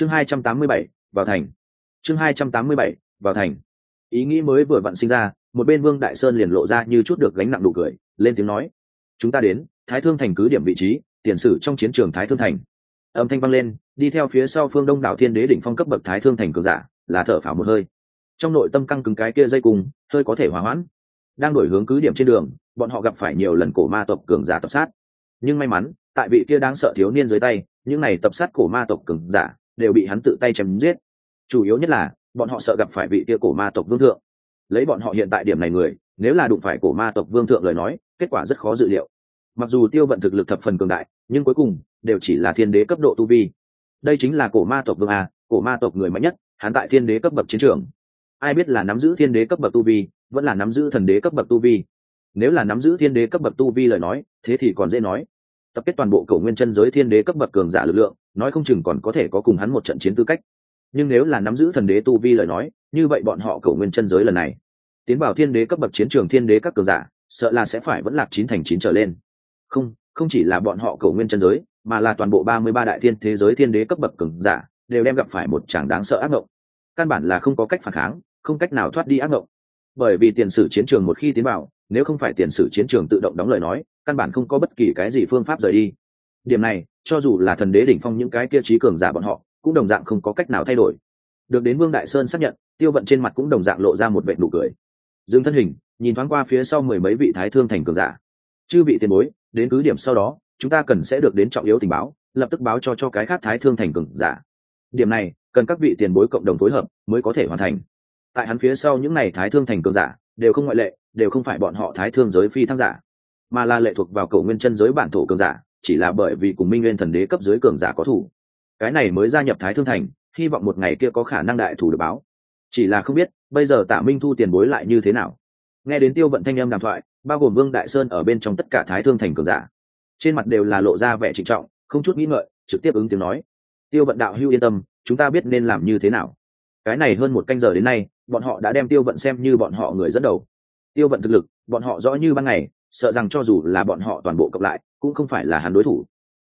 chương hai trăm tám mươi bảy, vào thành. Chương hai trăm tám mươi bảy, vào thành. Ý nghĩ mới vừa vặn sinh ra, một bên vương đại sơn liền lộ ra như chút được gánh nặng đủ cười, lên tiếng nói, chúng ta đến, thái thương thành cứ điểm vị trí, tiền sử trong chiến trường thái thương thành. Âm thanh vang lên, đi theo phía sau phương đông đảo thiên đế đỉnh phong cấp bậc thái thương thành cường giả, là thở phào một hơi. Trong nội tâm căng cứng cái kia dây cùng hơi có thể hòa hoãn. Đang đổi hướng cứ điểm trên đường, bọn họ gặp phải nhiều lần cổ ma tộc cường giả tập sát. Nhưng may mắn, tại vị kia đáng sợ thiếu niên dưới tay, những này tập sát cổ ma tộc cường giả đều bị hắn tự tay chém giết. Chủ yếu nhất là, bọn họ sợ gặp phải vị kia cổ ma tộc vương thượng. Lấy bọn họ hiện tại điểm này người, nếu là đụng phải cổ ma tộc vương thượng lời nói, kết quả rất khó dự liệu. Mặc dù tiêu vận thực lực thập phần cường đại, nhưng cuối cùng, đều chỉ là thiên đế cấp độ tu vi. Đây chính là cổ ma tộc vương a, cổ ma tộc người mạnh nhất, hắn tại thiên đế cấp bậc chiến trường. Ai biết là nắm giữ thiên đế cấp bậc tu vi, vẫn là nắm giữ thần đế cấp bậc tu vi. Nếu là nắm giữ thiên đế cấp bậc tu vi lời nói, thế thì còn dễ nói tập kết toàn bộ cầu nguyên chân giới thiên đế cấp bậc cường giả lực lượng, nói không chừng còn có thể có cùng hắn một trận chiến tư cách. Nhưng nếu là nắm giữ thần đế tu vi lời nói, như vậy bọn họ cầu nguyên chân giới lần này, tiến vào thiên đế cấp bậc chiến trường thiên đế các cường giả, sợ là sẽ phải vẫn lạc chín thành chín trở lên. Không không chỉ là bọn họ cầu nguyên chân giới, mà là toàn bộ ba mươi ba đại thiên thế giới thiên đế cấp bậc cường giả, đều đem gặp phải một chàng đáng sợ ác mộng căn bản là không có cách phản kháng, không cách nào thoát đi ác mộng bởi vì tiền sử chiến trường một khi tiến vào, nếu không phải tiền sử chiến trường tự động đóng lời nói căn bản không có bất kỳ cái gì phương pháp rời đi. Điểm này, cho dù là thần đế đỉnh phong những cái kia trí cường giả bọn họ, cũng đồng dạng không có cách nào thay đổi. Được đến vương đại sơn xác nhận, tiêu vận trên mặt cũng đồng dạng lộ ra một vệ nụ cười. Dừng thân hình, nhìn thoáng qua phía sau mười mấy vị thái thương thành cường giả. Chư vị tiền bối, đến cứ điểm sau đó, chúng ta cần sẽ được đến trọng yếu tình báo, lập tức báo cho cho cái khác thái thương thành cường giả. Điểm này, cần các vị tiền bối cộng đồng phối hợp mới có thể hoàn thành. Tại hắn phía sau những n à y thái thương thành cường giả, đều không ngoại lệ, đều không phải bọn họ thái thương giới phi thăng giả mà là lệ thuộc vào cầu nguyên chân giới bản thổ cường giả, chỉ là bởi vì cùng minh nguyên thần đế cấp dưới cường giả có thủ. Cái này mới gia nhập thái thương thành, hy vọng một ngày kia có khả năng đại thủ được báo. Chỉ là không biết, bây giờ tạ minh thu tiền bối lại như thế nào. Nghe đến tiêu vận thanh âm đàm thoại, bao gồm vương đại sơn ở bên trong tất cả thái thương thành cường giả, trên mặt đều là lộ ra vẻ trịnh trọng, không chút nghĩ ngợi, trực tiếp ứng tiếng nói. Tiêu vận đạo hưu yên tâm, chúng ta biết nên làm như thế nào. Cái này hơn một canh giờ đến nay, bọn họ đã đem tiêu vận xem như bọn họ người dẫn đầu. Tiêu vận thực lực, bọn họ rõ như ban ngày sợ rằng cho dù là bọn họ toàn bộ cộng lại, cũng không phải là hắn đối thủ.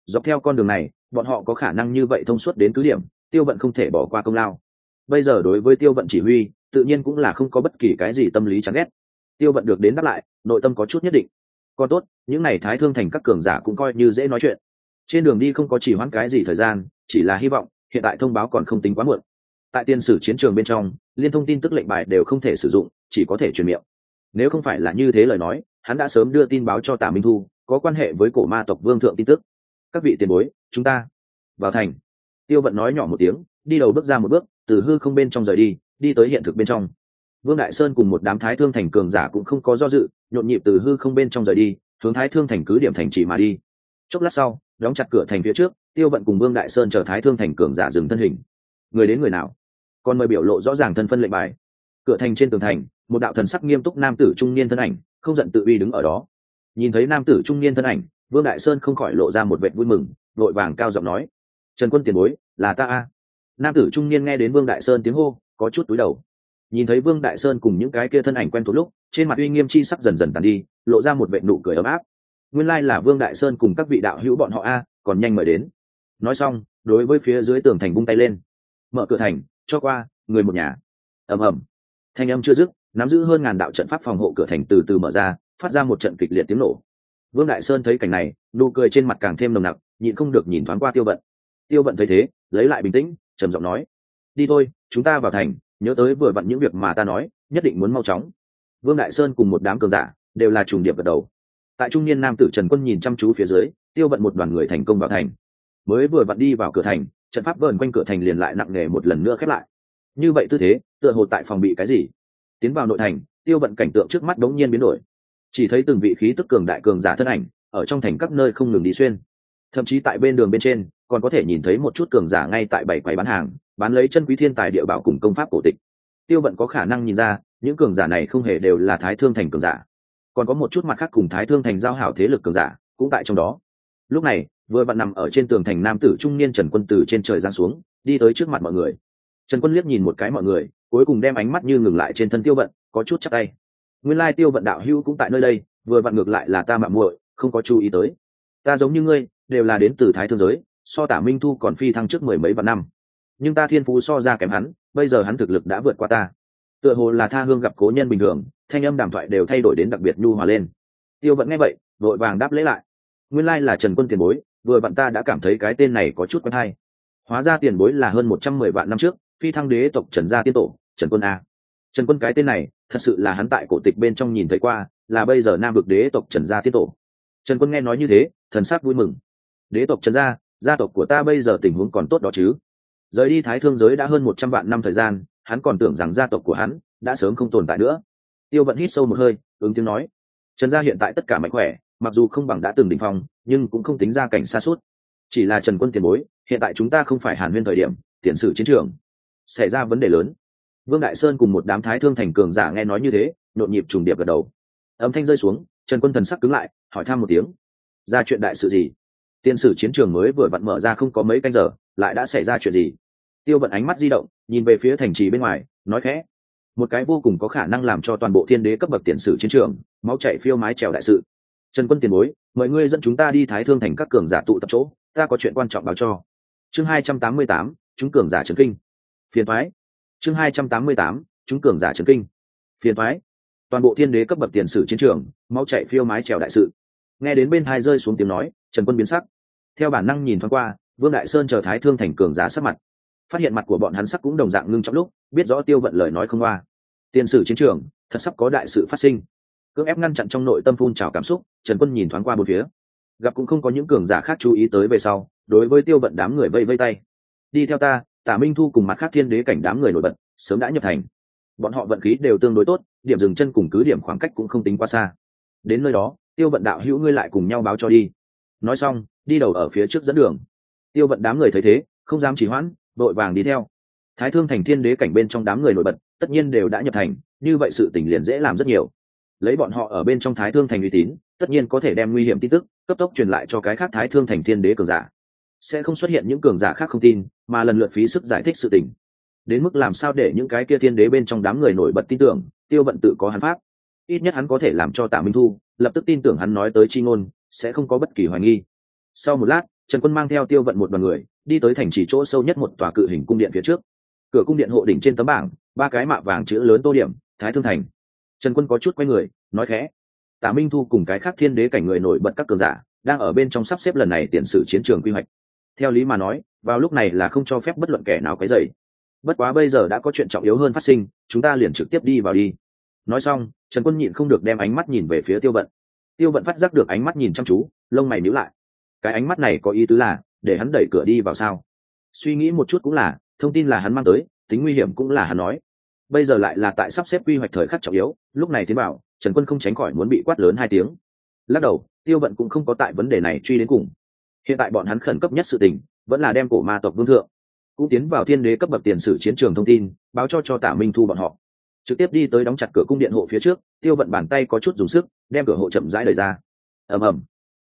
Dọc theo con đường này, bọn họ có khả năng như vậy thông suốt đến cứ điểm, tiêu vận không thể bỏ qua công lao. Bây giờ đối với tiêu vận chỉ huy, tự nhiên cũng là không có bất kỳ cái gì tâm lý chán ghét. Tiêu vận được đến đáp lại, nội tâm có chút nhất định. Còn tốt, những n à y thái thương thành các cường giả cũng coi như dễ nói chuyện. Trên đường đi không có chỉ hoãn cái gì thời gian, chỉ là hy vọng, hiện tại thông báo còn không tính quá muộn. Tại tiên sử chiến trường bên trong, liên thông tin tức lệnh bài đều không thể sử dụng, chỉ có thể truyền miệng. Nếu không phải là như thế lời nói hắn đã sớm đưa tin báo cho tả minh thu, có quan hệ với cổ ma tộc vương thượng tin tức. Các vị tiền bối, chúng ta vào thành. Tiêu vận nói nhỏ một tiếng, đi đầu bước ra một bước, từ hư không bên trong rời đi đi tới hiện thực bên trong. Vương đại sơn cùng một đám thái thương thành cường giả cũng không có do dự, nhộn nhịp từ hư không bên trong rời đi, hướng thái thương thành cứ điểm thành trì mà đi. Chốc lát sau, đóng chặt cửa thành phía trước, tiêu vận cùng vương đại sơn chờ thái thương thành cường giả dừng thân hình. Người đến người nào? Còn mời biểu lộ rõ ràng thân phân lệnh bài. Cửa thành trên tường thành, một đạo thần sắc nghiêm túc nam tử trung niên thân ảnh không giận tự uy đứng ở đó. Nhìn thấy nam tử trung niên thân ảnh, vương đại sơn không khỏi lộ ra một vệ vui mừng, vội vàng cao giọng nói, trần quân tiền bối, là ta a. Nam tử trung niên nghe đến vương đại sơn tiếng hô, có chút túi đầu. Nhìn thấy vương đại sơn cùng những cái kia thân ảnh quen thuộc lúc, trên mặt uy nghiêm chi sắc dần dần tàn đi, lộ ra một vệ nụ cười ấm áp. Nguyên lai là vương đại sơn cùng các vị đạo hữu bọn họ a, còn nhanh mời đến. Nói xong, đối với phía dưới tường thành vung tay lên. Mở cửa thành, cho qua, người một nhà. Ầm ầm. Thanh âm chưa dứt nắm giữ hơn ngàn đạo trận pháp phòng hộ cửa thành từ từ mở ra, phát ra một trận kịch liệt tiếng nổ. Vương đại sơn thấy cảnh này, nụ cười trên mặt càng thêm nồng nặc, nhịn không được nhìn thoáng qua tiêu vận. Tiêu vận thấy thế, lấy lại bình tĩnh, trầm giọng nói, đi thôi, chúng ta vào thành, nhớ tới vừa vặn những việc mà ta nói, nhất định muốn mau chóng. Vương đại sơn cùng một đám cường giả, đều là trùng điệp gật đầu. Tại trung niên nam tử trần quân nhìn chăm chú phía dưới, tiêu vận một đoàn người thành công vào thành. Mới vừa vặn đi vào cửa thành, trận pháp vờn quanh cửa thành liền lại nặng nề một lần nữa khép lại. Như vậy tư thế, tựa hồ tại phòng bị cái gì? Tiến vào nội thành, tiêu vận cảnh tượng trước mắt đống nhiên biến đổi. Chỉ thấy từng vị khí tức cường đại cường giả thân ảnh, ở trong thành các nơi không ngừng đi xuyên. Thậm chí tại bên đường bên trên, còn có thể nhìn thấy một chút cường giả ngay tại bảy quầy bán hàng, bán lấy chân quý thiên tài địa bảo cùng công pháp cổ tịch. Tiêu vận có khả năng nhìn ra, những cường giả này không hề đều là thái thương thành cường giả. Còn có một chút mặt khác cùng thái thương thành giao hảo thế lực cường giả, cũng tại trong đó. Lúc này, vừa vặn nằm ở trên tường thành nam tử trung niên trần quân từ trên trời giáng xuống, đi tới trước mặt mọi người trần quân liếc nhìn một cái mọi người, cuối cùng đem ánh mắt như ngừng lại trên thân tiêu vận, có chút chắc tay. Nguyên lai tiêu vận đạo hưu cũng tại nơi đây, vừa vặn ngược lại là ta mạng muội, không có chú ý tới. Ta giống như ngươi, đều là đến từ thái thương giới, so tả minh thu còn phi thăng trước mười mấy vạn năm. Nhưng ta thiên phú so ra kém hắn, bây giờ hắn thực lực đã vượt qua ta. Tựa hồ là tha hương gặp cố nhân bình thường, thanh âm đàm thoại đều thay đổi đến đặc biệt nhu hòa lên. Tiêu Vận nghe vậy, vội vàng đáp lễ lại. Nguyên lai là trần quân tiền bối, vừa vặn ta đã cảm thấy cái tên này có chút quen hay. Hóa ra tiền bối là hơn một trăm mười vạn năm trước phi thăng đế tộc trần gia tiên tổ, trần quân a. Trần quân cái tên này, thật sự là hắn tại cổ tịch bên trong nhìn thấy qua, là bây giờ nam vực đế tộc trần gia tiên tổ. Trần quân nghe nói như thế, thần sắc vui mừng. Đế tộc trần gia gia tộc của ta bây giờ tình huống còn tốt đó chứ? Rời đi thái thương giới đã hơn một trăm vạn năm thời gian, hắn còn tưởng rằng gia tộc của hắn đã sớm không tồn tại nữa. Tiêu vận hít sâu một hơi, ứng tiếng nói. Trần gia hiện tại tất cả mạnh khỏe, mặc dù không bằng đã từng đỉnh phong, nhưng cũng không tính ra cảnh xa suốt. Chỉ là trần quân tiền bối, hiện tại chúng ta không phải hàn huyên thời điểm, tiền sử chiến trường xảy ra vấn đề lớn. Vương đại sơn cùng một đám thái thương thành cường giả nghe nói như thế, nhộn nhịp trùng điệp gật đầu. Âm thanh rơi xuống, trần quân thần sắc cứng lại, hỏi thăm một tiếng. Ra chuyện đại sự gì? Tiên sử chiến trường mới vừa vặn mở ra không có mấy canh giờ, lại đã xảy ra chuyện gì? Tiêu vận ánh mắt di động, nhìn về phía thành trì bên ngoài, nói khẽ. Một cái vô cùng có khả năng làm cho toàn bộ thiên đế cấp bậc tiền sử chiến trường, máu chảy phiêu mái trèo đại sự. Trần quân tiền bối, mời ngươi dẫn chúng ta đi thái thương thành các cường giả tụ tập chỗ, ta có chuyện quan trọng báo cho. Chương hai trăm tám mươi tám, chúng cường giả trấn kinh phiền thoái. Chương hai trăm tám mươi tám, chúng cường giả trấn kinh. Phiền thoái. Toàn bộ thiên đế cấp bậc tiền sử chiến trường máu chạy phiêu mái trèo đại sự. Nghe đến bên hai rơi xuống tiếng nói, trần quân biến sắc. Theo bản năng nhìn thoáng qua, vương đại sơn chờ thái thương thành cường giả sắc mặt. Phát hiện mặt của bọn hắn sắc cũng đồng dạng ngưng trong lúc, biết rõ tiêu vận lời nói không qua. Tiền sử chiến trường, thật sắp có đại sự phát sinh. Cưỡng ép ngăn chặn trong nội tâm phun trào cảm xúc, trần quân nhìn thoáng qua một phía. Gặp cũng không có những cường giả khác chú ý tới về sau, đối với tiêu vận đám người vây vây tay. Đi theo ta tả minh thu cùng mặt khác thiên đế cảnh đám người nổi bật, sớm đã nhập thành. Bọn họ vận khí đều tương đối tốt, điểm dừng chân cùng cứ điểm khoảng cách cũng không tính quá xa. Đến nơi đó, tiêu vận đạo hữu ngươi lại cùng nhau báo cho đi. Nói xong, đi đầu ở phía trước dẫn đường. Tiêu vận đám người thấy thế, không dám chỉ hoãn, vội vàng đi theo. Thái thương thành thiên đế cảnh bên trong đám người nổi bật, tất nhiên đều đã nhập thành, như vậy sự tình liền dễ làm rất nhiều. Lấy bọn họ ở bên trong thái thương thành uy tín, tất nhiên có thể đem nguy hiểm tin tức cấp tốc truyền lại cho cái khác thái thương thành thiên đế cường giả. Sẽ không xuất hiện những cường giả khác không tin mà lần lượt phí sức giải thích sự tình. Đến mức làm sao để những cái kia thiên đế bên trong đám người nổi bật tin tưởng, tiêu vận tự có hắn pháp. Ít nhất hắn có thể làm cho tạ minh thu lập tức tin tưởng hắn nói tới chi ngôn, sẽ không có bất kỳ hoài nghi. Sau một lát, trần quân mang theo tiêu vận một đoàn người, đi tới thành trì chỗ sâu nhất một tòa cự hình cung điện phía trước. Cửa cung điện hộ đỉnh trên tấm bảng, ba cái mạ vàng chữ lớn tô điểm, thái thương thành. Trần quân có chút quay người, nói khẽ. Tạ minh thu cùng cái khác thiên đế cảnh người nổi bật các cường giả, đang ở bên trong sắp xếp lần này tiền sử chiến trường quy hoạch. Theo lý mà nói vào lúc này là không cho phép bất luận kẻ nào cái dày bất quá bây giờ đã có chuyện trọng yếu hơn phát sinh, chúng ta liền trực tiếp đi vào đi. Nói xong, trần quân nhịn không được đem ánh mắt nhìn về phía tiêu vận. Tiêu vận phát giác được ánh mắt nhìn chăm chú, lông mày níu lại. Cái ánh mắt này có ý tứ là, để hắn đẩy cửa đi vào sao? Suy nghĩ một chút cũng là, thông tin là hắn mang tới, tính nguy hiểm cũng là hắn nói. Bây giờ lại là tại sắp xếp quy hoạch thời khắc trọng yếu, lúc này tiến bảo, trần quân không tránh khỏi muốn bị quát lớn hai tiếng. Lắc đầu, tiêu vận cũng không có tại vấn đề này truy đến cùng. Hiện tại bọn hắn khẩn cấp nhất sự tình vẫn là đem cổ ma tộc vương thượng, cũng tiến vào thiên đế cấp bậc tiền sử chiến trường thông tin, báo cho cho tả minh thu bọn họ. Trực tiếp đi tới đóng chặt cửa cung điện hộ phía trước, tiêu vận bàn tay có chút dùng sức, đem cửa hộ chậm rãi đời ra. Ầm ầm.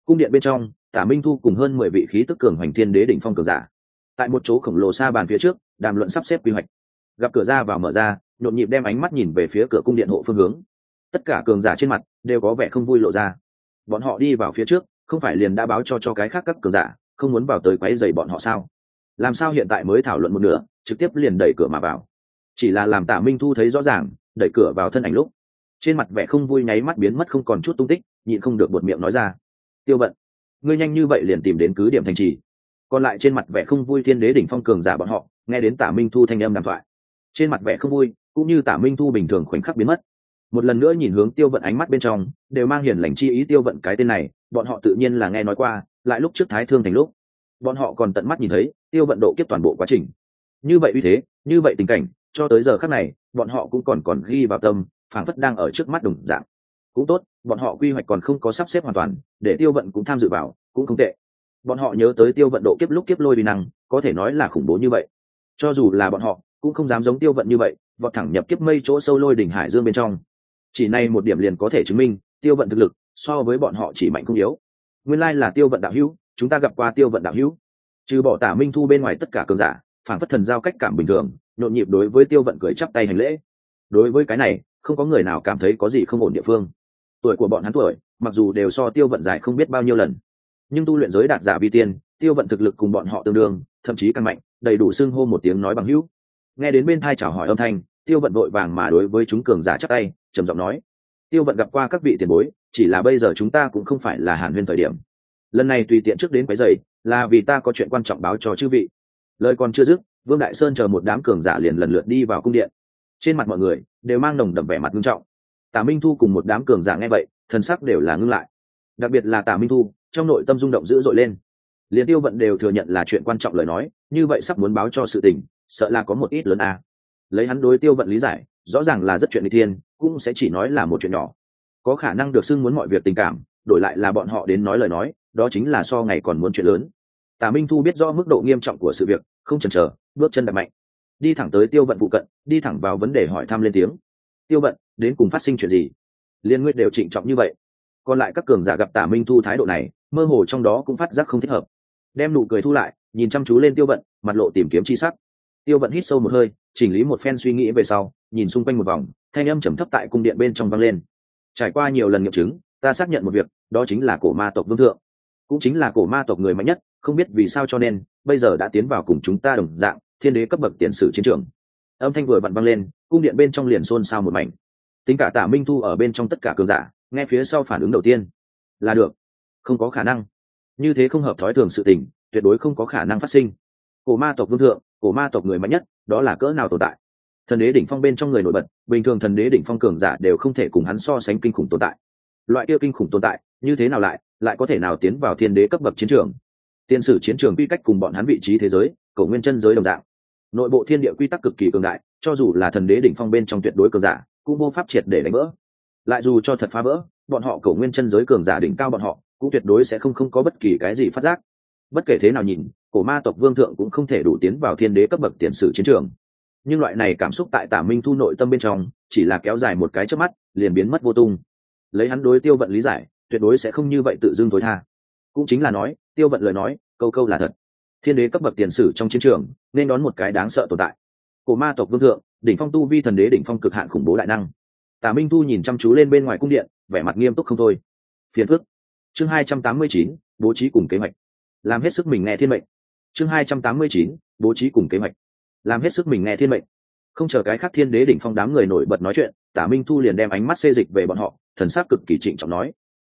Cung điện bên trong tả minh thu cùng hơn mười vị khí tức cường hoành thiên đế đỉnh phong cờ giả, tại một chỗ khổng lồ xa bàn phía trước, đàm luận sắp xếp quy hoạch. Gặp cửa ra vào mở ra, nhộn nhịp đem ánh mắt nhìn về phía cửa cung điện hộ phương hướng. Tất cả cường giả trên mặt đều có vẻ không vui lộ ra. Bọn họ đi vào phía trước, không phải liền đã báo cho cho cái khác các cường giả không muốn vào tới quấy dày bọn họ sao? Làm sao hiện tại mới thảo luận một nửa, trực tiếp liền đẩy cửa mà vào? Chỉ là làm tả minh thu thấy rõ ràng, đẩy cửa vào thân ảnh lúc, trên mặt vẻ không vui nháy mắt biến mất không còn chút tung tích, nhịn không được bột miệng nói ra. Tiêu bận ngươi nhanh như vậy liền tìm đến cứ điểm thành trì. Còn lại trên mặt vẻ không vui thiên đế đỉnh phong cường giả bọn họ, nghe đến tả minh thu thanh âm đàm thoại. Trên mặt vẻ không vui, cũng như tả minh thu bình thường khoảnh khắc biến mất. Một lần nữa nhìn hướng tiêu vận ánh mắt bên trong, đều mang hiền lành chi ý tiêu vận cái tên này, bọn họ tự nhiên là nghe nói qua lại lúc trước thái thương thành lúc. Bọn họ còn tận mắt nhìn thấy, tiêu vận độ kiếp toàn bộ quá trình. Như vậy uy thế, như vậy tình cảnh, cho tới giờ khắc này, bọn họ cũng còn còn ghi vào tâm, phảng phất đang ở trước mắt đồng dạng. Cũng tốt, bọn họ quy hoạch còn không có sắp xếp hoàn toàn, để tiêu vận cũng tham dự vào, cũng không tệ. Bọn họ nhớ tới tiêu vận độ kiếp lúc kiếp lôi vi năng, có thể nói là khủng bố như vậy. Cho dù là bọn họ, cũng không dám giống tiêu vận như vậy, vọt thẳng nhập kiếp mây chỗ sâu lôi đỉnh hải dương bên trong. Chỉ này một điểm liền có thể chứng minh, tiêu vận thực lực, so với bọn họ chỉ mạnh không yếu nguyên lai là tiêu vận đạo hữu, chúng ta gặp qua tiêu vận đạo hữu. Trừ bỏ tả minh thu bên ngoài tất cả cường giả, phản phất thần giao cách cảm bình thường, nhộn nhịp đối với tiêu vận cười chắp tay hành lễ. Đối với cái này, không có người nào cảm thấy có gì không ổn địa phương. Tuổi của bọn hắn tuổi, mặc dù đều so tiêu vận dài không biết bao nhiêu lần, nhưng tu luyện giới đạt giả vi tiên, tiêu vận thực lực cùng bọn họ tương đương, thậm chí càng mạnh, đầy đủ xưng hô một tiếng nói bằng hữu. Nghe đến bên thai chào hỏi âm thanh, tiêu vận vội vàng mà đối với chúng cường giả chắc tay, trầm giọng nói tiêu vận gặp qua các vị tiền bối, chỉ là bây giờ chúng ta cũng không phải là hàn huyên thời điểm. Lần này tùy tiện trước đến quấy giày là vì ta có chuyện quan trọng báo cho chư vị. Lời còn chưa dứt, vương đại sơn chờ một đám cường giả liền lần lượt đi vào cung điện. Trên mặt mọi người đều mang nồng đậm vẻ mặt nghiêm trọng. Tả minh thu cùng một đám cường giả nghe vậy, thần sắc đều là ngưng lại. Đặc biệt là tả minh thu, trong nội tâm rung động dữ dội lên. Liền tiêu vận đều thừa nhận là chuyện quan trọng lời nói, như vậy sắp muốn báo cho sự tình, sợ là có một ít lớn à. lấy hắn đối tiêu vận lý giải, rõ ràng là rất chuyện đi thiên cũng sẽ chỉ nói là một chuyện nhỏ. Có khả năng được xưng muốn mọi việc tình cảm, đổi lại là bọn họ đến nói lời nói, đó chính là so ngày còn muốn chuyện lớn. Tả minh thu biết rõ mức độ nghiêm trọng của sự việc, không chần chờ, bước chân đập mạnh. Đi thẳng tới tiêu vận phụ cận, đi thẳng vào vấn đề hỏi thăm lên tiếng. Tiêu vận, đến cùng phát sinh chuyện gì? Liên nguyện đều trịnh trọng như vậy. Còn lại các cường giả gặp tả minh thu thái độ này, mơ hồ trong đó cũng phát giác không thích hợp. Đem nụ cười thu lại, nhìn chăm chú lên tiêu vận, mặt lộ tìm kiếm chi sắc tiêu vận hít sâu một hơi, chỉnh lý một phen suy nghĩ về sau, nhìn xung quanh một vòng, thanh âm trầm thấp tại cung điện bên trong vang lên. Trải qua nhiều lần nghiệm chứng, ta xác nhận một việc, đó chính là cổ ma tộc vương thượng. Cũng chính là cổ ma tộc người mạnh nhất, không biết vì sao cho nên, bây giờ đã tiến vào cùng chúng ta đồng dạng, thiên đế cấp bậc tiền sử chiến trường. Âm thanh vừa vặn vang lên, cung điện bên trong liền xôn xao một mảnh. Tính cả tả minh thu ở bên trong tất cả cường giả, nghe phía sau phản ứng đầu tiên, là được. Không có khả năng. Như thế không hợp thói thường sự tình, tuyệt đối không có khả năng phát sinh. Cổ ma tộc vương thượng cổ ma tộc người mạnh nhất, đó là cỡ nào tồn tại? Thần đế đỉnh phong bên trong người nổi bật, bình thường thần đế đỉnh phong cường giả đều không thể cùng hắn so sánh kinh khủng tồn tại. Loại kia kinh khủng tồn tại, như thế nào lại lại có thể nào tiến vào thiên đế cấp bậc chiến trường? Tiên sử chiến trường quy cách cùng bọn hắn vị trí thế giới, cổ nguyên chân giới đồng dạng. Nội bộ thiên địa quy tắc cực kỳ cường đại, cho dù là thần đế đỉnh phong bên trong tuyệt đối cường giả, cũng vô pháp triệt để đánh vỡ. Lại dù cho thật phá vỡ, bọn họ cổ nguyên chân giới cường giả đỉnh cao bọn họ, cũng tuyệt đối sẽ không không có bất kỳ cái gì phát giác. Bất kể thế nào nhìn cổ ma tộc vương thượng cũng không thể đủ tiến vào thiên đế cấp bậc tiền sử chiến trường. Nhưng loại này cảm xúc tại tả minh thu nội tâm bên trong, chỉ là kéo dài một cái trước mắt, liền biến mất vô tung. Lấy hắn đối tiêu vận lý giải, tuyệt đối sẽ không như vậy tự dưng tối tha. Cũng chính là nói, tiêu vận lời nói, câu câu là thật. Thiên đế cấp bậc tiền sử trong chiến trường, nên đón một cái đáng sợ tồn tại. Cổ ma tộc vương thượng, đỉnh phong tu vi thần đế đỉnh phong cực hạn khủng bố đại năng. Tả minh thu nhìn chăm chú lên bên ngoài cung điện, vẻ mặt nghiêm túc không thôi. Phiền phức. Chương hai trăm tám mươi chín, bố trí cùng kế hoạch. Làm hết sức mình nghe thiên mệnh chương hai trăm tám mươi chín, bố trí cùng kế hoạch. Làm hết sức mình nghe thiên mệnh. Không chờ cái khác thiên đế đỉnh phong đám người nổi bật nói chuyện, tả minh thu liền đem ánh mắt xê dịch về bọn họ, thần sắc cực kỳ trịnh trọng nói,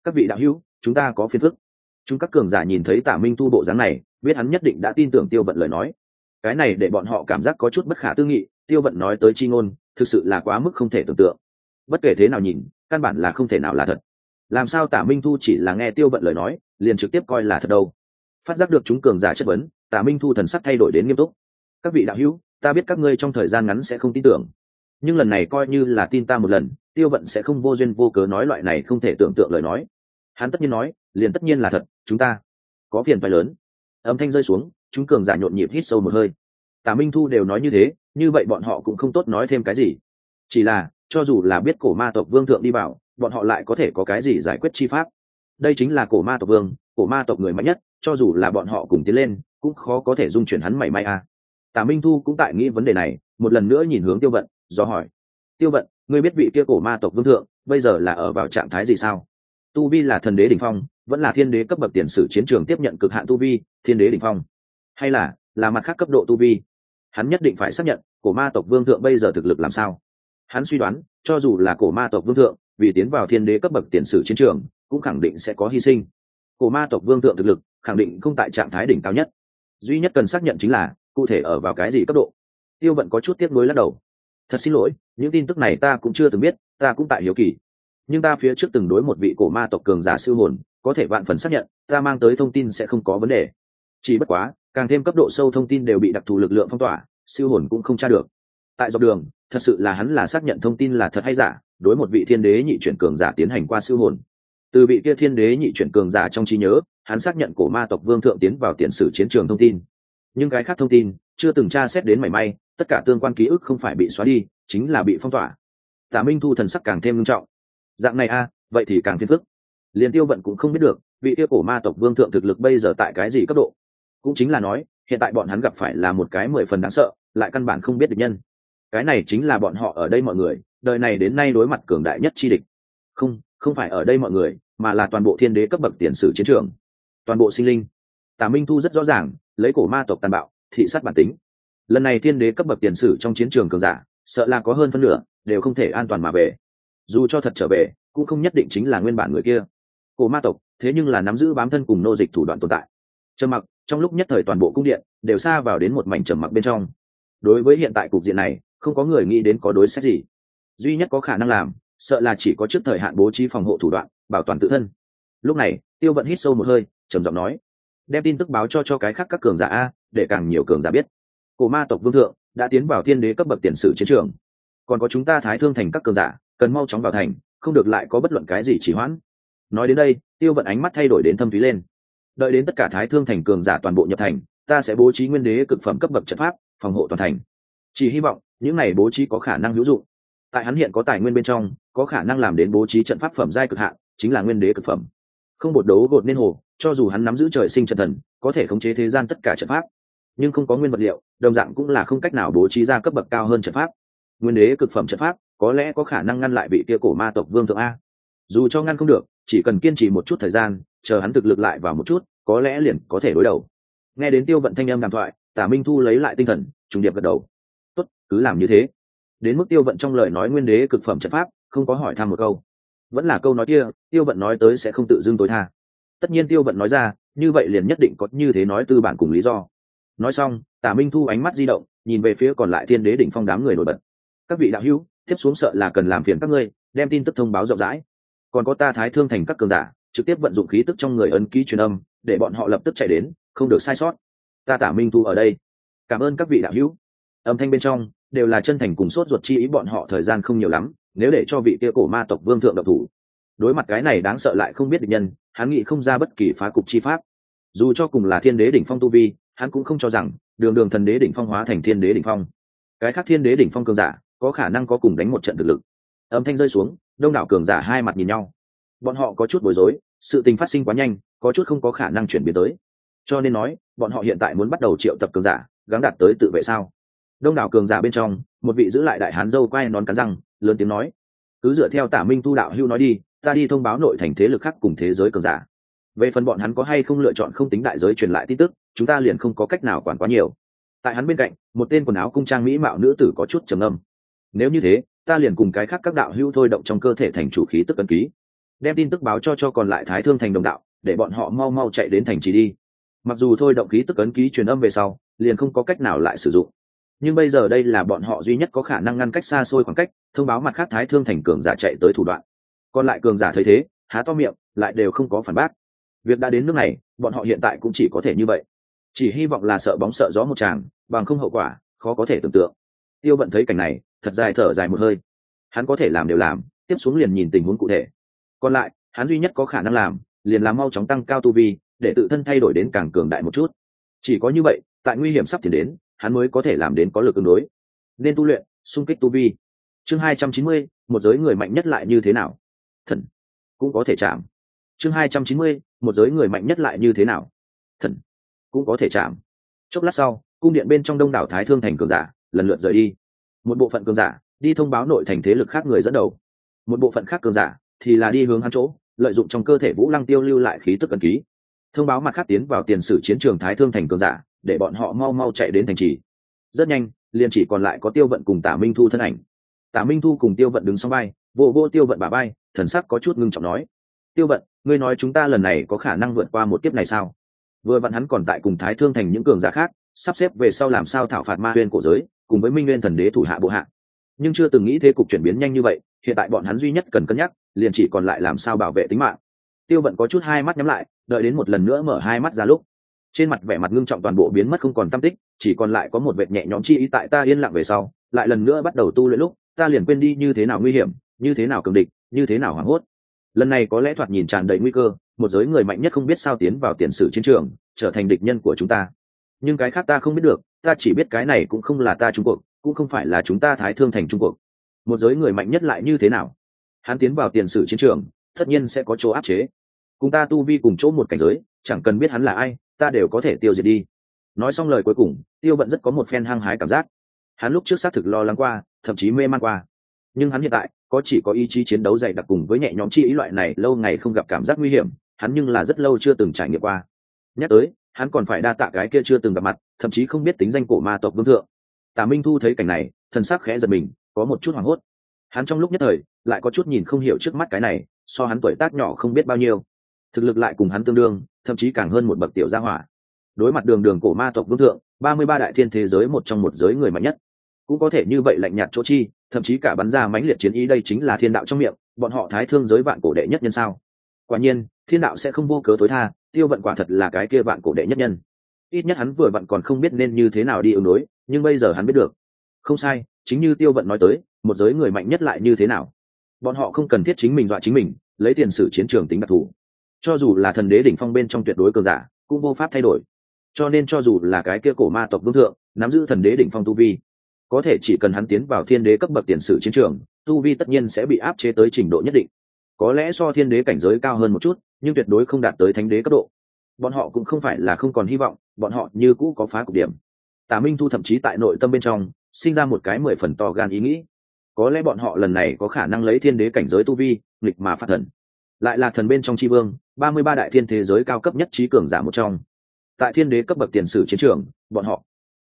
các vị đạo hữu, chúng ta có phiền phức. Chúng các cường giả nhìn thấy tả minh thu bộ dáng này, biết hắn nhất định đã tin tưởng tiêu vận lời nói. Cái này để bọn họ cảm giác có chút bất khả tư nghị, tiêu vận nói tới chi ngôn, thực sự là quá mức không thể tưởng tượng. Bất kể thế nào nhìn, căn bản là không thể nào là thật. Làm sao tả minh thu chỉ là nghe tiêu vận lời nói, liền trực tiếp coi là thật đâu? Phát giác được chúng cường giả chất vấn, tả minh thu thần sắc thay đổi đến nghiêm túc. Các vị đạo hữu, ta biết các ngươi trong thời gian ngắn sẽ không tin tưởng. Nhưng lần này coi như là tin ta một lần, tiêu vận sẽ không vô duyên vô cớ nói loại này không thể tưởng tượng lời nói. Hắn tất nhiên nói, liền tất nhiên là thật, chúng ta có phiền phải lớn. Âm thanh rơi xuống, chúng cường giả nhộn nhịp hít sâu một hơi. Tả minh thu đều nói như thế, như vậy bọn họ cũng không tốt nói thêm cái gì. Chỉ là, cho dù là biết cổ ma tộc vương thượng đi vào bọn họ lại có thể có cái gì giải quyết chi pháp? Đây chính là cổ ma tộc vương, cổ ma tộc người mạnh nhất cho dù là bọn họ cùng tiến lên, cũng khó có thể dung chuyển hắn mảy may à. tả minh thu cũng tại nghĩ vấn đề này, một lần nữa nhìn hướng tiêu vận, do hỏi. Tiêu vận, ngươi biết vị kia cổ ma tộc vương thượng bây giờ là ở vào trạng thái gì sao? Tu vi là thần đế đ ỉ n h phong, vẫn là thiên đế cấp bậc tiền sử chiến trường tiếp nhận cực hạn tu vi, thiên đế đ ỉ n h phong. Hay là là mặt khác cấp độ tu vi? Hắn nhất định phải xác nhận, cổ ma tộc vương thượng bây giờ thực lực làm sao. Hắn suy đoán, cho dù là cổ ma tộc vương thượng, vì tiến vào thiên đế cấp bậc tiền sử chiến trường, cũng khẳng định sẽ có hy sinh. Cổ ma tộc vương thượng thực lực khẳng định không tại trạng thái đỉnh cao nhất. Duy nhất cần xác nhận chính là, cụ thể ở vào cái gì cấp độ. Tiêu vận có chút tiếc nuối lắc đầu. Thật xin lỗi, những tin tức này ta cũng chưa từng biết, ta cũng tại hiếu kỳ. Nhưng ta phía trước từng đối một vị cổ ma tộc cường giả siêu hồn, có thể vạn phần xác nhận, ta mang tới thông tin sẽ không có vấn đề. Chỉ bất quá, càng thêm cấp độ sâu thông tin đều bị đặc thù lực lượng phong tỏa, siêu hồn cũng không tra được. Tại dọc đường, thật sự là hắn là xác nhận thông tin là thật hay giả, đối một vị thiên đế nhị chuyển cường giả tiến hành qua siêu hồn. Từ vị kia thiên đế nhị chuyển cường giả trong trí nhớ hắn xác nhận cổ ma tộc vương thượng tiến vào tiền sử chiến trường thông tin. Nhưng cái khác thông tin chưa từng tra xét đến mảy may tất cả tương quan ký ức không phải bị xóa đi chính là bị phong tỏa. Tả minh thu thần sắc càng thêm nghiêm trọng. Dạng này a à, vậy thì càng phiền phức. Liền tiêu vận cũng không biết được vị tiêu cổ ma tộc vương thượng thực lực bây giờ tại cái gì cấp độ. Cũng chính là nói hiện tại bọn hắn gặp phải là một cái mười phần đáng sợ lại căn bản không biết được nhân. Cái này chính là bọn họ ở đây mọi người đời này đến nay đối mặt cường đại nhất chi địch. Không không phải ở đây mọi người mà là toàn bộ thiên đế cấp bậc tiền sử chiến trường toàn bộ sinh linh. Tả minh thu rất rõ ràng, lấy cổ ma tộc tàn bạo, thị sát bản tính. Lần này thiên đế cấp bậc tiền sử trong chiến trường cường giả, sợ là có hơn phân nửa đều không thể an toàn mà về. Dù cho thật trở về, cũng không nhất định chính là nguyên bản người kia. Cổ ma tộc, thế nhưng là nắm giữ bám thân cùng nô dịch thủ đoạn tồn tại. Trầm mặc, trong lúc nhất thời toàn bộ cung điện đều xa vào đến một mảnh trầm mặc bên trong. Đối với hiện tại cục diện này, không có người nghĩ đến có đối sách gì. Duy nhất có khả năng làm, sợ là chỉ có trước thời hạn bố trí phòng hộ thủ đoạn, bảo toàn tự thân. Lúc này, tiêu vận hít sâu một hơi trầm giọng nói, đem tin tức báo cho cho cái khác các cường giả a, để càng nhiều cường giả biết. Cổ ma tộc vương thượng đã tiến vào thiên đế cấp bậc tiền sử chiến trường. Còn có chúng ta thái thương thành các cường giả, cần mau chóng vào thành, không được lại có bất luận cái gì chỉ hoãn. Nói đến đây, tiêu vận ánh mắt thay đổi đến thâm thúy lên. Đợi đến tất cả thái thương thành cường giả toàn bộ nhập thành, ta sẽ bố trí nguyên đế cực phẩm cấp bậc trận pháp, phòng hộ toàn thành. Chỉ hy vọng, những này bố trí có khả năng hữu dụng. Tại hắn hiện có tài nguyên bên trong, có khả năng làm đến bố trí trận pháp phẩm giai cực hạn, chính là nguyên đế cực phẩm. Không bột đấu gột nên hồ cho dù hắn nắm giữ trời sinh trận thần, có thể khống chế thế gian tất cả trận pháp, nhưng không có nguyên vật liệu, đồng dạng cũng là không cách nào bố trí ra cấp bậc cao hơn trận pháp. Nguyên đế cực phẩm trận pháp, có lẽ có khả năng ngăn lại vị kia cổ ma tộc vương thượng a. Dù cho ngăn không được, chỉ cần kiên trì một chút thời gian, chờ hắn thực lực lại vào một chút, có lẽ liền có thể đối đầu. Nghe đến tiêu vận thanh âm đàm thoại, tả minh thu lấy lại tinh thần, trùng điệp gật đầu. Tốt, cứ làm như thế. Đến mức tiêu vận trong lời nói nguyên đế cực phẩm trận pháp, không có hỏi thăm một câu. Vẫn là câu nói kia, tiêu vận nói tới sẽ không tự dưng tối tha tất nhiên tiêu vận nói ra, như vậy liền nhất định có như thế nói tư bản cùng lý do. Nói xong, tả minh thu ánh mắt di động, nhìn về phía còn lại thiên đế đỉnh phong đám người nổi bật. Các vị đạo hữu, tiếp xuống sợ là cần làm phiền các ngươi, đem tin tức thông báo rộng rãi. Còn có ta thái thương thành các cường giả, trực tiếp vận dụng khí tức trong người ấn ký truyền âm, để bọn họ lập tức chạy đến, không được sai sót. Ta tả minh thu ở đây. Cảm ơn các vị đạo hữu. Âm thanh bên trong, đều là chân thành cùng sốt ruột chi ý bọn họ thời gian không nhiều lắm, nếu để cho vị kia cổ ma tộc vương thượng độc thủ đối mặt cái này đáng sợ lại không biết địch nhân, hắn nghĩ không ra bất kỳ phá cục chi pháp. Dù cho cùng là thiên đế đỉnh phong tu vi, hắn cũng không cho rằng đường đường thần đế đỉnh phong hóa thành thiên đế đỉnh phong. Cái khác thiên đế đỉnh phong cường giả có khả năng có cùng đánh một trận thực lực. Âm thanh rơi xuống, đông đảo cường giả hai mặt nhìn nhau. Bọn họ có chút bối rối, sự tình phát sinh quá nhanh, có chút không có khả năng chuyển biến tới. Cho nên nói, bọn họ hiện tại muốn bắt đầu triệu tập cường giả, gắng đạt tới tự vệ sao? Đông đảo cường giả bên trong, một vị giữ lại đại hán dâu quay nón cắn răng, lớn tiếng nói, cứ dựa theo tả minh tu đạo hưu nói đi ta đi thông báo nội thành thế lực khác cùng thế giới cường giả. Về phần bọn hắn có hay không lựa chọn không tính đại giới truyền lại tin tức, chúng ta liền không có cách nào quản quá nhiều. Tại hắn bên cạnh, một tên quần áo cung trang mỹ mạo nữ tử có chút trầm âm nếu như thế, ta liền cùng cái khác các đạo hưu thôi động trong cơ thể thành chủ khí tức ấn ký. Đem tin tức báo cho cho còn lại thái thương thành đồng đạo, để bọn họ mau mau chạy đến thành trì đi. Mặc dù thôi động khí tức ấn ký truyền âm về sau, liền không có cách nào lại sử dụng. Nhưng bây giờ đây là bọn họ duy nhất có khả năng ngăn cách xa xôi khoảng cách, thông báo mặt khác thái thương thành cường giả chạy tới thủ đoạn còn lại cường giả thấy thế, há to miệng, lại đều không có phản bác. Việc đã đến nước này, bọn họ hiện tại cũng chỉ có thể như vậy. Chỉ hy vọng là sợ bóng sợ gió một chàng bằng không hậu quả, khó có thể tưởng tượng. Tiêu vận thấy cảnh này, thật dài thở dài một hơi. Hắn có thể làm đều làm, tiếp xuống liền nhìn tình huống cụ thể. Còn lại, hắn duy nhất có khả năng làm, liền làm mau chóng tăng cao tu vi, để tự thân thay đổi đến càng cường đại một chút. Chỉ có như vậy, tại nguy hiểm sắp tiến đến, hắn mới có thể làm đến có lực ứng đối. Nên tu luyện, xung kích tu vi. Chương hai trăm chín mươi, một giới người mạnh nhất lại như thế nào? Thần. Cũng có thể chạm. Chương hai trăm chín mươi, một giới người mạnh nhất lại như thế nào? Thần. Cũng có thể chạm. Chốc lát sau, cung điện bên trong đông đảo thái thương thành cường giả, lần lượt rời đi. Một bộ phận cường giả đi thông báo nội thành thế lực khác người dẫn đầu. Một bộ phận khác cường giả thì là đi hướng hắn chỗ, lợi dụng trong cơ thể vũ lăng tiêu lưu lại khí tức cần ký. Thông báo mặt khác tiến vào tiền sử chiến trường thái thương thành cường giả, để bọn họ mau mau chạy đến thành trì. Rất nhanh, liền chỉ còn lại có tiêu vận cùng tả minh thu thân ảnh. Tả minh thu cùng tiêu vận đứng sau bay vô vô tiêu vận bà bay, thần sắc có chút ngưng trọng nói. Tiêu vận, ngươi nói chúng ta lần này có khả năng vượt qua một kiếp này sao? Vừa vặn hắn còn tại cùng thái thương thành những cường giả khác, sắp xếp về sau làm sao thảo phạt ma huyên cổ giới, cùng với minh nguyên thần đế thủ hạ bộ hạ. Nhưng chưa từng nghĩ thế cục chuyển biến nhanh như vậy, hiện tại bọn hắn duy nhất cần cân nhắc, liền chỉ còn lại làm sao bảo vệ tính mạng. Tiêu vận có chút hai mắt nhắm lại, đợi đến một lần nữa mở hai mắt ra lúc. Trên mặt vẻ mặt ngưng trọng toàn bộ biến mất không còn tâm tích, chỉ còn lại có một vệt nhẹ nhõm chi ý tại ta yên lặng về sau, lại lần nữa bắt đầu tu luyện lúc, ta liền quên đi như thế nào nguy hiểm như thế nào cường địch, như thế nào hoảng hốt. Lần này có lẽ thoạt nhìn tràn đầy nguy cơ, một giới người mạnh nhất không biết sao tiến vào tiền sử chiến trường, trở thành địch nhân của chúng ta. Nhưng cái khác ta không biết được, ta chỉ biết cái này cũng không là ta trung quốc, cũng không phải là chúng ta thái thương thành trung quốc. Một giới người mạnh nhất lại như thế nào? Hắn tiến vào tiền sử chiến trường, tất nhiên sẽ có chỗ áp chế. Cùng ta tu vi cùng chỗ một cảnh giới, chẳng cần biết hắn là ai, ta đều có thể tiêu diệt đi. Nói xong lời cuối cùng, tiêu bận rất có một phen hăng hái cảm giác. Hắn lúc trước xác thực lo lắng qua, thậm chí mê man qua nhưng hắn hiện tại có chỉ có ý chí chiến đấu dày đặc cùng với nhẹ nhõm chi ý loại này lâu ngày không gặp cảm giác nguy hiểm, hắn nhưng là rất lâu chưa từng trải nghiệm qua. Nhắc tới, hắn còn phải đa tạ cái kia chưa từng gặp mặt, thậm chí không biết tính danh cổ ma tộc vương thượng. Tà minh thu thấy cảnh này, thần sắc khẽ giật mình, có một chút hoảng hốt. Hắn trong lúc nhất thời, lại có chút nhìn không hiểu trước mắt cái này, so hắn tuổi tác nhỏ không biết bao nhiêu. Thực lực lại cùng hắn tương đương, thậm chí càng hơn một bậc tiểu gia hỏa. Đối mặt đường đường cổ ma tộc vương thượng, ba mươi ba đại thiên thế giới một trong một giới người mạnh nhất. Cũng có thể như vậy lạnh nhạt chỗ chi thậm chí cả bắn ra mãnh liệt chiến ý đây chính là thiên đạo trong miệng, bọn họ thái thương giới vạn cổ đệ nhất nhân sao? Quả nhiên, thiên đạo sẽ không vô cớ tối tha, tiêu vận quả thật là cái kia vạn cổ đệ nhất nhân. Ít nhất hắn vừa vặn còn không biết nên như thế nào đi ứng đối, nhưng bây giờ hắn biết được. Không sai, chính như tiêu vận nói tới, một giới người mạnh nhất lại như thế nào? Bọn họ không cần thiết chính mình dọa chính mình, lấy tiền sử chiến trường tính đặc thù. Cho dù là thần đế đỉnh phong bên trong tuyệt đối cờ giả, cũng vô pháp thay đổi. Cho nên cho dù là cái kia cổ ma tộc vương thượng, nắm giữ thần đế đỉnh phong tu vi có thể chỉ cần hắn tiến vào thiên đế cấp bậc tiền sử chiến trường, tu vi tất nhiên sẽ bị áp chế tới trình độ nhất định. Có lẽ so thiên đế cảnh giới cao hơn một chút, nhưng tuyệt đối không đạt tới thánh đế cấp độ. Bọn họ cũng không phải là không còn hy vọng, bọn họ như cũ có phá cục điểm. Tả minh thu thậm chí tại nội tâm bên trong, sinh ra một cái mười phần to gan ý nghĩ. Có lẽ bọn họ lần này có khả năng lấy thiên đế cảnh giới tu vi, nghịch mà phát thần. Lại là thần bên trong tri vương, ba mươi ba đại thiên thế giới cao cấp nhất trí cường giả một trong. Tại thiên đế cấp bậc tiền sử chiến trường, bọn họ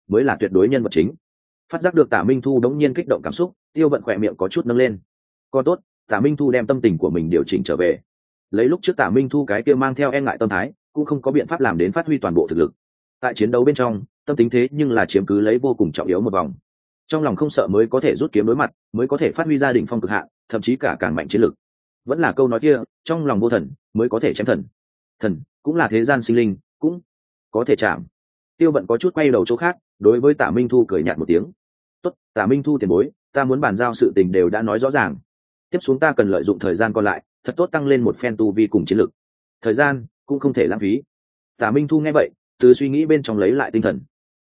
mới là tuyệt đối nhân vật chính phát giác được tả minh thu đống nhiên kích động cảm xúc tiêu vận khỏe miệng có chút nâng lên. Còn tốt tả minh thu đem tâm tình của mình điều chỉnh trở về. Lấy lúc trước tả minh thu cái kia mang theo e ngại tâm thái cũng không có biện pháp làm đến phát huy toàn bộ thực lực. Tại chiến đấu bên trong tâm tính thế nhưng là chiếm cứ lấy vô cùng trọng yếu một vòng. Trong lòng không sợ mới có thể rút kiếm đối mặt mới có thể phát huy gia đình phong cực hạ, thậm chí cả càng mạnh chiến lực. Vẫn là câu nói kia trong lòng vô thần mới có thể chém thần. Thần cũng là thế gian sinh linh cũng có thể chạm tiêu vận có chút quay đầu chỗ khác, đối với tả minh thu cười nhạt một tiếng. Tốt tả minh thu tiền bối, ta muốn bàn giao sự tình đều đã nói rõ ràng. Tiếp xuống ta cần lợi dụng thời gian còn lại, thật tốt tăng lên một phen tu vi cùng chiến lực. Thời gian cũng không thể lãng phí. Tả minh thu nghe vậy, từ suy nghĩ bên trong lấy lại tinh thần.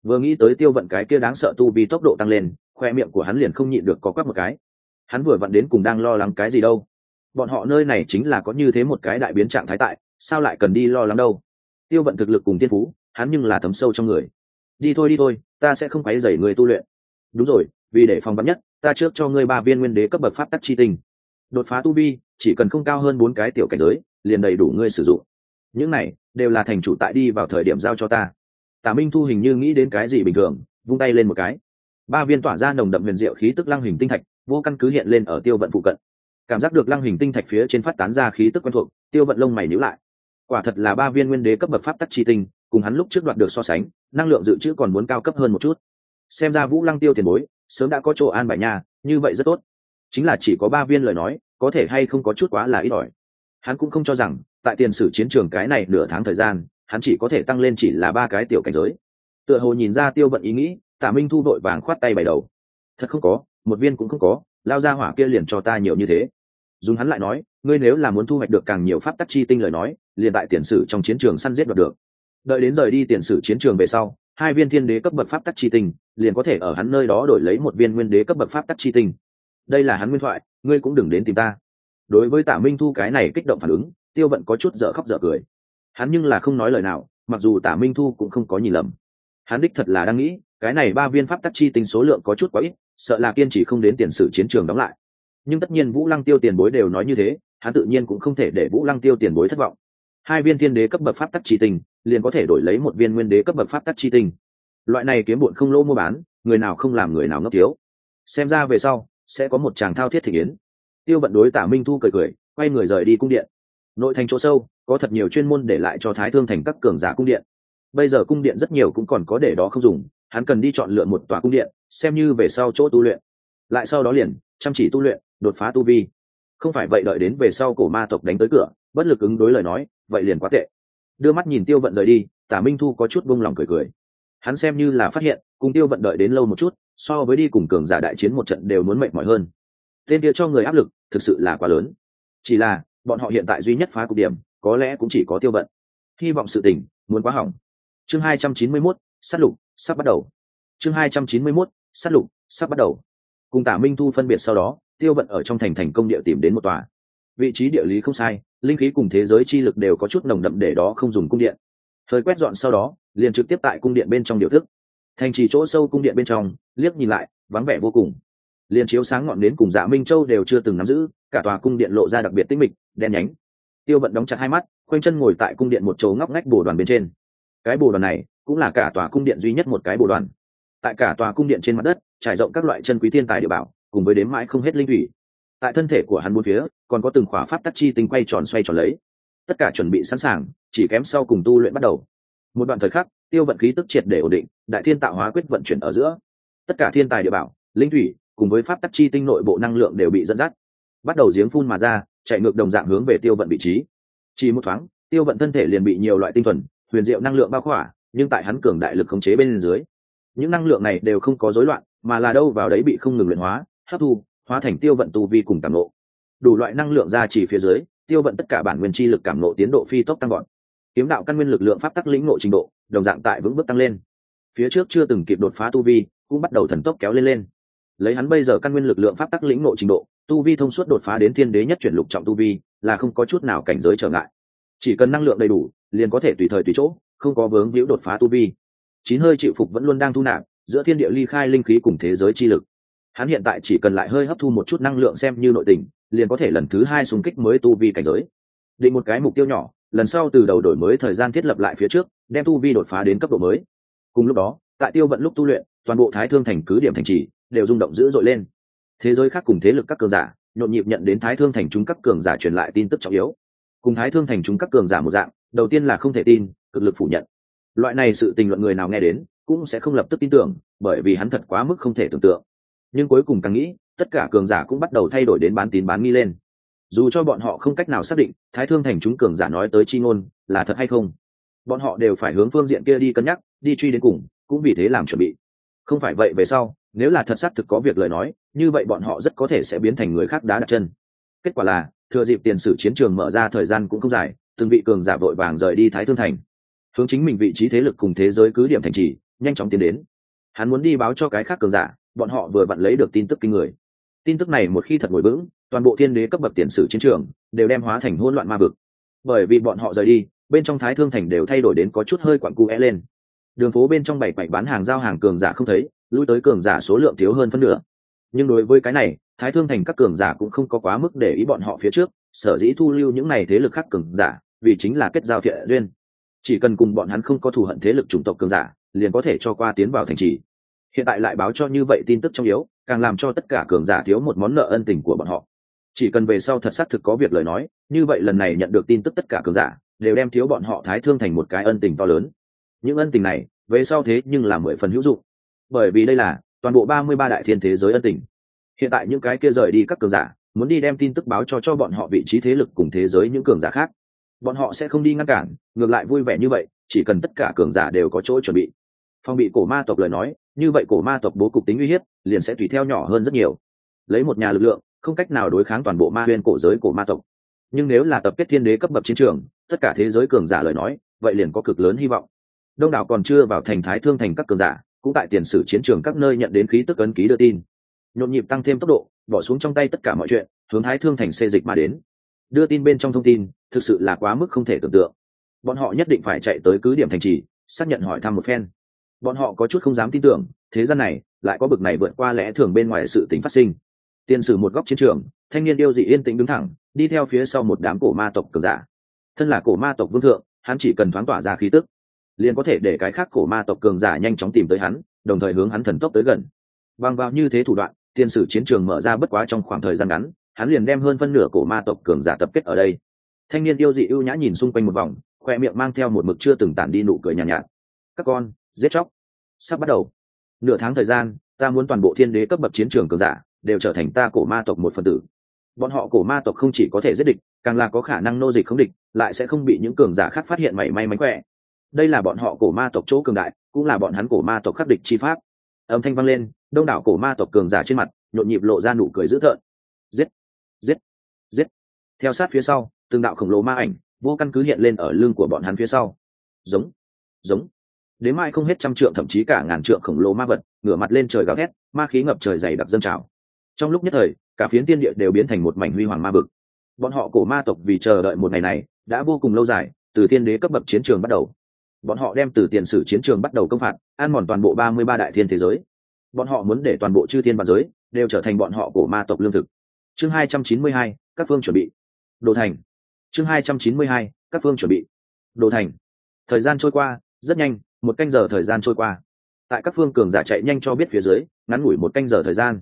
Vừa nghĩ tới tiêu vận cái kia đáng sợ tu vi tốc độ tăng lên, khoe miệng của hắn liền không nhịn được có quắc một cái. Hắn vừa vặn đến cùng đang lo lắng cái gì đâu. Bọn họ nơi này chính là có như thế một cái đại biến trạng thái tại, sao lại cần đi lo lắng đâu? Tiêu vận thực lực cùng tiên phú hắn nhưng là thấm sâu trong người. Đi thôi đi thôi, ta sẽ không quấy dày người tu luyện. Đúng rồi, vì để phòng vắn nhất, ta trước cho ngươi ba viên nguyên đế cấp bậc pháp tắc chi tinh. Đột phá tu vi, chỉ cần không cao hơn bốn cái tiểu cảnh giới, liền đầy đủ ngươi sử dụng. Những này đều là thành chủ tại đi vào thời điểm giao cho ta. Tả minh thu hình như nghĩ đến cái gì bình thường, vung tay lên một cái. Ba viên tỏa ra nồng đậm huyền diệu khí tức lăng hình tinh thạch, vô căn cứ hiện lên ở tiêu vận phụ cận. Cảm giác được lăng hình tinh thạch phía trên phát tán ra khí tức quen thuộc, tiêu vận lông mày nhíu lại. Quả thật là ba viên nguyên đế cấp bậc pháp tắc chi tinh cùng hắn lúc trước đoạt được so sánh, năng lượng dự trữ còn muốn cao cấp hơn một chút. Xem ra vũ lăng tiêu tiền bối, sớm đã có chỗ an bài nhà như vậy rất tốt. Chính là chỉ có ba viên lời nói, có thể hay không có chút quá là ít ỏi. Hắn cũng không cho rằng, tại tiền sử chiến trường cái này nửa tháng thời gian, hắn chỉ có thể tăng lên chỉ là ba cái tiểu cảnh giới. Tựa hồ nhìn ra tiêu vận ý nghĩ, tạ minh thu đội vàng khoát tay bày đầu. Thật không có, một viên cũng không có, lao ra hỏa kia liền cho ta nhiều như thế. Dùng hắn lại nói, ngươi nếu là muốn thu hoạch được càng nhiều pháp tắc chi tinh lời nói, liền tại tiền sử trong chiến trường săn giết đoạt được đợi đến rời đi tiền sử chiến trường về sau, hai viên thiên đế cấp bậc pháp tắc chi tình liền có thể ở hắn nơi đó đổi lấy một viên nguyên đế cấp bậc pháp tắc chi tình. đây là hắn nguyên thoại, ngươi cũng đừng đến tìm ta. Đối với tả minh thu cái này kích động phản ứng, tiêu vận có chút dở khóc dở cười. Hắn nhưng là không nói lời nào, mặc dù tả minh thu cũng không có nhìn lầm. Hắn đích thật là đang nghĩ, cái này ba viên pháp tắc chi tinh số lượng có chút quá ít, sợ là kiên chỉ không đến tiền sử chiến trường đóng lại. Nhưng tất nhiên vũ lăng tiêu tiền bối đều nói như thế, hắn tự nhiên cũng không thể để vũ lăng tiêu tiền bối thất vọng. Hai viên thiên đế cấp bậc pháp tắc chi tinh liền có thể đổi lấy một viên nguyên đế cấp bậc pháp tắc chi tinh. Loại này kiếm bụn không lỗ mua bán, người nào không làm người nào ngấp thiếu. Xem ra về sau, sẽ có một chàng thao thiết thể yến. Tiêu vận đối tả minh thu cười cười, quay người rời đi cung điện. Nội thành chỗ sâu, có thật nhiều chuyên môn để lại cho thái thương thành các cường giả cung điện. Bây giờ cung điện rất nhiều cũng còn có để đó không dùng, hắn cần đi chọn lựa một tòa cung điện, xem như về sau chỗ tu luyện. Lại sau đó liền, chăm chỉ tu luyện, đột phá tu vi. Không phải vậy đợi đến về sau cổ ma tộc đánh tới cửa, bất lực ứng đối lời nói, vậy liền quá tệ đưa mắt nhìn tiêu vận rời đi tả minh thu có chút vung lòng cười cười. Hắn xem như là phát hiện cùng tiêu vận đợi đến lâu một chút so với đi cùng cường giả đại chiến một trận đều muốn mệt mỏi hơn. Tên kia cho người áp lực thực sự là quá lớn. Chỉ là bọn họ hiện tại duy nhất phá cục điểm có lẽ cũng chỉ có tiêu vận. Hy vọng sự tình muốn quá hỏng. Chương hai trăm chín mươi 291, sát lục sắp bắt đầu. Chương hai trăm chín mươi 291, sát lục sắp bắt đầu. Cùng tả minh thu phân biệt sau đó tiêu vận ở trong thành thành công địa tìm đến một tòa vị trí địa lý không sai, linh khí cùng thế giới chi lực đều có chút nồng đậm để đó không dùng cung điện. Thời quét dọn sau đó, liền trực tiếp tại cung điện bên trong điều thức. Thành trì chỗ sâu cung điện bên trong, liếc nhìn lại, vắng vẻ vô cùng. Liền chiếu sáng ngọn đến cùng dạ minh châu đều chưa từng nắm giữ, cả tòa cung điện lộ ra đặc biệt tinh mịch, đen nhánh. Tiêu vận đóng chặt hai mắt, khoanh chân ngồi tại cung điện một chỗ ngóc ngách bồ đoàn bên trên. Cái bồ đoàn này, cũng là cả tòa cung điện duy nhất một cái bồ đoàn. Tại cả tòa cung điện trên mặt đất, trải rộng các loại chân quý thiên tài địa bảo, cùng với đếm mãi không hết linh thủy tại thân thể của hắn bốn phía, còn có từng khỏa pháp tắc chi tinh quay tròn xoay tròn lấy. Tất cả chuẩn bị sẵn sàng, chỉ kém sau cùng tu luyện bắt đầu. Một đoạn thời khắc, tiêu vận khí tức triệt để ổn định, đại thiên tạo hóa quyết vận chuyển ở giữa. Tất cả thiên tài địa bảo, linh thủy, cùng với pháp tắc chi tinh nội bộ năng lượng đều bị dẫn dắt. Bắt đầu giếng phun mà ra, chạy ngược đồng dạng hướng về tiêu vận vị trí. Chỉ một thoáng, tiêu vận thân thể liền bị nhiều loại tinh thuần, huyền diệu năng lượng bao khỏa, nhưng tại hắn cường đại lực khống chế bên dưới, những năng lượng này đều không có rối loạn, mà là đâu vào đấy bị không ngừng luyện hóa, hấp thu hóa thành tiêu vận tu vi cùng cảm nộ đủ loại năng lượng ra chỉ phía dưới, tiêu vận tất cả bản nguyên chi lực cảm nộ tiến độ phi tốc tăng gọn kiếm đạo căn nguyên lực lượng pháp tắc lĩnh ngộ trình độ, đồng dạng tại vững bước tăng lên. Phía trước chưa từng kịp đột phá tu vi, cũng bắt đầu thần tốc kéo lên lên. Lấy hắn bây giờ căn nguyên lực lượng pháp tắc lĩnh ngộ trình độ, tu vi thông suốt đột phá đến thiên đế nhất chuyển lục trọng tu vi, là không có chút nào cảnh giới trở ngại. Chỉ cần năng lượng đầy đủ, liền có thể tùy thời tùy chỗ, không có vướng víu đột phá tu vi. Chín hơi chịu phục vẫn luôn đang thu nạp, giữa thiên địa ly khai linh khí cùng thế giới chi lực hắn hiện tại chỉ cần lại hơi hấp thu một chút năng lượng xem như nội tình, liền có thể lần thứ hai xung kích mới tu vi cảnh giới. Định một cái mục tiêu nhỏ, lần sau từ đầu đổi mới thời gian thiết lập lại phía trước, đem tu vi đột phá đến cấp độ mới. Cùng lúc đó, tại tiêu vận lúc tu luyện, toàn bộ thái thương thành cứ điểm thành trì, đều rung động dữ dội lên. Thế giới khác cùng thế lực các cường giả, nhộn nhịp nhận đến thái thương thành chúng các cường giả truyền lại tin tức trọng yếu. Cùng thái thương thành chúng các cường giả một dạng, đầu tiên là không thể tin, cực lực phủ nhận. Loại này sự tình luận người nào nghe đến, cũng sẽ không lập tức tin tưởng, bởi vì hắn thật quá mức không thể tưởng tượng nhưng cuối cùng càng nghĩ, tất cả cường giả cũng bắt đầu thay đổi đến bán tín bán nghi lên. Dù cho bọn họ không cách nào xác định, thái thương thành chúng cường giả nói tới chi ngôn, là thật hay không? Bọn họ đều phải hướng phương diện kia đi cân nhắc, đi truy đến cùng, cũng vì thế làm chuẩn bị. Không phải vậy về sau, nếu là thật xác thực có việc lời nói, như vậy bọn họ rất có thể sẽ biến thành người khác đá đặt chân. Kết quả là, thừa dịp tiền sử chiến trường mở ra thời gian cũng không dài, từng vị cường giả vội vàng rời đi thái thương thành. Hướng chính mình vị trí thế lực cùng thế giới cứ điểm thành trì, nhanh chóng tiến đến. Hắn muốn đi báo cho cái khác cường giả bọn họ vừa vặn lấy được tin tức kinh người. Tin tức này một khi thật ngồi vững, toàn bộ thiên đế cấp bậc tiền sử chiến trường đều đem hóa thành hỗn loạn ma vực. Bởi vì bọn họ rời đi, bên trong thái thương thành đều thay đổi đến có chút hơi quặn cu é lên. Đường phố bên trong bảy bảy bán hàng giao hàng cường giả không thấy, lui tới cường giả số lượng thiếu hơn phân nửa. Nhưng đối với cái này, thái thương thành các cường giả cũng không có quá mức để ý bọn họ phía trước, sở dĩ thu lưu những này thế lực khác cường giả, vì chính là kết giao thiện duyên. Chỉ cần cùng bọn hắn không có thù hận thế lực chủng tộc cường giả, liền có thể cho qua tiến vào thành trì hiện tại lại báo cho như vậy tin tức trong yếu, càng làm cho tất cả cường giả thiếu một món nợ ân tình của bọn họ. Chỉ cần về sau thật xác thực có việc lời nói, như vậy lần này nhận được tin tức tất cả cường giả, đều đem thiếu bọn họ thái thương thành một cái ân tình to lớn. Những ân tình này, về sau thế nhưng là mười phần hữu dụng. Bởi vì đây là toàn bộ ba mươi ba đại thiên thế giới ân tình. Hiện tại những cái kia rời đi các cường giả, muốn đi đem tin tức báo cho cho bọn họ vị trí thế lực cùng thế giới những cường giả khác. Bọn họ sẽ không đi ngăn cản, ngược lại vui vẻ như vậy, chỉ cần tất cả cường giả đều có chỗ chuẩn bị. Phong bị cổ ma tộc lời nói như vậy cổ ma tộc bố cục tính uy hiếp, liền sẽ tùy theo nhỏ hơn rất nhiều. Lấy một nhà lực lượng, không cách nào đối kháng toàn bộ ma huyên cổ giới cổ ma tộc. Nhưng nếu là tập kết thiên đế cấp bậc chiến trường, tất cả thế giới cường giả lời nói, vậy liền có cực lớn hy vọng. Đông đảo còn chưa vào thành thái thương thành các cường giả, cũng tại tiền sử chiến trường các nơi nhận đến khí tức ấn ký đưa tin. Nhộn nhịp tăng thêm tốc độ, bỏ xuống trong tay tất cả mọi chuyện, hướng thái thương thành xê dịch mà đến. Đưa tin bên trong thông tin, thực sự là quá mức không thể tưởng tượng. Bọn họ nhất định phải chạy tới cứ điểm thành trì, xác nhận hỏi thăm một phen bọn họ có chút không dám tin tưởng thế gian này lại có bực này vượt qua lẽ thường bên ngoài sự tính phát sinh. Tiền sử một góc chiến trường thanh niên yêu dị yên tĩnh đứng thẳng đi theo phía sau một đám cổ ma tộc cường giả. Thân là cổ ma tộc vương thượng hắn chỉ cần thoáng tỏa ra khí tức liền có thể để cái khác cổ ma tộc cường giả nhanh chóng tìm tới hắn đồng thời hướng hắn thần tốc tới gần. Bằng vào như thế thủ đoạn tiền sử chiến trường mở ra bất quá trong khoảng thời gian ngắn hắn liền đem hơn phân nửa cổ ma tộc cường giả tập kết ở đây. Thanh niên yêu dị ưu nhã nhìn xung quanh một vòng khoe miệng mang theo một mực chưa từng tản đi nụ cười nhàn nhạt, nhạt. Các con giết chóc. Sắp bắt đầu. Nửa tháng thời gian, ta muốn toàn bộ thiên đế cấp bậc chiến trường cường giả đều trở thành ta cổ ma tộc một phần tử. Bọn họ cổ ma tộc không chỉ có thể giết địch, càng là có khả năng nô dịch không địch, lại sẽ không bị những cường giả khác phát hiện mảy may mánh khỏe. Đây là bọn họ cổ ma tộc chỗ cường đại, cũng là bọn hắn cổ ma tộc khắc địch chi pháp. Âm thanh vang lên, đông đảo cổ ma tộc cường giả trên mặt, nhộn nhịp lộ ra nụ cười dữ thợn giết giết giết. Theo sát phía sau, từng đạo khổng lồ ma ảnh, vô căn cứ hiện lên ở lưng của bọn hắn phía sau. Giống giống đến mai không hết trăm trượng, thậm chí cả ngàn trượng khổng lồ ma vật, ngửa mặt lên trời gào thét, ma khí ngập trời dày đặc dâng trào. Trong lúc nhất thời, cả phiến tiên địa đều biến thành một mảnh huy hoàng ma bực bọn họ cổ ma tộc vì chờ đợi một ngày này, đã vô cùng lâu dài, từ thiên đế cấp bậc chiến trường bắt đầu. Bọn họ đem từ tiền sử chiến trường bắt đầu công phạt ăn mòn toàn bộ ba mươi ba đại thiên thế giới. Bọn họ muốn để toàn bộ chư thiên và giới đều trở thành bọn họ cổ ma tộc lương thực. Chương hai trăm chín mươi hai, các phương chuẩn bị. Đồ thành. Chương hai trăm chín mươi hai, các phương chuẩn bị. Đồ thành. Thời gian trôi qua, rất nhanh một canh giờ thời gian trôi qua. Tại các phương cường giả chạy nhanh cho biết phía dưới, ngắn ngủi một canh giờ thời gian.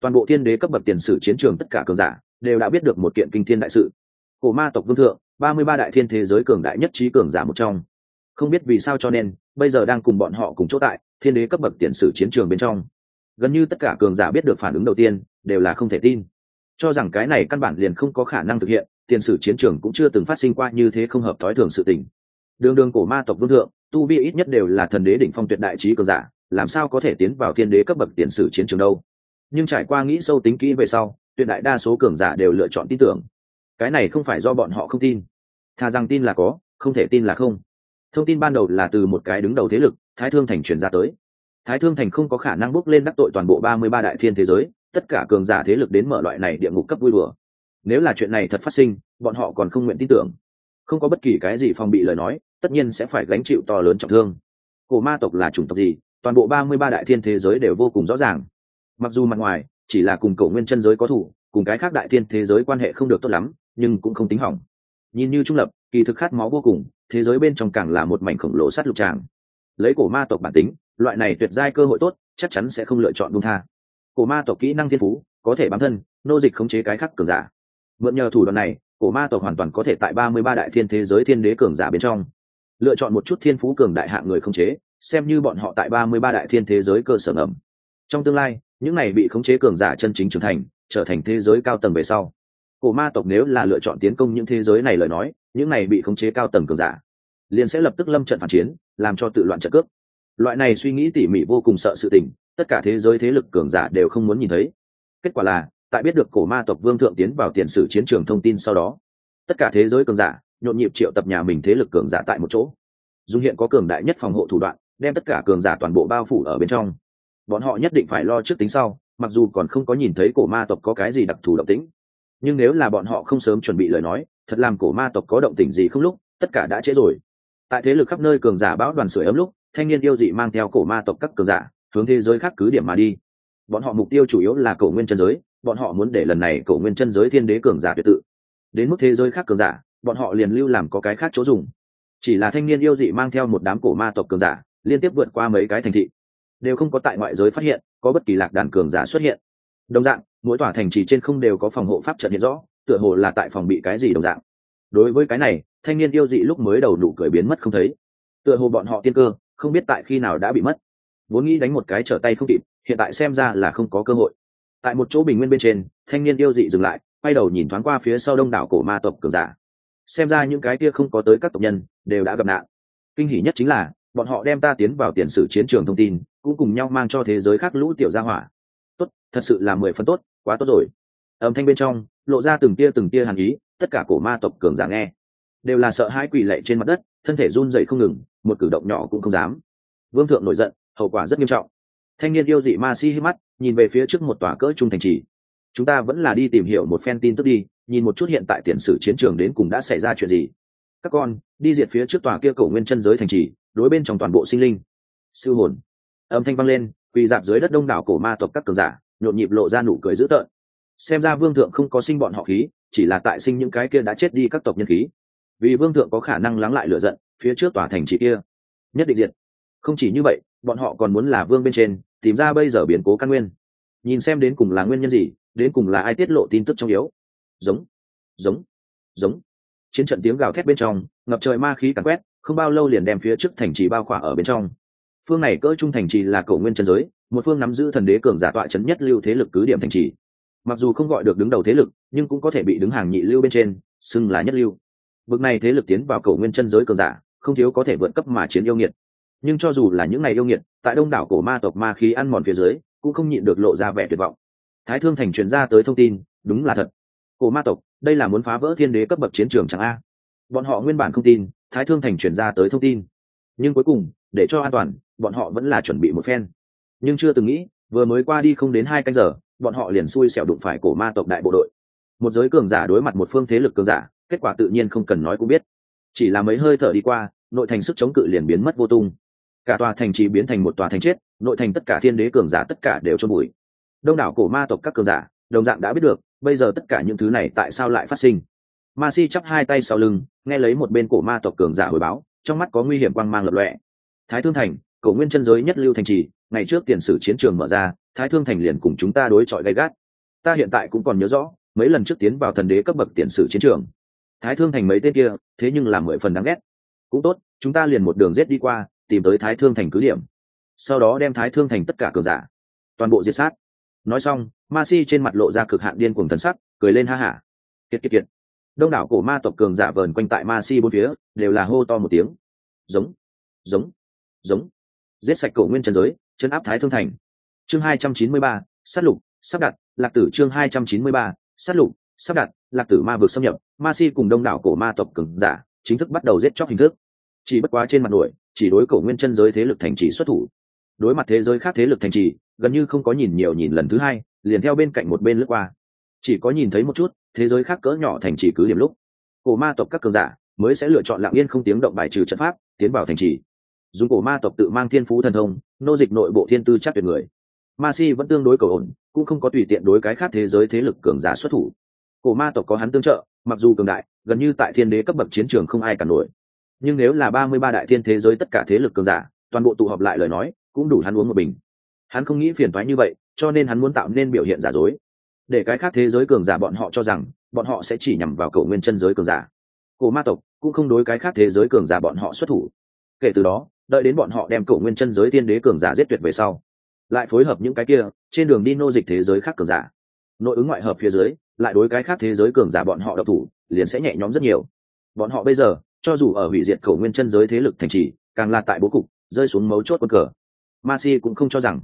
Toàn bộ thiên đế cấp bậc tiền sử chiến trường tất cả cường giả đều đã biết được một kiện kinh thiên đại sự. Cổ ma tộc vương thượng, ba mươi ba đại thiên thế giới cường đại nhất trí cường giả một trong. Không biết vì sao cho nên, bây giờ đang cùng bọn họ cùng chỗ tại, thiên đế cấp bậc tiền sử chiến trường bên trong. Gần như tất cả cường giả biết được phản ứng đầu tiên, đều là không thể tin. Cho rằng cái này căn bản liền không có khả năng thực hiện, tiền sử chiến trường cũng chưa từng phát sinh qua như thế không hợp thói thường sự tình. Đường đường cổ ma tộc vương thượng tu vi ít nhất đều là thần đế đỉnh phong tuyệt đại trí cường giả, làm sao có thể tiến vào thiên đế cấp bậc tiền sử chiến trường đâu? Nhưng trải qua nghĩ sâu tính kỹ về sau, tuyệt đại đa số cường giả đều lựa chọn tin tưởng. Cái này không phải do bọn họ không tin. Thà rằng tin là có, không thể tin là không. Thông tin ban đầu là từ một cái đứng đầu thế lực, thái thương thành truyền ra tới. Thái thương thành không có khả năng bước lên đắc tội toàn bộ ba mươi ba đại thiên thế giới, tất cả cường giả thế lực đến mở loại này địa ngục cấp vui bừa nếu là chuyện này thật phát sinh, bọn họ còn không nguyện tin tưởng. Không có bất kỳ cái gì phòng bị lời nói tất nhiên sẽ phải gánh chịu to lớn trọng thương. Cổ ma tộc là chủng tộc gì? Toàn bộ ba mươi ba đại thiên thế giới đều vô cùng rõ ràng. Mặc dù mặt ngoài, chỉ là cùng cổ nguyên chân giới có thủ, cùng cái khác đại thiên thế giới quan hệ không được tốt lắm, nhưng cũng không tính hỏng. Nhìn như trung lập, kỳ thực khát máu vô cùng, thế giới bên trong càng là một mảnh khổng lồ sát lục tràng. Lấy cổ ma tộc bản tính, loại này tuyệt giai cơ hội tốt, chắc chắn sẽ không lựa chọn buông tha. Cổ ma tộc kỹ năng thiên phú, có thể bám thân, nô dịch khống chế cái khác cường giả. Mượn nhờ thủ đoạn này, cổ ma tộc hoàn toàn có thể tại ba mươi ba đại thiên thế giới thiên đế cường giả bên trong lựa chọn một chút thiên phú cường đại hạng người không chế, xem như bọn họ tại ba mươi ba đại thiên thế giới cơ sở ngầm. Trong tương lai, những này bị khống chế cường giả chân chính trưởng thành, trở thành thế giới cao tầng về sau. Cổ ma tộc nếu là lựa chọn tiến công những thế giới này lời nói, những này bị khống chế cao tầng cường giả, liền sẽ lập tức lâm trận phản chiến, làm cho tự loạn trận cướp. Loại này suy nghĩ tỉ mỉ vô cùng sợ sự tình, tất cả thế giới thế lực cường giả đều không muốn nhìn thấy. Kết quả là, tại biết được cổ ma tộc vương thượng tiến vào tiền sử chiến trường thông tin sau đó, tất cả thế giới cường giả nhộn nhịp triệu tập nhà mình thế lực cường giả tại một chỗ. Dung hiện có cường đại nhất phòng hộ thủ đoạn, đem tất cả cường giả toàn bộ bao phủ ở bên trong. Bọn họ nhất định phải lo trước tính sau, mặc dù còn không có nhìn thấy cổ ma tộc có cái gì đặc thù động tĩnh. Nhưng nếu là bọn họ không sớm chuẩn bị lời nói, thật làm cổ ma tộc có động tĩnh gì không lúc, tất cả đã trễ rồi. Tại thế lực khắp nơi cường giả bão đoàn sửa ấm lúc, thanh niên yêu dị mang theo cổ ma tộc các cường giả, hướng thế giới khác cứ điểm mà đi. Bọn họ mục tiêu chủ yếu là cổ nguyên chân giới, bọn họ muốn để lần này cổ nguyên chân giới thiên đế cường giả tuyệt tự. Đến mức thế giới khác cường giả bọn họ liền lưu làm có cái khác chỗ dùng. Chỉ là thanh niên yêu dị mang theo một đám cổ ma tộc cường giả, liên tiếp vượt qua mấy cái thành thị. Đều không có tại ngoại giới phát hiện, có bất kỳ lạc đàn cường giả xuất hiện. Đồng dạng, mỗi tòa thành trì trên không đều có phòng hộ pháp trận hiện rõ, tựa hồ là tại phòng bị cái gì đồng dạng. Đối với cái này, thanh niên yêu dị lúc mới đầu nụ cười biến mất không thấy. Tựa hồ bọn họ tiên cơ, không biết tại khi nào đã bị mất. Vốn nghĩ đánh một cái trở tay không kịp, hiện tại xem ra là không có cơ hội. Tại một chỗ bình nguyên bên trên, thanh niên yêu dị dừng lại, quay đầu nhìn thoáng qua phía sau đông đảo cổ ma tộc cường giả xem ra những cái kia không có tới các tộc nhân đều đã gặp nạn. Kinh hỉ nhất chính là, bọn họ đem ta tiến vào tiền sử chiến trường thông tin, cũng cùng nhau mang cho thế giới khác lũ tiểu gia hỏa. Tốt, thật sự là mười phần tốt, quá tốt rồi. Âm thanh bên trong, lộ ra từng tia từng tia hàn ý, tất cả cổ ma tộc cường giả nghe. Đều là sợ hãi quỷ lệ trên mặt đất, thân thể run dậy không ngừng, một cử động nhỏ cũng không dám. Vương thượng nổi giận, hậu quả rất nghiêm trọng. Thanh niên yêu dị ma si hít mắt, nhìn về phía trước một tòa cỡ trung thành trì. Chúng ta vẫn là đi tìm hiểu một phen tin tức đi nhìn một chút hiện tại tiền sử chiến trường đến cùng đã xảy ra chuyện gì. Các con, đi diệt phía trước tòa kia cổ nguyên chân giới thành trì, đối bên trong toàn bộ sinh linh. Siêu hồn. Âm thanh vang lên, quỳ dạp dưới đất đông đảo cổ ma tộc các cường giả, nhộn nhịp lộ ra nụ cười dữ tợn. Xem ra vương thượng không có sinh bọn họ khí, chỉ là tại sinh những cái kia đã chết đi các tộc nhân khí. Vì vương thượng có khả năng lắng lại lửa giận, phía trước tòa thành trì kia. Nhất định diệt. Không chỉ như vậy, bọn họ còn muốn là vương bên trên, tìm ra bây giờ biến cố căn nguyên. Nhìn xem đến cùng là nguyên nhân gì, đến cùng là ai tiết lộ tin tức trong yếu giống giống giống. Chiến trận tiếng gào thét bên trong, ngập trời ma khí càn quét, không bao lâu liền đem phía trước thành trì bao khỏa ở bên trong. Phương này cỡ trung thành trì là cầu nguyên chân giới, một phương nắm giữ thần đế cường giả tọa chấn nhất lưu thế lực cứ điểm thành trì. Mặc dù không gọi được đứng đầu thế lực, nhưng cũng có thể bị đứng hàng nhị lưu bên trên, xưng là nhất lưu. Bước này thế lực tiến vào cầu nguyên chân giới cường giả, không thiếu có thể vượt cấp mà chiến yêu nghiệt. Nhưng cho dù là những ngày yêu nghiệt, tại đông đảo cổ ma tộc ma khí ăn mòn phía dưới, cũng không nhịn được lộ ra vẻ tuyệt vọng. Thái thương thành truyền ra tới thông tin, đúng là thật cổ ma tộc, đây là muốn phá vỡ thiên đế cấp bậc chiến trường chẳng a? Bọn họ nguyên bản không tin, thái thương thành truyền ra tới thông tin. Nhưng cuối cùng, để cho an toàn, bọn họ vẫn là chuẩn bị một phen. Nhưng chưa từng nghĩ, vừa mới qua đi không đến hai canh giờ, bọn họ liền xui xẻo đụng phải cổ ma tộc đại bộ đội. Một giới cường giả đối mặt một phương thế lực cường giả, kết quả tự nhiên không cần nói cũng biết. Chỉ là mấy hơi thở đi qua, nội thành sức chống cự liền biến mất vô tung. Cả tòa thành chỉ biến thành một tòa thành chết, nội thành tất cả thiên đế cường giả tất cả đều cho bụi. Đông đảo cổ ma tộc các cường giả, đồng dạng đã biết được bây giờ tất cả những thứ này tại sao lại phát sinh? Ma si chắp hai tay sau lưng, nghe lấy một bên cổ ma tộc cường giả hồi báo, trong mắt có nguy hiểm quang mang lập lọe thái thương thành, cổ nguyên chân giới nhất lưu thành trì, ngày trước tiền sử chiến trường mở ra, thái thương thành liền cùng chúng ta đối chọi gay gắt. Ta hiện tại cũng còn nhớ rõ, mấy lần trước tiến vào thần đế cấp bậc tiền sử chiến trường. Thái thương thành mấy tên kia, thế nhưng là mười phần đáng ghét. Cũng tốt, chúng ta liền một đường rết đi qua, tìm tới thái thương thành cứ điểm. Sau đó đem thái thương thành tất cả cường giả, toàn bộ diệt sát. Nói xong ma si trên mặt lộ ra cực hạn điên cuồng thần sắc, cười lên ha hả kiệt kiệt kiệt. Đông đảo cổ ma tộc cường giả vờn quanh tại ma si bốn phía, đều là hô to một tiếng. Giống giống giống. Giết sạch cổ nguyên trần giới chấn áp thái thương thành. Chương hai trăm chín mươi ba, sát lục, sắp đặt, lạc tử chương hai trăm chín mươi ba, sát lục, sắp đặt, lạc tử ma vực xâm nhập. Ma si cùng đông đảo cổ ma tộc cường giả chính thức bắt đầu giết chóc hình thức. Chỉ bất quá trên mặt nổi chỉ đối cổ nguyên chân giới thế lực thành trì xuất thủ. Đối mặt thế giới khác thế lực thành trì, gần như không có nhìn nhiều nhìn lần thứ hai liền theo bên cạnh một bên lướt qua. Chỉ có nhìn thấy một chút, thế giới khác cỡ nhỏ thành trì cứ điểm lúc. Cổ ma tộc các cường giả mới sẽ lựa chọn lặng yên không tiếng động bài trừ trận pháp, tiến vào thành trì. Dùng cổ ma tộc tự mang thiên phú thần thông, nô dịch nội bộ thiên tư chắc tuyệt người. Ma si vẫn tương đối cầu ổn, cũng không có tùy tiện đối cái khác thế giới thế lực cường giả xuất thủ. Cổ ma tộc có hắn tương trợ, mặc dù cường đại, gần như tại thiên đế cấp bậc chiến trường không ai cả nổi. Nhưng nếu là ba mươi ba đại thiên thế giới tất cả thế lực cường giả, toàn bộ tụ họp lại lời nói, cũng đủ hắn uống một bình. Hắn không nghĩ phiền thoái như vậy cho nên hắn muốn tạo nên biểu hiện giả dối. Để cái khác thế giới cường giả bọn họ cho rằng, bọn họ sẽ chỉ nhằm vào cầu nguyên chân giới cường giả. Cổ ma tộc cũng không đối cái khác thế giới cường giả bọn họ xuất thủ. Kể từ đó, đợi đến bọn họ đem cổ nguyên chân giới tiên đế cường giả giết tuyệt về sau, lại phối hợp những cái kia trên đường đi nô dịch thế giới khác cường giả. Nội ứng ngoại hợp phía dưới, lại đối cái khác thế giới cường giả bọn họ độc thủ, liền sẽ nhẹ nhõm rất nhiều. Bọn họ bây giờ, cho dù ở hủy diệt cổ nguyên chân giới thế lực thành trì, càng là tại bố cục, rơi xuống mấu chốt quân cờ. Ma si cũng không cho rằng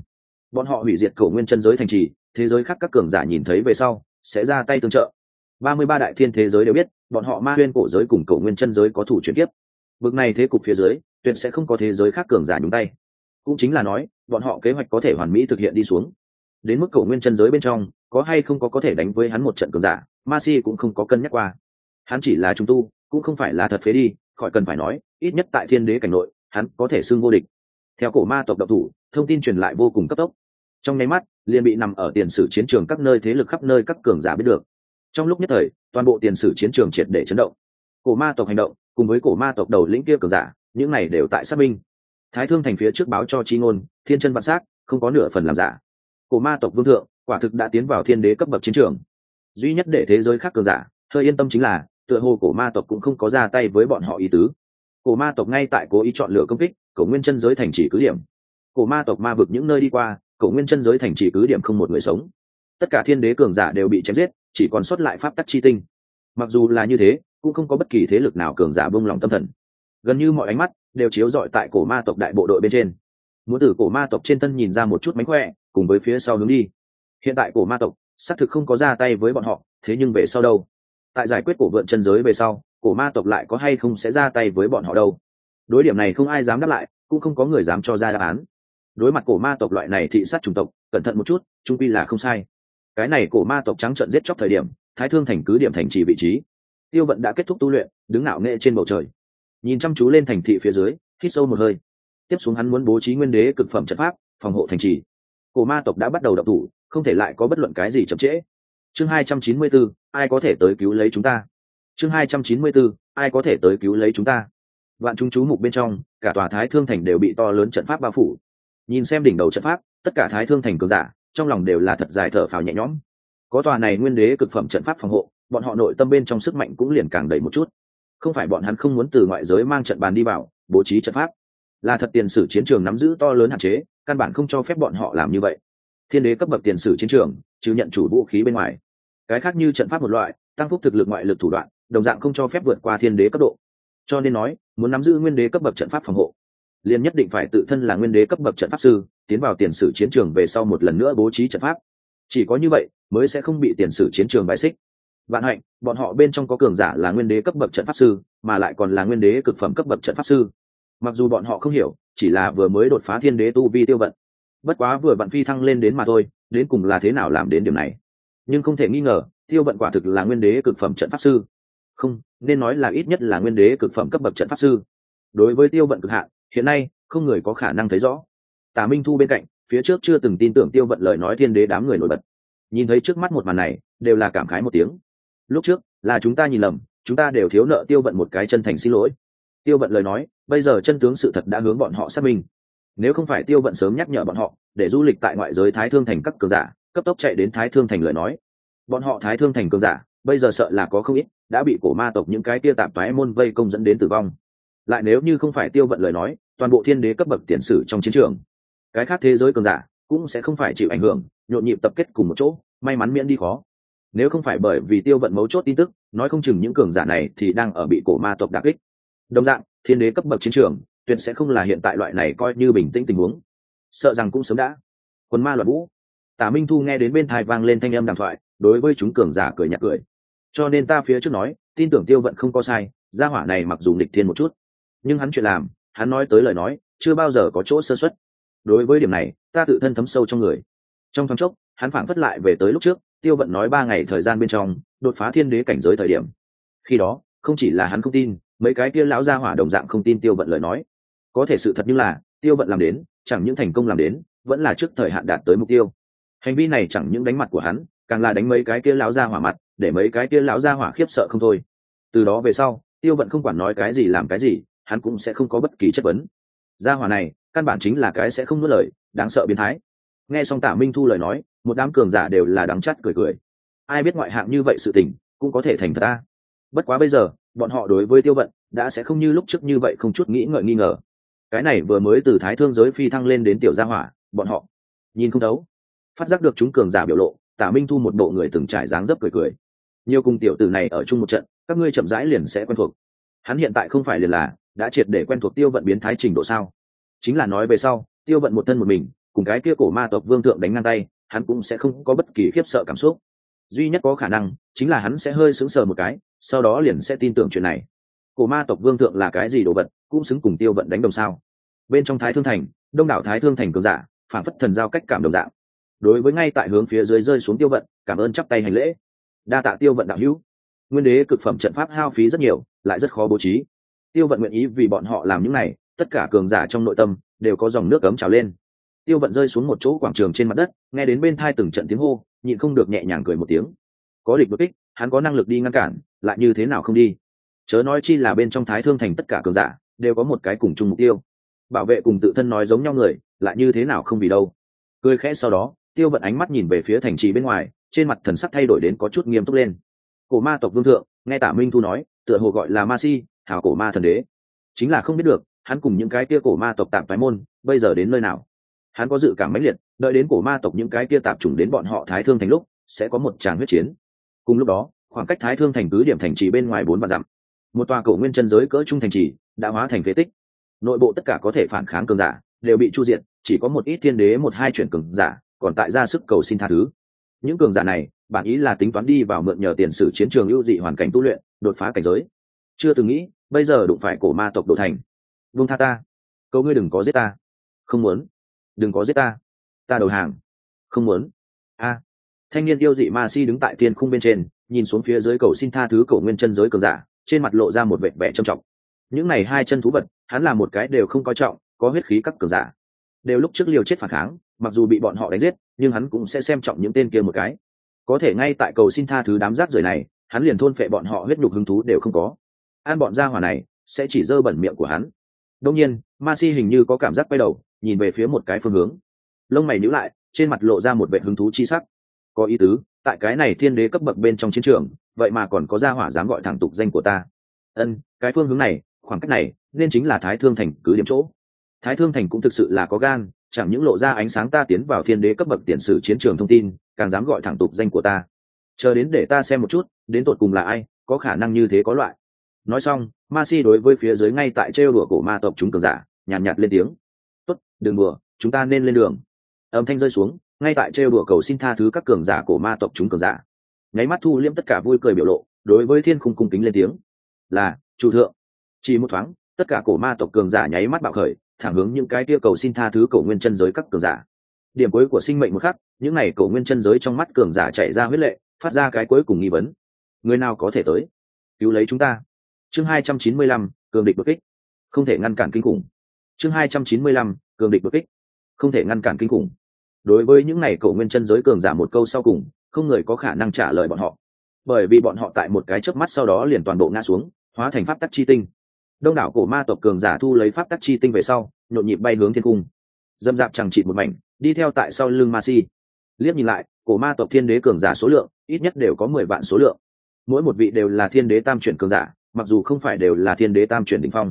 bọn họ hủy diệt cổ nguyên chân giới thành trì, thế giới khác các cường giả nhìn thấy về sau, sẽ ra tay tương trợ. Ba mươi ba đại thiên thế giới đều biết, bọn họ ma huyên cổ giới cùng cổ nguyên chân giới có thủ chuyển tiếp bực này thế cục phía dưới, tuyệt sẽ không có thế giới khác cường giả nhúng tay. Cũng chính là nói, bọn họ kế hoạch có thể hoàn mỹ thực hiện đi xuống. Đến mức cổ nguyên chân giới bên trong, có hay không có có thể đánh với hắn một trận cường giả, ma si cũng không có cân nhắc qua. Hắn chỉ là trung tu, cũng không phải là thật phế đi, khỏi cần phải nói, ít nhất tại thiên đế cảnh nội, hắn có thể xưng vô địch. Theo cổ ma tộc độc thủ, thông tin truyền lại vô cùng cấp tốc trong nháy mắt, liền bị nằm ở tiền sử chiến trường các nơi thế lực khắp nơi các cường giả biết được. Trong lúc nhất thời, toàn bộ tiền sử chiến trường triệt để chấn động. Cổ ma tộc hành động, cùng với cổ ma tộc đầu lĩnh kia cường giả, những này đều tại xác minh thái thương thành phía trước báo cho chi ngôn, thiên chân vạn s á c không có nửa phần làm giả. Cổ ma tộc vương thượng, quả thực đã tiến vào thiên đế cấp bậc chiến trường. Duy nhất để thế giới khác cường giả, hơi yên tâm chính là, tựa hồ cổ ma tộc cũng không có ra tay với bọn họ ý tứ. Cổ ma tộc ngay tại cố ý chọn lựa công kích, cổ nguyên chân giới thành chỉ cứ điểm. Cổ ma tộc ma vực những nơi đi qua cổ nguyên chân giới thành chỉ cứ điểm không một người sống. Tất cả thiên đế cường giả đều bị chém giết, chỉ còn sót lại pháp tắc chi tinh. Mặc dù là như thế, cũng không có bất kỳ thế lực nào cường giả bông lòng tâm thần. Gần như mọi ánh mắt đều chiếu rọi tại cổ ma tộc đại bộ đội bên trên. Muốn từ cổ ma tộc trên thân nhìn ra một chút mánh khỏe, cùng với phía sau hướng đi. Hiện tại cổ ma tộc, xác thực không có ra tay với bọn họ, thế nhưng về sau đâu? Tại giải quyết cổ vượn chân giới về sau, cổ ma tộc lại có hay không sẽ ra tay với bọn họ đâu? Đối điểm này không ai dám đáp lại, cũng không có người dám cho ra đáp án đối mặt cổ ma tộc loại này thị sát chủng tộc cẩn thận một chút trung pi là không sai. Cái này cổ ma tộc trắng trận giết chóc thời điểm thái thương thành cứ điểm thành trì vị trí. Tiêu vận đã kết thúc tu luyện đứng ngạo nghệ trên bầu trời. Nhìn chăm chú lên thành thị phía dưới hít sâu một hơi. Tiếp xuống hắn muốn bố trí nguyên đế cực phẩm trận pháp phòng hộ thành trì. Cổ ma tộc đã bắt đầu đập thủ không thể lại có bất luận cái gì chậm trễ. Chương hai trăm chín mươi 294, ai có thể tới cứu lấy chúng ta? Chương hai trăm chín mươi 294, ai có thể tới cứu lấy chúng ta? Vạn chúng chú mục bên trong cả tòa thái thương thành đều bị to lớn trận pháp bao phủ nhìn xem đỉnh đầu trận pháp, tất cả thái thương thành cường giả, trong lòng đều là thật dài thở phào nhẹ nhõm. Có tòa này nguyên đế cực phẩm trận pháp phòng hộ, bọn họ nội tâm bên trong sức mạnh cũng liền càng đầy một chút. Không phải bọn hắn không muốn từ ngoại giới mang trận bàn đi vào, bố trí trận pháp. Là thật tiền sử chiến trường nắm giữ to lớn hạn chế, căn bản không cho phép bọn họ làm như vậy. Thiên đế cấp bậc tiền sử chiến trường chứ nhận chủ vũ khí bên ngoài. Cái khác như trận pháp một loại, tăng phúc thực lực ngoại lực thủ đoạn, đồng dạng không cho phép vượt qua thiên đế cấp độ. Cho nên nói, muốn nắm giữ nguyên đế cấp bậc trận pháp phòng hộ liền nhất định phải tự thân là nguyên đế cấp bậc trận pháp sư, tiến vào tiền sử chiến trường về sau một lần nữa bố trí trận pháp. Chỉ có như vậy, mới sẽ không bị tiền sử chiến trường bài xích. Vạn hạnh, bọn họ bên trong có cường giả là nguyên đế cấp bậc trận pháp sư, mà lại còn là nguyên đế cực phẩm cấp bậc trận pháp sư. Mặc dù bọn họ không hiểu, chỉ là vừa mới đột phá thiên đế tu vi tiêu vận. Bất quá vừa vạn phi thăng lên đến mà thôi, đến cùng là thế nào làm đến điểm này? Nhưng không thể nghi ngờ, tiêu vận quả thực là nguyên đế cực phẩm trận pháp sư. Không, nên nói là ít nhất là nguyên đế cực phẩm cấp bậc trận pháp sư. Đối với tiêu vận cực hạn hiện nay, không người có khả năng thấy rõ. Tả minh thu bên cạnh, phía trước chưa từng tin tưởng tiêu vận lời nói thiên đế đám người nổi bật. Nhìn thấy trước mắt một màn này, đều là cảm khái một tiếng. Lúc trước, là chúng ta nhìn lầm, chúng ta đều thiếu nợ tiêu vận một cái chân thành xin lỗi. Tiêu vận lời nói, bây giờ chân tướng sự thật đã hướng bọn họ xác minh. Nếu không phải tiêu vận sớm nhắc nhở bọn họ, để du lịch tại ngoại giới thái thương thành các cường giả, cấp tốc chạy đến thái thương thành lời nói. Bọn họ thái thương thành cường giả, bây giờ sợ là có không ít, đã bị cổ ma tộc những cái tia tạp toái môn vây công dẫn đến tử vong lại nếu như không phải tiêu vận lời nói, toàn bộ thiên đế cấp bậc tiền sử trong chiến trường, cái khác thế giới cường giả cũng sẽ không phải chịu ảnh hưởng, nhộn nhịp tập kết cùng một chỗ, may mắn miễn đi khó. Nếu không phải bởi vì tiêu vận mấu chốt tin tức, nói không chừng những cường giả này thì đang ở bị cổ ma tộc đặc kích. Đồng dạng, thiên đế cấp bậc chiến trường tuyệt sẽ không là hiện tại loại này coi như bình tĩnh tình huống. Sợ rằng cũng sớm đã. Quân ma loạn vũ. Tả minh thu nghe đến bên thai vang lên thanh âm đàm thoại, đối với chúng cường giả cười nhạt cười. Cho nên ta phía trước nói, tin tưởng tiêu vận không có sai, gia hỏa này mặc dù nghịch thiên một chút nhưng hắn chuyện làm, hắn nói tới lời nói, chưa bao giờ có chỗ sơ xuất đối với điểm này, ta tự thân thấm sâu trong người. Trong thoáng chốc, hắn phảng phất lại về tới lúc trước, tiêu vận nói ba ngày thời gian bên trong, đột phá thiên đế cảnh giới thời điểm. Khi đó, không chỉ là hắn không tin, mấy cái kia lão gia hỏa đồng dạng không tin tiêu vận lời nói. Có thể sự thật như là, tiêu vận làm đến, chẳng những thành công làm đến, vẫn là trước thời hạn đạt tới mục tiêu. Hành vi này chẳng những đánh mặt của hắn, càng là đánh mấy cái kia lão gia hỏa mặt, để mấy cái kia lão gia hỏa khiếp sợ không thôi. Từ đó về sau, tiêu vận không quản nói cái gì làm cái gì hắn cũng sẽ không có bất kỳ chất vấn. Gia hỏa này, căn bản chính là cái sẽ không nuốt lời, đáng sợ biến thái. Nghe xong tả minh thu lời nói, một đám cường giả đều là đắng chắt cười cười. Ai biết ngoại hạng như vậy sự tình, cũng có thể thành thật ta. Bất quá bây giờ, bọn họ đối với tiêu vận, đã sẽ không như lúc trước như vậy không chút nghĩ ngợi nghi ngờ. Cái này vừa mới từ thái thương giới phi thăng lên đến tiểu gia hỏa, bọn họ, nhìn không đấu phát giác được chúng cường giả biểu lộ tả minh thu một bộ người từng trải dáng dấp cười cười. Nhiều cùng tiểu tử này ở chung một trận, các ngươi chậm rãi liền sẽ quen thuộc. Hắn hiện tại không phải liền là đã triệt để quen thuộc tiêu vận biến thái trình độ sao? Chính là nói về sau, tiêu vận một thân một mình, cùng cái kia cổ ma tộc vương thượng đánh ngang tay, hắn cũng sẽ không có bất kỳ khiếp sợ cảm xúc. Duy nhất có khả năng, chính là hắn sẽ hơi sững sờ một cái, sau đó liền sẽ tin tưởng chuyện này. Cổ ma tộc vương thượng là cái gì đồ vật, cũng xứng cùng tiêu vận đánh đồng sao? Bên trong thái thương thành, đông đảo thái thương thành cường giả phản phất thần giao cách cảm đồng dạng. Đối với ngay tại hướng phía dưới rơi xuống tiêu vận, cảm ơn chắp tay hành lễ. Đa tạ tiêu vận đạo hữu. Nguyên đế cực phẩm trận pháp hao phí rất nhiều, lại rất khó bố trí tiêu vận nguyện ý vì bọn họ làm những này, tất cả cường giả trong nội tâm đều có dòng nước cấm trào lên. Tiêu vận rơi xuống một chỗ quảng trường trên mặt đất, nghe đến bên thai từng trận tiếng hô, nhịn không được nhẹ nhàng cười một tiếng. Có địch bất kích, hắn có năng lực đi ngăn cản, lại như thế nào không đi? Chớ nói chi là bên trong thái thương thành tất cả cường giả đều có một cái cùng chung mục tiêu. Bảo vệ cùng tự thân nói giống nhau người, lại như thế nào không vì đâu? Cười khẽ sau đó, tiêu vận ánh mắt nhìn về phía thành trì bên ngoài, trên mặt thần sắc thay đổi đến có chút nghiêm túc lên. Cổ ma tộc vương thượng, nghe tả minh thu nói, tựa hồ gọi là ma si hảo cổ ma thần đế. Chính là không biết được, hắn cùng những cái kia cổ ma tộc tạm phái môn, bây giờ đến nơi nào? Hắn có dự cảm mãnh liệt, đợi đến cổ ma tộc những cái kia tạp chủng đến bọn họ thái thương thành lúc, sẽ có một tràng huyết chiến. Cùng lúc đó, khoảng cách thái thương thành cứ điểm thành trì bên ngoài bốn vạn dặm. Một tòa cổ nguyên chân giới cỡ trung thành trì, đã hóa thành phế tích. Nội bộ tất cả có thể phản kháng cường giả, đều bị chu diện chỉ có một ít thiên đế một hai chuyển cường giả, còn tại ra sức cầu xin tha thứ. Những cường giả này, bản ý là tính toán đi vào mượn nhờ tiền sử chiến trường ưu dị hoàn cảnh tu luyện, đột phá cảnh giới. Chưa từng nghĩ bây giờ đụng phải cổ ma tộc đồ thành. Vung tha ta. Câu ngươi đừng có giết ta. Không muốn. Đừng có giết ta. Ta đầu hàng. Không muốn. A. Thanh niên yêu dị ma si đứng tại thiên khung bên trên, nhìn xuống phía dưới cầu xin tha thứ cầu nguyên chân giới cường giả, trên mặt lộ ra một vẻ vẻ trầm trọng. Những này hai chân thú vật, hắn là một cái đều không coi trọng, có huyết khí các cường giả. Đều lúc trước liều chết phản kháng, mặc dù bị bọn họ đánh giết, nhưng hắn cũng sẽ xem trọng những tên kia một cái. Có thể ngay tại cầu xin tha thứ đám rác rưởi này, hắn liền thôn phệ bọn họ huyết nhục hứng thú đều không có an bọn gia hỏa này sẽ chỉ dơ bẩn miệng của hắn. Đông nhiên, ma si hình như có cảm giác quay đầu, nhìn về phía một cái phương hướng. Lông mày nhíu lại, trên mặt lộ ra một vệ hứng thú chi sắc. Có ý tứ, tại cái này thiên đế cấp bậc bên trong chiến trường, vậy mà còn có gia hỏa dám gọi thẳng tục danh của ta. Ân, cái phương hướng này, khoảng cách này, nên chính là thái thương thành cứ điểm chỗ. Thái thương thành cũng thực sự là có gan, chẳng những lộ ra ánh sáng ta tiến vào thiên đế cấp bậc tiền sử chiến trường thông tin, càng dám gọi thẳng tục danh của ta. Chờ đến để ta xem một chút, đến tột cùng là ai, có khả năng như thế có loại nói xong ma si đối với phía dưới ngay tại trêu đùa cổ ma tộc chúng cường giả nhàn nhạt, nhạt lên tiếng. Tốt đừng đùa chúng ta nên lên đường. Âm thanh rơi xuống ngay tại trêu đùa cầu xin tha thứ các cường giả cổ ma tộc chúng cường giả. Nháy mắt thu liêm tất cả vui cười biểu lộ đối với thiên khung cung kính lên tiếng. Là chủ thượng. Chỉ một thoáng tất cả cổ ma tộc cường giả nháy mắt bạo khởi thẳng hướng những cái kia cầu xin tha thứ cổ nguyên chân giới các cường giả. Điểm cuối của sinh mệnh một khắc những này cổ nguyên chân giới trong mắt cường giả chạy ra huyết lệ phát ra cái cuối cùng nghi vấn. Người nào có thể tới? Cứu lấy chúng ta chương hai trăm chín mươi lăm, cường địch bực kích. Không thể ngăn cản kinh khủng. Chương hai trăm chín mươi lăm, cường địch bực kích. Không thể ngăn cản kinh khủng. Đối với những này cậu nguyên chân giới cường giả một câu sau cùng, không người có khả năng trả lời bọn họ. Bởi vì bọn họ tại một cái chớp mắt sau đó liền toàn bộ ngã xuống, hóa thành pháp tắc chi tinh. Đông đảo cổ ma tộc cường giả thu lấy pháp tắc chi tinh về sau, nhộn nhịp bay hướng thiên cung. Dâm dạp chẳng chịt một mảnh, đi theo tại sau lưng ma si. Liếc nhìn lại, cổ ma tộc thiên đế cường giả số lượng, ít nhất đều có mười vạn số lượng. Mỗi một vị đều là thiên đế tam chuyển cường giả mặc dù không phải đều là thiên đế tam chuyển đ ỉ n h phong,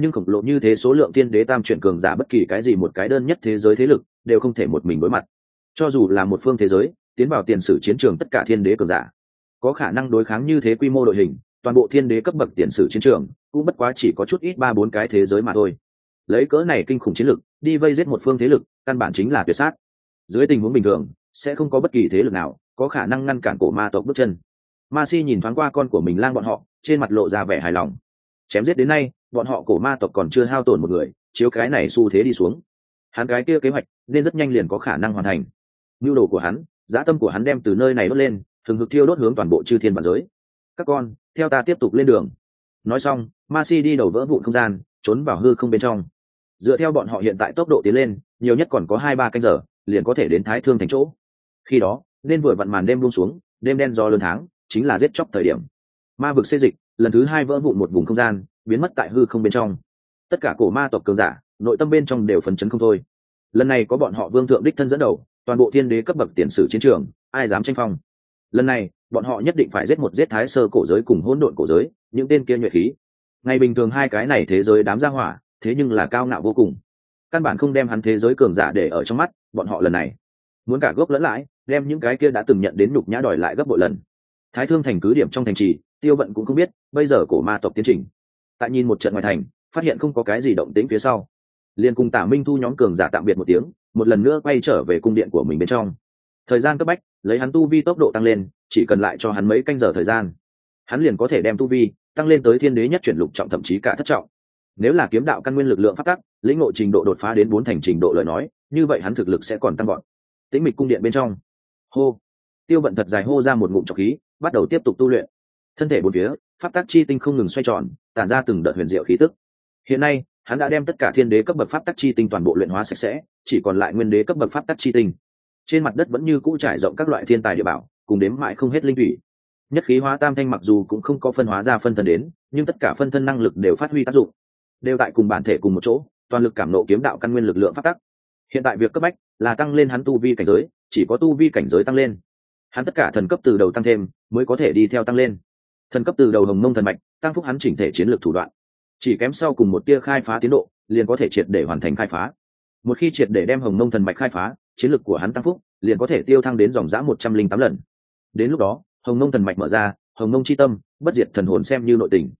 nhưng khổng lồ như thế số lượng thiên đế tam chuyển cường giả bất kỳ cái gì một cái đơn nhất thế giới thế lực đều không thể một mình đối mặt. Cho dù là một phương thế giới, tiến vào tiền sử chiến trường tất cả thiên đế cường giả, có khả năng đối kháng như thế quy mô đội hình, toàn bộ thiên đế cấp bậc tiền sử chiến trường cũng bất quá chỉ có chút ít ba bốn cái thế giới mà thôi. Lấy cỡ này kinh khủng chiến lực, đi vây giết một phương thế lực, căn bản chính là tuyệt sát. Dưới tình huống bình thường, sẽ không có bất kỳ thế lực nào có khả năng ngăn cản cổ ma tộc bước chân ma si nhìn thoáng qua con của mình lang bọn họ, trên mặt lộ ra vẻ hài lòng. Chém giết đến nay, bọn họ cổ ma tộc còn chưa hao tổn một người, chiếu cái này xu thế đi xuống. Hắn cái kia kế hoạch, nên rất nhanh liền có khả năng hoàn thành. Nhu đồ của hắn, dã tâm của hắn đem từ nơi này đốt lên, thường hực thiêu đốt hướng toàn bộ chư thiên bản giới. Các con, theo ta tiếp tục lên đường. Nói xong, ma si đi đầu vỡ vụn không gian, trốn vào hư không bên trong. Dựa theo bọn họ hiện tại tốc độ tiến lên, nhiều nhất còn có hai ba canh giờ, liền có thể đến thái thương thành chỗ. Khi đó, nên vừa vặn màn đêm buông xuống, đêm đen do lớn tháng chính là giết chóc thời điểm. Ma vực xê dịch, lần thứ hai vỡ vụn một vùng không gian, biến mất tại hư không bên trong. Tất cả cổ ma tộc cường giả, nội tâm bên trong đều phấn chấn không thôi. Lần này có bọn họ vương thượng đích thân dẫn đầu, toàn bộ thiên đế cấp bậc tiền sử chiến trường, ai dám tranh phong? Lần này, bọn họ nhất định phải giết một giết thái sơ cổ giới cùng hỗn độn cổ giới, những tên kia nhuệ khí. Ngày bình thường hai cái này thế giới đám ra hỏa, thế nhưng là cao ngạo vô cùng. Căn bản không đem hắn thế giới cường giả để ở trong mắt, bọn họ lần này. Muốn cả gốc lẫn lãi, đem những cái kia đã từng nhận đến nhục nhã đòi lại gấp bội lần thái thương thành cứ điểm trong thành trì, tiêu vận cũng không biết, bây giờ cổ ma tộc tiến trình. Tại nhìn một trận ngoài thành, phát hiện không có cái gì động tĩnh phía sau. Liền cùng tả minh thu nhóm cường giả tạm biệt một tiếng, một lần nữa quay trở về cung điện của mình bên trong. Thời gian cấp bách, lấy hắn tu vi tốc độ tăng lên, chỉ cần lại cho hắn mấy canh giờ thời gian, hắn liền có thể đem tu vi tăng lên tới thiên đế nhất chuyển lục trọng thậm chí cả thất trọng. Nếu là kiếm đạo căn nguyên lực lượng phát tắc lĩnh ngộ trình độ đột phá đến bốn thành trình độ lời nói, như vậy hắn thực lực sẽ còn tăng gọn tĩnh mịch cung điện bên trong. Hô. Tiêu bận thật dài hô ra một ngụm trọc khí bắt đầu tiếp tục tu luyện. Thân thể bốn phía, pháp tác chi tinh không ngừng xoay tròn, tản ra từng đợt huyền diệu khí tức. Hiện nay, hắn đã đem tất cả thiên đế cấp bậc pháp tắc chi tinh toàn bộ luyện hóa sạch sẽ, chỉ còn lại nguyên đế cấp bậc pháp tắc chi tinh. Trên mặt đất vẫn như cũ trải rộng các loại thiên tài địa bảo, cùng đếm mãi không hết linh thủy. Nhất khí hóa tam thanh mặc dù cũng không có phân hóa ra phân thân đến, nhưng tất cả phân thân năng lực đều phát huy tác dụng. Đều tại cùng bản thể cùng một chỗ, toàn lực cảm nộ kiếm đạo căn nguyên lực lượng phát tắc. Hiện tại việc cấp bách là tăng lên hắn tu vi cảnh giới, chỉ có tu vi cảnh giới tăng lên hắn tất cả thần cấp từ đầu tăng thêm, mới có thể đi theo tăng lên. Thần cấp từ đầu hồng mông thần mạch, tăng phúc hắn chỉnh thể chiến lược thủ đoạn. Chỉ kém sau cùng một tia khai phá tiến độ, liền có thể triệt để hoàn thành khai phá. Một khi triệt để đem hồng mông thần mạch khai phá, chiến lược của hắn tăng phúc, liền có thể tiêu thăng đến dòng giã một trăm linh tám lần. Đến lúc đó, hồng mông thần mạch mở ra, hồng mông c h i tâm, bất diệt thần hồn xem như nội tình.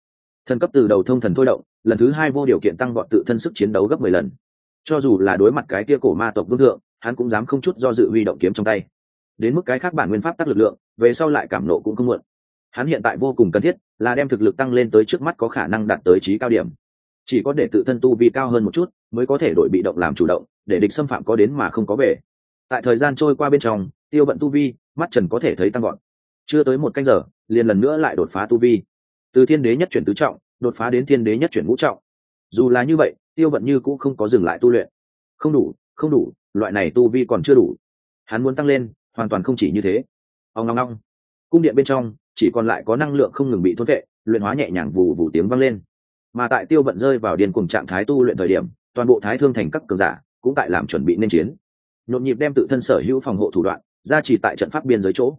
Thần cấp từ đầu thông thần thôi động, lần thứ hai vô điều kiện tăng gọn tự thân sức chiến đấu gấp mười lần. Cho dù là đối mặt cái tia cổ ma tộc vương thượng, hắn cũng dám không chút do dự huy động kiếm trong tay đến mức cái khác bản nguyên pháp tắc lực lượng, về sau lại cảm nộ cũng không muộn. Hắn hiện tại vô cùng cần thiết là đem thực lực tăng lên tới trước mắt có khả năng đạt tới trí cao điểm. Chỉ có để tự thân tu vi cao hơn một chút, mới có thể đổi bị động làm chủ động, để địch xâm phạm có đến mà không có về. Tại thời gian trôi qua bên trong, tiêu bận tu vi, mắt trần có thể thấy tăng gọn chưa tới một canh giờ, liền lần nữa lại đột phá tu vi. Từ thiên đế nhất chuyển tứ trọng, đột phá đến thiên đế nhất chuyển ngũ trọng. Dù là như vậy, tiêu vận như cũng không có dừng lại tu luyện. Không đủ không đủ, loại này tu vi còn chưa đủ. Hắn muốn tăng lên hoàn toàn không chỉ như thế. Ông ngong ngong. Cung điện bên trong, chỉ còn lại có năng lượng không ngừng bị thốt vệ, luyện hóa nhẹ nhàng vù vù tiếng vang lên. Mà tại tiêu vận rơi vào điên cùng trạng thái tu luyện thời điểm, toàn bộ thái thương thành các cường giả cũng tại làm chuẩn bị nên chiến. Nhộn nhịp đem tự thân sở hữu phòng hộ thủ đoạn ra chỉ tại trận pháp biên giới chỗ.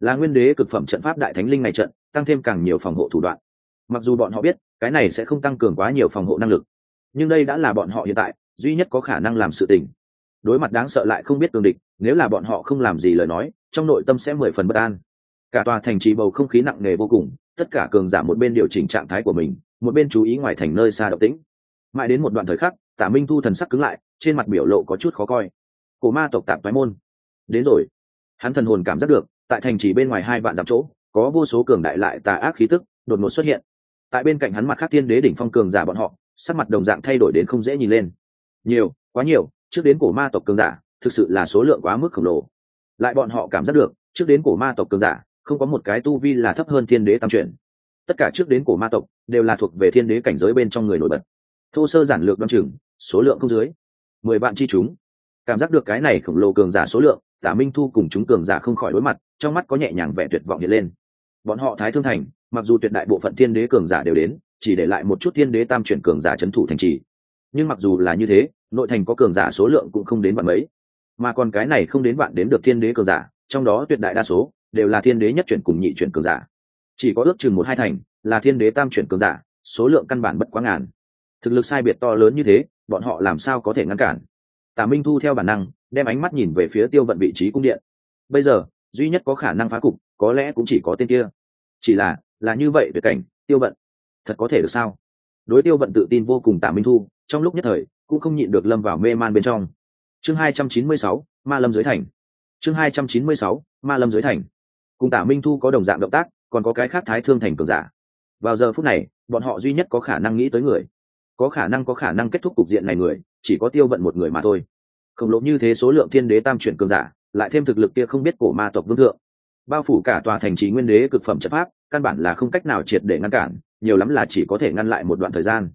Là nguyên đế cực phẩm trận pháp đại thánh linh ngày trận, tăng thêm càng nhiều phòng hộ thủ đoạn. Mặc dù bọn họ biết, cái này sẽ không tăng cường quá nhiều phòng hộ năng lực. Nhưng đây đã là bọn họ hiện tại duy nhất có khả năng làm sự tình đối mặt đáng sợ lại không biết tương địch, nếu là bọn họ không làm gì lời nói, trong nội tâm sẽ mười phần bất an. Cả tòa thành trì bầu không khí nặng nề vô cùng, tất cả cường giả một bên điều chỉnh trạng thái của mình, một bên chú ý ngoài thành nơi xa động tĩnh. Mãi đến một đoạn thời khắc, tả minh thu thần sắc cứng lại, trên mặt biểu lộ có chút khó coi. Cổ ma tộc tạp thoái môn. Đến rồi. Hắn thần hồn cảm giác được, tại thành trì bên ngoài hai vạn dặm chỗ, có vô số cường đại lại tà ác khí tức đột ngột xuất hiện. Tại bên cạnh hắn mặt khác tiên đế đỉnh phong cường giả bọn họ, sắc mặt đồng dạng thay đổi đến không dễ nhìn lên. Nhiều, quá nhiều trước đến cổ ma tộc cường giả, thực sự là số lượng quá mức khổng lồ. Lại bọn họ cảm giác được, trước đến cổ ma tộc cường giả, không có một cái tu vi là thấp hơn thiên đế tam chuyển. Tất cả trước đến cổ ma tộc, đều là thuộc về thiên đế cảnh giới bên trong người nổi bật. Thô sơ giản lược đ o chừng, số lượng không dưới. Mười vạn chi chúng. Cảm giác được cái này khổng lồ cường giả số lượng, tả minh thu cùng chúng cường giả không khỏi đối mặt, trong mắt có nhẹ nhàng vẻ tuyệt vọng hiện lên. Bọn họ thái thương thành, mặc dù tuyệt đại bộ phận thiên đế cường giả đều đến, chỉ để lại một chút thiên đế tam chuyển cường giả trấn thủ thành trì. Nhưng mặc dù là như thế nội thành có cường giả số lượng cũng không đến vạn mấy. Mà còn cái này không đến vạn đến được thiên đế cường giả, trong đó tuyệt đại đa số đều là thiên đế nhất chuyển cùng nhị chuyển cường giả. Chỉ có ước chừng một hai thành là thiên đế tam chuyển cường giả, số lượng căn bản bất quá ngàn. Thực lực sai biệt to lớn như thế, bọn họ làm sao có thể ngăn cản? Tả minh thu theo bản năng, đem ánh mắt nhìn về phía tiêu vận vị trí cung điện. Bây giờ, duy nhất có khả năng phá cục, có lẽ cũng chỉ có tên kia. Chỉ là là như vậy về cảnh, tiêu vận, thật có thể được sao? Đối tiêu vận tự tin vô cùng tả minh thu, trong lúc nhất thời cũng không nhịn được lâm vào mê man bên trong. Chương hai trăm chín mươi sáu, ma lâm dưới thành. Chương hai trăm chín mươi sáu, ma lâm dưới thành. Cùng tả minh thu có đồng dạng động tác, còn có cái khác thái thương thành cường giả. Vào giờ phút này, bọn họ duy nhất có khả năng nghĩ tới người. Có khả năng có khả năng kết thúc cục diện này người, chỉ có tiêu vận một người mà thôi. Khổng lồ như thế số lượng thiên đế tam chuyển cường giả, lại thêm thực lực kia không biết cổ ma tộc vương thượng. Bao phủ cả tòa thành trì nguyên đế cực phẩm chất pháp, căn bản là không cách nào triệt để ngăn cản, nhiều lắm là chỉ có thể ngăn lại một đoạn thời gian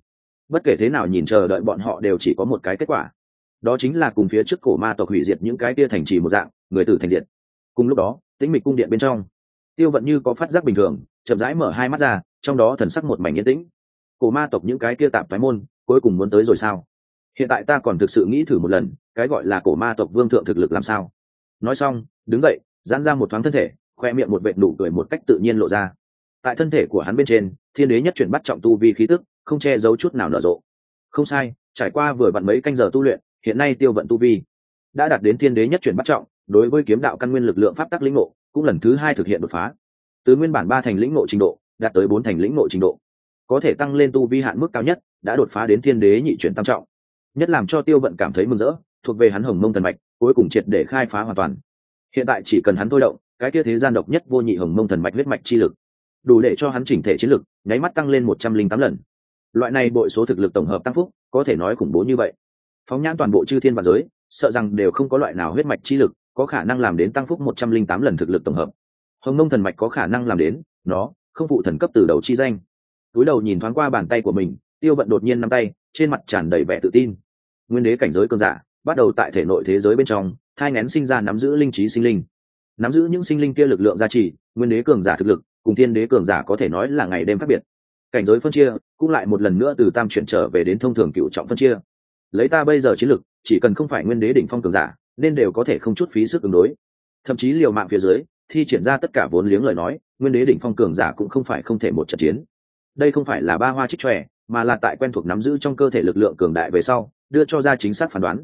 bất kể thế nào nhìn chờ đợi bọn họ đều chỉ có một cái kết quả. Đó chính là cùng phía trước cổ ma tộc hủy diệt những cái kia thành trì một dạng, người tử thành diệt. Cùng lúc đó, tĩnh mịch cung điện bên trong, tiêu vận như có phát giác bình thường, chậm rãi mở hai mắt ra, trong đó thần sắc một mảnh yên tĩnh. Cổ ma tộc những cái kia tạm phái môn, cuối cùng muốn tới rồi sao? Hiện tại ta còn thực sự nghĩ thử một lần, cái gọi là cổ ma tộc vương thượng thực lực làm sao? Nói xong, đứng dậy dán ra một thoáng thân thể, khoe miệng một vệ nụ cười một cách tự nhiên lộ ra. Tại thân thể của hắn bên trên, thiên đế nhất chuyển bắt trọng tu vi khí tức không che giấu chút nào nở rộ. Không sai, trải qua vừa vặn mấy canh giờ tu luyện, hiện nay tiêu vận tu vi đã đạt đến thiên đế nhất chuyển bắt trọng, đối với kiếm đạo căn nguyên lực lượng pháp tắc lĩnh ngộ, cũng lần thứ hai thực hiện đột phá. Từ nguyên bản ba thành lĩnh ngộ trình độ, đạt tới bốn thành lĩnh ngộ trình độ, có thể tăng lên tu vi hạn mức cao nhất, đã đột phá đến thiên đế nhị chuyển tam trọng. Nhất làm cho tiêu vận cảm thấy mừng rỡ, thuộc về hắn hồng mông thần mạch, cuối cùng triệt để khai phá hoàn toàn. Hiện tại chỉ cần hắn thôi động, cái kia thế gian độc nhất vô nhị hồng mông thần mạch huyết mạch chi lực, đủ để cho hắn chỉnh thể chiến lực, nháy mắt tăng lên một trăm linh tám lần loại này bội số thực lực tổng hợp tăng phúc, có thể nói khủng bố như vậy. Phóng nhãn toàn bộ chư thiên và giới, sợ rằng đều không có loại nào huyết mạch chi lực, có khả năng làm đến tăng phúc một trăm linh tám lần thực lực tổng hợp. Hồng nông thần mạch có khả năng làm đến, nó, không phụ thần cấp từ đầu chi danh. Túi đầu nhìn thoáng qua bàn tay của mình, tiêu vận đột nhiên năm tay, trên mặt tràn đầy vẻ tự tin. Nguyên đế cảnh giới cơn giả, bắt đầu tại thể nội thế giới bên trong, thai ngén sinh ra nắm giữ linh trí sinh linh. Nắm giữ những sinh linh kia lực lượng gia trì, nguyên đế cường giả thực lực, cùng thiên đế cường giả có thể nói là ngày đêm khác biệt. Cảnh giới phân chia cũng lại một lần nữa từ tam chuyển trở về đến thông thường cựu trọng phân chia. Lấy ta bây giờ chiến lực, chỉ cần không phải nguyên đế đỉnh phong cường giả, nên đều có thể không chút phí sức ứng đối. Thậm chí liều mạng phía dưới, thi triển ra tất cả vốn liếng lời nói, nguyên đế đỉnh phong cường giả cũng không phải không thể một trận chiến. Đây không phải là ba hoa trích tròe mà là tại quen thuộc nắm giữ trong cơ thể lực lượng cường đại về sau, đưa cho ra chính xác phán đoán.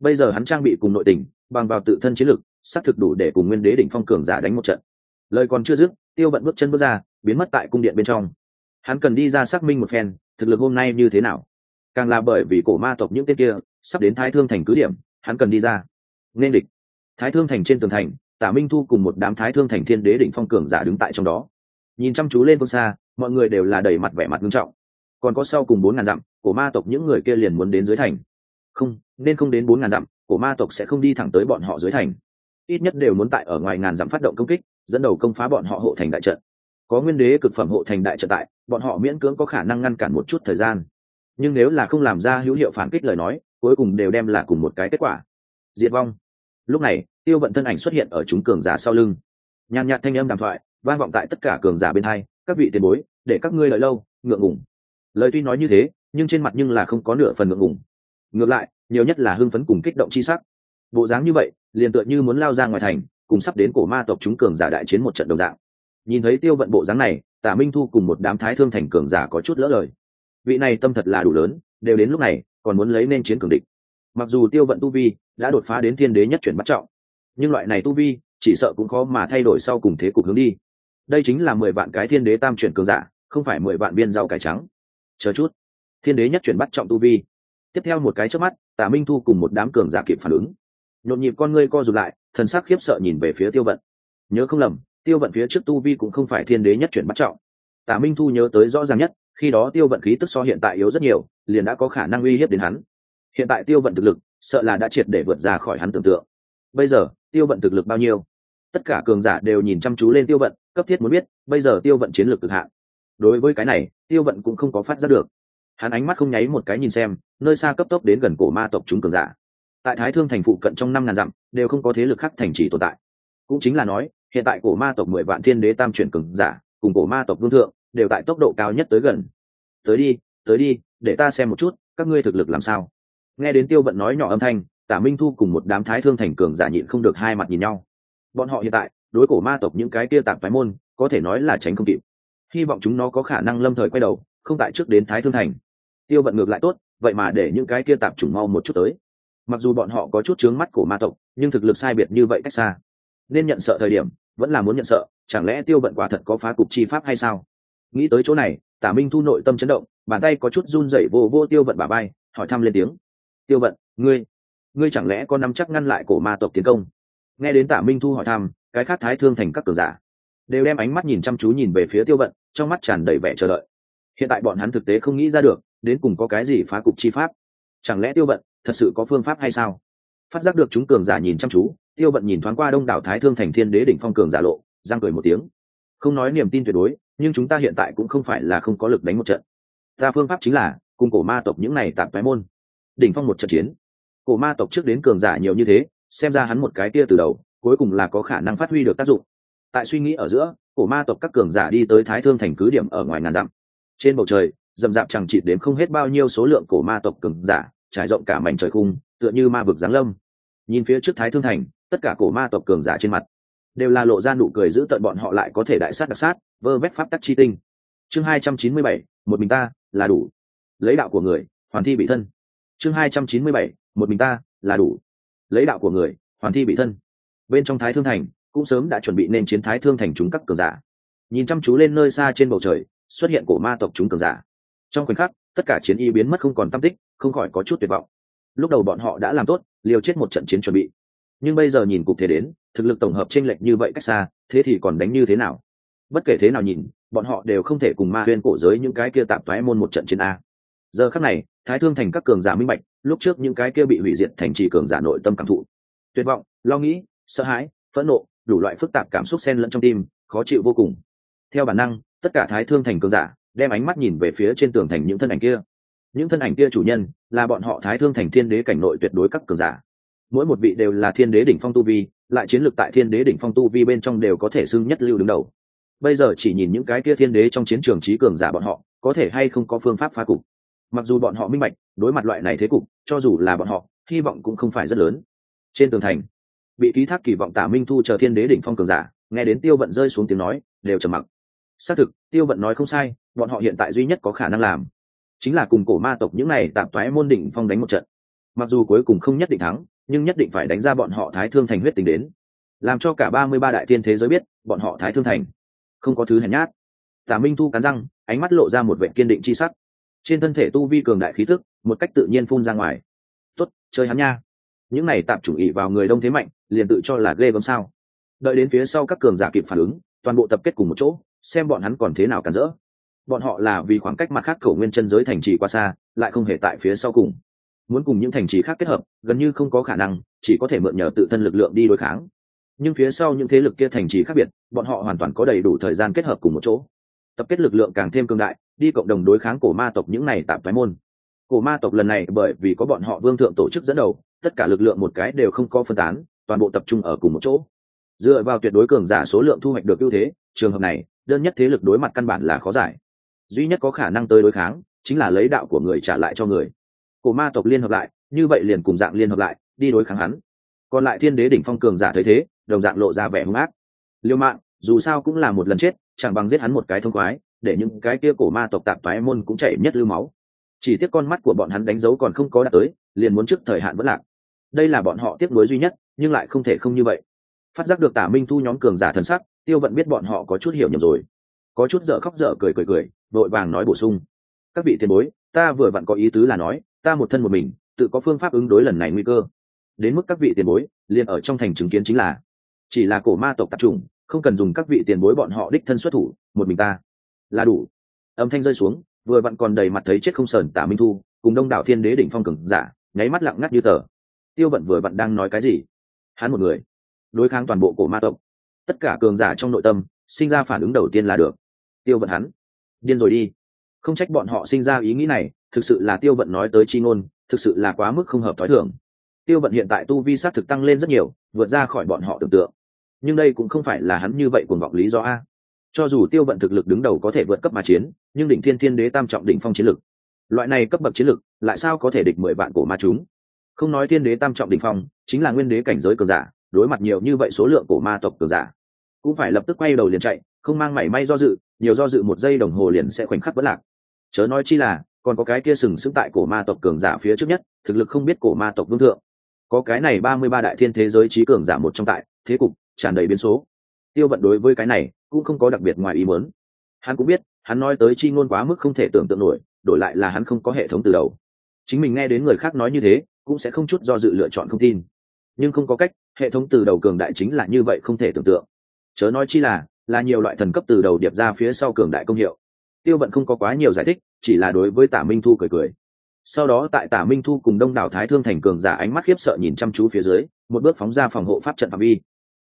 Bây giờ hắn trang bị cùng nội tình, bằng vào tự thân chiến lực, xác thực đủ để cùng nguyên đế đỉnh phong cường giả đánh một trận. Lời còn chưa dứt, tiêu vận bước chân bước ra, biến mất tại cung điện bên trong hắn cần đi ra xác minh một phen, thực lực hôm nay như thế nào. Càng là bởi vì cổ ma tộc những tên kia, sắp đến thái thương thành cứ điểm, hắn cần đi ra. Nên địch. Thái thương thành trên tường thành, tả minh thu cùng một đám thái thương thành thiên đế đỉnh phong cường giả đứng tại trong đó. Nhìn chăm chú lên phương xa, mọi người đều là đầy mặt vẻ mặt nghiêm trọng. Còn có sau cùng bốn ngàn dặm, cổ ma tộc những người kia liền muốn đến dưới thành. Không, nên không đến bốn ngàn dặm, cổ ma tộc sẽ không đi thẳng tới bọn họ dưới thành. Ít nhất đều muốn tại ở ngoài ngàn dặm phát động công kích, dẫn đầu công phá bọn họ hộ thành đại trận. Có nguyên đế cực phẩm hộ thành đại trận tại bọn họ miễn cưỡng có khả năng ngăn cản một chút thời gian. Nhưng nếu là không làm ra hữu hiệu phản kích lời nói, cuối cùng đều đem là cùng một cái kết quả. Diệt vong. Lúc này, tiêu vận thân ảnh xuất hiện ở chúng cường giả sau lưng. Nhàn nhạt thanh âm đàm thoại, vang vọng tại tất cả cường giả bên hai, các vị tiền bối, để các ngươi lợi lâu, ngượng ngùng. Lời tuy nói như thế, nhưng trên mặt nhưng là không có nửa phần ngượng ngùng. Ngược lại, nhiều nhất là hưng phấn cùng kích động chi sắc. Bộ dáng như vậy, liền tựa như muốn lao ra ngoài thành, cùng sắp đến cổ ma tộc chúng cường giả đại chiến một trận đồng dạng. Nhìn thấy tiêu vận bộ dáng này tả minh thu cùng một đám thái thương thành cường giả có chút lỡ lời. Vị này tâm thật là đủ lớn, đều đến lúc này, còn muốn lấy nên chiến cường địch. Mặc dù tiêu vận tu vi đã đột phá đến thiên đế nhất chuyển bắt trọng, nhưng loại này tu vi, chỉ sợ cũng khó mà thay đổi sau cùng thế cục hướng đi. Đây chính là mười vạn cái thiên đế tam chuyển cường giả, không phải mười vạn viên rau cải trắng. Chờ chút. Thiên đế nhất chuyển bắt trọng tu vi. Tiếp theo một cái trước mắt, tả minh thu cùng một đám cường giả kịp phản ứng. Nhộn nhịp con ngươi co rụt lại, thần sắc khiếp sợ nhìn về phía tiêu vận. Nhớ không lầm tiêu vận phía trước tu vi cũng không phải thiên đế nhất chuyển bắt trọng. Tả minh thu nhớ tới rõ ràng nhất, khi đó tiêu vận khí tức so hiện tại yếu rất nhiều, liền đã có khả năng uy hiếp đến hắn. Hiện tại tiêu vận thực lực, sợ là đã triệt để vượt ra khỏi hắn tưởng tượng. Bây giờ, tiêu vận thực lực bao nhiêu? Tất cả cường giả đều nhìn chăm chú lên tiêu vận, cấp thiết muốn biết, bây giờ tiêu vận chiến lược cực hạn. Đối với cái này, tiêu vận cũng không có phát ra được. Hắn ánh mắt không nháy một cái nhìn xem, nơi xa cấp tốc đến gần cổ ma tộc chúng cường giả. Tại thái thương thành phụ cận trong năm ngàn dặm, đều không có thế lực khác thành trì tồn tại. Cũng chính là nói hiện tại cổ ma tộc mười vạn thiên đế tam chuyển cường giả, cùng cổ ma tộc vương thượng, đều tại tốc độ cao nhất tới gần. Tới đi tới đi, để ta xem một chút, các ngươi thực lực làm sao? Nghe đến tiêu vận nói nhỏ âm thanh, tả minh thu cùng một đám thái thương thành cường giả nhịn không được hai mặt nhìn nhau. Bọn họ hiện tại, đối cổ ma tộc những cái kia tạp phái môn, có thể nói là tránh không kịp. Hy vọng chúng nó có khả năng lâm thời quay đầu, không tại trước đến thái thương thành. Tiêu vận ngược lại tốt, vậy mà để những cái kia tạp chủng mau một chút tới. Mặc dù bọn họ có chút chướng mắt cổ ma tộc, nhưng thực lực sai biệt như vậy cách xa. Nên nhận sợ thời điểm vẫn là muốn nhận sợ, chẳng lẽ tiêu vận quả thật có phá cục chi pháp hay sao? Nghĩ tới chỗ này, tả minh thu nội tâm chấn động, bàn tay có chút run rẩy vô vô tiêu vận bà bay hỏi thăm lên tiếng. Tiêu vận, ngươi ngươi chẳng lẽ có nắm chắc ngăn lại cổ ma tộc tiến công? Nghe đến tả minh thu hỏi thăm, cái khác thái thương thành các cường giả đều đem ánh mắt nhìn chăm chú nhìn về phía tiêu vận, trong mắt tràn đầy vẻ chờ đợi. Hiện tại bọn hắn thực tế không nghĩ ra được, đến cùng có cái gì phá cục chi pháp? Chẳng lẽ tiêu vận thật sự có phương pháp hay sao? Phát giác được chúng cường giả nhìn chăm chú tiêu vận nhìn thoáng qua đông đảo thái thương thành thiên đế đỉnh phong cường giả lộ giang cười một tiếng. Không nói niềm tin tuyệt đối, nhưng chúng ta hiện tại cũng không phải là không có lực đánh một trận. Ta phương pháp chính là, cùng cổ ma tộc những này tạm phái môn. Đỉnh phong một trận chiến. Cổ ma tộc trước đến cường giả nhiều như thế, xem ra hắn một cái kia từ đầu, cuối cùng là có khả năng phát huy được tác dụng. Tại suy nghĩ ở giữa, cổ ma tộc các cường giả đi tới thái thương thành cứ điểm ở ngoài ngàn dặm. Trên bầu trời dầm dạp chẳng chịt đến không hết bao nhiêu số lượng cổ ma tộc cường giả, trải rộng cả mảnh trời khung, tựa như ma vực giáng lâm. Nhìn phía trước thái thương thành tất cả cổ ma tộc cường giả trên mặt đều là lộ ra nụ cười giữ tận bọn họ lại có thể đại sát đặc sát, vơ vét pháp tắc chi tinh. Chương hai trăm chín mươi bảy, một mình ta là đủ. Lấy đạo của người, hoàn thi bị thân. Chương hai trăm chín mươi bảy, một mình ta là đủ. Lấy đạo của người, hoàn thi bị thân. Bên trong thái thương thành, cũng sớm đã chuẩn bị nên chiến thái thương thành chúng các cường giả. Nhìn chăm chú lên nơi xa trên bầu trời, xuất hiện cổ ma tộc chúng cường giả. Trong khoảnh khắc, tất cả chiến y biến mất không còn tam tích, không khỏi có chút tuyệt vọng. Lúc đầu bọn họ đã làm tốt, liều chết một trận chiến chuẩn bị nhưng bây giờ nhìn cục thế đến, thực lực tổng hợp chênh lệch như vậy cách xa, thế thì còn đánh như thế nào? Bất kể thế nào nhìn, bọn họ đều không thể cùng ma huyên cổ giới những cái kia tạm thoái môn một trận trên a. Giờ khắc này, thái thương thành các cường giả minh bạch, lúc trước những cái kia bị hủy diệt thành trì cường giả nội tâm cảm thụ. Tuyệt vọng, lo nghĩ, sợ hãi, phẫn nộ, đủ loại phức tạp cảm xúc xen lẫn trong tim, khó chịu vô cùng. Theo bản năng, tất cả thái thương thành cường giả đem ánh mắt nhìn về phía trên tường thành những thân ảnh kia. Những thân ảnh kia chủ nhân là bọn họ thái thương thành thiên đế cảnh nội tuyệt đối các cường giả mỗi một vị đều là thiên đế đỉnh phong tu vi, lại chiến lược tại thiên đế đỉnh phong tu vi bên trong đều có thể xưng nhất lưu đứng đầu. Bây giờ chỉ nhìn những cái kia thiên đế trong chiến trường trí cường giả bọn họ, có thể hay không có phương pháp phá cục. Mặc dù bọn họ minh bạch, đối mặt loại này thế cục, cho dù là bọn họ, hy vọng cũng không phải rất lớn. Trên tường thành bị ký thác kỳ vọng tả minh thu chờ thiên đế đỉnh phong cường giả, nghe đến tiêu vận rơi xuống tiếng nói, đều trầm mặc. Xác thực, tiêu vận nói không sai, bọn họ hiện tại duy nhất có khả năng làm, chính là cùng cổ ma tộc những này tạm toái môn đỉnh phong đánh một trận. Mặc dù cuối cùng không nhất định thắng nhưng nhất định phải đánh ra bọn họ thái thương thành huyết tình đến. Làm cho cả ba mươi ba đại thiên thế giới biết, bọn họ thái thương thành. Không có thứ hèn nhát. Tả minh thu cắn răng, ánh mắt lộ ra một vệ kiên định c h i sắc. Trên thân thể tu vi cường đại khí thức một cách tự nhiên phun ra ngoài. Tốt, chơi hắn nha. Những này tạm chủ ý vào người đông thế mạnh, liền tự cho là ghê gớm sao. Đợi đến phía sau các cường giả kịp phản ứng, toàn bộ tập kết cùng một chỗ, xem bọn hắn còn thế nào cản rỡ. Bọn họ là vì khoảng cách mặt khác cầu nguyên chân giới thành trì qua xa, lại không hề tại phía sau cùng muốn cùng những thành trì khác kết hợp, gần như không có khả năng, chỉ có thể mượn nhờ tự thân lực lượng đi đối kháng. Nhưng phía sau những thế lực kia thành trì khác biệt, bọn họ hoàn toàn có đầy đủ thời gian kết hợp cùng một chỗ. Tập kết lực lượng càng thêm cương đại, đi cộng đồng đối kháng cổ ma tộc những này tạm thoái môn. Cổ ma tộc lần này bởi vì có bọn họ vương thượng tổ chức dẫn đầu, tất cả lực lượng một cái đều không có phân tán, toàn bộ tập trung ở cùng một chỗ. Dựa vào tuyệt đối cường giả số lượng thu hoạch được ưu thế, trường hợp này, đơn nhất thế lực đối mặt căn bản là khó giải. Duy nhất có khả năng tới đối kháng, chính là lấy đạo của người trả lại cho người cổ ma tộc liên hợp lại, như vậy liền cùng dạng liên hợp lại, đi đối kháng hắn. Còn lại thiên đế đỉnh phong cường giả thấy thế, đồng dạng lộ ra vẻ hung ác. Liêu mạng dù sao cũng là một lần chết, chẳng bằng giết hắn một cái thông khoái, để những cái kia cổ ma tộc tạp toái môn cũng chảy nhất lưu máu. Chỉ tiếc con mắt của bọn hắn đánh dấu còn không có đạt tới, liền muốn trước thời hạn vẫn lạc. Đây là bọn họ tiếc nuối duy nhất, nhưng lại không thể không như vậy. Phát giác được tả minh thu nhóm cường giả thần sắc, tiêu vận biết bọn họ có chút hiểu nhầm rồi. Có chút dở khóc dở cười cười cười, vội vàng nói bổ sung. Các vị tiền bối, ta vừa vặn có ý tứ là nói ta một thân một mình, tự có phương pháp ứng đối lần này nguy cơ. Đến mức các vị tiền bối, liền ở trong thành chứng kiến chính là, chỉ là cổ ma tộc tập trung không cần dùng các vị tiền bối bọn họ đích thân xuất thủ, một mình ta, là đủ. Âm thanh rơi xuống, vừa vặn còn đầy mặt thấy chết không sờn tả minh thu, cùng đông đảo thiên đế đỉnh phong cường giả, nháy mắt lặng ngắt như tờ. Tiêu vận vừa vặn đang nói cái gì? Hắn một người, đối kháng toàn bộ cổ ma tộc. Tất cả cường giả trong nội tâm, sinh ra phản ứng đầu tiên là được. Tiêu vận hắn, điên rồi đi. Không trách bọn họ sinh ra ý nghĩ này thực sự là tiêu vận nói tới chi ngôn, thực sự là quá mức không hợp thói thường. Tiêu vận hiện tại tu vi sát thực tăng lên rất nhiều, vượt ra khỏi bọn họ tưởng tượng. Nhưng đây cũng không phải là hắn như vậy cuồng vọng lý do a. Cho dù tiêu vận thực lực đứng đầu có thể vượt cấp mà chiến, nhưng đỉnh thiên thiên đế tam trọng đỉnh phong chiến lực. Loại này cấp bậc chiến lực, lại sao có thể địch mười vạn cổ ma chúng? Không nói thiên đế tam trọng đỉnh phong, chính là nguyên đế cảnh giới cường giả, đối mặt nhiều như vậy số lượng cổ ma tộc cường giả, cũng phải lập tức quay đầu liền chạy, không mang mảy may do dự, nhiều do dự một giây đồng hồ liền sẽ khoảnh khắc vất lạc. Chớ nói chi là còn có cái kia sừng sững tại cổ ma tộc cường giả phía trước nhất, thực lực không biết cổ ma tộc vương thượng. Có cái này ba mươi ba đại thiên thế giới trí cường giả một trong tại, thế cục tràn đầy biến số. Tiêu vận đối với cái này cũng không có đặc biệt ngoài ý muốn. Hắn cũng biết, hắn nói tới chi ngôn quá mức không thể tưởng tượng nổi, đổi lại là hắn không có hệ thống từ đầu. Chính mình nghe đến người khác nói như thế, cũng sẽ không chút do dự lựa chọn không tin. Nhưng không có cách, hệ thống từ đầu cường đại chính là như vậy không thể tưởng tượng. Chớ nói chi là là nhiều loại thần cấp từ đầu điệp ra phía sau cường đại công hiệu tiêu vận không có quá nhiều giải thích, chỉ là đối với tả minh thu cười cười. Sau đó tại tả minh thu cùng đông đảo thái thương thành cường giả ánh mắt khiếp sợ nhìn chăm chú phía dưới, một bước phóng ra phòng hộ pháp trận phạm vi.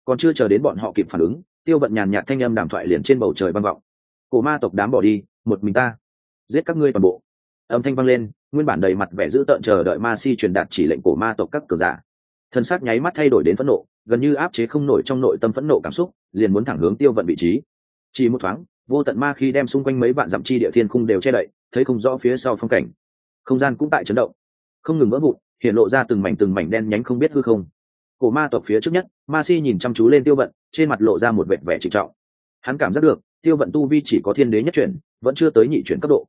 Còn chưa chờ đến bọn họ kịp phản ứng, tiêu vận nhàn nhạt thanh âm đàm thoại liền trên bầu trời băng vọng. Cổ ma tộc đám bỏ đi, một mình ta, giết các ngươi toàn bộ. Âm thanh vang lên, nguyên bản đầy mặt vẻ dữ tợn chờ đợi ma si truyền đạt chỉ lệnh cổ ma tộc các cường giả. Thân xác nháy mắt thay đổi đến phẫn nộ, gần như áp chế không nổi trong nội tâm phẫn nộ cảm xúc, liền muốn thẳng hướng tiêu vận vị trí. Chỉ một thoáng vô tận ma khi đem xung quanh mấy vạn dặm chi địa thiên khung đều che đậy, thấy không rõ phía sau phong cảnh. Không gian cũng tại chấn động. Không ngừng vỡ vụn, hiện lộ ra từng mảnh từng mảnh đen nhánh không biết hư không. Cổ ma tộc phía trước nhất, ma si nhìn chăm chú lên tiêu vận, trên mặt lộ ra một vẻ vẻ trịnh trọng. Hắn cảm giác được, tiêu vận tu vi chỉ có thiên đế nhất chuyển, vẫn chưa tới nhị chuyển cấp độ.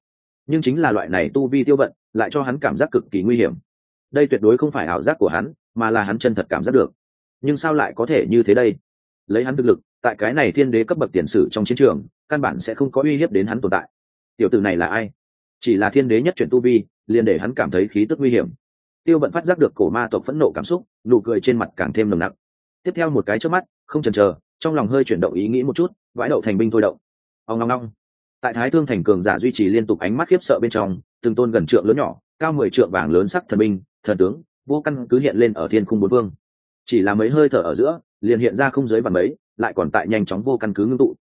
Nhưng chính là loại này tu vi tiêu vận, lại cho hắn cảm giác cực kỳ nguy hiểm. Đây tuyệt đối không phải ảo giác của hắn, mà là hắn chân thật cảm giác được. Nhưng sao lại có thể như thế đây? Lấy hắn thực lực tại cái này thiên đế cấp bậc tiền sử trong chiến trường, căn bản sẽ không có uy hiếp đến hắn tồn tại. Tiểu tử này là ai? Chỉ là thiên đế nhất chuyển tu vi, liền để hắn cảm thấy khí tức nguy hiểm. Tiêu bận phát giác được cổ ma tộc phẫn nộ cảm xúc, nụ cười trên mặt càng thêm nồng nặc. Tiếp theo một cái trước mắt, không chần chờ, trong lòng hơi chuyển động ý nghĩ một chút, vãi đậu thành binh thôi động. Ông long long tại thái thương thành cường giả duy trì liên tục ánh mắt khiếp sợ bên trong, từng tôn gần trượng lớn nhỏ, cao mười trượng vàng lớn sắc thần binh, thần tướng, vô căn cứ hiện lên ở thiên khung bốn vương. Chỉ là mấy hơi thở ở giữa, liền hiện ra không giới bàn mấy lại còn tại nhanh chóng vô căn cứ ngưng tụ.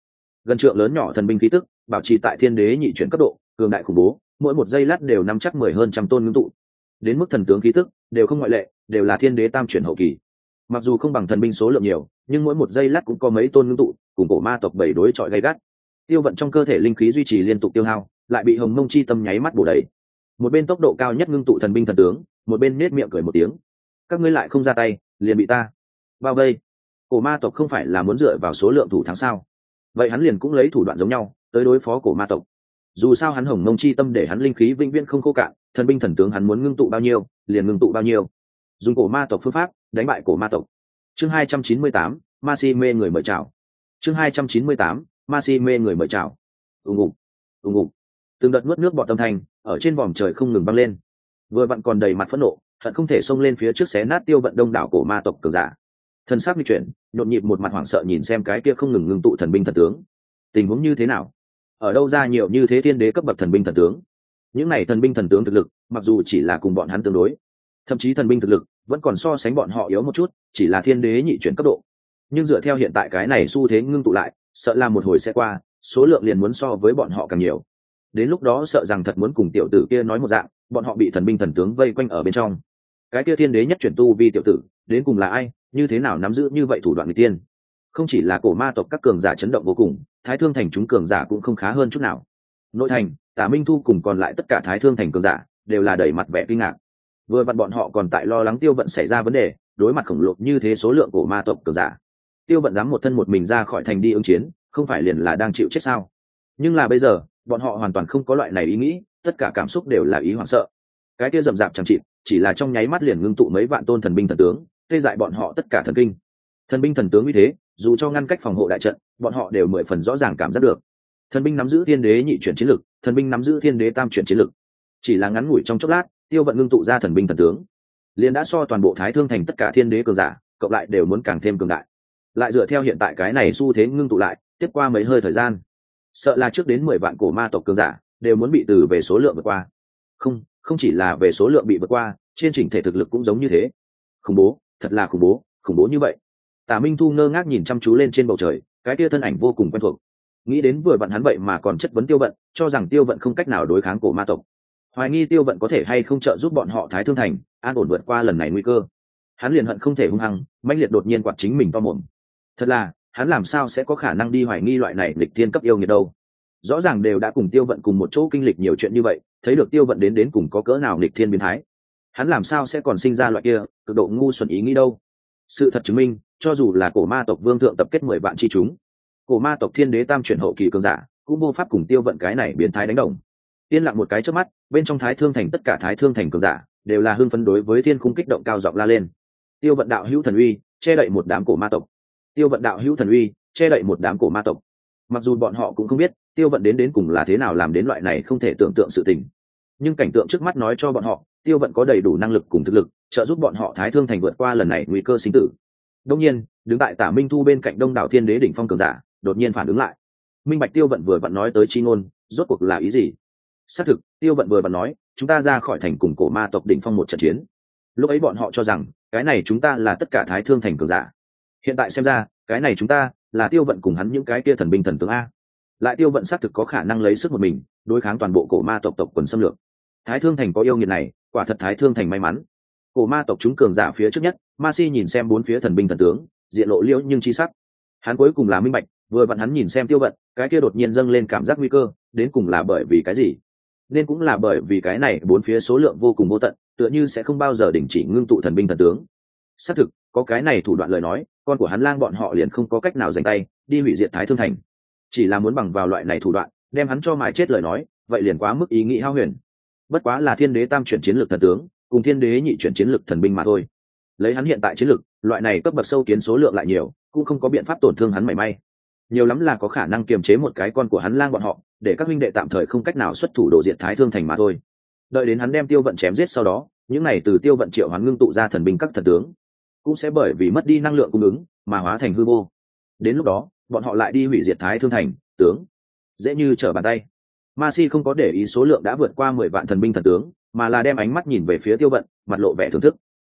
Gần trượng lớn nhỏ thần binh khí tức, bảo trì tại thiên đế nhị chuyển cấp độ, cường đại khủng bố, mỗi một giây lát đều nắm chắc mười hơn trăm tôn ngưng tụ. Đến mức thần tướng khí tức, đều không ngoại lệ, đều là thiên đế tam chuyển hậu kỳ. Mặc dù không bằng thần binh số lượng nhiều, nhưng mỗi một giây lát cũng có mấy tôn ngưng tụ, cùng cổ ma tộc bảy đối chọi gay gắt. Tiêu vận trong cơ thể linh khí duy trì liên tục tiêu hao, lại bị hồng mông chi tâm nháy mắt bổ đầy. Một bên tốc độ cao nhất ngưng tụ thần binh thần tướng, một bên nết miệng cười một tiếng. Các ngươi lại không ra tay, liền bị ta bao vây cổ ma tộc không phải là muốn dựa vào số lượng thủ thắng sao? Vậy hắn liền cũng lấy thủ đoạn giống nhau, tới đối phó cổ ma tộc. Dù sao hắn hồng mông chi tâm để hắn linh khí vĩnh viễn không khô cạn, thần binh thần tướng hắn muốn ngưng tụ bao nhiêu, liền ngưng tụ bao nhiêu. Dùng cổ ma tộc phương pháp, đánh bại cổ ma tộc. Chương hai trăm chín mươi tám, ma si mê người mời chào. Chương hai trăm chín mươi tám, ma si mê người mời chào. Ùng ục ùng ục. Từng đợt nuốt nước bọt tâm thành ở trên vòm trời không ngừng băng lên. Vừa vặn còn đầy mặt phẫn nộ hận không thể xông lên phía trước xé nát tiêu vận đông đảo cổ ma tộc cường giả thân xác di chuyển, nhộn nhịp một mặt hoảng sợ nhìn xem cái kia không ngừng ngưng tụ thần binh thần tướng. Tình huống như thế nào? Ở đâu ra nhiều như thế thiên đế cấp bậc thần binh thần tướng? Những này thần binh thần tướng thực lực, mặc dù chỉ là cùng bọn hắn tương đối, thậm chí thần binh thực lực vẫn còn so sánh bọn họ yếu một chút, chỉ là thiên đế nhị chuyển cấp độ. Nhưng dựa theo hiện tại cái này xu thế ngưng tụ lại, sợ là một hồi sẽ qua, số lượng liền muốn so với bọn họ càng nhiều. Đến lúc đó sợ rằng thật muốn cùng tiểu tử kia nói một dạng, bọn họ bị thần binh thần tướng vây quanh ở bên trong. Cái kia thiên đế nhất chuyển tu vi tiểu tử, đến cùng là ai? Như thế nào nắm giữ như vậy thủ đoạn người tiên? Không chỉ là cổ ma tộc các cường giả chấn động vô cùng, thái thương thành chúng cường giả cũng không khá hơn chút nào. Nội thành, tả minh thu cùng còn lại tất cả thái thương thành cường giả đều là đẩy mặt vẻ kinh ngạc. Vừa vặn bọn họ còn tại lo lắng tiêu vận xảy ra vấn đề, đối mặt khổng lồ như thế số lượng cổ ma tộc cường giả. Tiêu vận dám một thân một mình ra khỏi thành đi ứng chiến, không phải liền là đang chịu chết sao? Nhưng là bây giờ, bọn họ hoàn toàn không có loại này ý nghĩ, tất cả cảm xúc đều là ý hoảng sợ. Cái kia rậm rạp chẳng chịt, chỉ là trong nháy mắt liền ngưng tụ mấy vạn tôn thần binh thần tướng tê dại bọn họ tất cả thần kinh. Thần binh thần tướng như thế, dù cho ngăn cách phòng hộ đại trận, bọn họ đều mười phần rõ ràng cảm giác được. Thần binh nắm giữ thiên đế nhị chuyển chiến lực, thần binh nắm giữ thiên đế tam chuyển chiến lực. Chỉ là ngắn ngủi trong chốc lát, tiêu vận ngưng tụ ra thần binh thần tướng. Liền đã so toàn bộ thái thương thành tất cả thiên đế cường giả, cộng lại đều muốn càng thêm cường đại. Lại dựa theo hiện tại cái này xu thế ngưng tụ lại, tiếp qua mấy hơi thời gian, sợ là trước đến mười vạn cổ ma tộc cường giả đều muốn bị từ về số lượng vượt qua. Không không chỉ là về số lượng bị vượt qua, trên chỉnh thể thực lực cũng giống như thế. Khủng bố thật là khủng bố khủng bố như vậy. Tả minh thu ngơ ngác nhìn chăm chú lên trên bầu trời, cái kia thân ảnh vô cùng quen thuộc. Nghĩ đến vừa vặn hắn vậy mà còn chất vấn tiêu vận, cho rằng tiêu vận không cách nào đối kháng cổ ma tộc. Hoài nghi tiêu vận có thể hay không trợ giúp bọn họ thái thương thành, an ổn vượt qua lần này nguy cơ. Hắn liền hận không thể hung hăng, mãnh liệt đột nhiên quạt chính mình to mồm. Thật là, hắn làm sao sẽ có khả năng đi hoài nghi loại này lịch thiên cấp yêu nghiệt đâu? Rõ ràng đều đã cùng tiêu vận cùng một chỗ kinh lịch nhiều chuyện như vậy, thấy được tiêu vận đến đến cùng có cỡ nào lịch thiên biến thái hắn làm sao sẽ còn sinh ra loại kia, cực độ ngu xuẩn ý nghĩ đâu? Sự thật chứng minh, cho dù là cổ ma tộc vương thượng tập kết mười vạn chi chúng, cổ ma tộc thiên đế tam chuyển hậu kỳ cường giả, cũng vô pháp cùng tiêu vận cái này biến thái đánh đồng. Yên lặng một cái trước mắt, bên trong thái thương thành tất cả thái thương thành cường giả, đều là hưng phấn đối với thiên khung kích động cao giọng la lên. Tiêu vận đạo hữu thần uy, che đậy một đám cổ ma tộc. Tiêu vận đạo hữu thần uy, che đậy một đám cổ ma tộc. Mặc dù bọn họ cũng không biết, tiêu vận đến đến cùng là thế nào làm đến loại này không thể tưởng tượng sự tình. Nhưng cảnh tượng trước mắt nói cho bọn họ tiêu vận có đầy đủ năng lực cùng thực lực, trợ giúp bọn họ thái thương thành vượt qua lần này nguy cơ sinh tử. Đông nhiên, đứng tại tả minh thu bên cạnh đông đảo thiên đế đỉnh phong cường giả, đột nhiên phản ứng lại. Minh bạch tiêu vận vừa vặn nói tới chi ngôn, rốt cuộc là ý gì? Xác thực, tiêu vận vừa vặn nói, chúng ta ra khỏi thành cùng cổ ma tộc đỉnh phong một trận chiến. Lúc ấy bọn họ cho rằng, cái này chúng ta là tất cả thái thương thành cường giả. Hiện tại xem ra, cái này chúng ta là tiêu vận cùng hắn những cái kia thần binh thần tướng a. Lại tiêu vận xác thực có khả năng lấy sức một mình, đối kháng toàn bộ cổ ma tộc tộc quần xâm lược. Thái thương thành có yêu nghiệt này quả thật thái thương thành may mắn. Cổ ma tộc chúng cường giả phía trước nhất, ma si nhìn xem bốn phía thần binh thần tướng, diện lộ liễu nhưng chi sắc. Hắn cuối cùng là minh bạch, vừa vặn hắn nhìn xem tiêu vận, cái kia đột nhiên dâng lên cảm giác nguy cơ, đến cùng là bởi vì cái gì? Nên cũng là bởi vì cái này, bốn phía số lượng vô cùng vô tận, tựa như sẽ không bao giờ đình chỉ ngưng tụ thần binh thần tướng. Xác thực, có cái này thủ đoạn lời nói, con của hắn lang bọn họ liền không có cách nào dành tay, đi hủy diệt thái thương thành. Chỉ là muốn bằng vào loại này thủ đoạn, đem hắn cho mãi chết lời nói, vậy liền quá mức ý nghĩ hao huyền bất quá là thiên đế tam chuyển chiến lược thần tướng, cùng thiên đế nhị chuyển chiến lược thần binh mà thôi. Lấy hắn hiện tại chiến lược, loại này cấp bậc sâu kiến số lượng lại nhiều, cũng không có biện pháp tổn thương hắn mảy may. Nhiều lắm là có khả năng kiềm chế một cái con của hắn lang bọn họ, để các huynh đệ tạm thời không cách nào xuất thủ đồ diện thái thương thành mà thôi. Đợi đến hắn đem tiêu vận chém giết sau đó, những này từ tiêu vận triệu hắn ngưng tụ ra thần binh các thần tướng, cũng sẽ bởi vì mất đi năng lượng cung ứng, mà hóa thành hư vô. Đến lúc đó, bọn họ lại đi hủy diệt thái thương thành, tướng. Dễ như trở bàn tay ma si không có để ý số lượng đã vượt qua mười vạn thần binh thần tướng, mà là đem ánh mắt nhìn về phía tiêu vận, mặt lộ vẻ thưởng thức.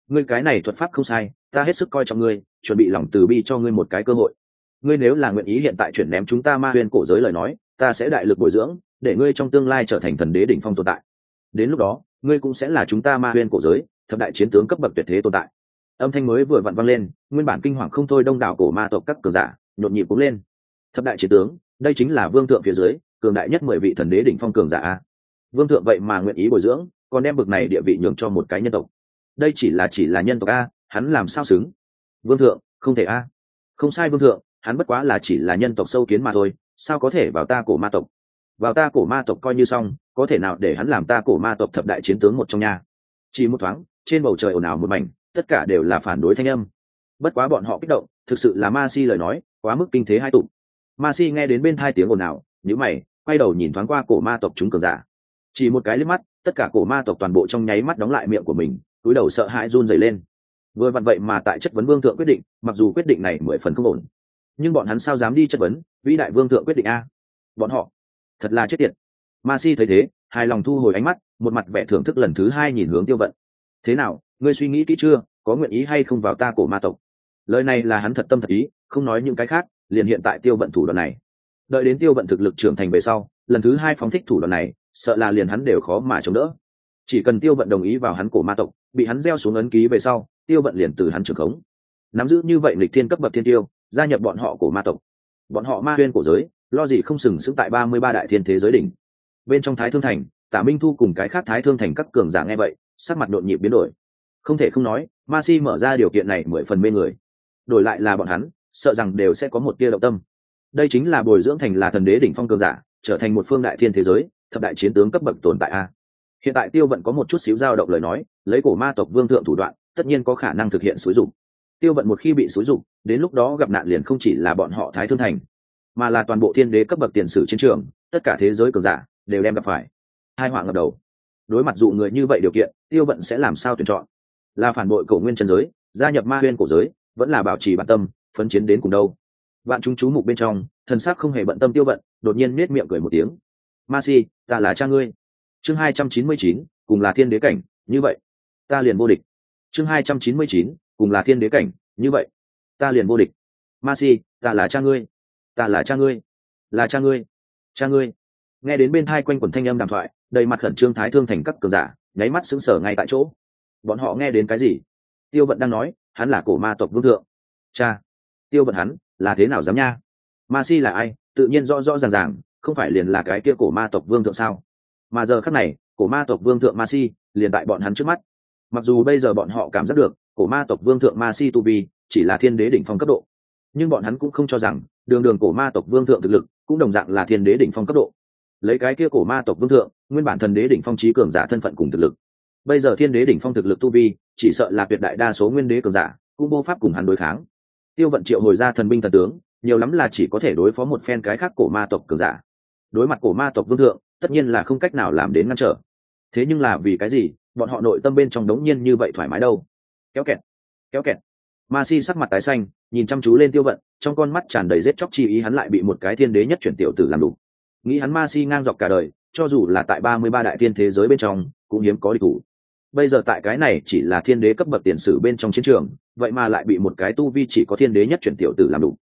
Ngươi cái này thuật pháp không sai, ta hết sức coi trọng ngươi, chuẩn bị lòng từ bi cho ngươi một cái cơ hội. Ngươi nếu là nguyện ý hiện tại chuyển ném chúng ta ma huyên cổ giới lời nói, ta sẽ đại lực bồi dưỡng, để ngươi trong tương lai trở thành thần đế đỉnh phong tồn tại. Đến lúc đó, ngươi cũng sẽ là chúng ta ma huyên cổ giới, thập đại chiến tướng cấp bậc tuyệt thế tồn tại. Âm thanh mới vừa vặn vang lên, nguyên bản kinh hoàng không thôi đông đảo cổ ma tộc các cường giả, nhộn nhịp cũng lên. Thập đại chiến tướng, đây chính là vương thượng phía dưới cường đại nhất mười vị thần đế đỉnh phong cường giả a. Vương thượng vậy mà nguyện ý bồi dưỡng, còn đem bực này địa vị nhường cho một cái nhân tộc. Đây chỉ là chỉ là nhân tộc a, hắn làm sao xứng? Vương thượng, không thể a. Không sai vương thượng, hắn bất quá là chỉ là nhân tộc sâu kiến mà thôi, sao có thể vào ta cổ ma tộc? Vào ta cổ ma tộc coi như xong, có thể nào để hắn làm ta cổ ma tộc thập đại chiến tướng một trong nhà chỉ một thoáng, trên bầu trời ồn ào một mảnh, tất cả đều là phản đối thanh âm. Bất quá bọn họ kích động, thực sự là ma si lời nói, quá mức kinh thế hai tụ. Ma si nghe đến bên thai tiếng ồn ào nhữ mày quay đầu nhìn thoáng qua cổ ma tộc chúng cường giả. Chỉ một cái liếc mắt, tất cả cổ ma tộc toàn bộ trong nháy mắt đóng lại miệng của mình, túi đầu sợ hãi run dày lên. Vừa vặn vậy mà tại chất vấn vương thượng quyết định, mặc dù quyết định này mười phần không ổn, nhưng bọn hắn sao dám đi chất vấn vĩ đại vương thượng quyết định a? Bọn họ thật là chết tiệt. Ma si thấy thế, hài lòng thu hồi ánh mắt, một mặt vẻ thưởng thức lần thứ hai nhìn hướng tiêu vận. Thế nào, ngươi suy nghĩ kỹ chưa, có nguyện ý hay không vào ta cổ ma tộc? Lời này là hắn thật tâm thật ý, không nói những cái khác, liền hiện tại tiêu vận thủ đoạn này đợi đến tiêu vận thực lực trưởng thành về sau, lần thứ hai phóng thích thủ đoạn này, sợ là liền hắn đều khó mà chống đỡ. Chỉ cần tiêu vận đồng ý vào hắn cổ ma tộc, bị hắn gieo xuống ấn ký về sau, tiêu vận liền từ hắn trưởng khống. Nắm giữ như vậy lịch thiên cấp bậc thiên tiêu, gia nhập bọn họ cổ ma tộc. Bọn họ ma huyên cổ giới, lo gì không sừng sững tại ba mươi ba đại thiên thế giới đỉnh. Bên trong thái thương thành, tả minh thu cùng cái khác thái thương thành các cường giả nghe vậy, sắc mặt đột nhịp biến đổi. Không thể không nói, ma si mở ra điều kiện này mười phần mê người. Đổi lại là bọn hắn, sợ rằng đều sẽ có một tia động tâm đây chính là bồi dưỡng thành là thần đế đỉnh phong cường giả, trở thành một phương đại thiên thế giới, thập đại chiến tướng cấp bậc tồn tại a. Hiện tại tiêu vận có một chút xíu dao động lời nói, lấy cổ ma tộc vương thượng thủ đoạn, tất nhiên có khả năng thực hiện xúi dụng tiêu vận một khi bị xúi dụng đến lúc đó gặp nạn liền không chỉ là bọn họ thái thương thành, mà là toàn bộ thiên đế cấp bậc tiền sử chiến trường, tất cả thế giới cường giả đều đem gặp phải. Hai họa ngập đầu. Đối mặt dụ người như vậy điều kiện, tiêu vận sẽ làm sao tuyển chọn? Là phản bội cổ nguyên chân giới, gia nhập ma huyên cổ giới, vẫn là bảo trì bản tâm, phấn chiến đến cùng đâu? Bạn chúng chú mục bên trong, thần sắc không hề bận tâm tiêu vận, đột nhiên nết miệng cười một tiếng. Ma si, ta là cha ngươi. Chương hai trăm chín mươi chín, cùng là thiên đế cảnh, như vậy. Ta liền vô địch. Chương hai trăm chín mươi chín, cùng là thiên đế cảnh, như vậy. Ta liền vô địch. Ma si, ta là cha ngươi. Ta là cha ngươi. Là cha ngươi. Cha ngươi. Nghe đến bên thai quanh quần thanh âm đàm thoại, đầy mặt khẩn trương thái thương thành các cường giả, nháy mắt sững sờ ngay tại chỗ. Bọn họ nghe đến cái gì? Tiêu vận đang nói, hắn là cổ ma tộc vương thượng. Cha. Tiêu vận hắn là thế nào dám nha? Ma si là ai? Tự nhiên rõ rõ ràng ràng, không phải liền là cái kia cổ ma tộc vương thượng sao? Mà giờ khắc này, cổ ma tộc vương thượng ma si liền tại bọn hắn trước mắt. Mặc dù bây giờ bọn họ cảm giác được, cổ ma tộc vương thượng ma si tu vi chỉ là thiên đế đỉnh phong cấp độ. Nhưng bọn hắn cũng không cho rằng, đường đường cổ ma tộc vương thượng thực lực cũng đồng dạng là thiên đế đỉnh phong cấp độ. Lấy cái kia cổ ma tộc vương thượng, nguyên bản thần đế đỉnh phong trí cường giả thân phận cùng thực lực. Bây giờ thiên đế đỉnh phong thực lực tu vi, chỉ sợ là tuyệt đại đa số nguyên đế cường giả cũng vô pháp cùng hắn đối kháng tiêu vận triệu hồi ra thần binh thần tướng, nhiều lắm là chỉ có thể đối phó một phen cái khác cổ ma tộc cường giả. Đối mặt cổ ma tộc vương thượng, tất nhiên là không cách nào làm đến ngăn trở. Thế nhưng là vì cái gì, bọn họ nội tâm bên trong đống nhiên như vậy thoải mái đâu? Kéo kẹt kéo kẹt. Ma si sắc mặt tái xanh, nhìn chăm chú lên tiêu vận, trong con mắt tràn đầy rết chóc chi ý hắn lại bị một cái thiên đế nhất chuyển tiểu tử làm đủ. Nghĩ hắn ma si ngang dọc cả đời, cho dù là tại ba mươi ba đại thiên thế giới bên trong, cũng hiếm có địch thủ bây giờ tại cái này chỉ là thiên đế cấp bậc tiền sử bên trong chiến trường, vậy mà lại bị một cái tu vi chỉ có thiên đế nhất chuyển tiểu tử làm đủ.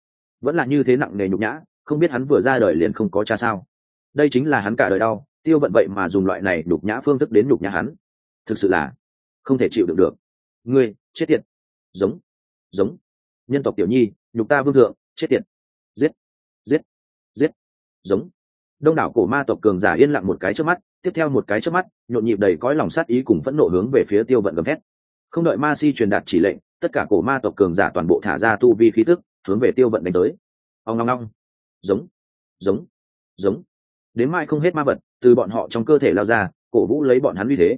Vẫn là như thế nặng nề nhục nhã, không biết hắn vừa ra đời liền không có cha sao. Đây chính là hắn cả đời đau, tiêu vận vậy mà dùng loại này nhục nhã phương thức đến nhục nhã hắn. Thực sự là không thể chịu được được. Ngươi, chết tiệt. Giống giống. Nhân tộc tiểu nhi, nhục ta vương thượng, chết tiệt. Giết giết giết. Giống. Đông đảo cổ ma tộc cường giả yên lặng một cái trước mắt tiếp theo một cái trước mắt, nhộn nhịp đầy cõi lòng sát ý cùng phẫn nộ hướng về phía tiêu vận gầm thét. Không đợi ma si truyền đạt chỉ lệnh, tất cả cổ ma tộc cường giả toàn bộ thả ra tu vi khí tức, hướng về tiêu vận đánh tới. Ông ngong ngong giống. Giống. Giống. Đến mai không hết ma vật, từ bọn họ trong cơ thể lao ra, cổ vũ lấy bọn hắn uy thế.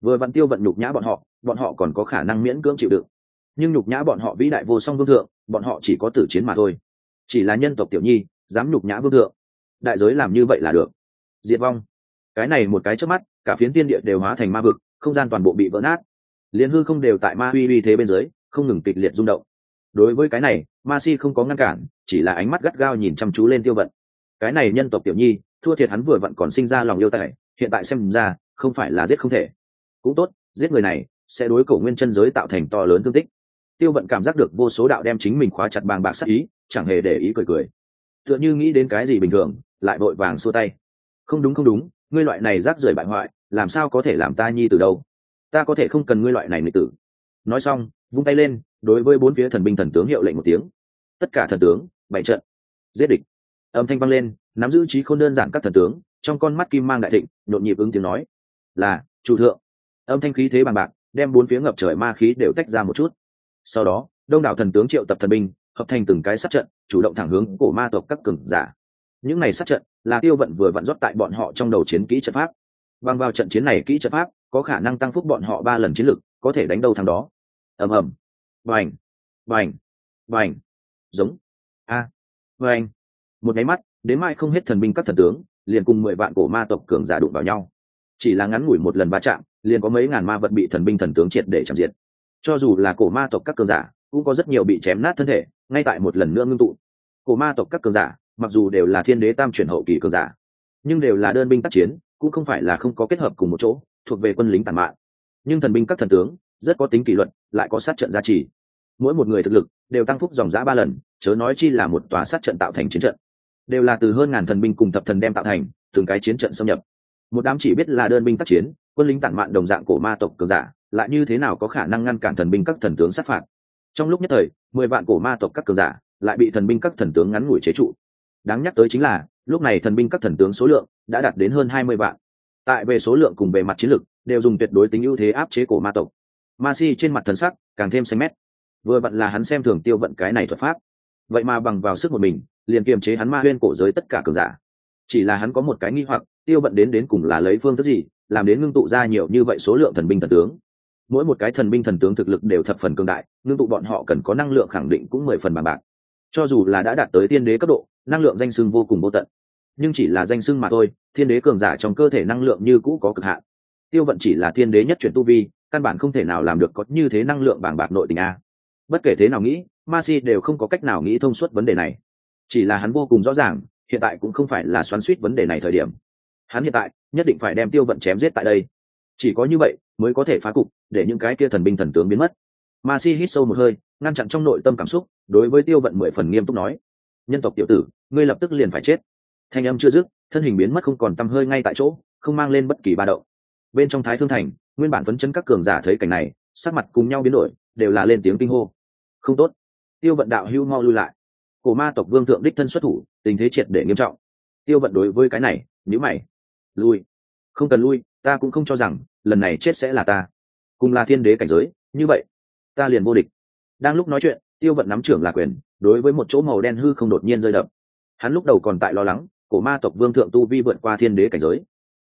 Vừa vặn tiêu vận nhục nhã bọn họ bọn họ còn có khả năng miễn cưỡng chịu đựng. Nhưng nhục nhã bọn họ vĩ đại vô song vương thượng, bọn họ chỉ có tử chiến mà thôi. Chỉ là nhân tộc tiểu nhi, dám nhục nhã vương thượng. Đại giới làm như vậy là được. Diệt vong cái này một cái trước mắt, cả phiến tiên địa đều hóa thành ma vực, không gian toàn bộ bị vỡ nát. Liền hư không đều tại ma uy uy thế bên dưới, không ngừng kịch liệt rung động. Đối với cái này, ma si không có ngăn cản, chỉ là ánh mắt gắt gao nhìn chăm chú lên tiêu vận. Cái này nhân tộc tiểu nhi, thua thiệt hắn vừa vặn còn sinh ra lòng yêu tài, hiện tại xem ra, không phải là giết không thể. Cũng tốt, giết người này, sẽ đối cổ nguyên chân giới tạo thành to lớn thương tích. Tiêu vận cảm giác được vô số đạo đem chính mình khóa chặt bàng bạc sắc ý, chẳng hề để ý cười cười. Tựa như nghĩ đến cái gì bình thường, lại vội vàng xua tay. Không đúng không đúng ngươi loại này rác rưởi bại hoại, làm sao có thể làm ta nhi từ đâu? Ta có thể không cần ngươi loại này nghịch tử. Nói xong, vung tay lên, đối với bốn phía thần binh thần tướng hiệu lệnh một tiếng. Tất cả thần tướng bảy trận, giết địch. Âm thanh vang lên, nắm giữ trí không đơn giản các thần tướng, trong con mắt kim mang đại thịnh, nhộn nhịp ứng tiếng nói, là, chủ thượng. Âm thanh khí thế bằng bạc, đem bốn phía ngập trời ma khí đều tách ra một chút. Sau đó, đông đảo thần tướng triệu tập thần binh, hợp thành từng cái sát trận, chủ động thẳng hướng cổ ma tộc các cường giả những này sát trận là tiêu vận vừa vặn rót tại bọn họ trong đầu chiến kỹ trận pháp. Bằng vào trận chiến này kỹ trận pháp, có khả năng tăng phúc bọn họ ba lần chiến lực, có thể đánh đầu thằng đó. Ầm ầm. Vành vành vành giống. A. À. vành một nháy mắt, đến mai không hết thần binh các thần tướng, liền cùng mười vạn cổ ma tộc cường giả đụng vào nhau. Chỉ là ngắn ngủi một lần va chạm, liền có mấy ngàn ma vật bị thần binh thần tướng triệt để chạm diệt. Cho dù là cổ ma tộc các cường giả, cũng có rất nhiều bị chém nát thân thể, ngay tại một lần nữa ngưng tụ. Cổ ma tộc các cường giả mặc dù đều là thiên đế tam chuyển hậu kỳ cường giả, nhưng đều là đơn binh tác chiến, cũng không phải là không có kết hợp cùng một chỗ, thuộc về quân lính tàn mạng nhưng thần binh các thần tướng, rất có tính kỷ luật, lại có sát trận gia trì. Mỗi một người thực lực đều tăng phúc dòng giã ba lần, chớ nói chi là một tòa sát trận tạo thành chiến trận. Đều là từ hơn ngàn thần binh cùng thập thần đem tạo thành, từng cái chiến trận xâm nhập. Một đám chỉ biết là đơn binh tác chiến, quân lính tản mạn đồng dạng cổ ma tộc cường giả, lại như thế nào có khả năng ngăn cản thần binh các thần tướng sát phạt? Trong lúc nhất thời, mười vạn cổ ma tộc các cường giả lại bị thần binh các thần tướng ngắn ngủi chế trụ đáng nhắc tới chính là, lúc này thần binh các thần tướng số lượng đã đạt đến hơn hai mươi vạn. Tại về số lượng cùng về mặt chiến lược đều dùng tuyệt đối tính ưu thế áp chế cổ ma tộc. Ma si trên mặt thần sắc càng thêm xanh mét. Vừa vặn là hắn xem thường tiêu vận cái này thuật pháp. Vậy mà bằng vào sức một mình, liền kiềm chế hắn ma huyên cổ giới tất cả cường giả. Chỉ là hắn có một cái nghi hoặc, tiêu vận đến đến cùng là lấy phương thức gì, làm đến ngưng tụ ra nhiều như vậy số lượng thần binh thần tướng. Mỗi một cái thần binh thần tướng thực lực đều thập phần cường đại, ngưng tụ bọn họ cần có năng lượng khẳng định cũng mười phần bằng bạc. Cho dù là đã đạt tới tiên đế cấp độ năng lượng danh xưng vô cùng vô tận. Nhưng chỉ là danh xưng mà thôi, thiên đế cường giả trong cơ thể năng lượng như cũ có cực hạn. Tiêu vận chỉ là thiên đế nhất chuyển tu vi, căn bản không thể nào làm được có như thế năng lượng bàng bạc nội tình a. Bất kể thế nào nghĩ, ma si đều không có cách nào nghĩ thông suốt vấn đề này. Chỉ là hắn vô cùng rõ ràng, hiện tại cũng không phải là xoắn suýt vấn đề này thời điểm. Hắn hiện tại, nhất định phải đem tiêu vận chém giết tại đây. Chỉ có như vậy, mới có thể phá cục, để những cái kia thần binh thần tướng biến mất. Ma si hít sâu một hơi, ngăn chặn trong nội tâm cảm xúc, đối với tiêu vận mười phần nghiêm túc nói nhân tộc tiểu tử, ngươi lập tức liền phải chết. Thanh âm chưa dứt, thân hình biến mất không còn tăm hơi ngay tại chỗ, không mang lên bất kỳ ba đậu bên trong thái thương thành, nguyên bản phấn chân các cường giả thấy cảnh này, sắc mặt cùng nhau biến đổi, đều là lên tiếng kinh hô. Không tốt. Tiêu vận đạo hưu mau lui lại. Cổ ma tộc vương thượng đích thân xuất thủ, tình thế triệt để nghiêm trọng. Tiêu vận đối với cái này nhữ mày. Lui. Không cần lui, ta cũng không cho rằng, lần này chết sẽ là ta. Cùng là thiên đế cảnh giới, như vậy, ta liền vô địch. Đang lúc nói chuyện, tiêu vận nắm trưởng là quyền đối với một chỗ màu đen hư không đột nhiên rơi đập. Hắn lúc đầu còn tại lo lắng, cổ ma tộc vương thượng tu vi vượt qua thiên đế cảnh giới.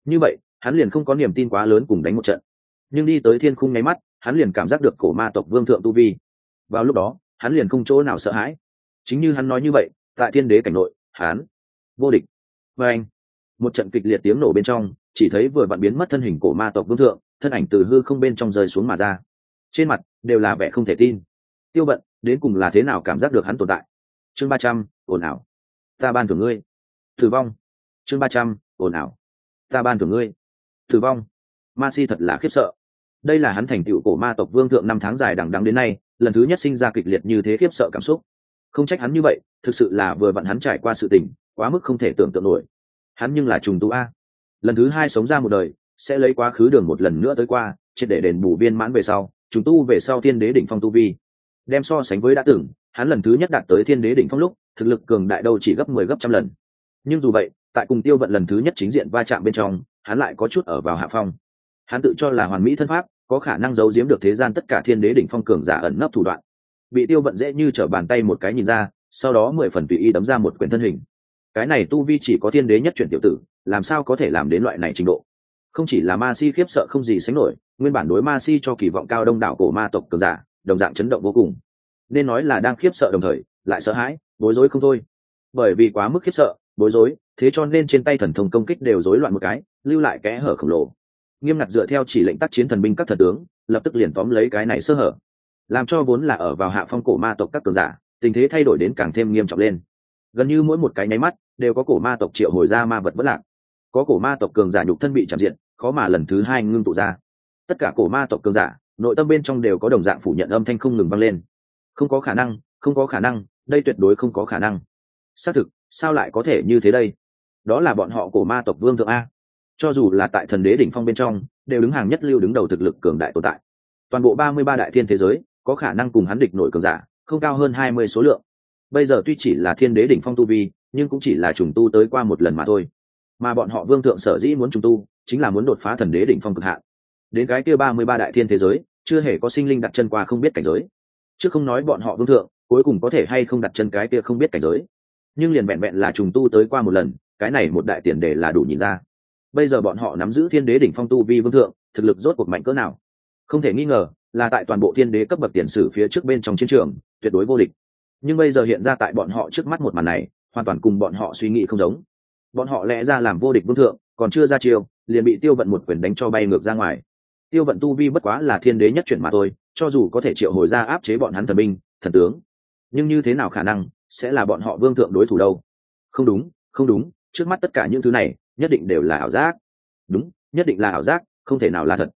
Như vậy, hắn liền không có niềm tin quá lớn cùng đánh một trận. Nhưng đi tới thiên khung nháy mắt, hắn liền cảm giác được cổ ma tộc vương thượng tu vi. Vào lúc đó, hắn liền không chỗ nào sợ hãi. Chính như hắn nói như vậy, tại thiên đế cảnh nội, hắn vô địch. Và anh, một trận kịch liệt tiếng nổ bên trong, chỉ thấy vừa vặn biến mất thân hình cổ ma tộc vương thượng, thân ảnh từ hư không bên trong rơi xuống mà ra. Trên mặt đều là vẻ không thể tin. Tiêu bận đến cùng là thế nào cảm giác được hắn tồn tại? Chương ba trăm, ồn ào. Ta ban thưởng ngươi. Thử vong. Chương ba trăm, ồn ào. Ta ban thưởng ngươi. Thử vong. Ma si thật là khiếp sợ. Đây là hắn thành tựu cổ ma tộc vương thượng năm tháng dài đằng đắng đến nay, lần thứ nhất sinh ra kịch liệt như thế khiếp sợ cảm xúc. Không trách hắn như vậy, thực sự là vừa vặn hắn trải qua sự tình, quá mức không thể tưởng tượng nổi. Hắn nhưng là trùng tu a. Lần thứ hai sống ra một đời, sẽ lấy quá khứ đường một lần nữa tới qua, triệt để đền bù viên mãn về sau, trùng tu về sau thiên đế đỉnh phong tu vi đem so sánh với đã tưởng hắn lần thứ nhất đạt tới thiên đế đỉnh phong lúc, thực lực cường đại đâu chỉ gấp mười 10 gấp trăm lần. Nhưng dù vậy, tại cùng tiêu vận lần thứ nhất chính diện va chạm bên trong, hắn lại có chút ở vào hạ phong. Hắn tự cho là hoàn mỹ thân pháp, có khả năng giấu giếm được thế gian tất cả thiên đế đỉnh phong cường giả ẩn nấp thủ đoạn. Bị tiêu vận dễ như trở bàn tay một cái nhìn ra, sau đó mười phần tùy ý đấm ra một quyền thân hình. Cái này tu vi chỉ có thiên đế nhất chuyển tiểu tử, làm sao có thể làm đến loại này trình độ? Không chỉ là ma si khiếp sợ không gì sánh nổi, nguyên bản đối ma si cho kỳ vọng cao đông đảo cổ ma tộc cường giả đồng dạng chấn động vô cùng. Nên nói là đang khiếp sợ đồng thời, lại sợ hãi, bối rối không thôi. Bởi vì quá mức khiếp sợ, bối rối, thế cho nên trên tay thần thông công kích đều rối loạn một cái, lưu lại kẽ hở khổng lồ. Nghiêm ngặt dựa theo chỉ lệnh tác chiến thần binh các thần tướng, lập tức liền tóm lấy cái này sơ hở. Làm cho vốn là ở vào hạ phong cổ ma tộc các cường giả, tình thế thay đổi đến càng thêm nghiêm trọng lên. Gần như mỗi một cái nháy mắt, đều có cổ ma tộc triệu hồi ra ma vật vất lạc. Có cổ ma tộc cường giả nhục thân bị chạm diện, khó mà lần thứ hai ngưng tụ ra. Tất cả cổ ma tộc cường giả nội tâm bên trong đều có đồng dạng phủ nhận âm thanh không ngừng vang lên. Không có khả năng, không có khả năng, đây tuyệt đối không có khả năng. Xác thực, sao lại có thể như thế đây? Đó là bọn họ cổ ma tộc vương thượng a. Cho dù là tại thần đế đỉnh phong bên trong, đều đứng hàng nhất lưu đứng đầu thực lực cường đại tồn tại. Toàn bộ ba mươi ba đại thiên thế giới, có khả năng cùng hắn địch nổi cường giả, không cao hơn hai mươi số lượng. Bây giờ tuy chỉ là thiên đế đỉnh phong tu vi, nhưng cũng chỉ là trùng tu tới qua một lần mà thôi. Mà bọn họ vương thượng sở dĩ muốn trùng tu, chính là muốn đột phá thần đế đỉnh phong cực hạn đến cái kia ba mươi ba đại thiên thế giới, chưa hề có sinh linh đặt chân qua không biết cảnh giới. Chứ không nói bọn họ vương thượng, cuối cùng có thể hay không đặt chân cái kia không biết cảnh giới. Nhưng liền vẹn vẹn là trùng tu tới qua một lần, cái này một đại tiền đề là đủ nhìn ra. Bây giờ bọn họ nắm giữ thiên đế đỉnh phong tu vi vương thượng, thực lực rốt cuộc mạnh cỡ nào? Không thể nghi ngờ, là tại toàn bộ thiên đế cấp bậc tiền sử phía trước bên trong chiến trường, tuyệt đối vô địch. Nhưng bây giờ hiện ra tại bọn họ trước mắt một màn này, hoàn toàn cùng bọn họ suy nghĩ không giống. Bọn họ lẽ ra làm vô địch vương thượng, còn chưa ra chiêu, liền bị tiêu vận một quyền đánh cho bay ngược ra ngoài tiêu vận tu vi bất quá là thiên đế nhất chuyển mà thôi, cho dù có thể triệu hồi ra áp chế bọn hắn thần binh, thần tướng, nhưng như thế nào khả năng sẽ là bọn họ vương thượng đối thủ đâu? Không đúng không đúng, trước mắt tất cả những thứ này, nhất định đều là ảo giác. Đúng, nhất định là ảo giác, không thể nào là thật.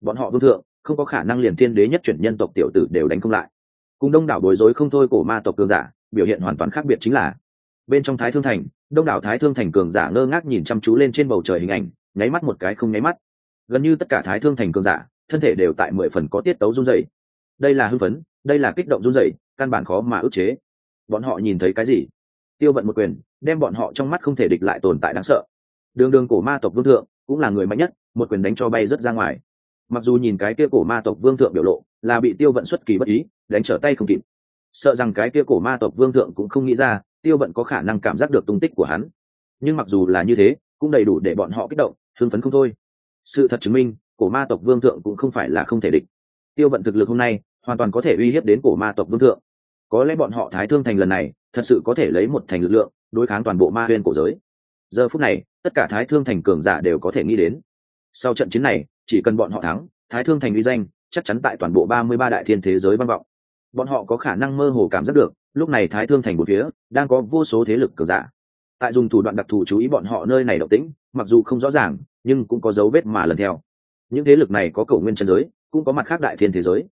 Bọn họ vương thượng, không có khả năng liền thiên đế nhất chuyển nhân tộc tiểu tử đều đánh không lại. Cùng đông đảo bối rối không thôi cổ ma tộc cường giả, biểu hiện hoàn toàn khác biệt chính là bên trong thái thương thành, đông đảo thái thương thành cường giả ngơ ngác nhìn chăm chú lên trên bầu trời hình ảnh, nháy mắt một cái không nháy mắt gần như tất cả thái thương thành cường giả, thân thể đều tại mười phần có tiết tấu run dày đây là hưng phấn, đây là kích động run dày căn bản khó mà ức chế. Bọn họ nhìn thấy cái gì? Tiêu vận một quyền, đem bọn họ trong mắt không thể địch lại tồn tại đáng sợ. Đường đường cổ ma tộc vương thượng, cũng là người mạnh nhất, một quyền đánh cho bay rất ra ngoài. Mặc dù nhìn cái kia cổ ma tộc vương thượng biểu lộ, là bị tiêu vận xuất kỳ bất ý, đánh trở tay không kịp. Sợ rằng cái kia cổ ma tộc vương thượng cũng không nghĩ ra, tiêu vận có khả năng cảm giác được tung tích của hắn. Nhưng mặc dù là như thế, cũng đầy đủ để bọn họ kích động, hưng phấn không thôi sự thật chứng minh, cổ ma tộc vương thượng cũng không phải là không thể địch. Tiêu vận thực lực hôm nay, hoàn toàn có thể uy hiếp đến cổ ma tộc vương thượng. Có lẽ bọn họ thái thương thành lần này, thật sự có thể lấy một thành lực lượng, đối kháng toàn bộ ma huyên cổ giới. Giờ phút này, tất cả thái thương thành cường giả đều có thể nghĩ đến. Sau trận chiến này, chỉ cần bọn họ thắng, thái thương thành uy danh chắc chắn tại toàn bộ ba mươi ba đại thiên thế giới vang vọng. Bọn họ có khả năng mơ hồ cảm giác được, lúc này thái thương thành một phía, đang có vô số thế lực cường giả. Tại dùng thủ đoạn đặc thù chú ý bọn họ nơi này động tĩnh, mặc dù không rõ ràng nhưng cũng có dấu vết mà lần theo. Những thế lực này có cầu nguyên chân giới, cũng có mặt khác đại thiên thế giới.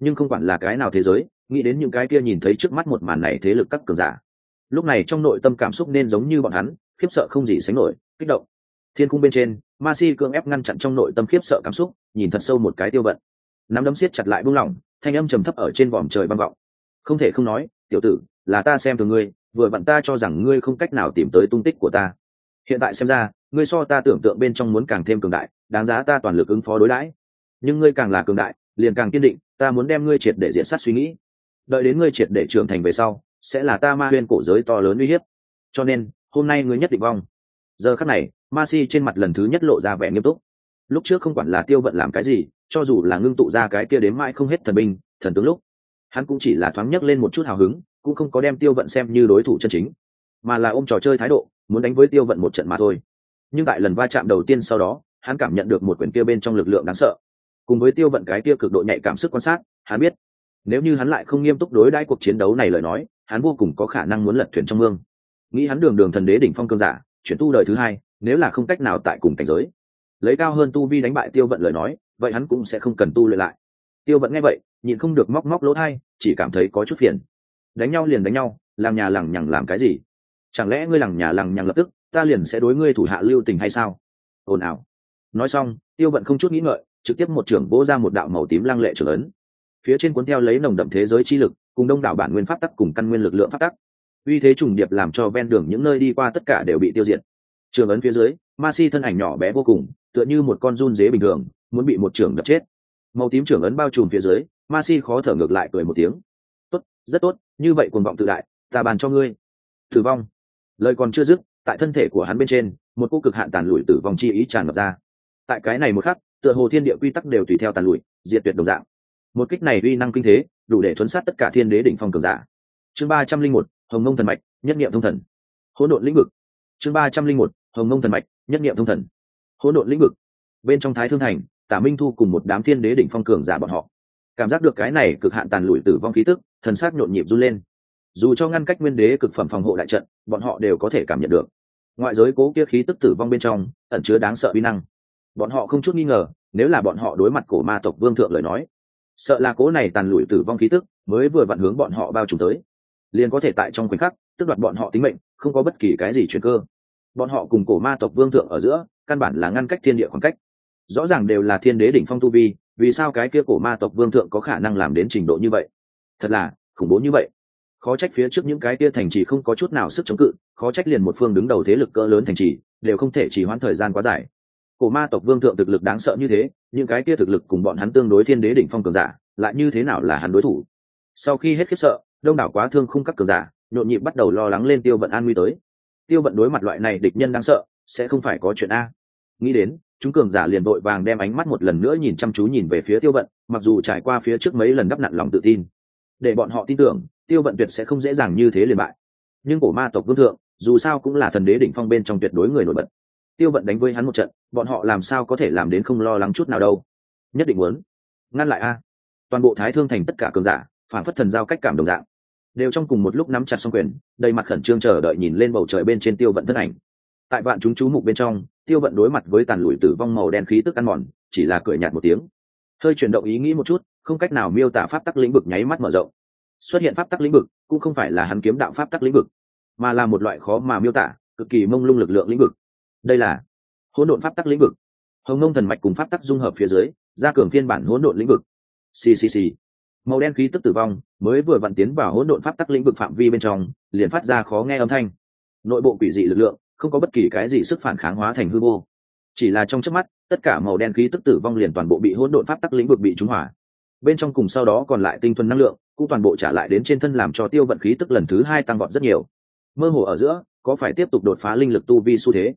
Nhưng không quản là cái nào thế giới, nghĩ đến những cái kia nhìn thấy trước mắt một màn này thế lực các cường giả. Lúc này trong nội tâm cảm xúc nên giống như bọn hắn, khiếp sợ không gì sánh nổi, kích động. Thiên cung bên trên, ma si cưỡng ép ngăn chặn trong nội tâm khiếp sợ cảm xúc, nhìn thật sâu một cái tiêu vận. Nắm đấm siết chặt lại buông lỏng, thanh âm trầm thấp ở trên vòm trời băng vọng. Không thể không nói, tiểu tử, là ta xem thường ngươi, vừa vặn ta cho rằng ngươi không cách nào tìm tới tung tích của ta. Hiện tại xem ra ngươi so ta tưởng tượng bên trong muốn càng thêm cường đại, đáng giá ta toàn lực ứng phó đối đãi. Nhưng ngươi càng là cường đại, liền càng kiên định, ta muốn đem ngươi triệt để diện sát suy nghĩ. Đợi đến ngươi triệt để trưởng thành về sau, sẽ là ta ma huyên cổ giới to lớn uy hiếp. Cho nên, hôm nay ngươi nhất định vong. Giờ khắc này, ma si trên mặt lần thứ nhất lộ ra vẻ nghiêm túc. Lúc trước không quản là tiêu vận làm cái gì, cho dù là ngưng tụ ra cái kia đến mãi không hết thần binh, thần tướng lúc, hắn cũng chỉ là thoáng nhấc lên một chút hào hứng, cũng không có đem tiêu vận xem như đối thủ chân chính, mà là ôm trò chơi thái độ, muốn đánh với tiêu vận một trận mà thôi nhưng tại lần va chạm đầu tiên sau đó, hắn cảm nhận được một quyển kia bên trong lực lượng đáng sợ. Cùng với tiêu vận cái kia cực độ nhạy cảm sức quan sát, hắn biết, nếu như hắn lại không nghiêm túc đối đãi cuộc chiến đấu này lời nói, hắn vô cùng có khả năng muốn lật thuyền trong mương. Nghĩ hắn đường đường thần đế đỉnh phong cương giả, chuyển tu đời thứ hai, nếu là không cách nào tại cùng cảnh giới, lấy cao hơn tu vi đánh bại tiêu vận lời nói, vậy hắn cũng sẽ không cần tu luyện lại. Tiêu vận nghe vậy, nhịn không được móc móc lỗ thai, chỉ cảm thấy có chút phiền. Đánh nhau liền đánh nhau làm nhà lằng nhằng làm cái gì? Chẳng lẽ ngươi lằng nhà lằng nhằng lập tức ta liền sẽ đối ngươi thủ hạ lưu tình hay sao? Ồn ào. Nói xong, tiêu vận không chút nghĩ ngợi, trực tiếp một trưởng vỗ ra một đạo màu tím lăng lệ trưởng ấn. Phía trên cuốn theo lấy nồng đậm thế giới chi lực, cùng đông đảo bản nguyên pháp tắc cùng căn nguyên lực lượng pháp tắc. Uy thế trùng điệp làm cho ven đường những nơi đi qua tất cả đều bị tiêu diệt. Trường ấn phía dưới, ma si thân ảnh nhỏ bé vô cùng, tựa như một con run dế bình thường, muốn bị một trưởng đập chết. Màu tím trưởng ấn bao trùm phía dưới, ma si khó thở ngược lại cười một tiếng. Tốt, rất tốt, như vậy cuồng vọng tự đại, ta bàn cho ngươi. Tử vong. Lời còn chưa dứt tại thân thể của hắn bên trên, một cô cực hạn tàn lụi tử vong chi ý tràn ngập ra. Tại cái này một khắc, tựa hồ thiên địa quy tắc đều tùy theo tàn lụi, diệt tuyệt đồng dạng. Một kích này uy năng kinh thế, đủ để thuấn sát tất cả thiên đế đỉnh phong cường giả. Chương ba trăm linh một, hồng nông thần mạch, nhất nghiệm thông thần. Hỗn độn lĩnh vực. Chương ba trăm linh một, hồng nông thần mạch, nhất nghiệm thông thần. Hỗn độn lĩnh vực. Bên trong thái thương thành, tả minh thu cùng một đám thiên đế đỉnh phong cường giả bọn họ. Cảm giác được cái này cực hạn tàn lụi tử vong khí tức, thần sắc nhộn nhịp run lên dù cho ngăn cách nguyên đế cực phẩm phòng hộ đại trận, bọn họ đều có thể cảm nhận được. Ngoại giới cố kia khí tức tử vong bên trong, ẩn chứa đáng sợ vi năng. Bọn họ không chút nghi ngờ, nếu là bọn họ đối mặt cổ ma tộc vương thượng lời nói, sợ là cố này tàn lụi tử vong khí tức mới vừa vặn hướng bọn họ bao trùm tới. Liền có thể tại trong khoảnh khắc tức đoạt bọn họ tính mệnh, không có bất kỳ cái gì chuyển cơ. Bọn họ cùng cổ ma tộc vương thượng ở giữa, căn bản là ngăn cách thiên địa khoảng cách. Rõ ràng đều là thiên đế đỉnh phong tu vi, vì sao cái kia cổ ma tộc vương thượng có khả năng làm đến trình độ như vậy? Thật là khủng bố như vậy khó trách phía trước những cái kia thành trì không có chút nào sức chống cự, khó trách liền một phương đứng đầu thế lực cỡ lớn thành trì, đều không thể chỉ hoãn thời gian quá dài. Cổ ma tộc vương thượng thực lực đáng sợ như thế, những cái kia thực lực cùng bọn hắn tương đối thiên đế đỉnh phong cường giả, lại như thế nào là hắn đối thủ? Sau khi hết khiếp sợ, đông đảo quá thương khung các cường giả, nhộn nhịp bắt đầu lo lắng lên tiêu vận an nguy tới. Tiêu vận đối mặt loại này địch nhân đáng sợ, sẽ không phải có chuyện a. Nghĩ đến, chúng cường giả liền vội vàng đem ánh mắt một lần nữa nhìn chăm chú nhìn về phía tiêu vận, mặc dù trải qua phía trước mấy lần đắp nặn lòng tự tin. Để bọn họ tin tưởng tiêu vận tuyệt sẽ không dễ dàng như thế liền bại. Nhưng cổ ma tộc vương thượng, dù sao cũng là thần đế đỉnh phong bên trong tuyệt đối người nổi bật. Tiêu vận đánh với hắn một trận, bọn họ làm sao có thể làm đến không lo lắng chút nào đâu. Nhất định muốn ngăn lại a. Toàn bộ thái thương thành tất cả cường giả, phản phất thần giao cách cảm đồng dạng, đều trong cùng một lúc nắm chặt xong quyền, đầy mặt khẩn trương chờ đợi nhìn lên bầu trời bên trên tiêu vận thân ảnh. Tại vạn chúng chú mục bên trong, tiêu vận đối mặt với tàn lùi tử vong màu đen khí tức ăn mòn, chỉ là cười nhạt một tiếng. Hơi chuyển động ý nghĩ một chút, không cách nào miêu tả pháp tắc lĩnh vực nháy mắt mở rộng xuất hiện pháp tắc lĩnh vực, cũng không phải là hắn kiếm đạo pháp tắc lĩnh vực, mà là một loại khó mà miêu tả, cực kỳ mông lung lực lượng lĩnh vực. Đây là hỗn độn pháp tắc lĩnh vực. Hồng nông thần mạch cùng pháp tắc dung hợp phía dưới, ra cường phiên bản hỗn độn lĩnh vực. Ccc màu đen khí tức tử vong, mới vừa vặn tiến vào hỗn độn pháp tắc lĩnh vực phạm vi bên trong, liền phát ra khó nghe âm thanh. Nội bộ quỷ dị lực lượng, không có bất kỳ cái gì sức phản kháng hóa thành hư vô. Chỉ là trong chớp mắt, tất cả màu đen khí tức tử vong liền toàn bộ bị hỗn độn pháp tắc lĩnh vực bị trúng hỏa bên trong cùng sau đó còn lại tinh thuần năng lượng, cũng toàn bộ trả lại đến trên thân làm cho tiêu vận khí tức lần thứ hai tăng vọt rất nhiều. Mơ hồ ở giữa, có phải tiếp tục đột phá linh lực tu vi xu thế?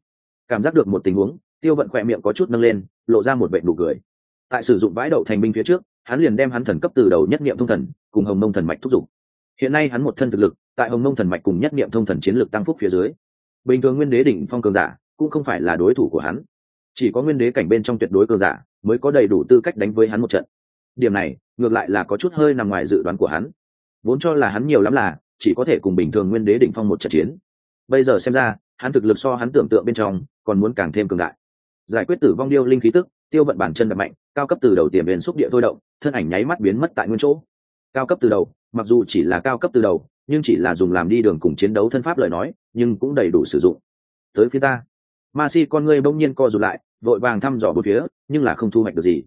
Cảm giác được một tình huống, tiêu vận khỏe miệng có chút nâng lên, lộ ra một vệ nụ cười. Tại sử dụng bãi đậu thành binh phía trước, hắn liền đem hắn thần cấp từ đầu nhất niệm thông thần, cùng hồng nông thần mạch thúc giục. Hiện nay hắn một thân thực lực, tại hồng nông thần mạch cùng nhất niệm thông thần chiến lược tăng phúc phía dưới. Bình thường nguyên đế đỉnh phong cường giả, cũng không phải là đối thủ của hắn. Chỉ có nguyên đế cảnh bên trong tuyệt đối cường giả, mới có đầy đủ tư cách đánh với hắn một trận điểm này, ngược lại là có chút hơi nằm ngoài dự đoán của hắn. Vốn cho là hắn nhiều lắm là, chỉ có thể cùng bình thường nguyên đế đỉnh phong một trận chiến. Bây giờ xem ra, hắn thực lực so hắn tưởng tượng bên trong, còn muốn càng thêm cường đại. Giải quyết tử vong điêu linh khí tức, tiêu vận bản chân đập mạnh, cao cấp từ đầu tiềm biến xúc địa thôi động, thân ảnh nháy mắt biến mất tại nguyên chỗ. Cao cấp từ đầu, mặc dù chỉ là cao cấp từ đầu, nhưng chỉ là dùng làm đi đường cùng chiến đấu thân pháp lời nói, nhưng cũng đầy đủ sử dụng. Tới phía ta. Ma si con ngươi bỗng nhiên co rụt lại, vội vàng thăm dò bốn phía, nhưng là không thu hoạch được gì.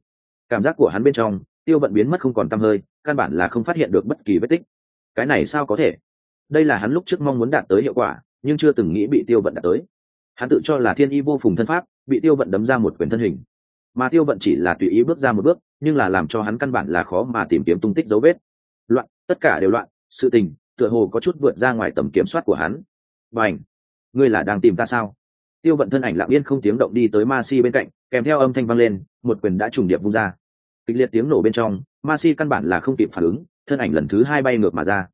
Cảm giác của hắn bên trong tiêu vận biến mất không còn t hơi, căn bản là không phát hiện được bất kỳ vết tích. Cái này sao có thể? Đây là hắn lúc trước mong muốn đạt tới hiệu quả, nhưng chưa từng nghĩ bị tiêu vận đạt tới. Hắn tự cho là thiên y vô phùng thân pháp, bị tiêu vận đấm ra một quyền thân hình. Mà tiêu vận chỉ là tùy ý bước ra một bước, nhưng là làm cho hắn căn bản là khó mà tìm kiếm tung tích dấu vết. Loạn, tất cả đều loạn, sự tình, tựa hồ có chút vượt ra ngoài tầm kiểm soát của hắn. Và ảnh ngươi là đang tìm ta sao? Tiêu vận thân ảnh lặng yên không tiếng động đi tới ma si bên cạnh, kèm theo âm thanh vang lên, một quyền đã trùng điệp vung ra kịch liệt tiếng nổ bên trong ma si căn bản là không kịp phản ứng thân ảnh lần thứ hai bay ngược mà ra.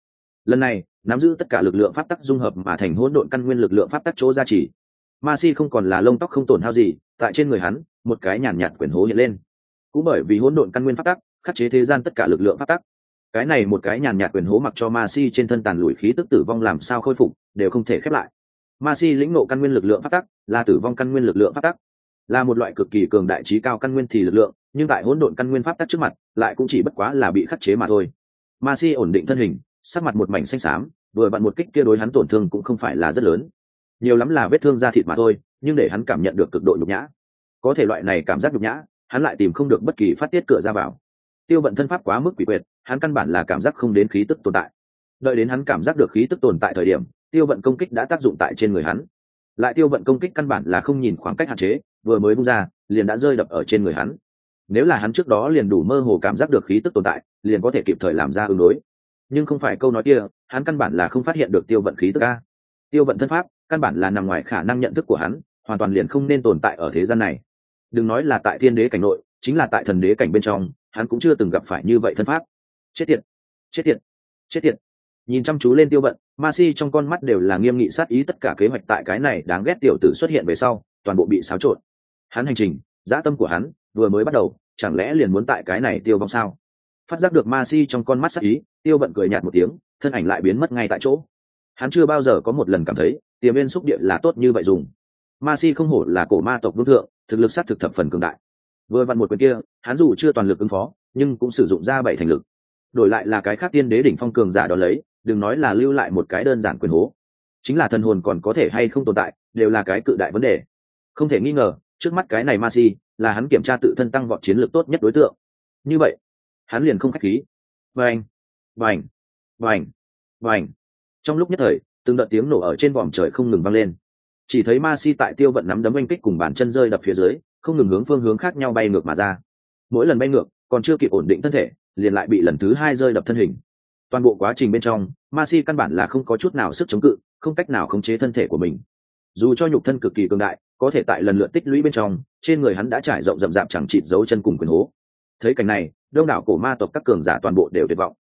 Lần này nắm giữ tất cả lực lượng pháp tắc dung hợp mà thành hỗn độn căn nguyên lực lượng pháp tắc chỗ gia trì. Ma si không còn là lông tóc không tổn hao gì tại trên người hắn một cái nhàn nhạt, quyển hố hiện lên. Cũng bởi vì hỗn độn căn nguyên pháp tắc khắc chế thế gian tất cả lực lượng pháp tắc. Cái này một cái nhàn nhạt quyền hố mặc cho ma si trên thân tàn lùi khí tức tử vong làm sao khôi phục đều không thể khép lại. Ma si lĩnh nộ căn nguyên lực lượng pháp tắc là tử vong căn nguyên lực lượng pháp tắc. Là một loại cực kỳ cường đại trí cao căn nguyên thì lực lượng nhưng tại hỗn độn căn nguyên pháp tắc trước mặt, lại cũng chỉ bất quá là bị khắc chế mà thôi. Ma si ổn định thân hình, sắc mặt một mảnh xanh xám, vừa vặn một kích kia đối hắn tổn thương cũng không phải là rất lớn. Nhiều lắm là vết thương da thịt mà thôi, nhưng để hắn cảm nhận được cực độ nhục nhã. Có thể loại này cảm giác nhục nhã, hắn lại tìm không được bất kỳ phát tiết cửa ra vào. Tiêu vận thân pháp quá mức quỷ quyệt, hắn căn bản là cảm giác không đến khí tức tồn tại. Đợi đến hắn cảm giác được khí tức tồn tại thời điểm, tiêu vận công kích đã tác dụng tại trên người hắn. Lại tiêu vận công kích căn bản là không nhìn khoảng cách hạn chế, vừa mới bung ra, liền đã rơi đập ở trên người hắn nếu là hắn trước đó liền đủ mơ hồ cảm giác được khí tức tồn tại, liền có thể kịp thời làm ra ứng đối. Nhưng không phải câu nói kia, hắn căn bản là không phát hiện được tiêu vận khí tức a. Tiêu vận thân pháp, căn bản là nằm ngoài khả năng nhận thức của hắn, hoàn toàn liền không nên tồn tại ở thế gian này. Đừng nói là tại thiên đế cảnh nội, chính là tại thần đế cảnh bên trong, hắn cũng chưa từng gặp phải như vậy thân pháp. Chết tiệt chết tiệt chết tiệt. Nhìn chăm chú lên tiêu vận, ma si trong con mắt đều là nghiêm nghị sát ý tất cả kế hoạch tại cái này đáng ghét tiểu tử xuất hiện về sau, toàn bộ bị xáo trộn. Hắn hành trình, dã tâm của hắn vừa mới bắt đầu, chẳng lẽ liền muốn tại cái này tiêu vong sao? Phát giác được ma si trong con mắt sắc ý, tiêu vận cười nhạt một tiếng, thân ảnh lại biến mất ngay tại chỗ. Hắn chưa bao giờ có một lần cảm thấy, tiềm viên xúc địa là tốt như vậy dùng. Ma si không hổ là cổ ma tộc vương thượng, thực lực sát thực thập phần cường đại. Vừa vặn một quyền kia, hắn dù chưa toàn lực ứng phó, nhưng cũng sử dụng ra bảy thành lực. Đổi lại là cái khác tiên đế đỉnh phong cường giả đó lấy, đừng nói là lưu lại một cái đơn giản quyền hố. Chính là thần hồn còn có thể hay không tồn tại, đều là cái cự đại vấn đề. Không thể nghi ngờ, trước mắt cái này ma si là hắn kiểm tra tự thân tăng vọt chiến lược tốt nhất đối tượng. Như vậy, hắn liền không khách khí. Vành vành vành vành. Trong lúc nhất thời, từng đợt tiếng nổ ở trên vòm trời không ngừng vang lên. Chỉ thấy ma si tại tiêu vận nắm đấm oanh kích cùng bàn chân rơi đập phía dưới, không ngừng hướng phương hướng khác nhau bay ngược mà ra. Mỗi lần bay ngược, còn chưa kịp ổn định thân thể, liền lại bị lần thứ hai rơi đập thân hình. Toàn bộ quá trình bên trong, ma si căn bản là không có chút nào sức chống cự, không cách nào khống chế thân thể của mình. Dù cho nhục thân cực kỳ cường đại có thể tại lần lượt tích lũy bên trong, trên người hắn đã trải rộng rậm rạp chẳng chịt dấu chân cùng quyền hố. Thấy cảnh này, đông đảo cổ ma tộc các cường giả toàn bộ đều tuyệt vọng.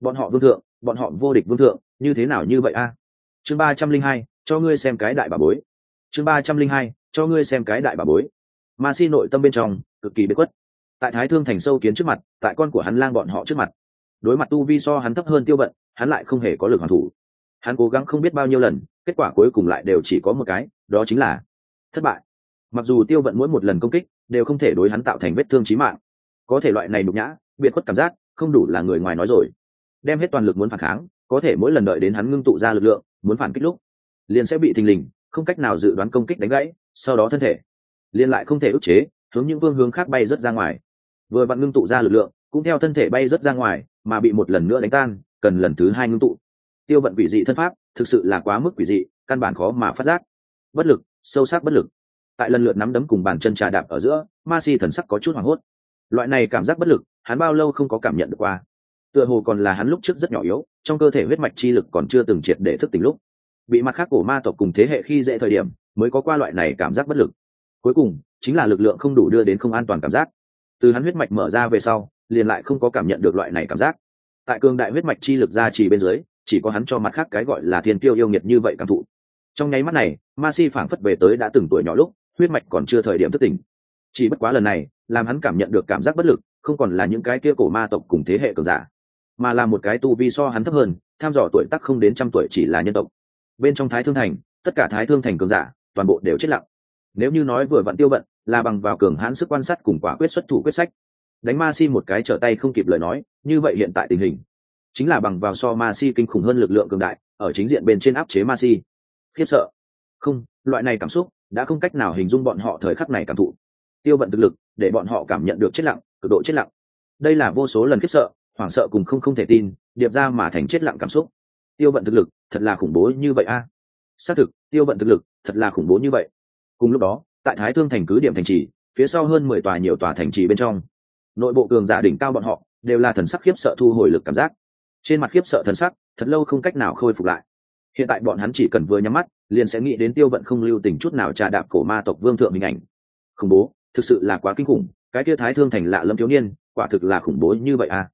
Bọn họ vương thượng, bọn họ vô địch vương thượng, như thế nào như vậy a? Chương ba trăm linh hai, cho ngươi xem cái đại bà bối. Chương ba trăm linh hai, cho ngươi xem cái đại bà bối. Ma si nội tâm bên trong, cực kỳ bế quất. Tại thái thương thành sâu kiến trước mặt, tại con của hắn lang bọn họ trước mặt. Đối mặt tu vi so hắn thấp hơn tiêu bận hắn lại không hề có lực hoàn thủ. Hắn cố gắng không biết bao nhiêu lần, kết quả cuối cùng lại đều chỉ có một cái, đó chính là thất bại. Mặc dù tiêu vận mỗi một lần công kích đều không thể đối hắn tạo thành vết thương trí mạng, có thể loại này nhục nhã, biệt khuất cảm giác không đủ là người ngoài nói rồi. Đem hết toàn lực muốn phản kháng, có thể mỗi lần đợi đến hắn ngưng tụ ra lực lượng, muốn phản kích lúc, liền sẽ bị thình lình, không cách nào dự đoán công kích đánh gãy, sau đó thân thể liền lại không thể ức chế, hướng những phương hướng khác bay rất ra ngoài. Vừa vặn ngưng tụ ra lực lượng, cũng theo thân thể bay rất ra ngoài, mà bị một lần nữa đánh tan, cần lần thứ hai ngưng tụ. Tiêu vận quỷ dị thân pháp, thực sự là quá mức quỷ dị, căn bản khó mà phát giác bất lực, sâu sắc bất lực. Tại lần lượt nắm đấm cùng bàn chân trà đạp ở giữa, ma si thần sắc có chút hoảng hốt. Loại này cảm giác bất lực, hắn bao lâu không có cảm nhận được qua. Tựa hồ còn là hắn lúc trước rất nhỏ yếu, trong cơ thể huyết mạch chi lực còn chưa từng triệt để thức tỉnh lúc. Bị mặt khác cổ ma tộc cùng thế hệ khi dễ thời điểm, mới có qua loại này cảm giác bất lực. Cuối cùng, chính là lực lượng không đủ đưa đến không an toàn cảm giác. Từ hắn huyết mạch mở ra về sau, liền lại không có cảm nhận được loại này cảm giác. Tại cường đại huyết mạch chi lực ra chỉ bên dưới, chỉ có hắn cho mặt khác cái gọi là thiên tiêu yêu nghiệt như vậy cảm thụ. Trong nháy mắt này ma si phảng phất về tới đã từng tuổi nhỏ lúc huyết mạch còn chưa thời điểm thất tình, chỉ bất quá lần này làm hắn cảm nhận được cảm giác bất lực không còn là những cái kia cổ ma tộc cùng thế hệ cường giả mà là một cái tu vi so hắn thấp hơn tham dò tuổi tác không đến trăm tuổi chỉ là nhân tộc. Bên trong thái thương thành tất cả thái thương thành cường giả toàn bộ đều chết lặng. Nếu như nói vừa vặn tiêu bận là bằng vào cường hãn sức quan sát cùng quả quyết xuất thủ quyết sách. Đánh ma si một cái trở tay không kịp lời nói như vậy hiện tại tình hình chính là bằng vào so ma si kinh khủng hơn lực lượng cường đại ở chính diện bên trên áp chế ma si. Khiếp sợ không, loại này cảm xúc đã không cách nào hình dung bọn họ thời khắc này cảm thụ. Tiêu vận thực lực, để bọn họ cảm nhận được chết lặng, cực độ chết lặng. Đây là vô số lần khiếp sợ, hoảng sợ cùng không không thể tin, điệp ra mà thành chết lặng cảm xúc. Tiêu vận thực lực, thật là khủng bố như vậy a. Xác thực, tiêu vận thực lực, thật là khủng bố như vậy. Cùng lúc đó, tại thái thương thành cứ điểm thành trì, phía sau hơn mười tòa nhiều tòa thành trì bên trong, nội bộ cường giả đỉnh cao bọn họ đều là thần sắc khiếp sợ thu hồi lực cảm giác. Trên mặt khiếp sợ thần sắc, thật lâu không cách nào khôi phục lại hiện tại bọn hắn chỉ cần vừa nhắm mắt, liền sẽ nghĩ đến tiêu vận không lưu tình chút nào trà đạp cổ ma tộc vương thượng hình ảnh. Khủng bố, thực sự là quá kinh khủng, cái kia thái thương thành lạ lâm thiếu niên, quả thực là khủng bố như vậy à.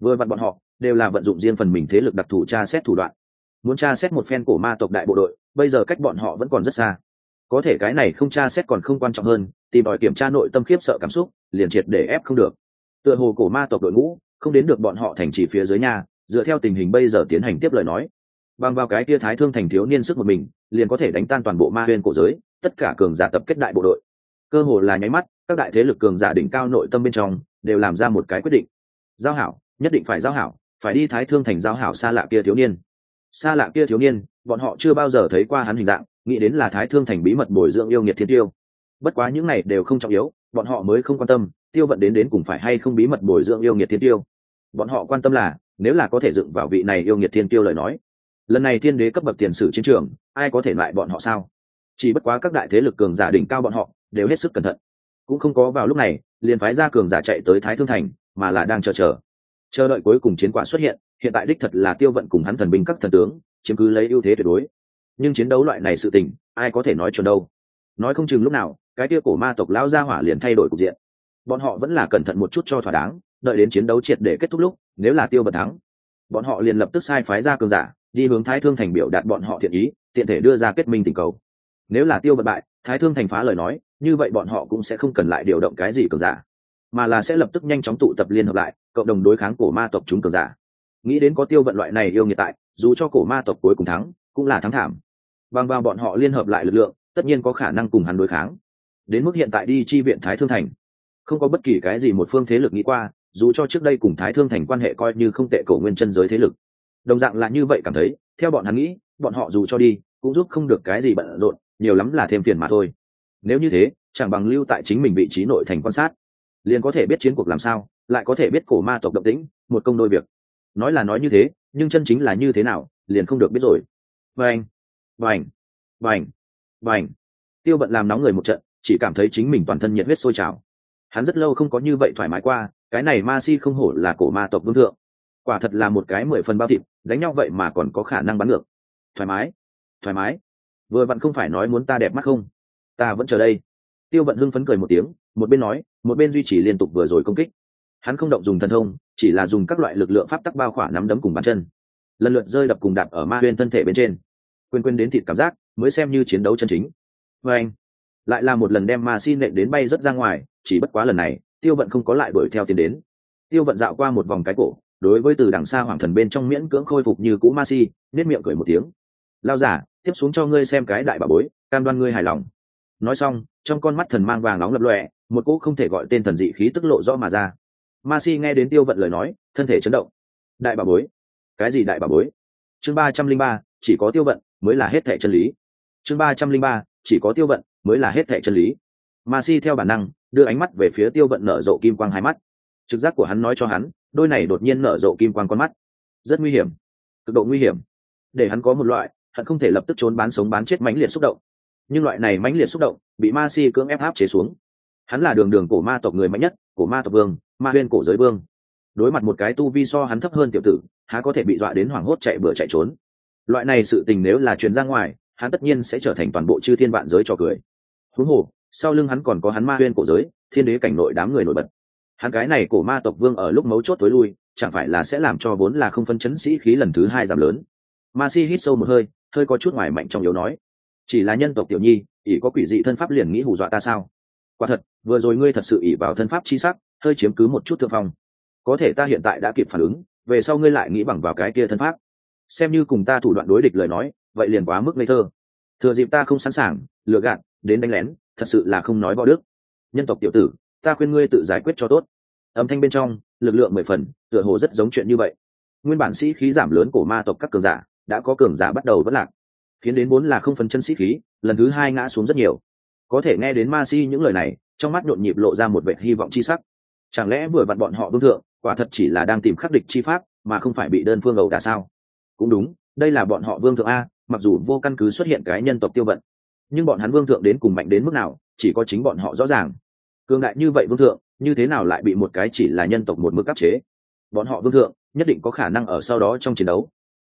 Vừa vặn bọn họ, đều là vận dụng riêng phần mình thế lực đặc thù tra xét thủ đoạn. Muốn tra xét một phen cổ ma tộc đại bộ đội, bây giờ cách bọn họ vẫn còn rất xa. Có thể cái này không tra xét còn không quan trọng hơn, tìm đòi kiểm tra nội tâm khiếp sợ cảm xúc, liền triệt để ép không được. Tựa hồ cổ ma tộc đội ngũ, không đến được bọn họ thành trì phía dưới nhà dựa theo tình hình bây giờ tiến hành tiếp lời nói bằng vào cái kia thái thương thành thiếu niên sức một mình, liền có thể đánh tan toàn bộ ma huyên cổ giới, tất cả cường giả tập kết đại bộ đội. Cơ hồ là nháy mắt, các đại thế lực cường giả đỉnh cao nội tâm bên trong, đều làm ra một cái quyết định. Giao hảo, nhất định phải giao hảo, phải đi thái thương thành giao hảo xa lạ kia thiếu niên. Xa lạ kia thiếu niên, bọn họ chưa bao giờ thấy qua hắn hình dạng, nghĩ đến là thái thương thành bí mật bồi dưỡng yêu nghiệt thiên tiêu. Bất quá những này đều không trọng yếu, bọn họ mới không quan tâm, tiêu vận đến đến cùng phải hay không bí mật bồi dưỡng yêu nghiệt thiên tiêu. Bọn họ quan tâm là, nếu là có thể dựng vào vị này yêu nghiệt thiên tiêu lời nói lần này thiên đế cấp bậc tiền sử chiến trường, ai có thể loại bọn họ sao? Chỉ bất quá các đại thế lực cường giả đỉnh cao bọn họ, đều hết sức cẩn thận. Cũng không có vào lúc này, liền phái ra cường giả chạy tới thái thương thành, mà là đang chờ chờ. Chờ đợi cuối cùng chiến quả xuất hiện hiện tại đích thật là tiêu vận cùng hắn thần binh các thần tướng, chiếm cứ lấy ưu thế tuyệt đối. Nhưng chiến đấu loại này sự tình, ai có thể nói chuẩn đâu? Nói không chừng lúc nào, cái kia cổ ma tộc lao ra hỏa liền thay đổi cục diện. Bọn họ vẫn là cẩn thận một chút cho thỏa đáng, đợi đến chiến đấu triệt để kết thúc lúc, nếu là tiêu vận thắng, bọn họ liền lập tức sai phái ra cường giả đi hướng thái thương thành biểu đạt bọn họ thiện ý, tiện thể đưa ra kết minh tình cầu. Nếu là tiêu vận bại, thái thương thành phá lời nói, như vậy bọn họ cũng sẽ không cần lại điều động cái gì cường giả, mà là sẽ lập tức nhanh chóng tụ tập liên hợp lại, cộng đồng đối kháng cổ ma tộc chúng cường giả. Nghĩ đến có tiêu vận loại này yêu nghiệt tại, dù cho cổ ma tộc cuối cùng thắng, cũng là thắng thảm. Bằng vào bọn họ liên hợp lại lực lượng, tất nhiên có khả năng cùng hắn đối kháng. Đến mức hiện tại đi chi viện thái thương thành, không có bất kỳ cái gì một phương thế lực nghĩ qua, dù cho trước đây cùng thái thương thành quan hệ coi như không tệ cổ nguyên chân giới thế lực đồng dạng là như vậy cảm thấy, theo bọn hắn nghĩ, bọn họ dù cho đi, cũng giúp không được cái gì bận rộn, nhiều lắm là thêm phiền mà thôi. Nếu như thế, chẳng bằng lưu tại chính mình vị trí nội thành quan sát. Liền có thể biết chiến cuộc làm sao, lại có thể biết cổ ma tộc động tĩnh, một công đôi việc. Nói là nói như thế, nhưng chân chính là như thế nào, liền không được biết rồi. Vành vành vành vành. Tiêu bận làm nóng người một trận, chỉ cảm thấy chính mình toàn thân nhiệt huyết sôi trào. Hắn rất lâu không có như vậy thoải mái qua, cái này ma si không hổ là cổ ma tộc vương thượng quả thật là một cái mười phần bao thịt, đánh nhau vậy mà còn có khả năng bắn ngược. Thoải mái thoải mái. Vừa vặn không phải nói muốn ta đẹp mắt không? Ta vẫn chờ đây. Tiêu vận hưng phấn cười một tiếng, một bên nói, một bên duy trì liên tục vừa rồi công kích. Hắn không động dùng thần thông, chỉ là dùng các loại lực lượng pháp tắc bao khỏa nắm đấm cùng bàn chân. Lần lượt rơi đập cùng đạp ở ma huyên thân thể bên trên. Quên quên đến thịt cảm giác, mới xem như chiến đấu chân chính. Và anh, lại là một lần đem ma xin nện đến bay rất ra ngoài, chỉ bất quá lần này, tiêu vận không có lại đuổi theo tiến đến. Tiêu vận dạo qua một vòng cái cổ đối với từ đằng xa hoàng thần bên trong miễn cưỡng khôi phục như cũ ma si nết miệng cười một tiếng. Lao giả tiếp xuống cho ngươi xem cái đại bà bối, cam đoan ngươi hài lòng. Nói xong, trong con mắt thần mang vàng nóng lập lọe một cỗ không thể gọi tên thần dị khí tức lộ rõ mà ra. Ma si nghe đến tiêu vận lời nói, thân thể chấn động. Đại bà bối. Cái gì đại bà bối? Chương ba trăm linh ba, chỉ có tiêu vận mới là hết thẻ chân lý. Chương ba trăm linh ba, chỉ có tiêu vận mới là hết thẻ chân lý. Ma si theo bản năng, đưa ánh mắt về phía tiêu vận nở rộ kim quang hai mắt trực giác của hắn nói cho hắn, đôi này đột nhiên nở rộ kim quang con mắt. Rất nguy hiểm. Cực độ nguy hiểm. Để hắn có một loại, hắn không thể lập tức trốn bán sống bán chết mãnh liệt xúc động. Nhưng loại này mãnh liệt xúc động, bị ma si cưỡng ép áp chế xuống. Hắn là đường đường cổ ma tộc người mạnh nhất, cổ ma tộc vương, ma huyên cổ giới vương. Đối mặt một cái tu vi so hắn thấp hơn tiểu tử, há có thể bị dọa đến hoảng hốt chạy bừa chạy trốn. Loại này sự tình nếu là truyền ra ngoài, hắn tất nhiên sẽ trở thành toàn bộ chư thiên vạn giới cho cười. Huống hồ, sau lưng hắn còn có hắn ma huyên cổ giới, thiên đế cảnh nội đám người nổi bật hắn cái này cổ ma tộc vương ở lúc mấu chốt tối lui, chẳng phải là sẽ làm cho vốn là không phân chấn sĩ khí lần thứ hai giảm lớn. Ma si hít sâu một hơi hơi có chút ngoài mạnh trong yếu nói. Chỉ là nhân tộc tiểu nhi, ỷ có quỷ dị thân pháp liền nghĩ hù dọa ta sao? Quả thật, vừa rồi ngươi thật sự ỷ vào thân pháp chi sắc, hơi chiếm cứ một chút thượng phong. Có thể ta hiện tại đã kịp phản ứng, về sau ngươi lại nghĩ bằng vào cái kia thân pháp. Xem như cùng ta thủ đoạn đối địch lời nói, vậy liền quá mức ngây thơ. Thừa dịp ta không sẵn sàng, lừa gạt, đến đánh lén, thật sự là không nói võ đức. Nhân tộc tiểu tử ta khuyên ngươi tự giải quyết cho tốt. Âm thanh bên trong, lực lượng mười phần, tựa hồ rất giống chuyện như vậy. Nguyên bản sĩ khí giảm lớn của ma tộc các cường giả, đã có cường giả bắt đầu vất lạc. Khiến đến bốn là không phần chân sĩ khí, lần thứ hai ngã xuống rất nhiều. Có thể nghe đến ma si những lời này, trong mắt nhộn nhịp lộ ra một vệ hy vọng chi sắc. Chẳng lẽ vừa vặn bọn họ vương thượng, quả thật chỉ là đang tìm khắc địch chi pháp, mà không phải bị đơn phương ẩu đả sao? Cũng đúng, đây là bọn họ vương thượng a, mặc dù vô căn cứ xuất hiện cái nhân tộc tiêu vận, nhưng bọn hắn vương thượng đến cùng mạnh đến mức nào, chỉ có chính bọn họ rõ ràng cường đại như vậy vương thượng, như thế nào lại bị một cái chỉ là nhân tộc một mức áp chế? Bọn họ vương thượng, nhất định có khả năng ở sau đó trong chiến đấu.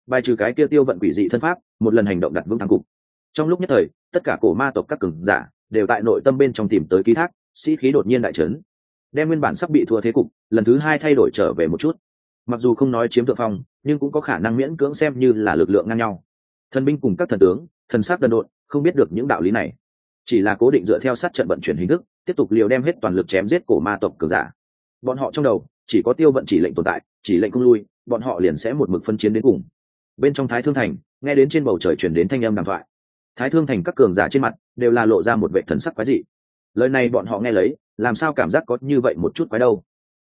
Bài trừ cái kia tiêu vận quỷ dị thân pháp, một lần hành động đặt vững thắng cục. Trong lúc nhất thời, tất cả cổ ma tộc các cường giả đều tại nội tâm bên trong tìm tới ký thác, sĩ khí đột nhiên đại trấn đem nguyên bản sắp bị thua thế cục, lần thứ hai thay đổi trở về một chút. Mặc dù không nói chiếm thượng phong, nhưng cũng có khả năng miễn cưỡng xem như là lực lượng ngang nhau. Thần binh cùng các thần tướng, thần sắc đần độn, không biết được những đạo lý này chỉ là cố định dựa theo sát trận vận chuyển hình thức, tiếp tục liều đem hết toàn lực chém giết cổ ma tộc cường giả. Bọn họ trong đầu, chỉ có tiêu vận chỉ lệnh tồn tại, chỉ lệnh không lui, bọn họ liền sẽ một mực phân chiến đến cùng. Bên trong thái thương thành, nghe đến trên bầu trời chuyển đến thanh âm đàm thoại. Thái thương thành các cường giả trên mặt đều là lộ ra một vệ thần sắc quái dị. Lời này bọn họ nghe lấy, làm sao cảm giác có như vậy một chút quái đâu?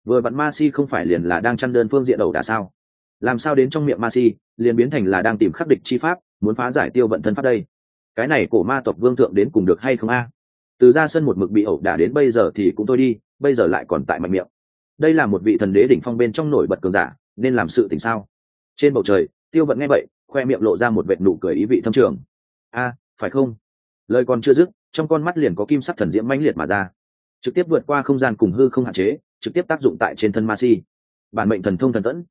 Vừa vặn ma si không phải liền là đang chăn đơn phương diện đầu đà sao? Làm sao đến trong miệng ma si, liền biến thành là đang tìm khắc địch chi pháp, muốn phá giải tiêu vận thân pháp đây? Cái này cổ ma tộc vương thượng đến cùng được hay không a? Từ ra sân một mực bị ẩu đả đến bây giờ thì cũng thôi đi, bây giờ lại còn tại mạnh miệng. Đây là một vị thần đế đỉnh phong bên trong nổi bật cường giả, nên làm sự tình sao? Trên bầu trời, tiêu vận nghe vậy, khoe miệng lộ ra một vệt nụ cười ý vị thâm trường. A, phải không? Lời còn chưa dứt, trong con mắt liền có kim sắc thần diễm mãnh liệt mà ra. Trực tiếp vượt qua không gian cùng hư không hạn chế, trực tiếp tác dụng tại trên thân ma si. Bản mệnh thần thông thần tẫn.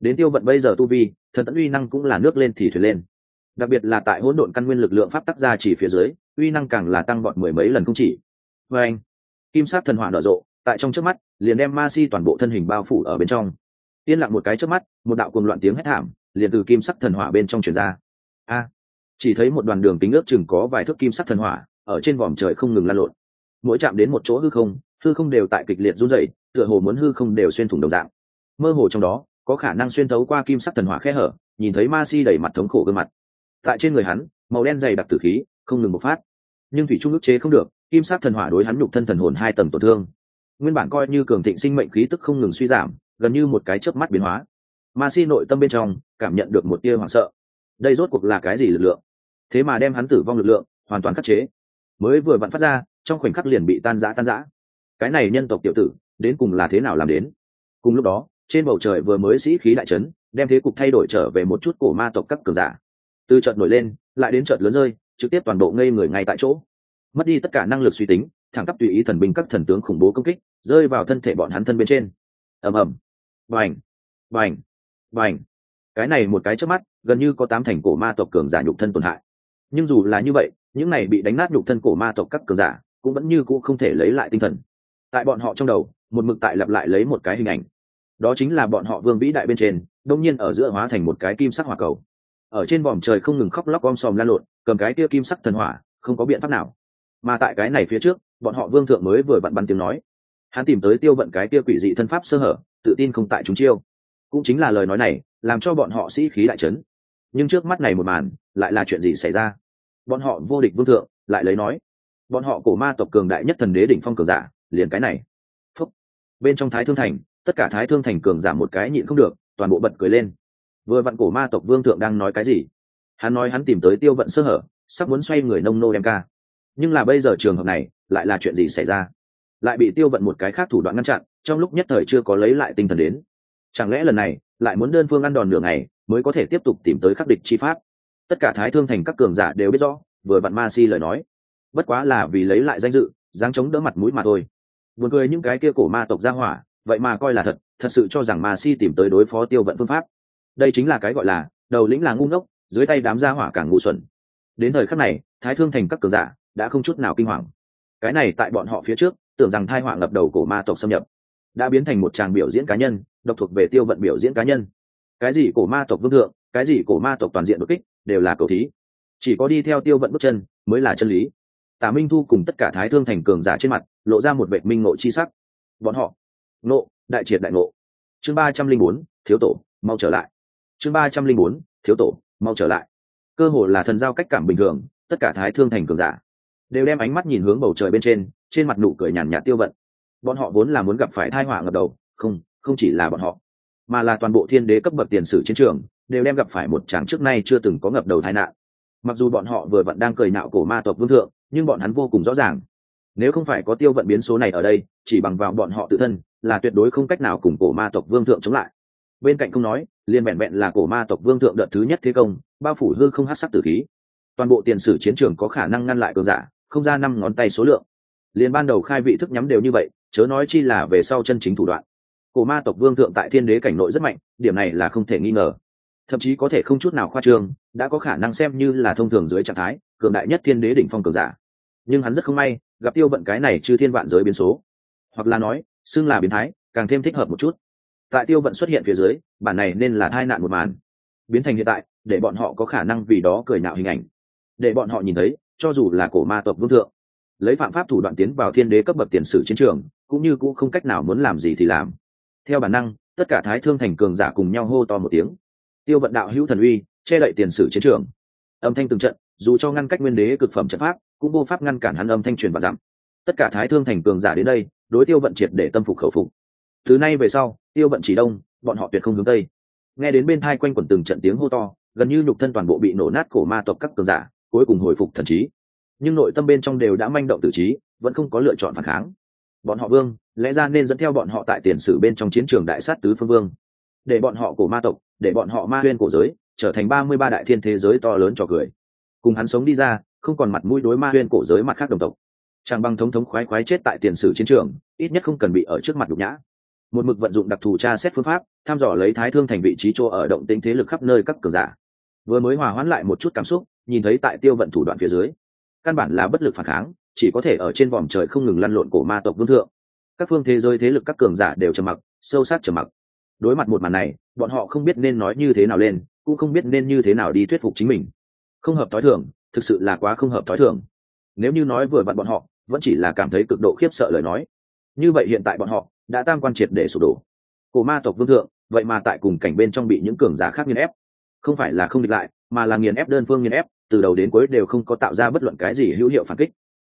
Đến tiêu vận bây giờ tu vi, thần tẫn uy năng cũng là nước lên thì thuyền lên đặc biệt là tại hỗn độn căn nguyên lực lượng pháp tác ra chỉ phía dưới, uy năng càng là tăng bọn mười mấy lần không chỉ. Vê anh, kim sát thần hỏa nở rộ, tại trong trước mắt, liền đem ma si toàn bộ thân hình bao phủ ở bên trong. Yên lặng một cái trước mắt, một đạo cuồng loạn tiếng hét thảm, liền từ kim sắc thần hỏa bên trong truyền ra. A, chỉ thấy một đoàn đường kính ước chừng có vài thước kim sắc thần hỏa, ở trên vòm trời không ngừng lan lộn. Mỗi chạm đến một chỗ hư không hư không đều tại kịch liệt run rẩy, tựa hồ muốn hư không đều xuyên thủng đồng dạng. Mơ hồ trong đó, có khả năng xuyên thấu qua kim sắc thần hỏa khe hở, nhìn thấy ma si đầy mặt thống khổ gương mặt tại trên người hắn, màu đen dày đặc tử khí, không ngừng bộc phát. Nhưng thủy trung ức chế không được, kim sát thần hỏa đối hắn nhục thân thần hồn hai tầng tổn thương. Nguyên bản coi như cường thịnh sinh mệnh khí tức không ngừng suy giảm, gần như một cái chớp mắt biến hóa. Ma si nội tâm bên trong cảm nhận được một tia hoảng sợ. Đây rốt cuộc là cái gì lực lượng? Thế mà đem hắn tử vong lực lượng hoàn toàn khắc chế. Mới vừa vặn phát ra, trong khoảnh khắc liền bị tan rã tan rã. Cái này nhân tộc tiểu tử, đến cùng là thế nào làm đến? Cùng lúc đó, trên bầu trời vừa mới sĩ khí đại trấn đem thế cục thay đổi trở về một chút cổ ma tộc các cường giả từ trận nổi lên, lại đến trận lớn rơi, trực tiếp toàn bộ ngây người ngay tại chỗ. Mất đi tất cả năng lực suy tính, thẳng tắp tùy ý thần binh các thần tướng khủng bố công kích, rơi vào thân thể bọn hắn thân bên trên. Ầm ầm. Vành vành vành cái này một cái trước mắt, gần như có tám thành cổ ma tộc cường giả nhục thân tổn hại. Nhưng dù là như vậy, những này bị đánh nát nhục thân cổ ma tộc các cường giả cũng vẫn như cũ không thể lấy lại tinh thần. Tại bọn họ trong đầu, một mực tại lặp lại lấy một cái hình ảnh. Đó chính là bọn họ vương vĩ đại bên trên, đông nhiên ở giữa hóa thành một cái kim sắc hỏa cầu ở trên vòm trời không ngừng khóc lóc om sòm lan lộn, cầm cái tia kim sắc thần hỏa, không có biện pháp nào. Mà tại cái này phía trước, bọn họ vương thượng mới vừa vặn bắn tiếng nói. Hắn tìm tới tiêu vận cái tia quỷ dị thân pháp sơ hở, tự tin không tại chúng chiêu. Cũng chính là lời nói này, làm cho bọn họ sĩ khí đại trấn nhưng trước mắt này một màn, lại là chuyện gì xảy ra? Bọn họ vô địch vương thượng, lại lấy nói. Bọn họ cổ ma tộc cường đại nhất thần đế đỉnh phong cường giả, liền cái này. Phúc. bên trong thái thương thành, tất cả thái thương thành cường giả một cái nhịn không được, toàn bộ bật cười lên vừa vặn cổ ma tộc vương thượng đang nói cái gì? Hắn nói hắn tìm tới tiêu vận sơ hở, sắp muốn xoay người nông nô đem ca. Nhưng là bây giờ trường hợp này, lại là chuyện gì xảy ra? Lại bị tiêu vận một cái khác thủ đoạn ngăn chặn, trong lúc nhất thời chưa có lấy lại tinh thần đến. Chẳng lẽ lần này, lại muốn đơn phương ăn đòn nửa ngày, mới có thể tiếp tục tìm tới khắc địch chi pháp? Tất cả thái thương thành các cường giả đều biết rõ, vừa vặn ma si lời nói. Bất quá là vì lấy lại danh dự, dáng chống đỡ mặt mũi mà thôi. Buồn cười những cái kia cổ ma tộc ra hỏa, vậy mà coi là thật thật sự cho rằng ma si tìm tới đối phó tiêu vận phương pháp đây chính là cái gọi là đầu lĩnh là ngu ngốc, dưới tay đám gia hỏa càng ngu xuẩn. Đến thời khắc này, thái thương thành các cường giả đã không chút nào kinh hoàng. Cái này tại bọn họ phía trước, tưởng rằng thai họa ngập đầu cổ ma tộc xâm nhập, đã biến thành một tràng biểu diễn cá nhân, độc thuộc về tiêu vận biểu diễn cá nhân. Cái gì cổ ma tộc vương thượng, cái gì cổ ma tộc toàn diện đột kích, đều là cầu thí. Chỉ có đi theo tiêu vận bước chân mới là chân lý. Tả minh thu cùng tất cả thái thương thành cường giả trên mặt, lộ ra một vệ minh ngộ chi sắc. Bọn họ, ngộ, đại triệt đại ngộ. Chương ba trăm linh bốn, thiếu tổ, mau trở lại chương ba trăm linh bốn, thiếu tổ, mau trở lại. Cơ hồ là thần giao cách cảm bình thường, tất cả thái thương thành cường giả đều đem ánh mắt nhìn hướng bầu trời bên trên trên mặt nụ cười nhàn nhạt tiêu vận. Bọn họ vốn là muốn gặp phải thai họa ngập đầu, không không chỉ là bọn họ, mà là toàn bộ thiên đế cấp bậc tiền sử chiến trường, đều đem gặp phải một tràng trước nay chưa từng có ngập đầu tai nạn. Mặc dù bọn họ vừa vẫn đang cười nạo cổ ma tộc vương thượng, nhưng bọn hắn vô cùng rõ ràng. Nếu không phải có tiêu vận biến số này ở đây, chỉ bằng vào bọn họ tự thân, là tuyệt đối không cách nào cùng cổ ma tộc vương thượng chống lại. Bên cạnh không nói liền vẹn vẹn là cổ ma tộc vương thượng đợt thứ nhất thế công, bao phủ hư không hát sắc tử khí. Toàn bộ tiền sử chiến trường có khả năng ngăn lại cường giả, không ra năm ngón tay số lượng. Liền ban đầu khai vị thức nhắm đều như vậy, chớ nói chi là về sau chân chính thủ đoạn. Cổ ma tộc vương thượng tại thiên đế cảnh nội rất mạnh, điểm này là không thể nghi ngờ. Thậm chí có thể không chút nào khoa trương, đã có khả năng xem như là thông thường dưới trạng thái, cường đại nhất thiên đế đỉnh phong cường giả. Nhưng hắn rất không may, gặp tiêu vận cái này chư thiên vạn giới biến số. Hoặc là nói, xưng là biến thái, càng thêm thích hợp một chút tại tiêu vận xuất hiện phía dưới, bản này nên là tai nạn một màn. Biến thành hiện tại, để bọn họ có khả năng vì đó cười nạo hình ảnh. Để bọn họ nhìn thấy, cho dù là cổ ma tộc vương thượng, lấy phạm pháp thủ đoạn tiến vào thiên đế cấp bậc tiền sử chiến trường, cũng như cũng không cách nào muốn làm gì thì làm. Theo bản năng, tất cả thái thương thành cường giả cùng nhau hô to một tiếng. Tiêu vận đạo hữu thần uy, che đậy tiền sử chiến trường. Âm thanh từng trận, dù cho ngăn cách nguyên đế cực phẩm trận pháp, cũng vô pháp ngăn cản hắn âm thanh truyền và giảm tất cả thái thương thành cường giả đến đây, đối tiêu vận triệt để tâm phục khẩu phục từ nay về sau, tiêu vận chỉ đông, bọn họ tuyệt không hướng tây. Nghe đến bên thai quanh quẩn từng trận tiếng hô to, gần như nhục thân toàn bộ bị nổ nát cổ ma tộc các cường giả, cuối cùng hồi phục thần trí. Nhưng nội tâm bên trong đều đã manh động tự trí, vẫn không có lựa chọn phản kháng. Bọn họ vương, lẽ ra nên dẫn theo bọn họ tại tiền sử bên trong chiến trường đại sát tứ phương vương. Để bọn họ cổ ma tộc, để bọn họ ma huyên cổ giới, trở thành ba mươi ba đại thiên thế giới to lớn cho cười. Cùng hắn sống đi ra, không còn mặt mũi đối ma huyên cổ giới mặt khác đồng tộc. Chàng băng thống thống khoái khoái chết tại tiền sử chiến trường, ít nhất không cần bị ở trước mặt nhục nhã một mực vận dụng đặc thù tra xét phương pháp, thăm dò lấy thái thương thành vị trí chỗ ở động tính thế lực khắp nơi các cường giả. Vừa mới hòa hoãn lại một chút cảm xúc, nhìn thấy tại tiêu vận thủ đoạn phía dưới, căn bản là bất lực phản kháng, chỉ có thể ở trên vòm trời không ngừng lăn lộn cổ ma tộc vương thượng. Các phương thế giới thế lực các cường giả đều trầm mặc, sâu sắc trầm mặc. Đối mặt một màn này, bọn họ không biết nên nói như thế nào lên, cũng không biết nên như thế nào đi thuyết phục chính mình. Không hợp thói thường, thực sự là quá không hợp thói thường. Nếu như nói vừa vặn bọn họ, vẫn chỉ là cảm thấy cực độ khiếp sợ lời nói. Như vậy hiện tại bọn họ đã tam quan triệt để sụp đổ. Cổ ma tộc vương thượng, vậy mà tại cùng cảnh bên trong bị những cường giả khác nghiền ép. Không phải là không địch lại, mà là nghiền ép đơn phương nghiền ép, từ đầu đến cuối đều không có tạo ra bất luận cái gì hữu hiệu phản kích.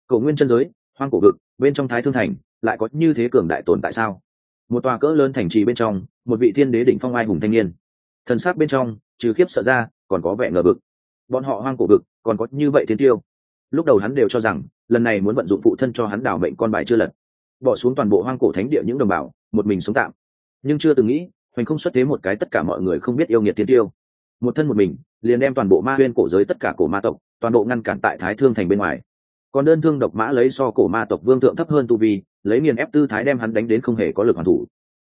Cầu nguyên chân giới, hoang cổ vực, bên trong thái thương thành, lại có như thế cường đại tồn tại sao? Một tòa cỡ lớn thành trì bên trong, một vị thiên đế đỉnh phong ai hùng thanh niên. Thần sắc bên trong, trừ khiếp sợ ra, còn có vẻ ngờ vực. Bọn họ hoang cổ vực, còn có như vậy thiên tiêu. Lúc đầu hắn đều cho rằng, lần này muốn vận dụng phụ thân cho hắn đảo mệnh con bài chưa lật bỏ xuống toàn bộ hoang cổ thánh địa những đồng bào, một mình sống tạm. Nhưng chưa từng nghĩ, hoành không xuất thế một cái tất cả mọi người không biết yêu nghiệt thiên tiêu. Một thân một mình, liền đem toàn bộ ma huyên cổ giới tất cả cổ ma tộc, toàn bộ ngăn cản tại thái thương thành bên ngoài. Còn đơn thương độc mã lấy so cổ ma tộc vương thượng thấp hơn tu vi, lấy nghiền ép tư thái đem hắn đánh đến không hề có lực hoàn thủ.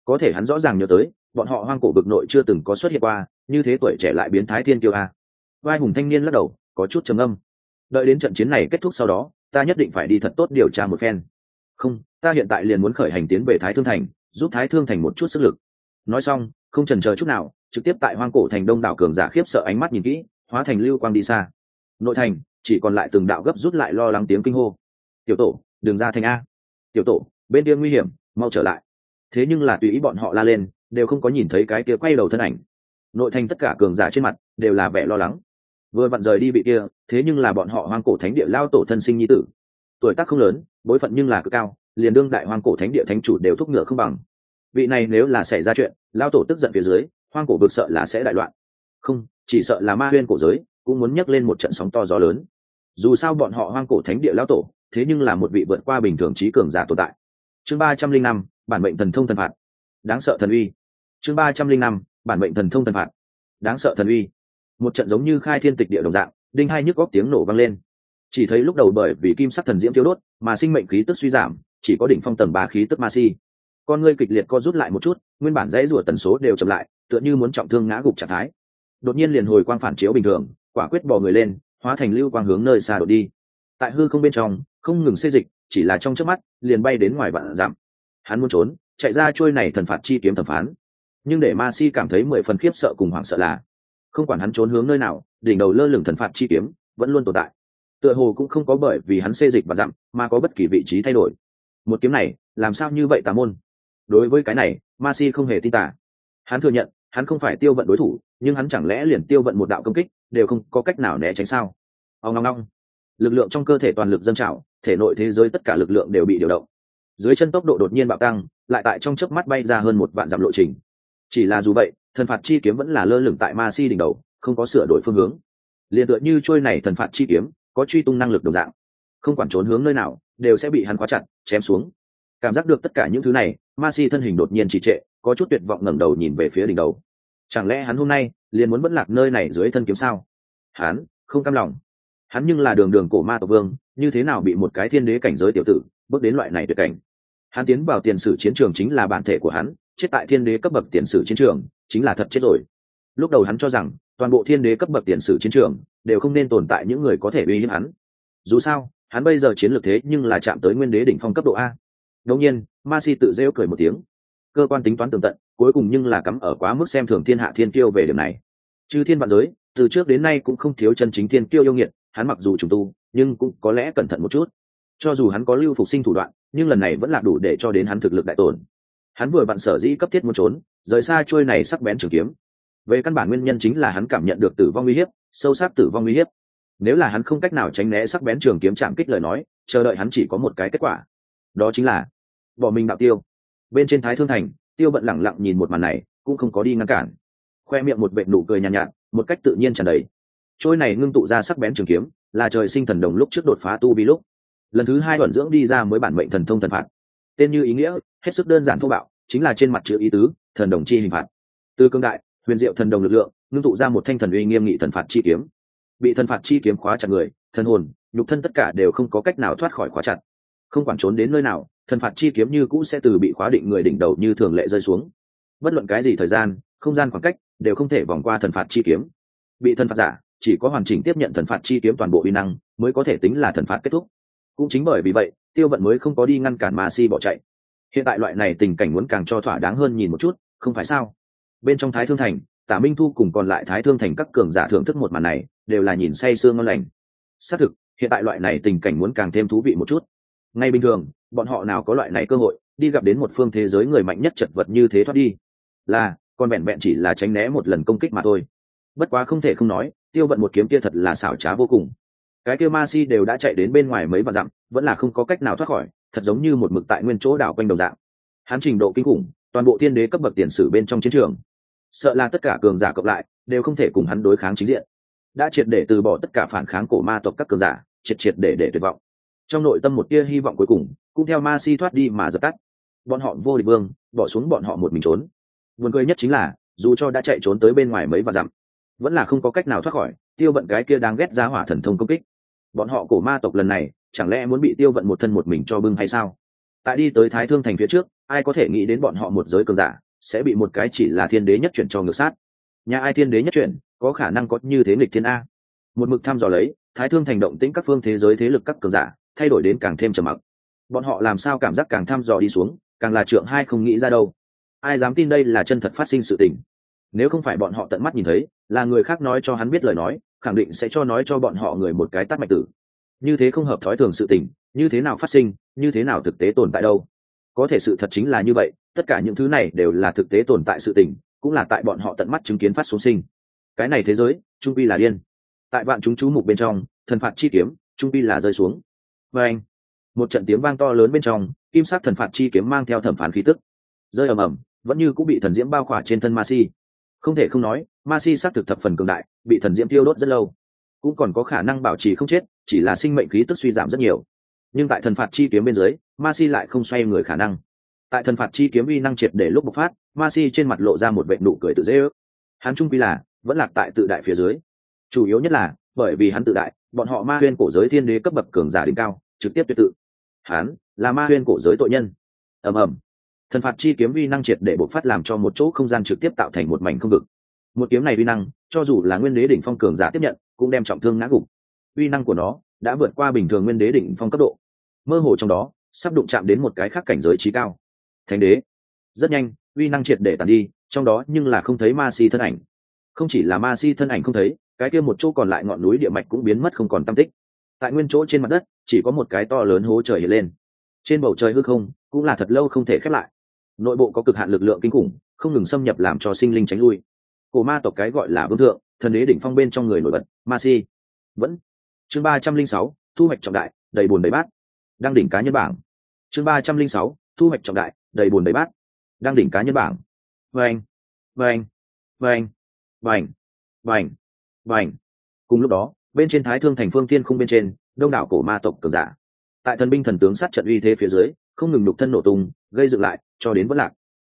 Có thể hắn rõ ràng nhớ tới, bọn họ hoang cổ bực nội chưa từng có xuất hiện qua, như thế tuổi trẻ lại biến thái thiên kiêu a. Vai hùng thanh niên lắc đầu, có chút trầm âm đợi đến trận chiến này kết thúc sau đó, ta nhất định phải đi thật tốt điều tra một phen. Không ta hiện tại liền muốn khởi hành tiến về thái thương thành, giúp thái thương thành một chút sức lực. Nói xong, không trần chờ chút nào, trực tiếp tại hoang cổ thành đông đảo cường giả khiếp sợ ánh mắt nhìn kỹ, hóa thành lưu quang đi xa. Nội thành, chỉ còn lại từng đạo gấp rút lại lo lắng tiếng kinh hô. Tiểu tổ, đường ra thành a. Tiểu tổ, bên kia nguy hiểm, mau trở lại. Thế nhưng là tùy ý bọn họ la lên, đều không có nhìn thấy cái kia quay đầu thân ảnh. Nội thành tất cả cường giả trên mặt, đều là vẻ lo lắng. Vừa vặn rời đi bị kia, thế nhưng là bọn họ hoang cổ thánh địa lao tổ thân sinh nhi tử. Tuổi tác không lớn, bối phận nhưng là cực cao liền đương đại hoang cổ thánh địa thánh chủ đều thúc ngựa không bằng. Vị này nếu là xảy ra chuyện, lao tổ tức giận phía dưới, hoang cổ vực sợ là sẽ đại loạn. Không, chỉ sợ là ma huyên cổ giới, cũng muốn nhấc lên một trận sóng to gió lớn. Dù sao bọn họ hoang cổ thánh địa lao tổ, thế nhưng là một vị vượt qua bình thường trí cường giả tồn tại. Chương ba trăm linh năm, bản mệnh thần thông thần phạt. Đáng sợ thần uy. Chương ba trăm linh năm, bản mệnh thần thông thần phạt. Đáng sợ thần uy. Một trận giống như khai thiên tịch địa đồng dạng, đinh hai nhức góc tiếng nổ vang lên. Chỉ thấy lúc đầu bởi vì kim sắc thần diễm tiêu đốt, mà sinh mệnh khí tức suy giảm chỉ có đỉnh phong tầng ba khí tức ma si. Con ngươi kịch liệt co rút lại một chút, nguyên bản dãy rủa tần số đều chậm lại, tựa như muốn trọng thương ngã gục trạng thái. Đột nhiên liền hồi quang phản chiếu bình thường, quả quyết bò người lên, hóa thành lưu quang hướng nơi xa đột đi. Tại hư không bên trong, không ngừng xê dịch, chỉ là trong trước mắt, liền bay đến ngoài vạn dặm. Hắn muốn trốn, chạy ra trôi này thần phạt chi kiếm thẩm phán. Nhưng để ma si cảm thấy mười phần khiếp sợ cùng hoảng sợ là, không quản hắn trốn hướng nơi nào, đỉnh đầu lơ lửng thần phạt chi kiếm vẫn luôn tồn tại. Tựa hồ cũng không có bởi vì hắn xê dịch và dặm, mà có bất kỳ vị trí thay đổi một kiếm này, làm sao như vậy tà môn? Đối với cái này, ma si không hề tin tả hắn thừa nhận, hắn không phải tiêu vận đối thủ, nhưng hắn chẳng lẽ liền tiêu vận một đạo công kích, đều không có cách nào né tránh sao? Ông ngong ngong lực lượng trong cơ thể toàn lực dâng trào, thể nội thế giới tất cả lực lượng đều bị điều động. Dưới chân tốc độ đột nhiên bạo tăng, lại tại trong chớp mắt bay ra hơn một vạn dặm lộ trình. Chỉ là dù vậy, thần phạt chi kiếm vẫn là lơ lửng tại ma si đỉnh đầu, không có sửa đổi phương hướng. Liền tựa như trôi này thần phạt chi kiếm, có truy tung năng lực đồng dạng không quản trốn hướng nơi nào, đều sẽ bị hắn khóa chặt, chém xuống. Cảm giác được tất cả những thứ này, ma si thân hình đột nhiên trì trệ, có chút tuyệt vọng ngẩng đầu nhìn về phía đỉnh đầu. Chẳng lẽ hắn hôm nay liền muốn vẫn lạc nơi này dưới thân kiếm sao? Hắn, không cam lòng. Hắn nhưng là đường đường cổ ma tộc vương, như thế nào bị một cái thiên đế cảnh giới tiểu tử bước đến loại này tuyệt cảnh? Hắn tiến vào tiền sử chiến trường chính là bản thể của hắn, chết tại thiên đế cấp bậc tiền sử chiến trường, chính là thật chết rồi. Lúc đầu hắn cho rằng, toàn bộ thiên đế cấp bậc tiền sử chiến trường đều không nên tồn tại những người có thể uy hiếp hắn. Dù sao hắn bây giờ chiến lược thế nhưng là chạm tới nguyên đế đỉnh phong cấp độ a. Đột nhiên, ma si tự rêu cười một tiếng. Cơ quan tính toán tường tận, cuối cùng nhưng là cắm ở quá mức xem thường thiên hạ thiên kiêu về điểm này. Chứ thiên vạn giới, từ trước đến nay cũng không thiếu chân chính thiên kiêu yêu nghiệt, hắn mặc dù trùng tu, nhưng cũng có lẽ cẩn thận một chút. Cho dù hắn có lưu phục sinh thủ đoạn, nhưng lần này vẫn là đủ để cho đến hắn thực lực đại tổn. Hắn vừa vặn sở dĩ cấp thiết muốn trốn, rời xa trôi này sắc bén trường kiếm. Về căn bản nguyên nhân chính là hắn cảm nhận được tử vong uy hiếp, sâu sắc tử vong uy hiếp nếu là hắn không cách nào tránh né sắc bén trường kiếm chạm kích lời nói chờ đợi hắn chỉ có một cái kết quả. Đó chính là bỏ mình đạo tiêu. Bên trên thái thương thành tiêu bận lẳng lặng nhìn một màn này cũng không có đi ngăn cản. Khoe miệng một vệ nụ cười nhàn nhạt, nhạt một cách tự nhiên tràn đầy. Trôi này ngưng tụ ra sắc bén trường kiếm là trời sinh thần đồng lúc trước đột phá tu bi lúc. Lần thứ hai thuận dưỡng đi ra mới bản mệnh thần thông thần phạt. Tên như ý nghĩa hết sức đơn giản thô bạo chính là trên mặt chữ ý tứ thần đồng chi hình phạt. Từ cương đại huyền diệu thần đồng lực lượng ngưng tụ ra một thanh thần uy nghiêm nghị thần phạt chi kiếm bị thần phạt chi kiếm khóa chặt người thần hồn, nhục thân tất cả đều không có cách nào thoát khỏi khóa chặt. Không quản trốn đến nơi nào thần phạt chi kiếm như cũ sẽ từ bị khóa định người đỉnh đầu như thường lệ rơi xuống. Bất luận cái gì thời gian, không gian khoảng cách đều không thể vòng qua thần phạt chi kiếm. Bị thần phạt giả, chỉ có hoàn chỉnh tiếp nhận thần phạt chi kiếm toàn bộ uy năng mới có thể tính là thần phạt kết thúc. Cũng chính bởi vì vậy, tiêu vận mới không có đi ngăn cản mà si bỏ chạy. Hiện tại loại này tình cảnh muốn càng cho thỏa đáng hơn nhìn một chút, không phải sao? Bên trong thái thương thành, tả minh thu cùng còn lại thái thương thành các cường giả thưởng thức một màn này đều là nhìn say sương ngon lành. Xác thực, hiện tại loại này tình cảnh muốn càng thêm thú vị một chút. Ngay bình thường, bọn họ nào có loại này cơ hội, đi gặp đến một phương thế giới người mạnh nhất chật vật như thế thoát đi. Là, còn vẹn vẹn chỉ là tránh né một lần công kích mà thôi. Bất quá không thể không nói, tiêu vận một kiếm kia thật là xảo trá vô cùng. Cái kia ma si đều đã chạy đến bên ngoài mấy vạn dặm, vẫn là không có cách nào thoát khỏi, thật giống như một mực tại nguyên chỗ đảo quanh đồng dạng. Hắn trình độ kinh khủng, toàn bộ thiên đế cấp bậc tiền sử bên trong chiến trường. Sợ là tất cả cường giả cộng lại, đều không thể cùng hắn đối kháng chính diện đã triệt để từ bỏ tất cả phản kháng cổ ma tộc các cường giả, triệt triệt để để tuyệt vọng. Trong nội tâm một tia hy vọng cuối cùng, cũng theo ma si thoát đi mà dập tắt. Bọn họ vô địch vương, bỏ xuống bọn họ một mình trốn. Buồn cười nhất chính là, dù cho đã chạy trốn tới bên ngoài mấy vạn dặm, vẫn là không có cách nào thoát khỏi tiêu vận cái kia đang ghét ra hỏa thần thông công kích. Bọn họ cổ ma tộc lần này, chẳng lẽ muốn bị tiêu vận một thân một mình cho bưng hay sao? Tại đi tới thái thương thành phía trước, ai có thể nghĩ đến bọn họ một giới cường giả sẽ bị một cái chỉ là thiên đế nhất chuyển cho ngược sát? Nhà ai thiên đế nhất chuyển có khả năng có như thế nghịch thiên a. Một mực thăm dò lấy, thái thương thành động tĩnh các phương thế giới thế lực các cường giả, thay đổi đến càng thêm trầm mặc. Bọn họ làm sao cảm giác càng thăm dò đi xuống, càng là trượng hai không nghĩ ra đâu. Ai dám tin đây là chân thật phát sinh sự tình? Nếu không phải bọn họ tận mắt nhìn thấy, là người khác nói cho hắn biết lời nói, khẳng định sẽ cho nói cho bọn họ người một cái tắt mạch tử. Như thế không hợp thói thường sự tình, như thế nào phát sinh, như thế nào thực tế tồn tại đâu? Có thể sự thật chính là như vậy, tất cả những thứ này đều là thực tế tồn tại sự tình, cũng là tại bọn họ tận mắt chứng kiến phát xuống sinh cái này thế giới, trung pi là điên. Tại bạn chúng chú mục bên trong, thần phạt chi kiếm, trung pi là rơi xuống. Và anh, một trận tiếng vang to lớn bên trong, kim sắc thần phạt chi kiếm mang theo thẩm phán khí tức. Rơi ầm ầm, vẫn như cũng bị thần diễm bao khỏa trên thân ma si. Không thể không nói, ma si xác thực thập phần cường đại, bị thần diễm tiêu đốt rất lâu. Cũng còn có khả năng bảo trì không chết, chỉ là sinh mệnh khí tức suy giảm rất nhiều. Nhưng tại thần phạt chi kiếm bên dưới, ma si lại không xoay người khả năng. Tại thần phạt chi kiếm uy năng triệt để lúc bộc phát, ma si trên mặt lộ ra một vệ nụ cười tự dễ ước. Hắn trung quy là vẫn lạc tại tự đại phía dưới. Chủ yếu nhất là, bởi vì hắn tự đại, bọn họ ma huyên cổ giới thiên đế cấp bậc cường giả đỉnh cao, trực tiếp tuyệt tự. Hắn là ma huyên cổ giới tội nhân. Ầm ầm. Thần phạt chi kiếm vi năng triệt để bộc phát làm cho một chỗ không gian trực tiếp tạo thành một mảnh không vực. Một kiếm này vi năng, cho dù là nguyên đế đỉnh phong cường giả tiếp nhận, cũng đem trọng thương ngã gục. Vi năng của nó đã vượt qua bình thường nguyên đế đỉnh phong cấp độ. Mơ hồ trong đó, sắp đụng chạm đến một cái khác cảnh giới trí cao. Thánh đế. Rất nhanh uy năng triệt để tàn đi, trong đó nhưng là không thấy ma si thân ảnh không chỉ là ma si thân ảnh không thấy, cái kia một chỗ còn lại ngọn núi địa mạch cũng biến mất không còn tam tích. Tại nguyên chỗ trên mặt đất, chỉ có một cái to lớn hố trời hiện lên. Trên bầu trời hư không, cũng là thật lâu không thể khép lại. Nội bộ có cực hạn lực lượng kinh khủng, không ngừng xâm nhập làm cho sinh linh tránh lui. Cổ ma tộc cái gọi là vương thượng, thần đế đỉnh phong bên trong người nổi bật, ma si. Vẫn. Chương ba trăm linh sáu, thu hoạch trọng đại, đầy bùn đầy bát. Đang đỉnh cá nhân bảng. Chương ba trăm linh sáu, thu hoạch trọng đại, đầy bùn đầy bát. Đang đỉnh cá nhân bảng. Vâng. Vâng. Vâng vành vành vành cùng lúc đó, bên trên thái thương thành phương tiên không bên trên, đông đảo cổ ma tộc cường giả. Tại thần binh thần tướng sát trận uy thế phía dưới, không ngừng đục thân nổ tung, gây dựng lại, cho đến vất lạc.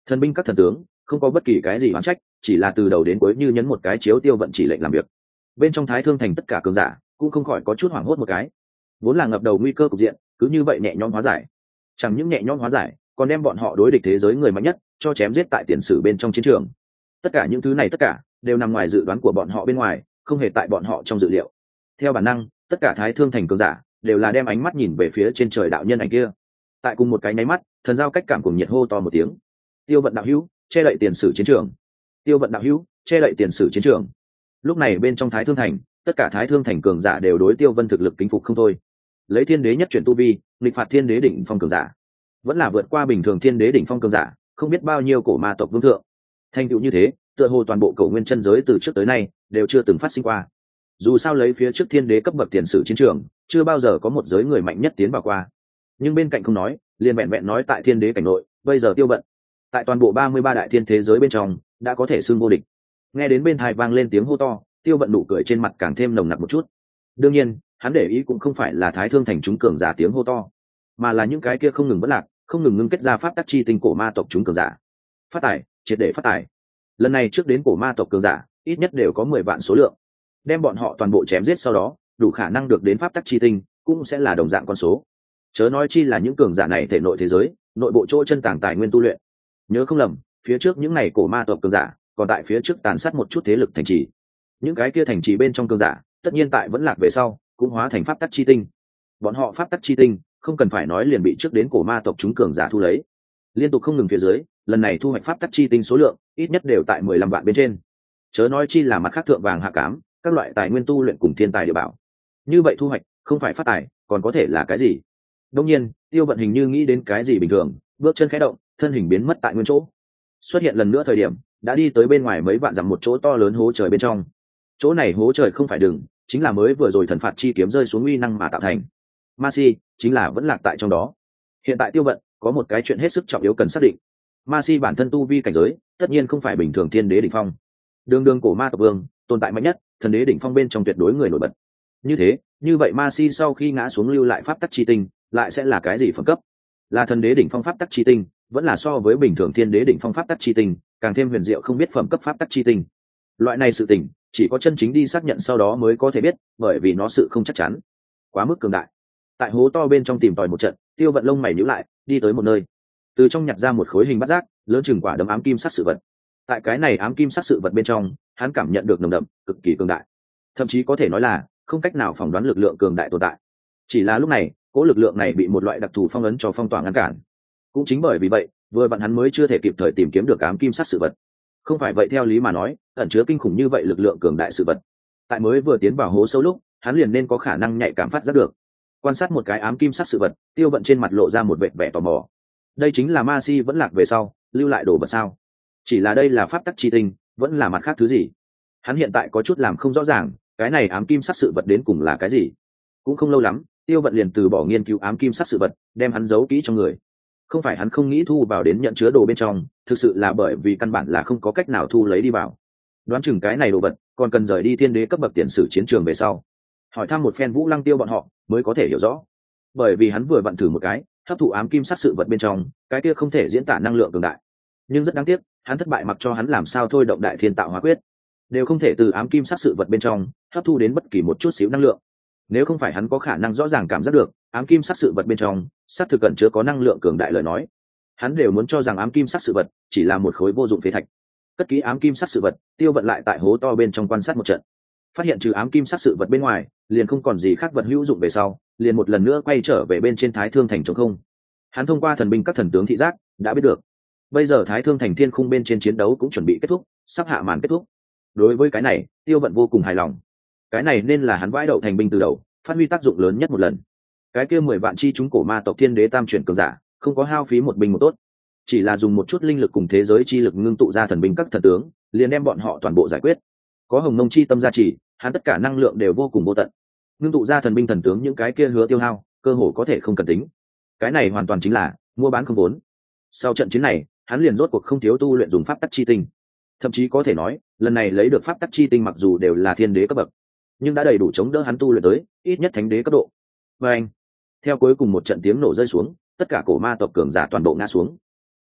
Thần binh các thần tướng, không có bất kỳ cái gì oán trách, chỉ là từ đầu đến cuối như nhấn một cái chiếu tiêu vận chỉ lệnh làm việc. Bên trong thái thương thành tất cả cường giả, cũng không khỏi có chút hoảng hốt một cái. Vốn là ngập đầu nguy cơ cục diện, cứ như vậy nhẹ nhõm hóa giải. Chẳng những nhẹ nhõm hóa giải, còn đem bọn họ đối địch thế giới người mạnh nhất, cho chém giết tại tiền sử bên trong chiến trường. Tất cả những thứ này tất cả đều nằm ngoài dự đoán của bọn họ bên ngoài, không hề tại bọn họ trong dự liệu. Theo bản năng, tất cả thái thương thành cường giả đều là đem ánh mắt nhìn về phía trên trời đạo nhân ảnh kia. Tại cùng một cái nháy mắt, thần giao cách cảm cùng nhiệt hô to một tiếng. Tiêu vận đạo hữu, che đậy tiền sử chiến trường. Tiêu vận đạo hữu, che đậy tiền sử chiến trường. Lúc này bên trong thái thương thành, tất cả thái thương thành cường giả đều đối tiêu vân thực lực kính phục không thôi. Lấy thiên đế nhất chuyển tu vi, nghịch phạt thiên đế đỉnh phong cường giả. Vẫn là vượt qua bình thường thiên đế đỉnh phong cường giả, không biết bao nhiêu cổ ma tộc vương thượng. Thành tựu như thế tựa hồ toàn bộ cầu nguyên chân giới từ trước tới nay đều chưa từng phát sinh qua. Dù sao lấy phía trước thiên đế cấp bậc tiền sử chiến trường, chưa bao giờ có một giới người mạnh nhất tiến vào qua. Nhưng bên cạnh không nói, liền vẹn vẹn nói tại thiên đế cảnh nội, bây giờ tiêu bận tại toàn bộ ba mươi ba đại thiên thế giới bên trong, đã có thể xưng vô địch. Nghe đến bên thai vang lên tiếng hô to, tiêu bận nụ cười trên mặt càng thêm nồng nặc một chút. Đương nhiên, hắn để ý cũng không phải là thái thương thành chúng cường giả tiếng hô to, mà là những cái kia không ngừng bất lạc, không ngừng ngưng kết ra pháp tắc chi tinh cổ ma tộc chúng cường giả. Phát tài, triệt để phát tài lần này trước đến cổ ma tộc cường giả, ít nhất đều có mười vạn số lượng. Đem bọn họ toàn bộ chém giết sau đó, đủ khả năng được đến pháp tắc chi tinh, cũng sẽ là đồng dạng con số. Chớ nói chi là những cường giả này thể nội thế giới, nội bộ chỗ chân tàng tài nguyên tu luyện. Nhớ không lầm, phía trước những ngày cổ ma tộc cường giả, còn tại phía trước tàn sát một chút thế lực thành trì. Những cái kia thành trì bên trong cường giả, tất nhiên tại vẫn lạc về sau, cũng hóa thành pháp tắc chi tinh. Bọn họ pháp tắc chi tinh, không cần phải nói liền bị trước đến cổ ma tộc chúng cường giả thu lấy. Liên tục không ngừng phía dưới lần này thu hoạch pháp tắc chi tinh số lượng, ít nhất đều tại mười lăm vạn bên trên. Chớ nói chi là mặt khác thượng vàng hạ cám, các loại tài nguyên tu luyện cùng thiên tài địa bảo. Như vậy thu hoạch, không phải phát tài, còn có thể là cái gì? Đông nhiên, tiêu vận hình như nghĩ đến cái gì bình thường, bước chân khẽ động, thân hình biến mất tại nguyên chỗ. Xuất hiện lần nữa thời điểm, đã đi tới bên ngoài mấy vạn dặm một chỗ to lớn hố trời bên trong. Chỗ này hố trời không phải đừng chính là mới vừa rồi thần phạt chi kiếm rơi xuống uy năng mà tạo thành. Ma si, chính là vẫn lạc tại trong đó. Hiện tại tiêu vận, có một cái chuyện hết sức trọng yếu cần xác định ma si bản thân tu vi cảnh giới, tất nhiên không phải bình thường thiên đế đ ỉ n h phong. Đường đường cổ ma tộc vương, tồn tại mạnh nhất, thần đế đỉnh phong bên trong tuyệt đối người nổi bật. Như thế, như vậy ma si sau khi ngã xuống lưu lại pháp tắc chi tinh, lại sẽ là cái gì phẩm cấp? Là thần đế đỉnh phong pháp tắc chi tinh, vẫn là so với bình thường thiên đế đỉnh phong pháp tắc chi tinh, càng thêm huyền diệu không biết phẩm cấp pháp tắc chi tinh. Loại này sự tình, chỉ có chân chính đi xác nhận sau đó mới có thể biết, bởi vì nó sự không chắc chắn. Quá mức cường đại. Tại hố to bên trong tìm tòi một trận, tiêu vận lông mày nhữ lại, đi tới một nơi từ trong nhặt ra một khối hình bát giác, lớn chừng quả đấm ám kim sắc sự vật. Tại cái này ám kim sắc sự vật bên trong, hắn cảm nhận được nồng đậm, cực kỳ cường đại. Thậm chí có thể nói là, không cách nào phỏng đoán lực lượng cường đại tồn tại. Chỉ là lúc này, cỗ lực lượng này bị một loại đặc thù phong ấn cho phong tỏa ngăn cản. Cũng chính bởi vì vậy, vừa bạn hắn mới chưa thể kịp thời tìm kiếm được ám kim sắc sự vật. Không phải vậy theo lý mà nói, ẩn chứa kinh khủng như vậy lực lượng cường đại sự vật. Tại mới vừa tiến vào hố sâu lúc, hắn liền nên có khả năng nhạy cảm phát giác được. Quan sát một cái ám kim sắc sự vật, tiêu vận trên mặt lộ ra một vệt vẻ tò mò đây chính là ma si vẫn lạc về sau, lưu lại đồ vật sao? Chỉ là đây là pháp tắc chi tinh, vẫn là mặt khác thứ gì? Hắn hiện tại có chút làm không rõ ràng, cái này ám kim sắc sự vật đến cùng là cái gì? Cũng không lâu lắm, tiêu vận liền từ bỏ nghiên cứu ám kim sắc sự vật, đem hắn giấu kỹ trong người. Không phải hắn không nghĩ thu vào đến nhận chứa đồ bên trong, thực sự là bởi vì căn bản là không có cách nào thu lấy đi vào. Đoán chừng cái này đồ vật, còn cần rời đi thiên đế cấp bậc tiền sử chiến trường về sau. Hỏi thăm một phen vũ lăng tiêu bọn họ, mới có thể hiểu rõ. Bởi vì hắn vừa vặn thử một cái hấp thụ ám kim sát sự vật bên trong, cái kia không thể diễn tả năng lượng cường đại. Nhưng rất đáng tiếc, hắn thất bại mặc cho hắn làm sao thôi động đại thiên tạo hóa quyết. Đều không thể từ ám kim sát sự vật bên trong, hấp thu đến bất kỳ một chút xíu năng lượng. Nếu không phải hắn có khả năng rõ ràng cảm giác được, ám kim sát sự vật bên trong sát thực cận chứa có năng lượng cường đại lời nói. Hắn đều muốn cho rằng ám kim sát sự vật chỉ là một khối vô dụng phế thạch. Cất ký ám kim sát sự vật, tiêu vận lại tại hố to bên trong quan sát một trận. Phát hiện trừ ám kim sát sự vật bên ngoài, liền không còn gì khác vật hữu dụng về sau liền một lần nữa quay trở về bên trên thái thương thành trống không. Hắn thông qua thần binh các thần tướng thị giác, đã biết được. Bây giờ thái thương thành thiên khung bên trên chiến đấu cũng chuẩn bị kết thúc, sắp hạ màn kết thúc. Đối với cái này, tiêu vận vô cùng hài lòng. Cái này nên là hắn vãi đậu thành binh từ đầu, phát huy tác dụng lớn nhất một lần. Cái kia mười vạn chi chúng cổ ma tộc thiên đế tam chuyển cường giả, không có hao phí một binh một tốt. Chỉ là dùng một chút linh lực cùng thế giới chi lực ngưng tụ ra thần binh các thần tướng, liền đem bọn họ toàn bộ giải quyết. Có hồng Nông chi tâm gia trì, hắn tất cả năng lượng đều vô cùng vô tận ngưng tụ ra thần binh thần tướng những cái kia hứa tiêu hao, cơ hồ có thể không cần tính. Cái này hoàn toàn chính là mua bán không vốn. Sau trận chiến này, hắn liền rốt cuộc không thiếu tu luyện dùng pháp tắc chi tinh. Thậm chí có thể nói, lần này lấy được pháp tắc chi tinh mặc dù đều là thiên đế cấp bậc, nhưng đã đầy đủ chống đỡ hắn tu luyện tới, ít nhất thánh đế cấp độ. Và anh, theo cuối cùng một trận tiếng nổ rơi xuống, tất cả cổ ma tộc cường giả toàn bộ ngã xuống.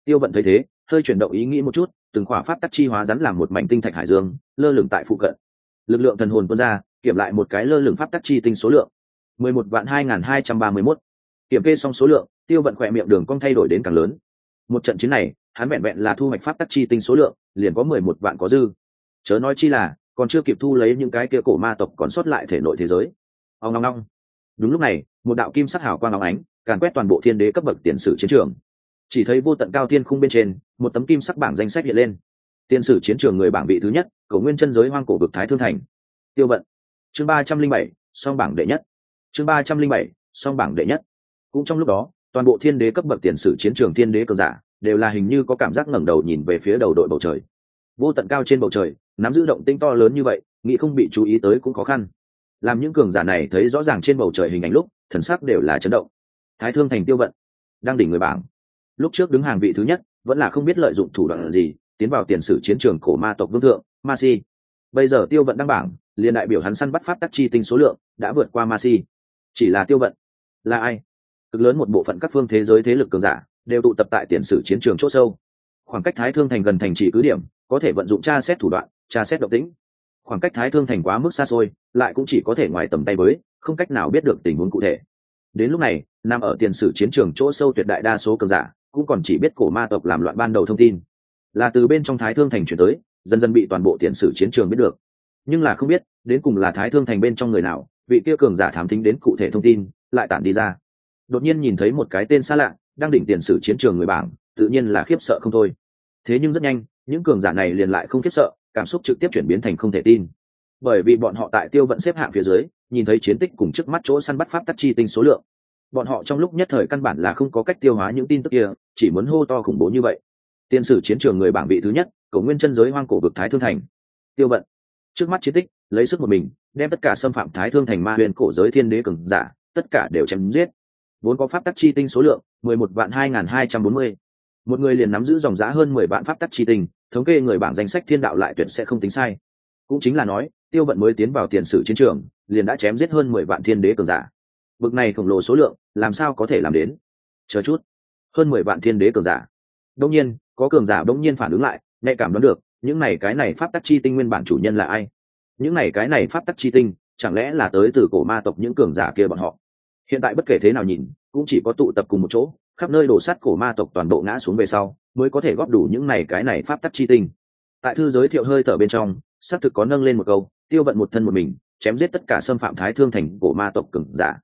Tiêu vận thấy thế, hơi chuyển động ý nghĩ một chút, từng khỏa pháp tắc chi hóa rắn làm một mảnh tinh thạch hải dương, lơ lửng tại phụ cận. Lực lượng thần hồn tuôn ra kiểm lại một cái lơ lửng pháp tắc chi tinh số lượng. mười một vạn hai nghìn hai trăm ba mươi mốt. Kiểm kê xong số lượng, tiêu vận khỏe miệng đường cong thay đổi đến càng lớn. Một trận chiến này, hắn vẹn vẹn là thu hoạch pháp tắc chi tinh số lượng, liền có mười một vạn có dư. Chớ nói chi là, còn chưa kịp thu lấy những cái kia cổ ma tộc còn sót lại thể nội thế giới. Ông ngong ngong đúng lúc này, một đạo kim sắc hào quang óng ánh, càn quét toàn bộ thiên đế cấp bậc tiền sử chiến trường. Chỉ thấy vô tận cao thiên khung bên trên, một tấm kim sắc bảng danh sách hiện lên. Tiền sử chiến trường người bảng vị thứ nhất cổ nguyên chân giới hoang cổ vực thái thương thành. Tiêu vận chương ba trăm linh bảy, song bảng đệ nhất. Chương ba trăm linh bảy, song bảng đệ nhất. Cũng trong lúc đó, toàn bộ thiên đế cấp bậc tiền sử chiến trường thiên đế cường giả đều là hình như có cảm giác ngẩng đầu nhìn về phía đầu đội bầu trời. Vô tận cao trên bầu trời, nắm giữ động tinh to lớn như vậy, nghĩ không bị chú ý tới cũng khó khăn. Làm những cường giả này thấy rõ ràng trên bầu trời hình ảnh lúc, thần sắc đều là chấn động. Thái thương thành tiêu vận, đang đỉnh người bảng. Lúc trước đứng hàng vị thứ nhất, vẫn là không biết lợi dụng thủ đoạn gì, tiến vào tiền sử chiến trường cổ ma tộc vương thượng, ma si bây giờ tiêu vận đăng bảng, liền đại biểu hắn săn bắt pháp tắc chi tinh số lượng, đã vượt qua ma si chỉ là tiêu vận là ai? Cực lớn một bộ phận các phương thế giới thế lực cường giả đều tụ tập tại tiền sử chiến trường c h ỗ sâu. Khoảng cách thái thương thành gần thành chỉ cứ điểm, có thể vận dụng tra xét thủ đoạn, tra xét độc tính khoảng cách thái thương thành quá mức xa xôi, lại cũng chỉ có thể ngoài tầm tay với, không cách nào biết được tình huống cụ thể. Đến lúc này, nằm ở tiền sử chiến trường chỗ sâu tuyệt đại đa số cường giả cũng còn chỉ biết cổ ma tộc làm loạn ban đầu thông tin. Là từ bên trong thái thương thành chuyển tới dần dần bị toàn bộ tiền sử chiến trường biết được. Nhưng là không biết, đến cùng là thái thương thành bên trong người nào, vị kia cường giả thám thính đến cụ thể thông tin, lại tản đi ra. Đột nhiên nhìn thấy một cái tên xa lạ, đang đỉnh tiền sử chiến trường người bảng, tự nhiên là khiếp sợ không thôi. Thế nhưng rất nhanh, những cường giả này liền lại không khiếp sợ, cảm xúc trực tiếp chuyển biến thành không thể tin. Bởi vì bọn họ tại tiêu vận xếp hạng phía dưới, nhìn thấy chiến tích cùng trước mắt chỗ săn bắt pháp tắc chi tinh số lượng. Bọn họ trong lúc nhất thời căn bản là không có cách tiêu hóa những tin tức kia, chỉ muốn hô to khủng bố như vậy. Tiên sử chiến trường người bảng vị thứ nhất cổ nguyên chân giới hoang cổ vực thái thương thành. Tiêu vận. Trước mắt chiến tích, lấy sức một mình, đem tất cả xâm phạm thái thương thành ma huyền cổ giới thiên đế cường giả, tất cả đều chém giết. Vốn có pháp tắc chi tinh số lượng, mười một vạn hai nghìn hai trăm bốn mươi. Một người liền nắm giữ dòng giá hơn mười vạn pháp tắc chi tinh, thống kê người bảng danh sách thiên đạo lại tuyệt sẽ không tính sai. Cũng chính là nói, tiêu vận mới tiến vào tiền sử chiến trường, liền đã chém giết hơn mười vạn thiên đế cường giả. Bực này khổng lồ số lượng, làm sao có thể làm đến? Chờ chút. Hơn mười vạn thiên đế cường giả. Đông nhiên, có cường giả đông nhiên phản ứng lại nhạy cảm đoán được, những này cái này pháp tắc chi tinh nguyên bản chủ nhân là ai? Những này cái này pháp tắc chi tinh, chẳng lẽ là tới từ cổ ma tộc những cường giả kia bọn họ? Hiện tại bất kể thế nào nhìn, cũng chỉ có tụ tập cùng một chỗ, khắp nơi đổ sắt cổ ma tộc toàn bộ ngã xuống về sau, mới có thể góp đủ những này cái này pháp tắc chi tinh. Tại thư giới thiệu hơi thở bên trong, xác thực có nâng lên một câu, tiêu vận một thân một mình, chém giết tất cả xâm phạm thái thương thành cổ ma tộc cường giả.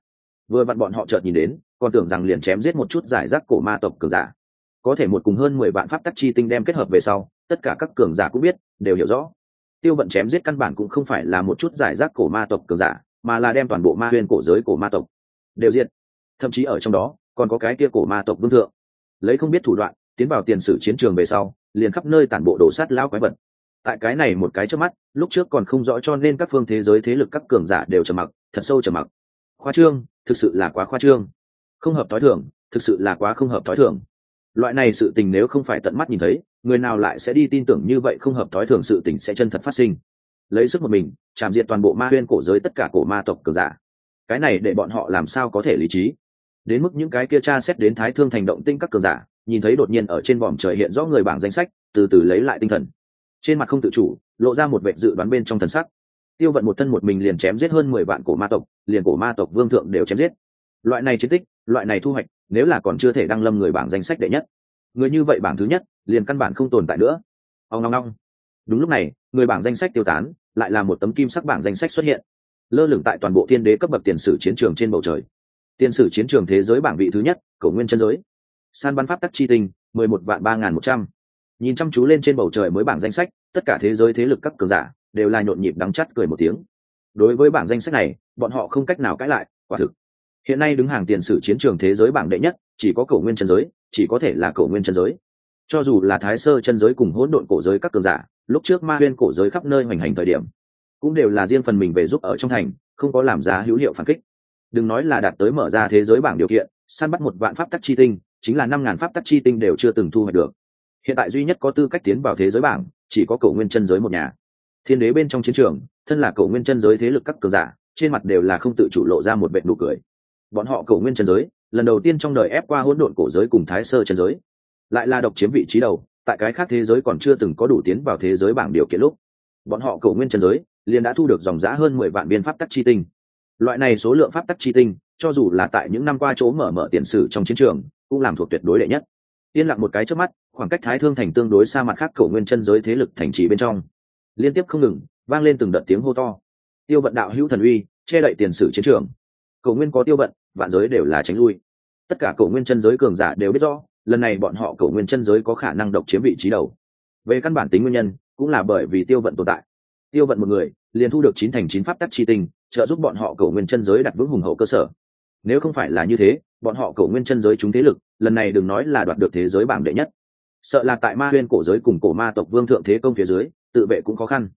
Vừa vặn bọn họ chợt nhìn đến, còn tưởng rằng liền chém giết một chút giải rác cổ ma tộc cường giả. Có thể một cùng hơn mười vạn pháp tắc chi tinh đem kết hợp về sau tất cả các cường giả cũng biết, đều hiểu rõ. Tiêu vận chém giết căn bản cũng không phải là một chút giải rác cổ ma tộc cường giả, mà là đem toàn bộ ma huyên cổ giới cổ ma tộc đều diện. thậm chí ở trong đó, còn có cái kia cổ ma tộc vương thượng. Lấy không biết thủ đoạn, tiến vào tiền sử chiến trường về sau, liền khắp nơi tản bộ đổ sát lão quái vật. Tại cái này một cái trước mắt, lúc trước còn không rõ cho nên các phương thế giới thế lực các cường giả đều trầm mặc, thật sâu trầm mặc. Khoa trương, thực sự là quá khoa trương. Không hợp thói thường, thực sự là quá không hợp thói thường loại này sự tình nếu không phải tận mắt nhìn thấy, người nào lại sẽ đi tin tưởng như vậy không hợp thói thường sự tình sẽ chân thật phát sinh. Lấy sức một mình, chạm diệt toàn bộ ma huyên cổ giới tất cả cổ ma tộc cờ giả. Cái này để bọn họ làm sao có thể lý trí? Đến mức những cái kia tra xét đến thái thương thành động tinh các cường giả, nhìn thấy đột nhiên ở trên vòm trời hiện rõ người bảng danh sách, từ từ lấy lại tinh thần. Trên mặt không tự chủ, lộ ra một vệ dự đoán bên trong thần sắc. Tiêu vận một thân một mình liền chém giết hơn mười vạn cổ ma tộc, liền cổ ma tộc vương thượng đều chém giết loại này chiến tích, loại này thu hoạch, nếu là còn chưa thể đăng lâm người bảng danh sách đệ nhất, người như vậy bảng thứ nhất, liền căn bản không tồn tại nữa. Ông ngong ngong đúng lúc này, người bảng danh sách tiêu tán, lại là một tấm kim sắc bảng danh sách xuất hiện. Lơ lửng tại toàn bộ thiên đế cấp bậc tiền sử chiến trường trên bầu trời. Tiền sử chiến trường thế giới bảng vị thứ nhất, cầu nguyên chân giới. San văn pháp tắc chi tinh, mười một vạn ba n g h n một trăm. Nhìn chăm chú lên trên bầu trời mới bảng danh sách, tất cả thế giới thế lực các cường giả đều là nhộn nhịp đắng chắt cười một tiếng. Đối với bảng danh sách này, bọn họ không cách nào cãi lại, quả thực hiện nay đứng hàng tiền sử chiến trường thế giới bảng đệ nhất, chỉ có cổ nguyên chân giới, chỉ có thể là cổ nguyên chân giới. Cho dù là thái sơ chân giới cùng hỗn độn cổ giới các cường giả, lúc trước ma huyên cổ giới khắp nơi hoành hành thời điểm, cũng đều là riêng phần mình về giúp ở trong thành, không có làm giá hữu hiệu phản kích. Đừng nói là đạt tới mở ra thế giới bảng điều kiện, săn bắt một vạn pháp tắc chi tinh, chính là năm ngàn pháp tắc chi tinh đều chưa từng thu hoạch được. Hiện tại duy nhất có tư cách tiến vào thế giới bảng, chỉ có cầu nguyên chân giới một nhà. Thiên đế bên trong chiến trường, thân là cầu nguyên chân giới thế lực các cường giả, trên mặt đều là không tự chủ lộ ra một vệ nụ cười bọn họ cổ nguyên trần giới, lần đầu tiên trong đời ép qua hỗn độn cổ giới cùng thái sơ trần giới. Lại là độc chiếm vị trí đầu, tại cái khác thế giới còn chưa từng có đủ tiến vào thế giới bảng điều kiện lúc, bọn họ cổ nguyên trần giới liền đã thu được dòng giá hơn mười vạn biên pháp tắc chi tinh. Loại này số lượng pháp tắc chi tinh, cho dù là tại những năm qua chỗ mở mở tiền sử trong chiến trường, cũng làm thuộc tuyệt đối đệ nhất. Yên lặng một cái trước mắt, khoảng cách thái thương thành tương đối xa mặt khác cổ nguyên chân giới thế lực thành trì bên trong. Liên tiếp không ngừng, vang lên từng đợt tiếng hô to. Tiêu vận đạo hữu thần uy, che đậy tiền sử chiến trường. Cầu nguyên có tiêu vận vạn giới đều là tránh lui. Tất cả cổ nguyên chân giới cường giả đều biết rõ, lần này bọn họ cổ nguyên chân giới có khả năng độc chiếm vị trí đầu. Về căn bản tính nguyên nhân, cũng là bởi vì tiêu vận tồn tại. Tiêu vận một người, liền thu được chín thành chín pháp tắc chi tinh, trợ giúp bọn họ cổ nguyên chân giới đặt vững hùng hậu cơ sở. Nếu không phải là như thế, bọn họ cổ nguyên chân giới chúng thế lực, lần này đừng nói là đoạt được thế giới bảng đệ nhất. Sợ là tại ma huyên cổ giới cùng cổ ma tộc vương thượng thế công phía dưới, tự vệ cũng khó khăn.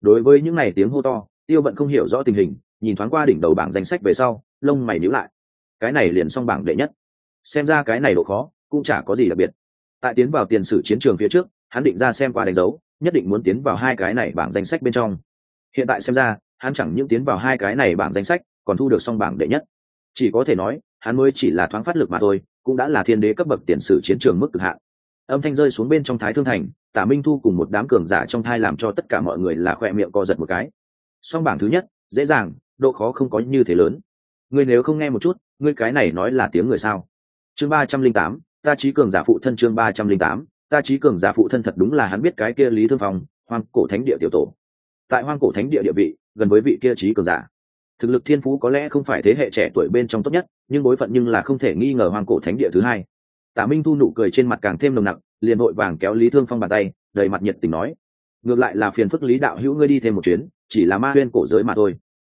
Đối với những n à y tiếng hô to, tiêu vận không hiểu rõ tình hình, nhìn thoáng qua đỉnh đầu bảng danh sách về sau, lông mày níu lại cái này liền xong bảng đệ nhất. Xem ra cái này độ khó cũng chả có gì đặc biệt. Tại tiến vào tiền sử chiến trường phía trước, hắn định ra xem qua đánh dấu, nhất định muốn tiến vào hai cái này bảng danh sách bên trong. Hiện tại xem ra, hắn chẳng những tiến vào hai cái này bảng danh sách, còn thu được xong bảng đệ nhất. Chỉ có thể nói, hắn mới chỉ là thoáng phát lực mà thôi, cũng đã là thiên đế cấp bậc tiền sử chiến trường mức cực hạn. Âm thanh rơi xuống bên trong thái thương thành, tả minh thu cùng một đám cường giả trong thai làm cho tất cả mọi người là khoe miệng co giật một cái. Song bảng thứ nhất, dễ dàng, độ khó không có như thế lớn. Ngươi nếu không nghe một chút ngươi cái này nói là tiếng người sao? Chương ba trăm linh tám, ta trí cường giả phụ thân chương ba trăm linh tám, ta trí cường giả phụ thân thật đúng là hắn biết cái kia lý thương phong, hoang cổ thánh địa tiểu tổ. Tại hoang cổ thánh địa địa vị, gần với vị kia trí cường giả. Thực lực thiên phú có lẽ không phải thế hệ trẻ tuổi bên trong tốt nhất, nhưng bối phận nhưng là không thể nghi ngờ hoang cổ thánh địa thứ hai. Tả minh thu nụ cười trên mặt càng thêm nồng nặc, liền hội vàng kéo lý thương phong bàn tay, đầy mặt nhiệt tình nói, ngược lại là phiền phức lý đạo hữu ngươi đi thêm một chuyến, chỉ là ma huyên cổ giới mà thôi.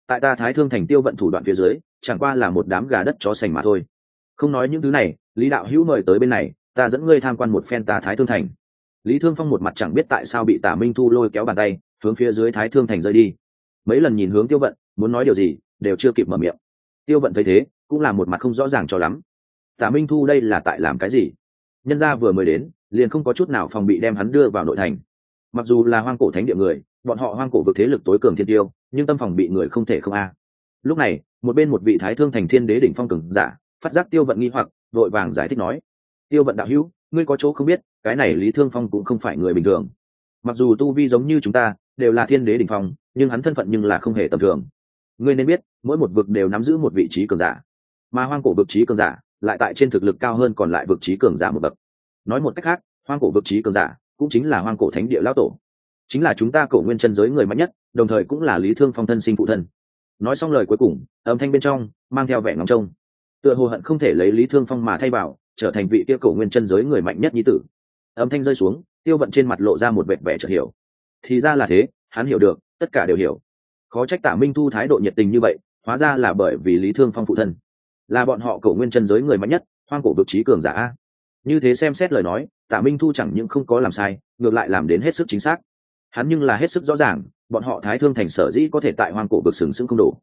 Tại ta thái thương thành tiêu vận thủ đoạn phía dưới chẳng qua là một đám gà đất chó sành mà thôi. Không nói những thứ này, lý đạo hữu mời tới bên này, ta dẫn ngươi tham quan một phen ta thái thương thành. Lý thương phong một mặt chẳng biết tại sao bị tả minh thu lôi kéo bàn tay, hướng phía dưới thái thương thành rơi đi. Mấy lần nhìn hướng tiêu vận, muốn nói điều gì, đều chưa kịp mở miệng. Tiêu vận thấy thế, cũng là một mặt không rõ ràng cho lắm. Tả minh thu đây là tại làm cái gì? Nhân gia vừa mới đến, liền không có chút nào phòng bị đem hắn đưa vào nội thành. Mặc dù là hoang cổ thánh địa người, bọn họ hoang cổ vực thế lực tối cường thiên tiêu, nhưng tâm phòng bị người không thể không a. Lúc này một bên một vị thái thương thành thiên đế đỉnh phong cường giả, phát giác tiêu vận nghi hoặc, vội vàng giải thích nói, tiêu vận đạo hữu, ngươi có chỗ không biết, cái này lý thương phong cũng không phải người bình thường. Mặc dù tu vi giống như chúng ta, đều là thiên đế đỉnh phong, nhưng hắn thân phận nhưng là không hề tầm thường. Ngươi nên biết, mỗi một vực đều nắm giữ một vị trí cường giả. Mà hoang cổ vực trí cường giả, lại tại trên thực lực cao hơn còn lại vực trí cường giả một bậc. Nói một cách khác, hoang cổ vực trí cường giả cũng chính là hoang cổ thánh địa lão tổ. Chính là chúng ta cổ nguyên chân giới người mạnh nhất, đồng thời cũng là lý thương phong thân sinh phụ thân nói xong lời cuối cùng, âm thanh bên trong mang theo vẻ ngóng trông. Tựa hồ hận không thể lấy lý thương phong mà thay bảo trở thành vị tiêu cổ nguyên chân giới người mạnh nhất nhi tử. Âm thanh rơi xuống, tiêu vận trên mặt lộ ra một vẻ vẻ chợt hiểu. Thì ra là thế, hắn hiểu được, tất cả đều hiểu. Khó trách tả minh thu thái độ nhiệt tình như vậy, hóa ra là bởi vì lý thương phong phụ thân. Là bọn họ cổ nguyên chân giới người mạnh nhất, hoang cổ vực trí cường giả như thế xem xét lời nói, tả minh thu chẳng những không có làm sai, ngược lại làm đến hết sức chính xác. Hắn nhưng là hết sức rõ ràng bọn họ thái thương thành sở dĩ có thể tại hoang cổ vực sừng sững không đủ,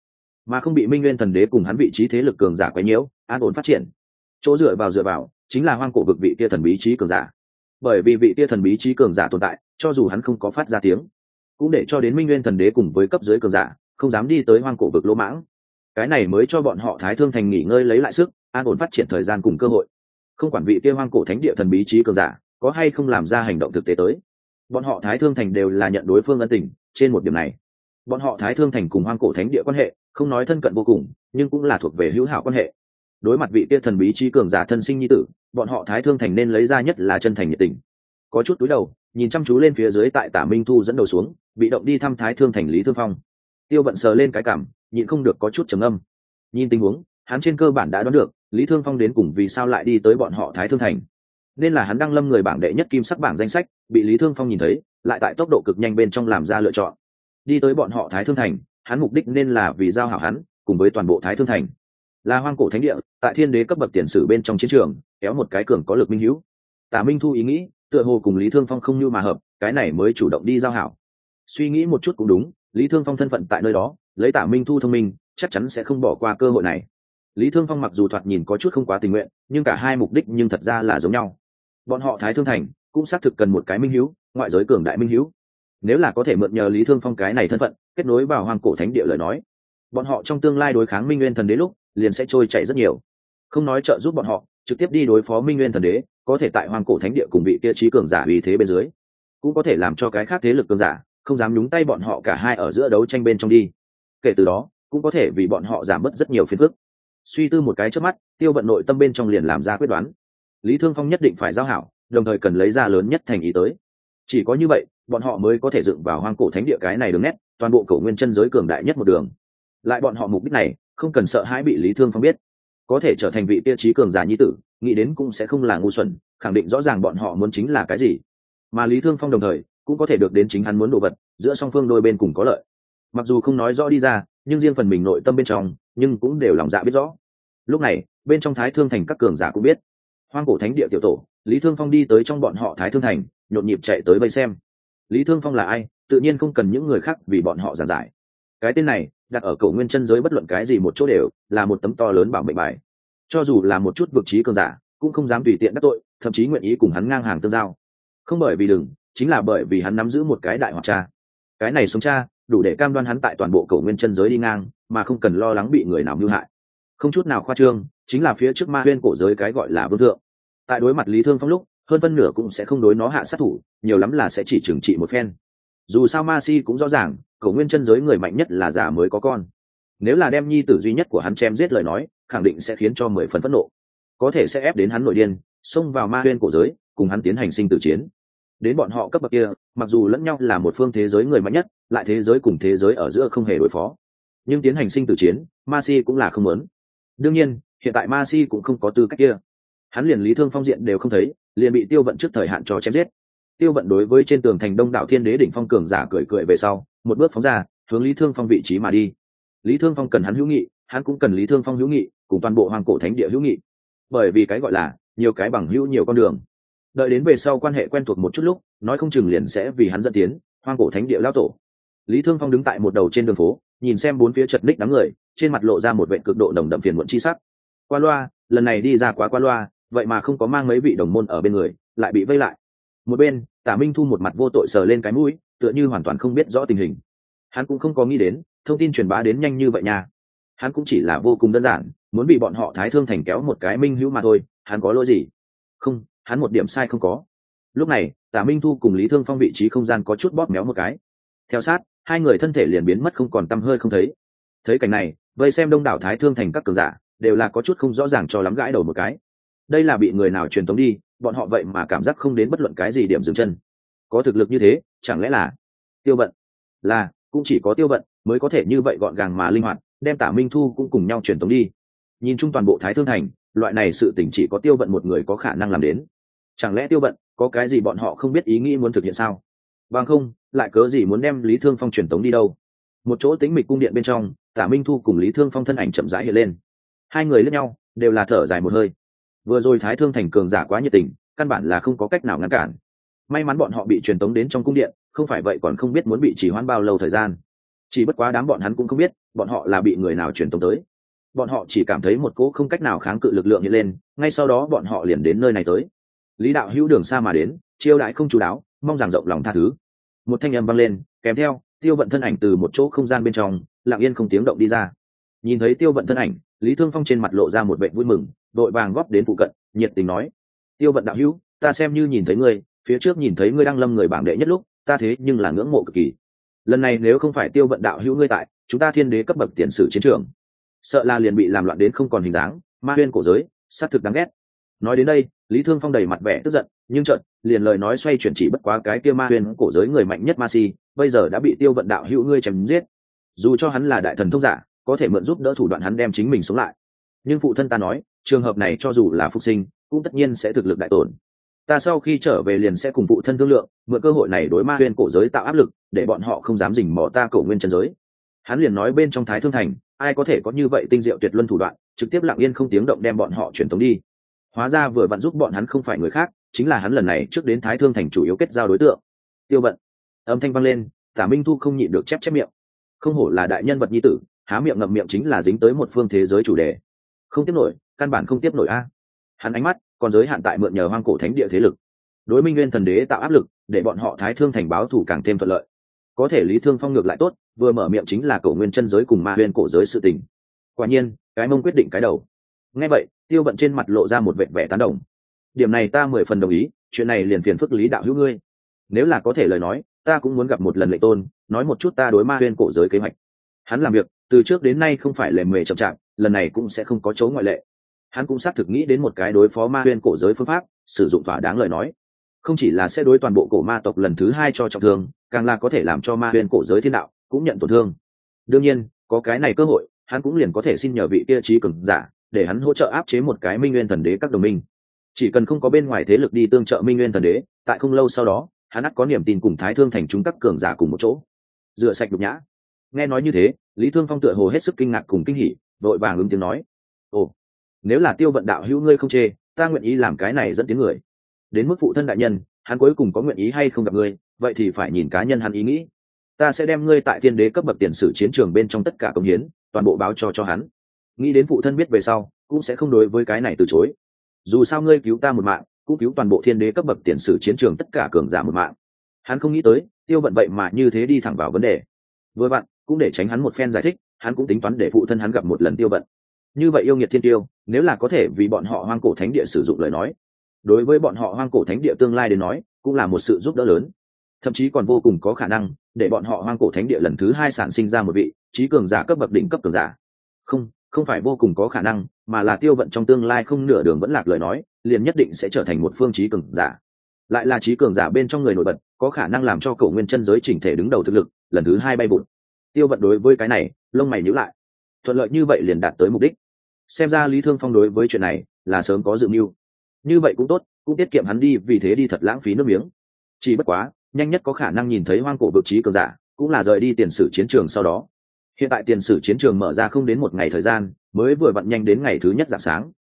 mà không bị minh nguyên thần đế cùng hắn vị trí thế lực cường giả quấy nhiễu, an ổn phát triển. Chỗ dựa vào dựa vào, chính là hoang cổ vực vị kia thần bí trí cường giả. Bởi vì vị kia thần bí trí cường giả tồn tại, cho dù hắn không có phát ra tiếng, cũng để cho đến minh nguyên thần đế cùng với cấp dưới cường giả, không dám đi tới hoang cổ vực lỗ mãng. Cái này mới cho bọn họ thái thương thành nghỉ ngơi lấy lại sức, an ổn phát triển thời gian cùng cơ hội. Không quản vị kia hoang cổ thánh địa thần bí trí cường giả, có hay không làm ra hành động thực tế tới bọn họ thái thương thành đều là nhận đối phương ân tình trên một điểm này. Bọn họ thái thương thành cùng hoang cổ thánh địa quan hệ, không nói thân cận vô cùng, nhưng cũng là thuộc về hữu hảo quan hệ. Đối mặt vị kia thần bí trí cường giả thân sinh nhi tử, bọn họ thái thương thành nên lấy ra nhất là chân thành nhiệt tình. Có chút túi đầu, nhìn chăm chú lên phía dưới tại tả minh thu dẫn đầu xuống, bị động đi thăm thái thương thành lý thương phong. Tiêu vận sờ lên cái cảm, nhịn không được có chút trầm âm nhìn tình huống, hắn trên cơ bản đã đoán được, lý thương phong đến cùng vì sao lại đi tới bọn họ thái thương thành nên là hắn đang lâm người bảng đệ nhất kim sắc bảng danh sách, bị lý thương phong nhìn thấy, lại tại tốc độ cực nhanh bên trong làm ra lựa chọn. Đi tới bọn họ thái thương thành, hắn mục đích nên là vì giao hảo hắn, cùng với toàn bộ thái thương thành. Là hoang cổ thánh địa, tại thiên đế cấp bậc tiền sử bên trong chiến trường, kéo một cái cường có lực minh hữu. Tả minh thu ý nghĩ, tựa hồ cùng lý thương phong không như mà hợp, cái này mới chủ động đi giao hảo. Suy nghĩ một chút cũng đúng, lý thương phong thân phận tại nơi đó, lấy tả minh thu thông minh, chắc chắn sẽ không bỏ qua cơ hội này. Lý thương phong mặc dù thoạt nhìn có chút không quá tình nguyện, nhưng cả hai mục đích nhưng thật ra là giống nhau bọn họ thái thương thành cũng xác thực cần một cái minh hữu, ngoại giới cường đại minh hữu. Nếu là có thể mượn nhờ lý thương phong cái này thân phận, kết nối vào hoàng cổ thánh địa lời nói, bọn họ trong tương lai đối kháng minh nguyên thần đế lúc liền sẽ trôi chảy rất nhiều. Không nói trợ giúp bọn họ, trực tiếp đi đối phó minh nguyên thần đế, có thể tại Hoàng cổ thánh địa cùng bị kia trí cường giả uy thế bên dưới, cũng có thể làm cho cái khác thế lực cường giả không dám nhúng tay bọn họ cả hai ở giữa đấu tranh bên trong đi. Kể từ đó, cũng có thể vì bọn họ giảm bớt rất nhiều phiền phức. Suy tư một cái trước mắt, tiêu vận nội tâm bên trong liền làm ra quyết đoán lý thương phong nhất định phải giao hảo, đồng thời cần lấy ra lớn nhất thành ý tới. Chỉ có như vậy, bọn họ mới có thể dựng vào hoang cổ thánh địa cái này đường nét, toàn bộ cổ nguyên chân giới cường đại nhất một đường. Lại bọn họ mục đích này, không cần sợ hãi bị lý thương phong biết. Có thể trở thành vị tiêu chí cường giả nhi tử, nghĩ đến cũng sẽ không là ngu xuẩn, khẳng định rõ ràng bọn họ muốn chính là cái gì. Mà lý thương phong đồng thời, cũng có thể được đến chính hắn muốn đồ vật, giữa song phương đôi bên cùng có lợi. Mặc dù không nói rõ đi ra, nhưng riêng phần mình nội tâm bên trong, nhưng cũng đều lòng dạ biết rõ. Lúc này, bên trong thái thương thành các cường giả cũng biết hoang cổ thánh địa tiểu tổ, lý thương phong đi tới trong bọn họ thái thương thành, nhộn nhịp chạy tới vây xem. Lý thương phong là ai? Tự nhiên không cần những người khác vì bọn họ giàn giải. Cái tên này, đặt ở cầu nguyên chân giới bất luận cái gì một chỗ đều, là một tấm to lớn bảo mệnh bài. Cho dù là một chút vực trí cường giả, cũng không dám tùy tiện đắc tội, thậm chí nguyện ý cùng hắn ngang hàng tương giao. Không bởi vì đừng, chính là bởi vì hắn nắm giữ một cái đại hoặc cha. Cái này sống cha, đủ để cam đoan hắn tại toàn bộ cầu nguyên chân giới đi ngang, mà không cần lo lắng bị người nào mưu hại. Không chút nào khoa trương chính là phía trước ma huyên cổ giới cái gọi là vương thượng. Tại đối mặt lý thương phong lúc, hơn phân nửa cũng sẽ không đối nó hạ sát thủ, nhiều lắm là sẽ chỉ trừng trị một phen. Dù sao ma si cũng rõ ràng cầu nguyên chân giới người mạnh nhất là già mới có con. Nếu là đem nhi tử duy nhất của hắn chém giết lời nói, khẳng định sẽ khiến cho mười phần phẫn nộ. Có thể sẽ ép đến hắn nội điên, xông vào ma huyên cổ giới, cùng hắn tiến hành sinh tử chiến. Đến bọn họ cấp bậc kia, mặc dù lẫn nhau là một phương thế giới người mạnh nhất, lại thế giới cùng thế giới ở giữa không hề đối phó. Nhưng tiến hành sinh tử chiến, ma si cũng là không lớn đương nhiên hiện tại ma si cũng không có tư cách kia. Hắn liền lý thương phong diện đều không thấy, liền bị tiêu vận trước thời hạn cho chém giết. Tiêu vận đối với trên tường thành đông đảo thiên đế đỉnh phong cường giả cười cười về sau, một bước phóng ra, hướng lý thương phong vị trí mà đi. Lý thương phong cần hắn hữu nghị, hắn cũng cần lý thương phong hữu nghị, cùng toàn bộ hoàng cổ thánh địa hữu nghị. Bởi vì cái gọi là, nhiều cái bằng hữu nhiều con đường. Đợi đến về sau quan hệ quen thuộc một chút lúc, nói không chừng liền sẽ vì hắn dẫn tiến hoang cổ thánh địa lao tổ. Lý thương phong đứng tại một đầu trên đường phố, nhìn xem bốn phía chật ních đám người, trên mặt lộ ra một vệ cực độ đồng đậm phiền muộn chi sắc qua loa, lần này đi ra quá qua loa, vậy mà không có mang mấy vị đồng môn ở bên người, lại bị vây lại. Một bên, tả minh thu một mặt vô tội sờ lên cái mũi, tựa như hoàn toàn không biết rõ tình hình. Hắn cũng không có nghĩ đến, thông tin truyền bá đến nhanh như vậy nha. Hắn cũng chỉ là vô cùng đơn giản, muốn bị bọn họ thái thương thành kéo một cái minh hữu mà thôi, hắn có lỗi gì? Không, hắn một điểm sai không có. Lúc này, tả minh thu cùng lý thương phong vị trí không gian có chút bóp méo một cái. Theo sát, hai người thân thể liền biến mất không còn t hơi không thấy. Thấy cảnh này, vây xem đông đảo thái thương thành các cường giả đều là có chút không rõ ràng cho lắm gãi đầu một cái. Đây là bị người nào truyền tống đi, bọn họ vậy mà cảm giác không đến bất luận cái gì điểm dừng chân. Có thực lực như thế, chẳng lẽ là tiêu vận là, cũng chỉ có tiêu vận mới có thể như vậy gọn gàng mà linh hoạt, đem tả minh thu cũng cùng nhau truyền tống đi. Nhìn chung toàn bộ thái thương thành, loại này sự tỉnh chỉ có tiêu vận một người có khả năng làm đến. Chẳng lẽ tiêu vận có cái gì bọn họ không biết ý nghĩ muốn thực hiện sao? Bằng không, lại cớ gì muốn đem lý thương phong truyền tống đi đâu? Một chỗ tính mịch cung điện bên trong, tả minh thu cùng lý thương phong thân ảnh chậm rãi hiện lên hai người lẫn nhau, đều là thở dài một hơi. Vừa rồi thái thương thành cường giả quá nhiệt tình, căn bản là không có cách nào ngăn cản. May mắn bọn họ bị truyền tống đến trong cung điện, không phải vậy còn không biết muốn bị chỉ hoãn bao lâu thời gian. Chỉ bất quá đám bọn hắn cũng không biết, bọn họ là bị người nào truyền tống tới. Bọn họ chỉ cảm thấy một cỗ không cách nào kháng cự lực lượng hiện lên, ngay sau đó bọn họ liền đến nơi này tới. Lý đạo hữu đường xa mà đến, chiêu đãi không chú đáo, mong rằng rộng lòng tha thứ. Một thanh âm vang lên, kèm theo, tiêu vận thân ảnh từ một chỗ không gian bên trong, lặng yên không tiếng động đi ra nhìn thấy tiêu vận thân ảnh, lý thương phong trên mặt lộ ra một vệ vui mừng, đội vàng góp đến phụ cận, nhiệt tình nói, tiêu vận đạo hữu, ta xem như nhìn thấy ngươi, phía trước nhìn thấy ngươi đang lâm người bảng đệ nhất lúc, ta thế nhưng là ngưỡng mộ cực kỳ. Lần này nếu không phải tiêu vận đạo hữu ngươi tại, chúng ta thiên đế cấp bậc tiền sử chiến trường. Sợ là liền bị làm loạn đến không còn hình dáng, ma huyên cổ giới xác thực đáng ghét. Nói đến đây, lý thương phong đầy mặt vẻ tức giận, nhưng trận liền lời nói xoay chuyển chỉ bất quá cái kia ma huyên cổ giới người mạnh nhất ma si, bây giờ đã bị tiêu vận đạo hữu ngươi chém giết. Dù cho hắn là đại thần thông giả có thể mượn giúp đỡ thủ đoạn hắn đem chính mình sống lại. Nhưng phụ thân ta nói, trường hợp này cho dù là phục sinh, cũng tất nhiên sẽ thực lực đại tổn. Ta sau khi trở về liền sẽ cùng phụ thân thương lượng, mượn cơ hội này đối ma huyên cổ giới tạo áp lực, để bọn họ không dám dình mò ta cổ nguyên chân giới. Hắn liền nói bên trong thái thương thành, ai có thể có như vậy tinh diệu tuyệt luân thủ đoạn, trực tiếp lặng yên không tiếng động đem bọn họ truyền tống đi. Hóa ra vừa vặn giúp bọn hắn không phải người khác, chính là hắn lần này trước đến thái thương thành chủ yếu kết giao đối tượng. Tiêu vận. Âm thanh vang lên, tả minh thu không nhịn được chép chép miệng. Không hổ là đại nhân vật nhi tử há miệng ngậm miệng chính là dính tới một phương thế giới chủ đề. Không tiếp nổi, căn bản không tiếp nổi a. Hắn ánh mắt còn giới hạn tại mượn nhờ hoang cổ thánh địa thế lực. Đối minh nguyên thần đế tạo áp lực, để bọn họ thái thương thành báo thủ càng thêm thuận lợi. Có thể lý thương phong ngược lại tốt, vừa mở miệng chính là cổ nguyên chân giới cùng ma huyên cổ giới sự tình. Quả nhiên, cái mông quyết định cái đầu. Ngay vậy, tiêu bận trên mặt lộ ra một vẻ vẻ tán đồng. Điểm này ta mười phần đồng ý, chuyện này liền phiền phức lý đạo hữu ngươi. Nếu là có thể lời nói, ta cũng muốn gặp một lần lệ tôn, nói một chút ta đối ma huyên cổ giới kế hoạch. Hắn làm việc từ trước đến nay không phải lề mề chậm chạp, lần này cũng sẽ không có chỗ ngoại lệ. Hắn cũng xác thực nghĩ đến một cái đối phó ma huyên cổ giới phương pháp, sử dụng thỏa đáng lời nói. Không chỉ là sẽ đối toàn bộ cổ ma tộc lần thứ hai cho trọng thương, càng là có thể làm cho ma huyên cổ giới thiên đạo cũng nhận tổn thương. Đương nhiên, có cái này cơ hội, hắn cũng liền có thể xin nhờ vị kia trí cường giả để hắn hỗ trợ áp chế một cái minh nguyên thần đế các đồng minh. Chỉ cần không có bên ngoài thế lực đi tương trợ minh nguyên thần đế, tại không lâu sau đó, hắn ắt có niềm tin cùng thái thương thành chúng các cường giả cùng một chỗ. Rửa sạch đục nhã nghe nói như thế, lý thương phong tựa hồ hết sức kinh ngạc cùng kinh hỉ, vội vàng ứng tiếng nói. Ồ, nếu là tiêu vận đạo hữu ngươi không chê, ta nguyện ý làm cái này dẫn tiếng người. Đến mức phụ thân đại nhân, hắn cuối cùng có nguyện ý hay không gặp ngươi, vậy thì phải nhìn cá nhân hắn ý nghĩ. Ta sẽ đem ngươi tại thiên đế cấp bậc tiền sử chiến trường bên trong tất cả công hiến, toàn bộ báo cho cho hắn. Nghĩ đến phụ thân biết về sau, cũng sẽ không đối với cái này từ chối. Dù sao ngươi cứu ta một mạng, cũng cứu toàn bộ thiên đế cấp bậc tiền sử chiến trường tất cả cường giả một mạng. Hắn không nghĩ tới, tiêu vận vậy mà như thế đi thẳng vào vấn đề. Vừa vặn cũng để tránh hắn một phen giải thích, hắn cũng tính toán để phụ thân hắn gặp một lần tiêu vận. Như vậy yêu nghiệt thiên tiêu, nếu là có thể vì bọn họ hoang cổ thánh địa sử dụng lời nói, đối với bọn họ hoang cổ thánh địa tương lai đến nói, cũng là một sự giúp đỡ lớn. Thậm chí còn vô cùng có khả năng, để bọn họ hoang cổ thánh địa lần thứ hai sản sinh ra một vị trí cường giả cấp bậc đỉnh cấp cường giả. Không không phải vô cùng có khả năng, mà là tiêu vận trong tương lai không nửa đường vẫn lạc lời nói, liền nhất định sẽ trở thành một phương trí cường giả. Lại là trí cường giả bên trong người nổi bật, có khả năng làm cho cầu nguyên chân giới chỉnh thể đứng đầu thực lực, lần thứ hai bay bụt tiêu vận đối với cái này, lông mày nhữ lại. Thuận lợi như vậy liền đạt tới mục đích. Xem ra lý thương phong đối với chuyện này là sớm có dự mưu. Như vậy cũng tốt, cũng tiết kiệm hắn đi, vì thế đi thật lãng phí nước miếng. Chỉ bất quá, nhanh nhất có khả năng nhìn thấy hoang cổ vực trí cường giả, cũng là rời đi tiền sử chiến trường sau đó. Hiện tại tiền sử chiến trường mở ra không đến một ngày thời gian, mới vừa vặn nhanh đến ngày thứ nhất dạng sáng.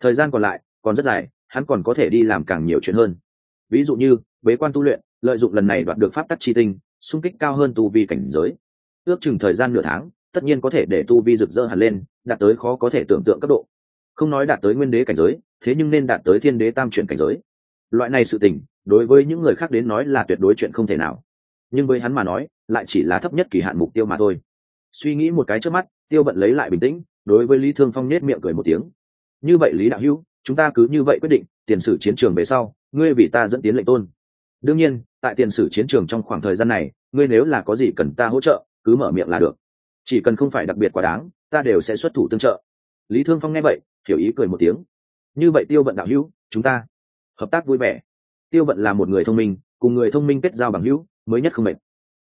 Thời gian còn lại, còn rất dài, hắn còn có thể đi làm càng nhiều chuyện hơn. Ví dụ như, bế quan tu luyện, lợi dụng lần này đoạt được pháp tắc chi tinh, xung kích cao hơn tu vi cảnh giới ước chừng thời gian nửa tháng, tất nhiên có thể để tu vi rực rỡ hẳn lên, đạt tới khó có thể tưởng tượng cấp độ. Không nói đạt tới nguyên đế cảnh giới, thế nhưng nên đạt tới thiên đế tam chuyển cảnh giới. Loại này sự tình, đối với những người khác đến nói là tuyệt đối chuyện không thể nào. Nhưng với hắn mà nói, lại chỉ là thấp nhất kỳ hạn mục tiêu mà thôi. Suy nghĩ một cái trước mắt, tiêu bận lấy lại bình tĩnh, đối với lý thương phong nết miệng cười một tiếng. Như vậy lý đạo hữu, chúng ta cứ như vậy quyết định, tiền sử chiến trường về sau, ngươi vì ta dẫn tiến lệnh tôn. Đương nhiên, tại tiền sử chiến trường trong khoảng thời gian này, ngươi nếu là có gì cần ta hỗ trợ cứ mở miệng là được. Chỉ cần không phải đặc biệt quá đáng, ta đều sẽ xuất thủ tương trợ. Lý thương phong nghe vậy, hiểu ý cười một tiếng. Như vậy tiêu vận đạo hữu, chúng ta hợp tác vui vẻ. Tiêu vận là một người thông minh, cùng người thông minh kết giao bằng hữu, mới nhất không mệt.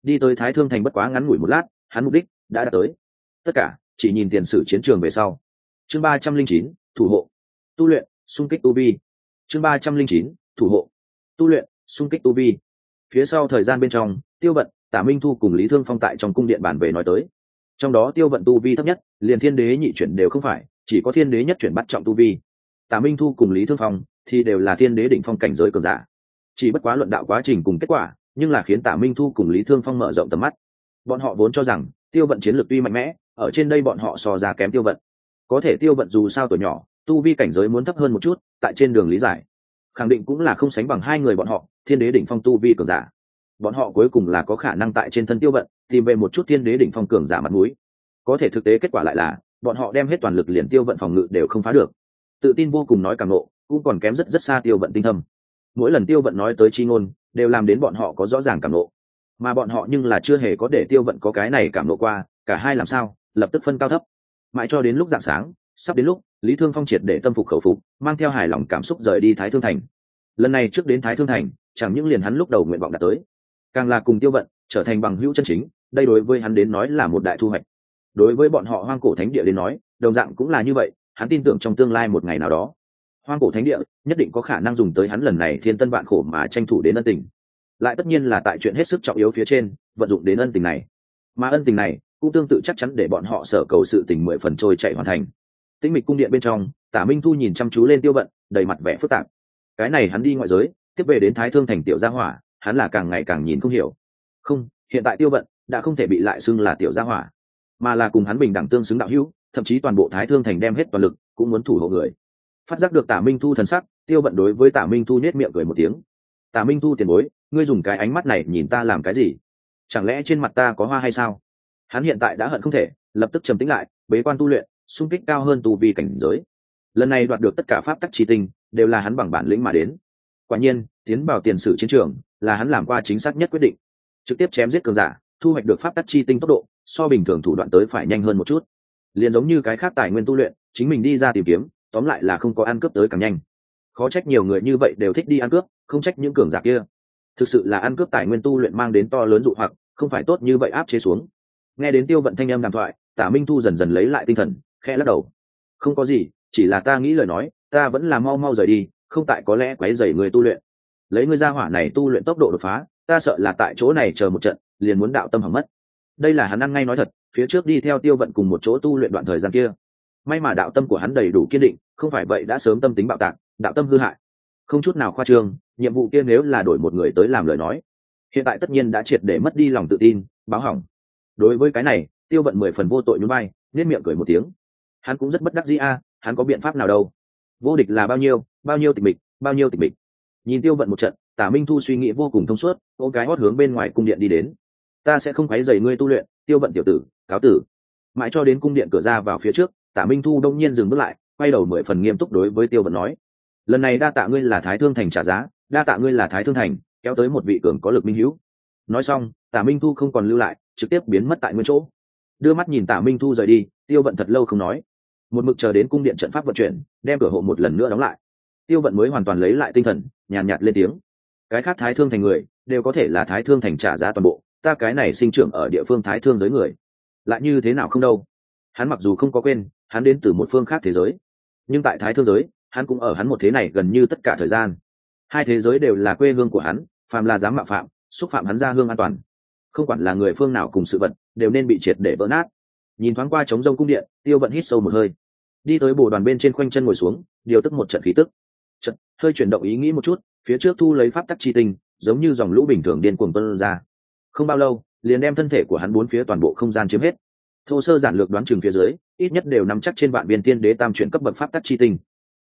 Đi tới thái thương thành bất quá ngắn ngủi một lát, hắn mục đích đã đạt tới. Tất cả, chỉ nhìn tiền sử chiến trường về sau. Chương ba trăm linh chín, thủ hộ. Tu luyện, xung kích tu vi. Chương ba trăm linh chín, thủ hộ. Tu luyện, xung kích tu vi. Phía sau thời gian bên trong, tiêu vận tả minh thu cùng lý thương phong tại trong cung điện bàn về nói tới. Trong đó tiêu vận tu vi thấp nhất, liền thiên đế nhị chuyển đều không phải, chỉ có thiên đế nhất chuyển bắt trọng tu vi. Tả minh thu cùng lý thương phong thì đều là thiên đế đỉnh phong cảnh giới cường giả. Chỉ bất quá luận đạo quá trình cùng kết quả, nhưng là khiến tả minh thu cùng lý thương phong mở rộng tầm mắt. Bọn họ vốn cho rằng, tiêu vận chiến lược tuy mạnh mẽ, ở trên đây bọn họ so ra kém tiêu vận. Có thể tiêu vận dù sao tuổi nhỏ, tu vi cảnh giới muốn thấp hơn một chút, tại trên đường lý giải. Khẳng định cũng là không sánh bằng hai người bọn họ, thiên đế đỉnh phong tu vi cường giả bọn họ cuối cùng là có khả năng tại trên thân tiêu vận, tìm về một chút thiên đế đỉnh phong cường giả mặt mũi. Có thể thực tế kết quả lại là, bọn họ đem hết toàn lực liền tiêu vận phòng ngự đều không phá được. Tự tin vô cùng nói càng nộ, cũng còn kém rất rất xa tiêu vận tinh thâm. Mỗi lần tiêu vận nói tới chi ngôn, đều làm đến bọn họ có rõ ràng cảm nộ. Mà bọn họ nhưng là chưa hề có để tiêu vận có cái này cảm nộ qua, cả hai làm sao, lập tức phân cao thấp. Mãi cho đến lúc dạng sáng, sắp đến lúc, lý thương phong triệt để tâm phục khẩu phục, mang theo hài lòng cảm xúc rời đi thái thương thành. Lần này trước đến thái thương thành, chẳng những liền hắn lúc đầu nguyện vọng đã tới càng là cùng tiêu vận trở thành bằng hữu chân chính, đây đối với hắn đến nói là một đại thu hoạch. Đối với bọn họ hoang cổ thánh địa đến nói, đồng dạng cũng là như vậy, hắn tin tưởng trong tương lai một ngày nào đó, hoang cổ thánh địa nhất định có khả năng dùng tới hắn lần này thiên tân vạn khổ mà tranh thủ đến ân tình. Lại tất nhiên là tại chuyện hết sức trọng yếu phía trên, vận dụng đến ân tình này. Mà ân tình này cũng tương tự chắc chắn để bọn họ sở cầu sự tình mười phần trôi chạy hoàn thành. Tĩnh mịch cung điện bên trong, tả minh thu nhìn chăm chú lên tiêu vận, đầy mặt vẻ phức tạp. Cái này hắn đi ngoại giới, tiếp về đến thái thương thành tiểu gia hỏa hắn là càng ngày càng nhìn không hiểu. Không, hiện tại tiêu vận đã không thể bị lại xưng là tiểu gia hỏa, mà là cùng hắn bình đẳng tương xứng đạo hữu, thậm chí toàn bộ thái thương thành đem hết toàn lực, cũng muốn thủ hộ người. Phát giác được tả minh thu thần sắc, tiêu vận đối với tả minh thu nhét miệng cười một tiếng. Tả minh thu tiền bối, ngươi dùng cái ánh mắt này nhìn ta làm cái gì? Chẳng lẽ trên mặt ta có hoa hay sao? Hắn hiện tại đã hận không thể, lập tức trầm tĩnh lại, bế quan tu luyện, xung kích cao hơn tu vi cảnh giới. Lần này đoạt được tất cả pháp tắc chi tinh, đều là hắn bằng bản lĩnh mà đến quả nhiên, tiến vào tiền sử chiến trường là hắn làm qua chính xác nhất quyết định. Trực tiếp chém giết cường giả, thu hoạch được pháp tắc chi tinh tốc độ, so bình thường thủ đoạn tới phải nhanh hơn một chút. Liền giống như cái khác tài nguyên tu luyện, chính mình đi ra tìm kiếm, tóm lại là không có ăn cướp tới càng nhanh. Khó trách nhiều người như vậy đều thích đi ăn cướp, không trách những cường giả kia. Thực sự là ăn cướp tài nguyên tu luyện mang đến to lớn dụ hoặc, không phải tốt như vậy áp chế xuống. Nghe đến tiêu vận thanh âm đàm thoại, tả minh thu dần dần lấy lại tinh thần, khẽ lắc đầu. Không có gì, chỉ là ta nghĩ lời nói, ta vẫn là mau mau rời đi không tại có lẽ quấy rầy người tu luyện. Lấy ngươi ra hỏa này tu luyện tốc độ đột phá, ta sợ là tại chỗ này chờ một trận, liền muốn đạo tâm hỏng mất. Đây là hắn ăn ngay nói thật, phía trước đi theo tiêu vận cùng một chỗ tu luyện đoạn thời gian kia. May mà đạo tâm của hắn đầy đủ kiên định, không phải vậy đã sớm tâm tính bạo tạc, đạo tâm hư hại. Không chút nào khoa trương, nhiệm vụ kia nếu là đổi một người tới làm lời nói, hiện tại tất nhiên đã triệt để mất đi lòng tự tin, báo hỏng. Đối với cái này, tiêu vận mười phần vô tội nhún vai nên miệng cười một tiếng. Hắn cũng rất bất đắc dĩ a, hắn có biện pháp nào đâu? Vô địch là bao nhiêu bao nhiêu tịch mịch, bao nhiêu tịch mịch. Nhìn tiêu vận một trận, tả minh thu suy nghĩ vô cùng thông suốt ô cái hót hướng bên ngoài cung điện đi đến. Ta sẽ không quấy dày ngươi tu luyện, tiêu vận tiểu tử, cáo tử. Mãi cho đến cung điện cửa ra vào phía trước, tả minh thu đông nhiên dừng bước lại, quay đầu mười phần nghiêm túc đối với tiêu vận nói, lần này đa tạ ngươi là thái thương thành trả giá, đa tạ ngươi là thái thương thành, kéo tới một vị cường có lực minh hữu. Nói xong, tả minh thu không còn lưu lại, trực tiếp biến mất tại nguyên chỗ. Đưa mắt nhìn tả minh thu rời đi, tiêu vận thật lâu không nói một mực chờ đến cung điện trận pháp vận chuyển đem cửa hộ một lần nữa đóng lại. Tiêu vận mới hoàn toàn lấy lại tinh thần nhàn nhạt, nhạt lên tiếng. Cái khác thái thương thành người đều có thể là thái thương thành trả giá toàn bộ ta cái này sinh trưởng ở địa phương thái thương giới người. Lại như thế nào không đâu? Hắn mặc dù không có quên hắn đến từ một phương khác thế giới. Nhưng tại thái thương giới hắn cũng ở hắn một thế này gần như tất cả thời gian. Hai thế giới đều là quê hương của hắn phàm là dám mạo phạm xúc phạm hắn ra hương an toàn. Không quản là người phương nào cùng sự vật đều nên bị triệt để vỡ nát. Nhìn thoáng qua trống rông cung điện tiêu vận hít sâu một hơi đi tới bồ đoàn bên trên khoanh chân ngồi xuống, điều tức một trận khí tức. Trận hơi chuyển động ý nghĩ một chút, phía trước thu lấy pháp tắc chi tinh, giống như dòng lũ bình thường điên cuồng tuân ra. Không bao lâu, liền đem thân thể của hắn bốn phía toàn bộ không gian chiếm hết. Thô sơ giản lược đoán chừng phía dưới, ít nhất đều nằm chắc trên vạn biên tiên đế tam chuyển cấp bậc pháp tắc chi tinh.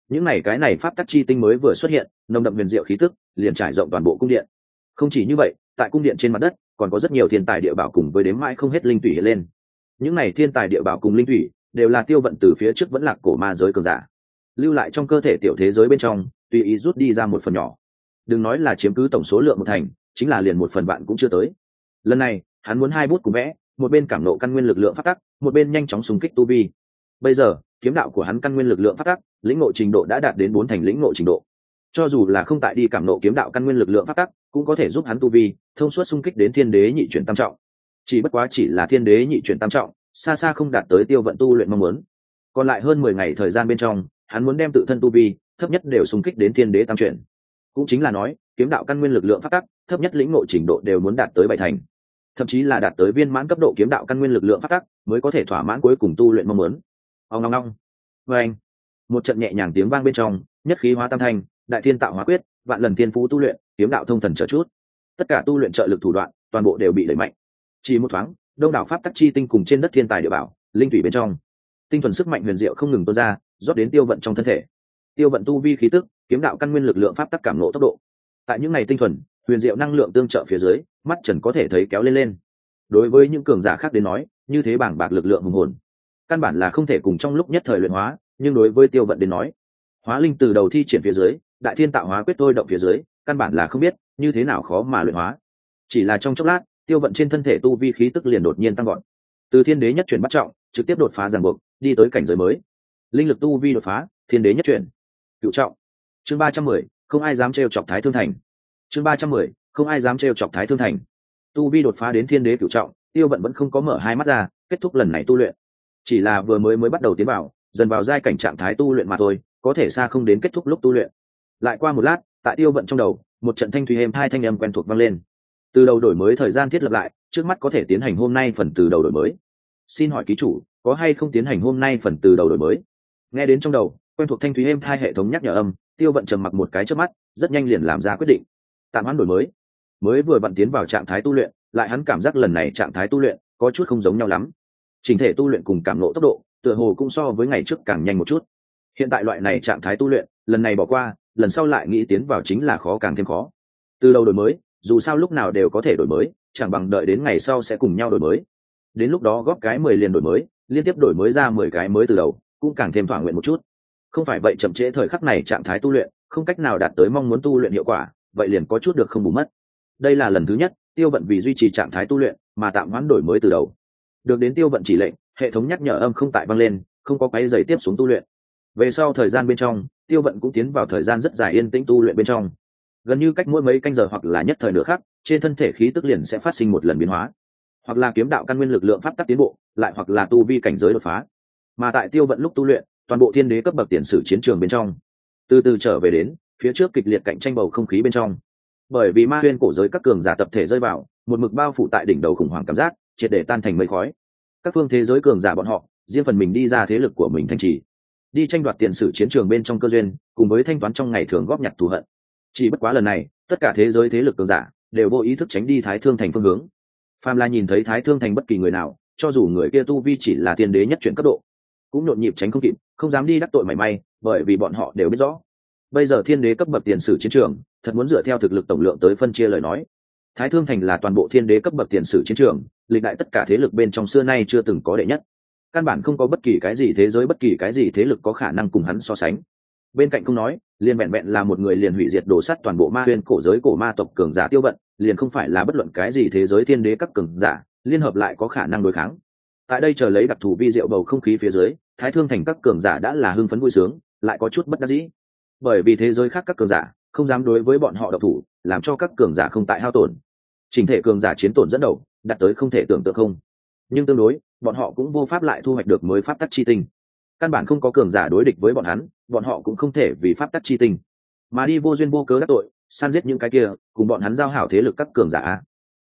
Những này, cái này pháp tắc chi tinh mới vừa xuất hiện, nồng đậm huyền diệu khí tức, liền trải rộng toàn bộ cung điện. Không chỉ như vậy, tại cung điện trên mặt đất, còn có rất nhiều thiên tài địa bảo cùng với đếm mãi không hết linh thủy hiện lên. Những này thiên tài địa bảo cùng linh thủy đều là tiêu vận từ phía trước vẫn lạc cổ ma giới cường giả. Lưu lại trong cơ thể tiểu thế giới bên trong, tùy ý rút đi ra một phần nhỏ. Đừng nói là chiếm cứ tổng số lượng một thành, chính là liền một phần bạn cũng chưa tới. Lần này, hắn muốn hai bút cùng vẽ, một bên cảm nộ căn nguyên lực lượng phát tắc, một bên nhanh chóng xung kích tu vi. Bây giờ, kiếm đạo của hắn căn nguyên lực lượng phát tắc, lĩnh ngộ trình độ đã đạt đến bốn thành lĩnh ngộ trình độ. Cho dù là không tại đi cảm nộ kiếm đạo căn nguyên lực lượng phát tắc, cũng có thể giúp hắn tu vi thông suốt xung kích đến thiên đế nhị chuyển tam trọng. Chỉ bất quá chỉ là thiên đế nhị chuyển tam trọng xa xa không đạt tới tiêu vận tu luyện mong muốn. Còn lại hơn mười ngày thời gian bên trong, hắn muốn đem tự thân tu vi, thấp nhất đều xung kích đến thiên đế tam chuyển. Cũng chính là nói, kiếm đạo căn nguyên lực lượng phát tắc, thấp nhất lĩnh ngộ trình độ đều muốn đạt tới bảy thành. Thậm chí là đạt tới viên mãn cấp độ kiếm đạo căn nguyên lực lượng phát tắc, mới có thể thỏa mãn cuối cùng tu luyện mong muốn. Ông ngong ngong vê anh, một trận nhẹ nhàng tiếng vang bên trong, nhất khí hóa tam thanh đại thiên tạo hóa quyết, vạn lần thiên phú tu luyện, kiếm đạo thông thần trợ chút. Tất cả tu luyện trợ lực thủ đoạn, toàn bộ đều bị đẩy mạnh. Chỉ một thoáng đông đảo pháp tắc chi tinh cùng trên đất thiên tài địa bảo, linh thủy bên trong. Tinh thuần sức mạnh huyền diệu không ngừng tuôn ra, rót đến tiêu vận trong thân thể. Tiêu vận tu vi khí tức, kiếm đạo căn nguyên lực lượng pháp tắc cảm lộ tốc độ. Tại những ngày tinh thuần, huyền diệu năng lượng tương trợ phía dưới, mắt trần có thể thấy kéo lên lên. Đối với những cường giả khác đến nói, như thế bảng bạc lực lượng hùng hồn. Căn bản là không thể cùng trong lúc nhất thời luyện hóa, nhưng đối với tiêu vận đến nói, hóa linh từ đầu thi triển phía dưới, đại thiên tạo hóa quyết thôi động phía dưới, căn bản là không biết như thế nào khó mà luyện hóa. Chỉ là trong chốc lát tiêu vận trên thân thể tu vi khí tức liền đột nhiên tăng gọn từ thiên đế nhất chuyển bắt trọng, trực tiếp đột phá ràng buộc, đi tới cảnh giới mới. Linh lực tu vi đột phá, thiên đế nhất chuyển. Cựu trọng. Chương ba trăm mười, không ai dám trêu chọc thái thương thành. Chương ba trăm mười, không ai dám trêu chọc thái thương thành. Tu vi đột phá đến thiên đế cựu trọng, tiêu vận vẫn không có mở hai mắt ra, kết thúc lần này tu luyện. Chỉ là vừa mới mới bắt đầu tiến vào, dần vào giai cảnh trạng thái tu luyện mà thôi, có thể xa không đến kết thúc lúc tu luyện. Lại qua một lát, tại tiêu vận trong đầu, một trận thanh thủy êm hai thanh âm quen thuộc vang lên từ đầu đổi mới thời gian thiết lập lại, trước mắt có thể tiến hành hôm nay phần từ đầu đổi mới. Xin hỏi ký chủ, có hay không tiến hành hôm nay phần từ đầu đổi mới? Nghe đến trong đầu, quen thuộc thanh thúy êm thai hệ thống nhắc nhở âm, tiêu vận trầm mặc một cái trước mắt, rất nhanh liền làm ra quyết định. Tạm hoãn đổi mới. Mới vừa bận tiến vào trạng thái tu luyện, lại hắn cảm giác lần này trạng thái tu luyện có chút không giống nhau lắm. Trình thể tu luyện cùng cảm nộ tốc độ, tựa hồ cũng so với ngày trước càng nhanh một chút. Hiện tại loại này trạng thái tu luyện, lần này bỏ qua, lần sau lại nghĩ tiến vào chính là khó càng thêm khó. Từ đầu đổi mới dù sao lúc nào đều có thể đổi mới, chẳng bằng đợi đến ngày sau sẽ cùng nhau đổi mới. Đến lúc đó góp cái mười liền đổi mới, liên tiếp đổi mới ra mười cái mới từ đầu, cũng càng thêm thỏa nguyện một chút. Không phải vậy chậm trễ thời khắc này trạng thái tu luyện, không cách nào đạt tới mong muốn tu luyện hiệu quả, vậy liền có chút được không bù mất. Đây là lần thứ nhất, tiêu vận vì duy trì trạng thái tu luyện mà tạm hoãn đổi mới từ đầu. Được đến tiêu vận chỉ lệnh, hệ thống nhắc nhở âm không tại vang lên, không có cái giày tiếp xuống tu luyện. Về sau thời gian bên trong, tiêu vận cũng tiến vào thời gian rất dài yên tĩnh tu luyện bên trong gần như cách mỗi mấy canh giờ hoặc là nhất thời nửa khác trên thân thể khí tức liền sẽ phát sinh một lần biến hóa. Hoặc là kiếm đạo căn nguyên lực lượng pháp tắc tiến bộ, lại hoặc là tu vi cảnh giới đột phá. Mà tại tiêu vận lúc tu luyện, toàn bộ thiên đế cấp bậc tiền sử chiến trường bên trong. Từ từ trở về đến, phía trước kịch liệt cạnh tranh bầu không khí bên trong. Bởi vì ma huyên cổ giới các cường giả tập thể rơi vào, một mực bao phủ tại đỉnh đầu khủng hoảng cảm giác, triệt để tan thành mây khói. Các phương thế giới cường giả bọn họ, riêng phần mình đi ra thế lực của mình thanh trì. Đi tranh đoạt tiền sử chiến trường bên trong cơ duyên, cùng với thanh toán trong ngày thường góp nhặt thù hận chỉ bất quá lần này, tất cả thế giới thế lực cường giả đều vô ý thức tránh đi thái thương thành phương hướng. Phàm la nhìn thấy thái thương thành bất kỳ người nào, cho dù người kia tu vi chỉ là tiên đế nhất chuyển cấp độ, cũng nhộn nhịp tránh không kịp, không dám đi đắc tội mảy may, bởi vì bọn họ đều biết rõ. Bây giờ thiên đế cấp bậc tiền sử chiến trường, thật muốn dựa theo thực lực tổng lượng tới phân chia lời nói. Thái thương thành là toàn bộ thiên đế cấp bậc tiền sử chiến trường, lịch đại tất cả thế lực bên trong xưa nay chưa từng có đệ nhất. Căn bản không có bất kỳ cái gì thế giới, bất kỳ cái gì thế lực có khả năng cùng hắn so sánh bên cạnh không nói, liền vẹn vẹn là một người liền hủy diệt đổ sắt toàn bộ ma huyên cổ giới cổ ma tộc cường giả tiêu bận liền không phải là bất luận cái gì thế giới thiên đế các cường giả, liên hợp lại có khả năng đối kháng. Tại đây chờ lấy đặc thù vi diệu bầu không khí phía dưới, thái thương thành các cường giả đã là hưng phấn vui sướng, lại có chút bất đắc dĩ. Bởi vì thế giới khác các cường giả không dám đối với bọn họ độc thủ, làm cho các cường giả không tại hao tổn. Trình thể cường giả chiến tổn dẫn đầu, đạt tới không thể tưởng tượng không. Nhưng tương đối, bọn họ cũng vô pháp lại thu hoạch được mới pháp tắc chi tinh căn bản không có cường giả đối địch với bọn hắn, bọn họ cũng không thể vì pháp tắc chi tinh mà đi vô duyên vô cớ đắc tội, san giết những cái kia, cùng bọn hắn giao hảo thế lực các cường giả.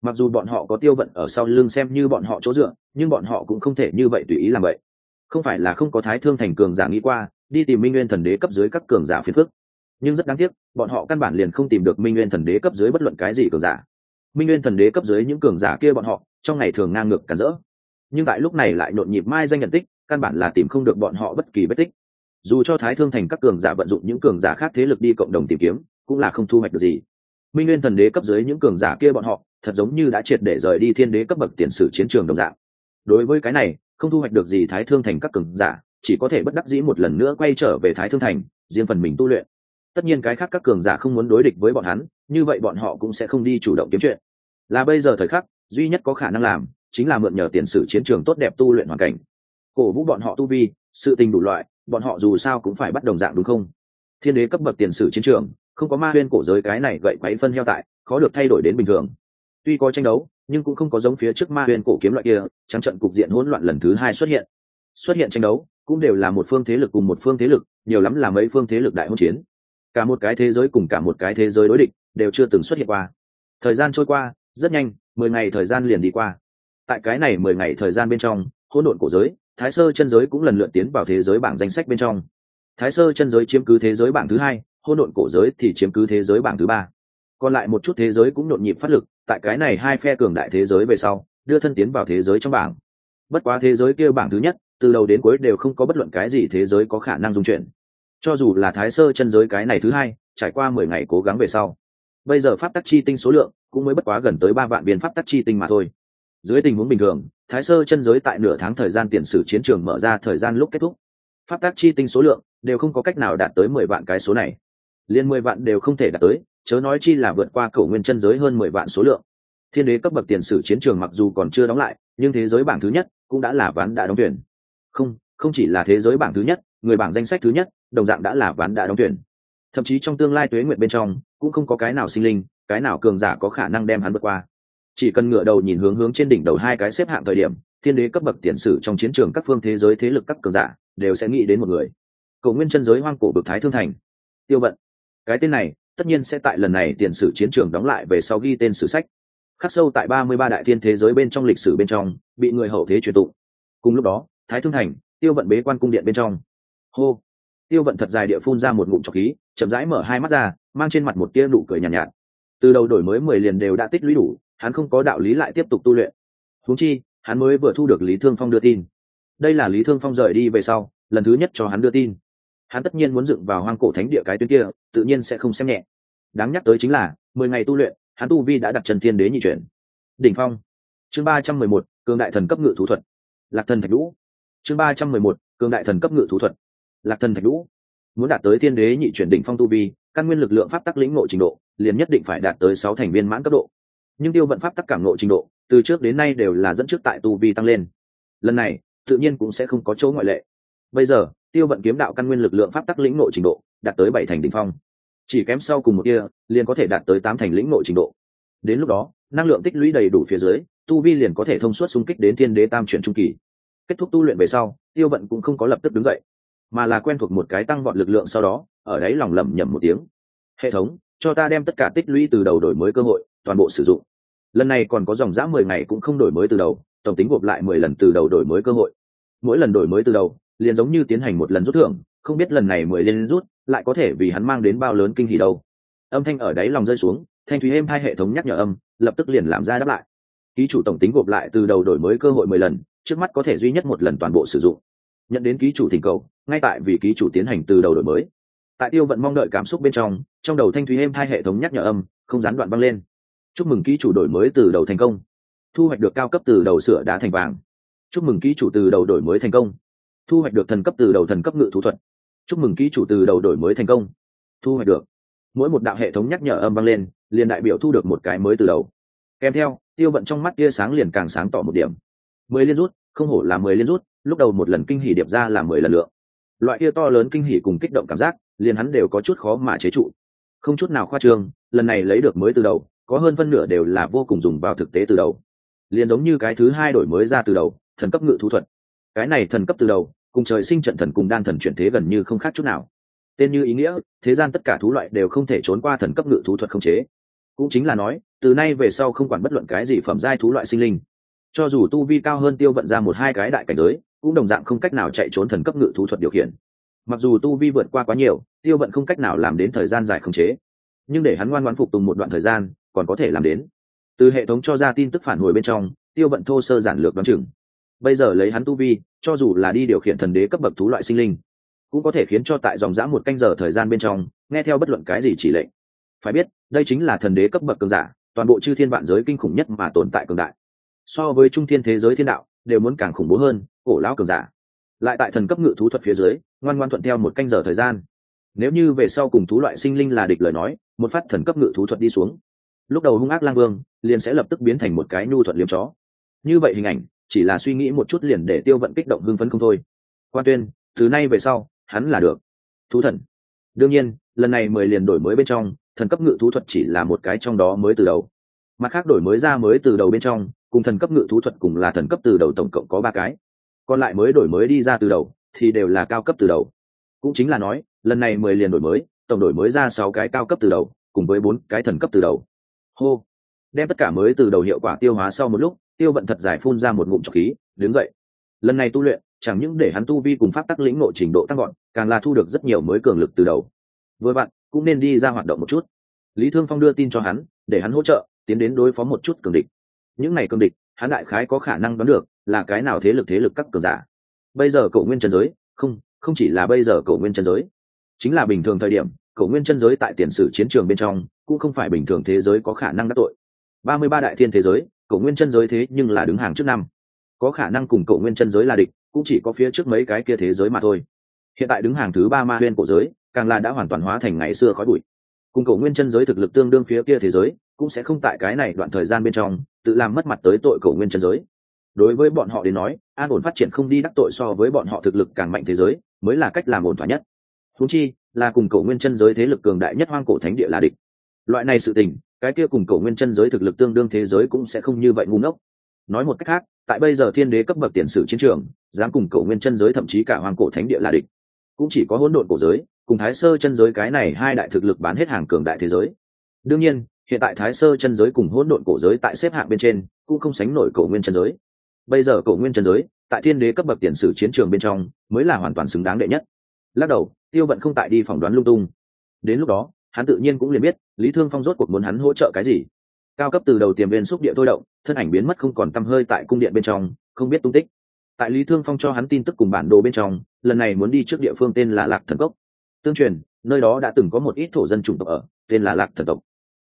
Mặc dù bọn họ có tiêu vận ở sau lưng xem như bọn họ chỗ dựa, nhưng bọn họ cũng không thể như vậy tùy ý làm vậy. Không phải là không có thái thương thành cường giả nghĩ qua, đi tìm minh nguyên thần đế cấp dưới các cường giả phiền phức. Nhưng rất đáng tiếc, bọn họ căn bản liền không tìm được minh nguyên thần đế cấp dưới bất luận cái gì cường giả. Minh nguyên thần đế cấp dưới những cường giả kia bọn họ, trong ngày thường ngang ngược cản rỡ. Nhưng tại lúc này lại nhộn nhịp mai danh nhận tích căn bản là tìm không được bọn họ bất kỳ vết tích. Dù cho thái thương thành các cường giả vận dụng những cường giả khác thế lực đi cộng đồng tìm kiếm, cũng là không thu hoạch được gì. Minh nguyên thần đế cấp dưới những cường giả kia bọn họ, thật giống như đã triệt để rời đi thiên đế cấp bậc tiền sử chiến trường đồng dạng. Đối với cái này, không thu hoạch được gì thái thương thành các cường giả, chỉ có thể bất đắc dĩ một lần nữa quay trở về thái thương thành, riêng phần mình tu luyện. Tất nhiên cái khác các cường giả không muốn đối địch với bọn hắn, như vậy bọn họ cũng sẽ không đi chủ động kiếm chuyện. Là bây giờ thời khắc, duy nhất có khả năng làm, chính là mượn nhờ tiền sử chiến trường tốt đẹp tu luyện hoàn cảnh cổ vũ bọn họ tu vi, sự tình đủ loại, bọn họ dù sao cũng phải bắt đồng dạng đúng không? Thiên đế cấp bậc tiền sử chiến trường, không có ma huyên cổ giới cái này gậy quáy phân heo tại, khó được thay đổi đến bình thường. Tuy có tranh đấu, nhưng cũng không có giống phía trước ma huyên cổ kiếm loại kia, trắng trận cục diện hỗn loạn lần thứ hai xuất hiện. Xuất hiện tranh đấu, cũng đều là một phương thế lực cùng một phương thế lực, nhiều lắm là mấy phương thế lực đại hỗn chiến. Cả một cái thế giới cùng cả một cái thế giới đối địch, đều chưa từng xuất hiện qua. Thời gian trôi qua, rất nhanh, mười ngày thời gian liền đi qua. Tại cái này mười ngày thời gian bên trong, hỗn độn cổ giới thái sơ chân giới cũng lần lượt tiến vào thế giới bảng danh sách bên trong. Thái sơ chân giới chiếm cứ thế giới bảng thứ hai hôn độn cổ giới thì chiếm cứ thế giới bảng thứ ba. Còn lại một chút thế giới cũng nhộn nhịp phát lực, tại cái này hai phe cường đại thế giới về sau, đưa thân tiến vào thế giới trong bảng. Bất quá thế giới kia bảng thứ nhất, từ đầu đến cuối đều không có bất luận cái gì thế giới có khả năng dung chuyển. Cho dù là thái sơ chân giới cái này thứ hai, trải qua mười ngày cố gắng về sau, bây giờ pháp tắc chi tinh số lượng cũng mới bất quá gần tới ba vạn viên pháp tắc chi tinh mà thôi dưới tình huống bình thường, thái sơ chân giới tại nửa tháng thời gian tiền sử chiến trường mở ra thời gian lúc kết thúc. Pháp tắc chi tinh số lượng đều không có cách nào đạt tới mười vạn cái số này. Liên mười vạn đều không thể đạt tới, chớ nói chi là vượt qua cầu nguyên chân giới hơn mười vạn số lượng. Thiên đế cấp bậc tiền sử chiến trường mặc dù còn chưa đóng lại, nhưng thế giới bảng thứ nhất cũng đã là ván đã đóng tuyển. Không không chỉ là thế giới bảng thứ nhất, người bảng danh sách thứ nhất, đồng dạng đã là ván đã đóng tuyển. Thậm chí trong tương lai tuế nguyện bên trong cũng không có cái nào sinh linh, cái nào cường giả có khả năng đem hắn vượt qua chỉ cần ngựa đầu nhìn hướng hướng trên đỉnh đầu hai cái xếp hạng thời điểm thiên đế cấp bậc tiền sử trong chiến trường các phương thế giới thế lực các cường giả đều sẽ nghĩ đến một người. Cầu nguyên chân giới hoang cổ bực thái thương thành. Tiêu vận. Cái tên này tất nhiên sẽ tại lần này tiền sử chiến trường đóng lại về sau ghi tên sử sách. Khắc sâu tại ba mươi ba đại thiên thế giới bên trong lịch sử bên trong bị người hậu thế truyền tụng. Cùng lúc đó thái thương thành tiêu vận bế quan cung điện bên trong. Hô. Tiêu vận thật dài địa phun ra một ngụm trọc khí chậm rãi mở hai mắt ra mang trên mặt một tia nụ cười nhàn nhạt, nhạt. Từ đầu đổi mới mười liền đều đã tích lũy đủ hắn không có đạo lý lại tiếp tục tu luyện. Huống chi, hắn mới vừa thu được lý thương phong đưa tin. Đây là lý thương phong rời đi về sau, lần thứ nhất cho hắn đưa tin. Hắn tất nhiên muốn dựng vào hoang cổ thánh địa cái tuyến kia, tự nhiên sẽ không xem nhẹ. Đáng nhắc tới chính là, mười ngày tu luyện, hắn tu vi đã đặt Trần thiên đế nhị chuyển. Đỉnh phong. Chương ba trăm mười một, cường đại thần cấp ngự thủ thuật. Lạc thần thạch lũ. Chương ba trăm mười một, cường đại thần cấp ngự thủ thuật. Lạc thần thạch lũ. Muốn đạt tới thiên đế nhị chuyển đỉnh phong tu vi, căn nguyên lực lượng pháp tắc lĩnh ngộ trình độ, liền nhất định phải đạt tới sáu thành viên mãn cấp độ nhưng tiêu vận pháp tắc cảm nộ trình độ, từ trước đến nay đều là dẫn trước tại tu vi tăng lên. Lần này, tự nhiên cũng sẽ không có chỗ ngoại lệ. Bây giờ, tiêu vận kiếm đạo căn nguyên lực lượng pháp tắc lĩnh nội trình độ, đạt tới bảy thành đỉnh phong. Chỉ kém sau cùng một kia liền có thể đạt tới tám thành lĩnh nội trình độ. Đến lúc đó, năng lượng tích lũy đầy đủ phía dưới, tu vi liền có thể thông suốt xung kích đến thiên đế tam chuyển trung kỳ. Kết thúc tu luyện về sau, tiêu vận cũng không có lập tức đứng dậy, mà là quen thuộc một cái tăng vọt lực lượng sau đó, ở đấy lòng lẩm nhẩm một tiếng. Hệ thống, cho ta đem tất cả tích lũy từ đầu đổi mới cơ hội, toàn bộ sử dụng lần này còn có dòng giã mười ngày cũng không đổi mới từ đầu, tổng tính gộp lại mười lần từ đầu đổi mới cơ hội. Mỗi lần đổi mới từ đầu, liền giống như tiến hành một lần rút thưởng, không biết lần này mười liên rút, lại có thể vì hắn mang đến bao lớn kinh hỉ đâu. Âm thanh ở đáy lòng rơi xuống, thanh thúy êm hai hệ thống nhắc nhở âm, lập tức liền làm ra đáp lại. Ký chủ tổng tính gộp lại từ đầu đổi mới cơ hội mười lần, trước mắt có thể duy nhất một lần toàn bộ sử dụng. Nhận đến ký chủ thỉnh cầu, ngay tại vì ký chủ tiến hành từ đầu đổi mới. Tại tiêu vận mong đợi cảm xúc bên trong trong đầu thanh thúy êm hai hệ thống nhắc nhở âm, không gián đoạn băng lên chúc mừng ký chủ đổi mới từ đầu thành công. Thu hoạch được cao cấp từ đầu sửa đá thành vàng. Chúc mừng ký chủ từ đầu đổi mới thành công. Thu hoạch được thần cấp từ đầu thần cấp ngự thủ thuật. Chúc mừng ký chủ từ đầu đổi mới thành công. Thu hoạch được. Mỗi một đạo hệ thống nhắc nhở âm vang lên, liền đại biểu thu được một cái mới từ đầu. Kèm theo, tiêu vận trong mắt tia sáng liền càng sáng tỏ một điểm. Mười liên rút, không hổ là mười liên rút, lúc đầu một lần kinh hỉ điệp ra là mười lần lượng. Loại kia to lớn kinh hỉ cùng kích động cảm giác, liền hắn đều có chút khó mà chế trụ. Không chút nào khoa trương, lần này lấy được mới từ đầu có hơn phân nửa đều là vô cùng dùng vào thực tế từ đầu. Liền giống như cái thứ hai đổi mới ra từ đầu, thần cấp ngự thú thuật. Cái này thần cấp từ đầu, cùng trời sinh trận thần cùng đan thần chuyển thế gần như không khác chút nào. Tên như ý nghĩa, thế gian tất cả thú loại đều không thể trốn qua thần cấp ngự thú thuật không chế. Cũng chính là nói, từ nay về sau không quản bất luận cái gì phẩm giai thú loại sinh linh. Cho dù tu vi cao hơn tiêu vận ra một hai cái đại cảnh giới, cũng đồng dạng không cách nào chạy trốn thần cấp ngự thú thuật điều khiển. Mặc dù tu vi vượt qua quá nhiều, tiêu vận không cách nào làm đến thời gian dài không chế. Nhưng để hắn ngoan ngoan phục tùng một đoạn thời gian còn có thể làm đến. Từ hệ thống cho ra tin tức phản hồi bên trong, tiêu vận thô sơ giản lược đoán chừng. Bây giờ lấy hắn tu vi, cho dù là đi điều khiển thần đế cấp bậc thú loại sinh linh, cũng có thể khiến cho tại dòng dã một canh giờ thời gian bên trong, nghe theo bất luận cái gì chỉ lệnh. Phải biết, đây chính là thần đế cấp bậc cường giả, toàn bộ chư thiên vạn giới kinh khủng nhất mà tồn tại cường đại. So với trung thiên thế giới thiên đạo, đều muốn càng khủng bố hơn, cổ lão cường giả. Lại tại thần cấp ngự thú thuật phía dưới, ngoan ngoan thuận theo một canh giờ thời gian. Nếu như về sau cùng thú loại sinh linh là địch lời nói, một phát thần cấp ngự thú thuật đi xuống lúc đầu hung ác lang vương, liền sẽ lập tức biến thành một cái nhu thuận liếm chó. Như vậy hình ảnh, chỉ là suy nghĩ một chút liền để tiêu vận kích động hưng phấn không thôi. Quan tuyên, từ nay về sau, hắn là được. Thú thần. Đương nhiên, lần này mười liền đổi mới bên trong, thần cấp ngự thú thuật chỉ là một cái trong đó mới từ đầu. Mặt khác đổi mới ra mới từ đầu bên trong, cùng thần cấp ngự thú thuật cùng là thần cấp từ đầu tổng cộng có ba cái. Còn lại mới đổi mới đi ra từ đầu, thì đều là cao cấp từ đầu. Cũng chính là nói, lần này mười liền đổi mới, tổng đổi mới ra sáu cái cao cấp từ đầu, cùng với bốn cái thần cấp từ đầu hô. Đem tất cả mới từ đầu hiệu quả tiêu hóa sau một lúc, tiêu vận thật giải phun ra một ngụm trọc khí, đứng dậy. Lần này tu luyện, chẳng những để hắn tu vi cùng pháp tắc lĩnh nội trình độ tăng gọn càng là thu được rất nhiều mới cường lực từ đầu. Vừa vặn, cũng nên đi ra hoạt động một chút. Lý thương phong đưa tin cho hắn, để hắn hỗ trợ, tiến đến đối phó một chút cường địch. Những này cường địch, hắn đại khái có khả năng đoán được, là cái nào thế lực thế lực các cường giả. Bây giờ cậu nguyên trần giới, không không chỉ là bây giờ cậu nguyên trần giới, chính là bình thường thời điểm Cổ nguyên chân giới tại tiền sử chiến trường bên trong, cũng không phải bình thường thế giới có khả năng đắc tội. Ba mươi ba đại thiên thế giới cổ nguyên chân giới thế nhưng là đứng hàng trước năm. Có khả năng cùng cổ nguyên chân giới là địch, cũng chỉ có phía trước mấy cái kia thế giới mà thôi. Hiện tại đứng hàng thứ ba ma huyên cổ giới, càng là đã hoàn toàn hóa thành ngày xưa khói bụi. Cùng cổ nguyên chân giới thực lực tương đương phía kia thế giới, cũng sẽ không tại cái này đoạn thời gian bên trong, tự làm mất mặt tới tội cổ nguyên chân giới. Đối với bọn họ đến nói, an ổn phát triển không đi đắc tội so với bọn họ thực lực càng mạnh thế giới, mới là cách làm ổn thỏa nhất. Thú chi là cùng cổ nguyên chân giới thế lực cường đại nhất hoang cổ thánh địa là địch. Loại này sự tình, cái kia cùng cổ nguyên chân giới thực lực tương đương thế giới cũng sẽ không như vậy ngu ngốc. Nói một cách khác, tại bây giờ thiên đế cấp bậc tiền sử chiến trường, dám cùng cổ nguyên chân giới thậm chí cả hoang cổ thánh địa là địch. Cũng chỉ có hỗn độn cổ giới, cùng thái sơ chân giới cái này hai đại thực lực bán hết hàng cường đại thế giới. Đương nhiên, hiện tại thái sơ chân giới cùng hỗn độn cổ giới tại xếp hạng bên trên, cũng không sánh nổi cổ nguyên chân giới. Bây giờ cổ nguyên chân giới, tại thiên đế cấp bậc tiền sử chiến trường bên trong, mới là hoàn toàn xứng đáng đệ nhất. Lắc đầu tiêu vận không tại đi phỏng đoán lung tung. Đến lúc đó, hắn tự nhiên cũng liền biết lý thương phong rốt cuộc muốn hắn hỗ trợ cái gì. Cao cấp từ đầu tiềm viên xúc địa thôi động, thân ảnh biến mất không còn tăm hơi tại cung điện bên trong, không biết tung tích. Tại lý thương phong cho hắn tin tức cùng bản đồ bên trong, lần này muốn đi trước địa phương tên là lạc thần cốc. Tương truyền, nơi đó đã từng có một ít thổ dân chủng tộc ở, tên là lạc thần tộc.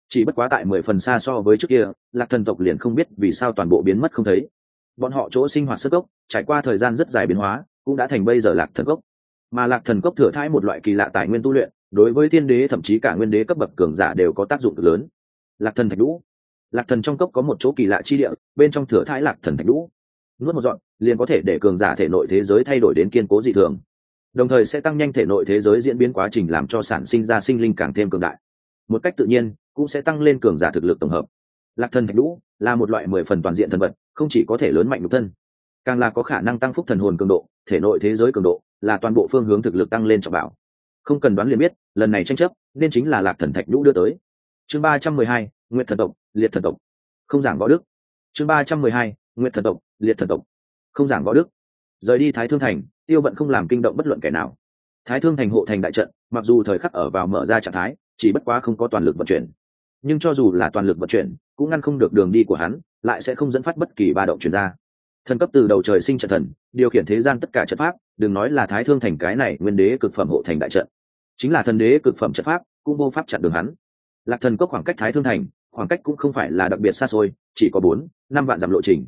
Chỉ bất quá tại mười phần xa so với trước kia, lạc thần tộc liền không biết vì sao toàn bộ biến mất không thấy. Bọn họ chỗ sinh hoạt sức gốc trải qua thời gian rất dài biến hóa, cũng đã thành bây giờ lạc thần gốc mà lạc thần cốc thừa thãi một loại kỳ lạ tài nguyên tu luyện, đối với thiên đế, thậm chí cả nguyên đế cấp bậc cường giả đều có tác dụng cực lớn. Lạc thần thạch lũ lạc thần trong cốc có một chỗ kỳ lạ chi địa, bên trong thừa thãi lạc thần thạch lũ nuốt một dọn, liền có thể để cường giả thể nội thế giới thay đổi đến kiên cố dị thường. Đồng thời sẽ tăng nhanh thể nội thế giới diễn biến quá trình làm cho sản sinh ra sinh linh càng thêm cường đại. Một cách tự nhiên, cũng sẽ tăng lên cường giả thực lực tổng hợp. Lạc thần thạch lũ là một loại mười phần toàn diện thần vật, không chỉ có thể lớn mạnh nhục thân, càng là có khả năng tăng phúc thần hồn cường độ, thể nội thế giới cường độ là toàn bộ phương hướng thực lực tăng lên cho bảo. Không cần đoán liền biết, lần này tranh chấp nên chính là lạc thần thạch nhũ đưa tới. Chương ba trăm mười hai nguyện thần tộc, liệt thần tộc. Không giảng võ đức. Chương ba trăm mười hai nguyện thần tộc, liệt thần tộc. Không giảng võ đức. Rời đi thái thương thành, tiêu vận không làm kinh động bất luận kẻ nào. Thái thương thành hộ thành đại trận, mặc dù thời khắc ở vào mở ra trạng thái, chỉ bất quá không có toàn lực vận chuyển. Nhưng cho dù là toàn lực vận chuyển, cũng ngăn không được đường đi của hắn, lại sẽ không dẫn phát bất kỳ ba động chuyển ra thần cấp từ đầu trời sinh trận thần, điều khiển thế gian tất cả trận pháp, đừng nói là thái thương thành cái này nguyên đế cực phẩm hộ thành đại trận. Chính là thần đế cực phẩm trận pháp, cũng vô pháp chặn đường hắn. Lạc thần có khoảng cách thái thương thành, khoảng cách cũng không phải là đặc biệt xa xôi, chỉ có bốn, năm vạn dặm lộ trình.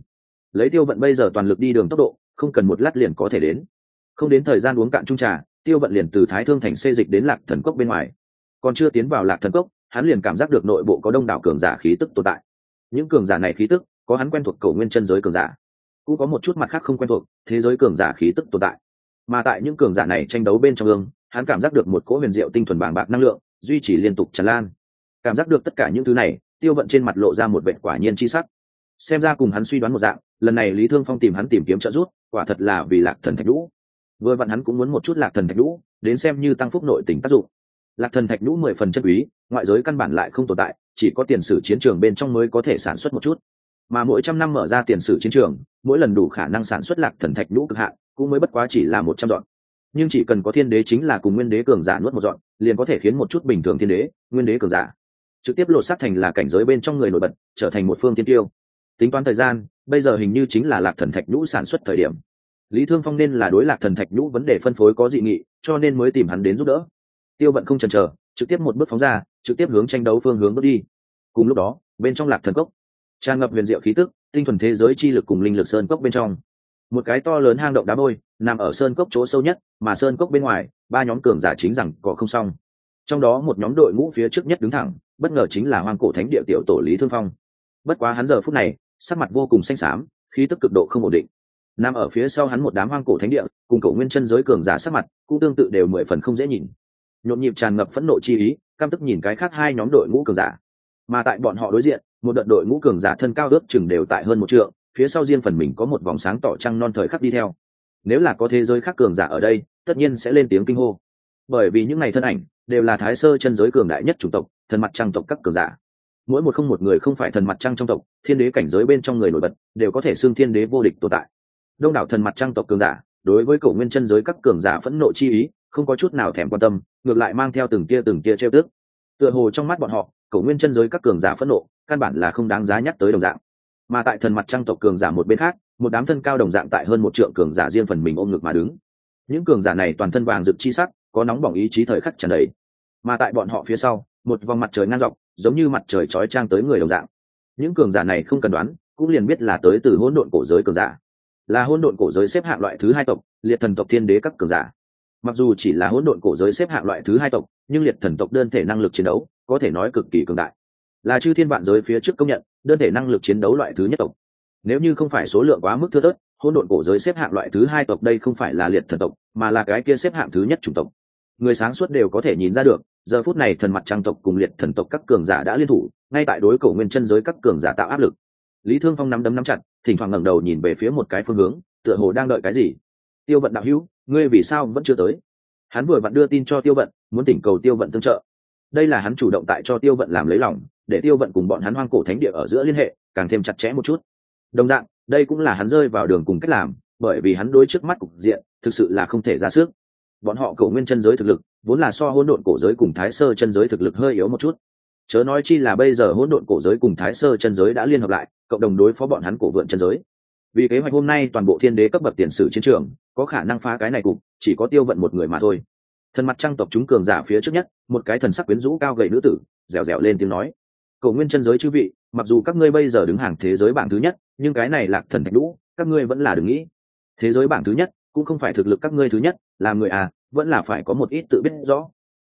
Lấy tiêu vận bây giờ toàn lực đi đường tốc độ, không cần một lát liền có thể đến. Không đến thời gian uống cạn trung trà, tiêu vận liền từ thái thương thành xê dịch đến lạc thần cốc bên ngoài. Còn chưa tiến vào lạc thần cốc, hắn liền cảm giác được nội bộ có đông đảo cường giả khí tức tồn tại. Những cường giả này khí tức, có hắn quen thuộc cầu nguyên chân giới cường giả cũng có một chút mặt khác không quen thuộc, thế giới cường giả khí tức tồn tại. Mà tại những cường giả này tranh đấu bên trong ương, hắn cảm giác được một cỗ huyền diệu tinh thuần bàng bạc năng lượng, duy trì liên tục tràn lan. Cảm giác được tất cả những thứ này, tiêu vận trên mặt lộ ra một vệ quả nhiên chi sắc. Xem ra cùng hắn suy đoán một dạng, lần này lý thương phong tìm hắn tìm kiếm trợ giúp, quả thật là vì lạc thần thạch lũ vừa vặn hắn cũng muốn một chút lạc thần thạch lũ đến xem như tăng phúc nội tình tác dụng. Lạc thần thạch lũ mười phần chất quý, ngoại giới căn bản lại không tồn tại, chỉ có tiền sử chiến trường bên trong mới có thể sản xuất một chút mà mỗi trăm năm mở ra tiền sử chiến trường, mỗi lần đủ khả năng sản xuất lạc thần thạch lũ cực hạn, cũng mới bất quá chỉ là một trăm dọn. Nhưng chỉ cần có thiên đế chính là cùng nguyên đế cường giả nuốt một dọn, liền có thể khiến một chút bình thường thiên đế, nguyên đế cường giả. Trực tiếp lột xác thành là cảnh giới bên trong người nổi bật, trở thành một phương tiên tiêu. Tính toán thời gian, bây giờ hình như chính là lạc thần thạch nhũ sản xuất thời điểm. Lý thương phong nên là đối lạc thần thạch nhũ vấn đề phân phối có dị nghị, cho nên mới tìm hắn đến giúp đỡ. Tiêu vận không chần chờ, trực tiếp một bước phóng ra, trực tiếp hướng tranh đấu phương hướng bước đi. Cùng lúc đó, bên trong lạc thần cốc tràn ngập huyền diệu khí tức, tinh thuần thế giới chi lực cùng linh lực sơn cốc bên trong. Một cái to lớn hang động đá bôi, nằm ở sơn cốc chỗ sâu nhất, mà sơn cốc bên ngoài, ba nhóm cường giả chính rằng có không xong. Trong đó một nhóm đội ngũ phía trước nhất đứng thẳng, bất ngờ chính là hoang cổ thánh địa tiểu tổ lý thương phong. Bất quá hắn giờ phút này, sắc mặt vô cùng xanh xám, khí tức cực độ không ổn định. Nằm ở phía sau hắn một đám hoang cổ thánh địa, cùng cổ nguyên chân giới cường giả sắc mặt, cũng tương tự đều mười phần không dễ nhìn. Nhộn nhịp tràn ngập phẫn nộ chi ý cam tức nhìn cái khác hai nhóm đội ngũ cường giả. Mà tại bọn họ đối diện một đợt đội ngũ cường giả thân cao ước chừng đều tại hơn một trượng, phía sau riêng phần mình có một vòng sáng tỏ trăng non thời khắc đi theo. Nếu là có thế giới khác cường giả ở đây, tất nhiên sẽ lên tiếng kinh hô. Bởi vì những ngày thân ảnh đều là thái sơ chân giới cường đại nhất chủng tộc, thần mặt trăng tộc các cường giả. Mỗi một không một người không phải thần mặt trăng trong tộc, thiên đế cảnh giới bên trong người nổi bật, đều có thể xưng thiên đế vô địch tồn tại. Đông đảo thần mặt trăng tộc cường giả, đối với cổ nguyên chân giới các cường giả phẫn nộ chi ý, không có chút nào thèm quan tâm, ngược lại mang theo từng tia từng tia trêu tước tựa hồ trong mắt bọn họ cổ nguyên chân giới các cường giả phẫn nộ, căn bản là không đáng giá nhắc tới đồng dạng. Mà tại thần mặt trăng tộc cường giả một bên khác, một đám thân cao đồng dạng tại hơn một trượng cường giả riêng phần mình ôm ngực mà đứng. Những cường giả này toàn thân vàng rực chi sắc, có nóng bỏng ý chí thời khắc tràn đầy. Mà tại bọn họ phía sau, một vòng mặt trời ngang dọc, giống như mặt trời chói trang tới người đồng dạng. Những cường giả này không cần đoán, cũng liền biết là tới từ hỗn độn cổ giới cường giả. Là hỗn độn cổ giới xếp hạng loại thứ hai tộc, liệt thần tộc thiên đế các cường giả. Mặc dù chỉ là hỗn độn cổ giới xếp hạng loại thứ hai tộc, nhưng liệt thần tộc đơn thể năng lực chiến đấu có thể nói cực kỳ cường đại. Là chư thiên vạn giới phía trước công nhận, đơn thể năng lực chiến đấu loại thứ nhất tộc. Nếu như không phải số lượng quá mức thưa thớt, hỗn độn cổ giới xếp hạng loại thứ hai tộc đây không phải là liệt thần tộc, mà là cái kia xếp hạng thứ nhất chủng tộc. Người sáng suốt đều có thể nhìn ra được, giờ phút này thần mặt trang tộc cùng liệt thần tộc các cường giả đã liên thủ, ngay tại đối cổ nguyên chân giới các cường giả tạo áp lực. Lý thương phong nắm đấm nắm chặt, thỉnh thoảng ngẩng đầu nhìn về phía một cái phương hướng, tựa hồ đang đợi cái gì. Tiêu vận đạo hữu, ngươi vì sao vẫn chưa tới? Hắn vừa vặn đưa tin cho tiêu vận, muốn tỉnh cầu tiêu vận tương trợ đây là hắn chủ động tại cho tiêu vận làm lấy lòng, để tiêu vận cùng bọn hắn hoang cổ thánh địa ở giữa liên hệ, càng thêm chặt chẽ một chút. Đồng dạng, đây cũng là hắn rơi vào đường cùng cách làm, bởi vì hắn đối trước mắt cục diện, thực sự là không thể ra sức. Bọn họ cầu nguyên chân giới thực lực, vốn là so hỗn độn cổ giới cùng thái sơ chân giới thực lực hơi yếu một chút. Chớ nói chi là bây giờ hỗn độn cổ giới cùng thái sơ chân giới đã liên hợp lại, cộng đồng đối phó bọn hắn cổ vượn chân giới. Vì kế hoạch hôm nay toàn bộ thiên đế cấp bậc tiền sử chiến trường, có khả năng phá cái này cục, chỉ có tiêu vận một người mà thôi thần mặt trăng tộc chúng cường giả phía trước nhất, một cái thần sắc quyến rũ cao gầy nữ tử, dẻo dẻo lên tiếng nói. Cầu nguyên chân giới chư vị, mặc dù các ngươi bây giờ đứng hàng thế giới bảng thứ nhất, nhưng cái này lạc thần thạch lũ các ngươi vẫn là đừng nghĩ. Thế giới bảng thứ nhất, cũng không phải thực lực các ngươi thứ nhất làm người à vẫn là phải có một ít tự biết rõ.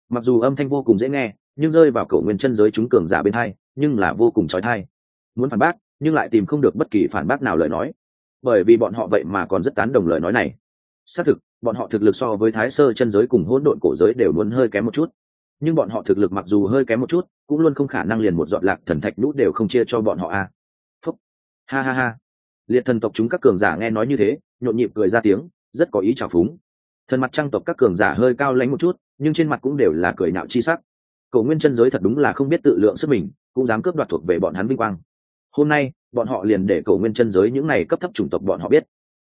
Mặc dù âm thanh vô cùng dễ nghe, nhưng rơi vào cầu nguyên chân giới chúng cường giả bên hai, nhưng là vô cùng trói thai. Muốn phản bác, nhưng lại tìm không được bất kỳ phản bác nào lời nói. Bởi vì bọn họ vậy mà còn rất tán đồng lời nói này. Xác thực bọn họ thực lực so với thái sơ chân giới cùng hỗn độn cổ giới đều luôn hơi kém một chút. Nhưng bọn họ thực lực mặc dù hơi kém một chút, cũng luôn không khả năng liền một dọn lạc thần thạch nút đều không chia cho bọn họ a. À. phúc. Ha ha ha. Liệt thần tộc chúng các cường giả nghe nói như thế, nhộn nhịp cười ra tiếng, rất có ý trào phúng. Thần mặt trăng tộc các cường giả hơi cao lánh một chút, nhưng trên mặt cũng đều là cười nạo chi sắc. Cầu nguyên chân giới thật đúng là không biết tự lượng sức mình, cũng dám cướp đoạt thuộc về bọn hắn vinh quang. Hôm nay, bọn họ liền để cầu nguyên chân giới những này cấp thấp chủng tộc bọn họ biết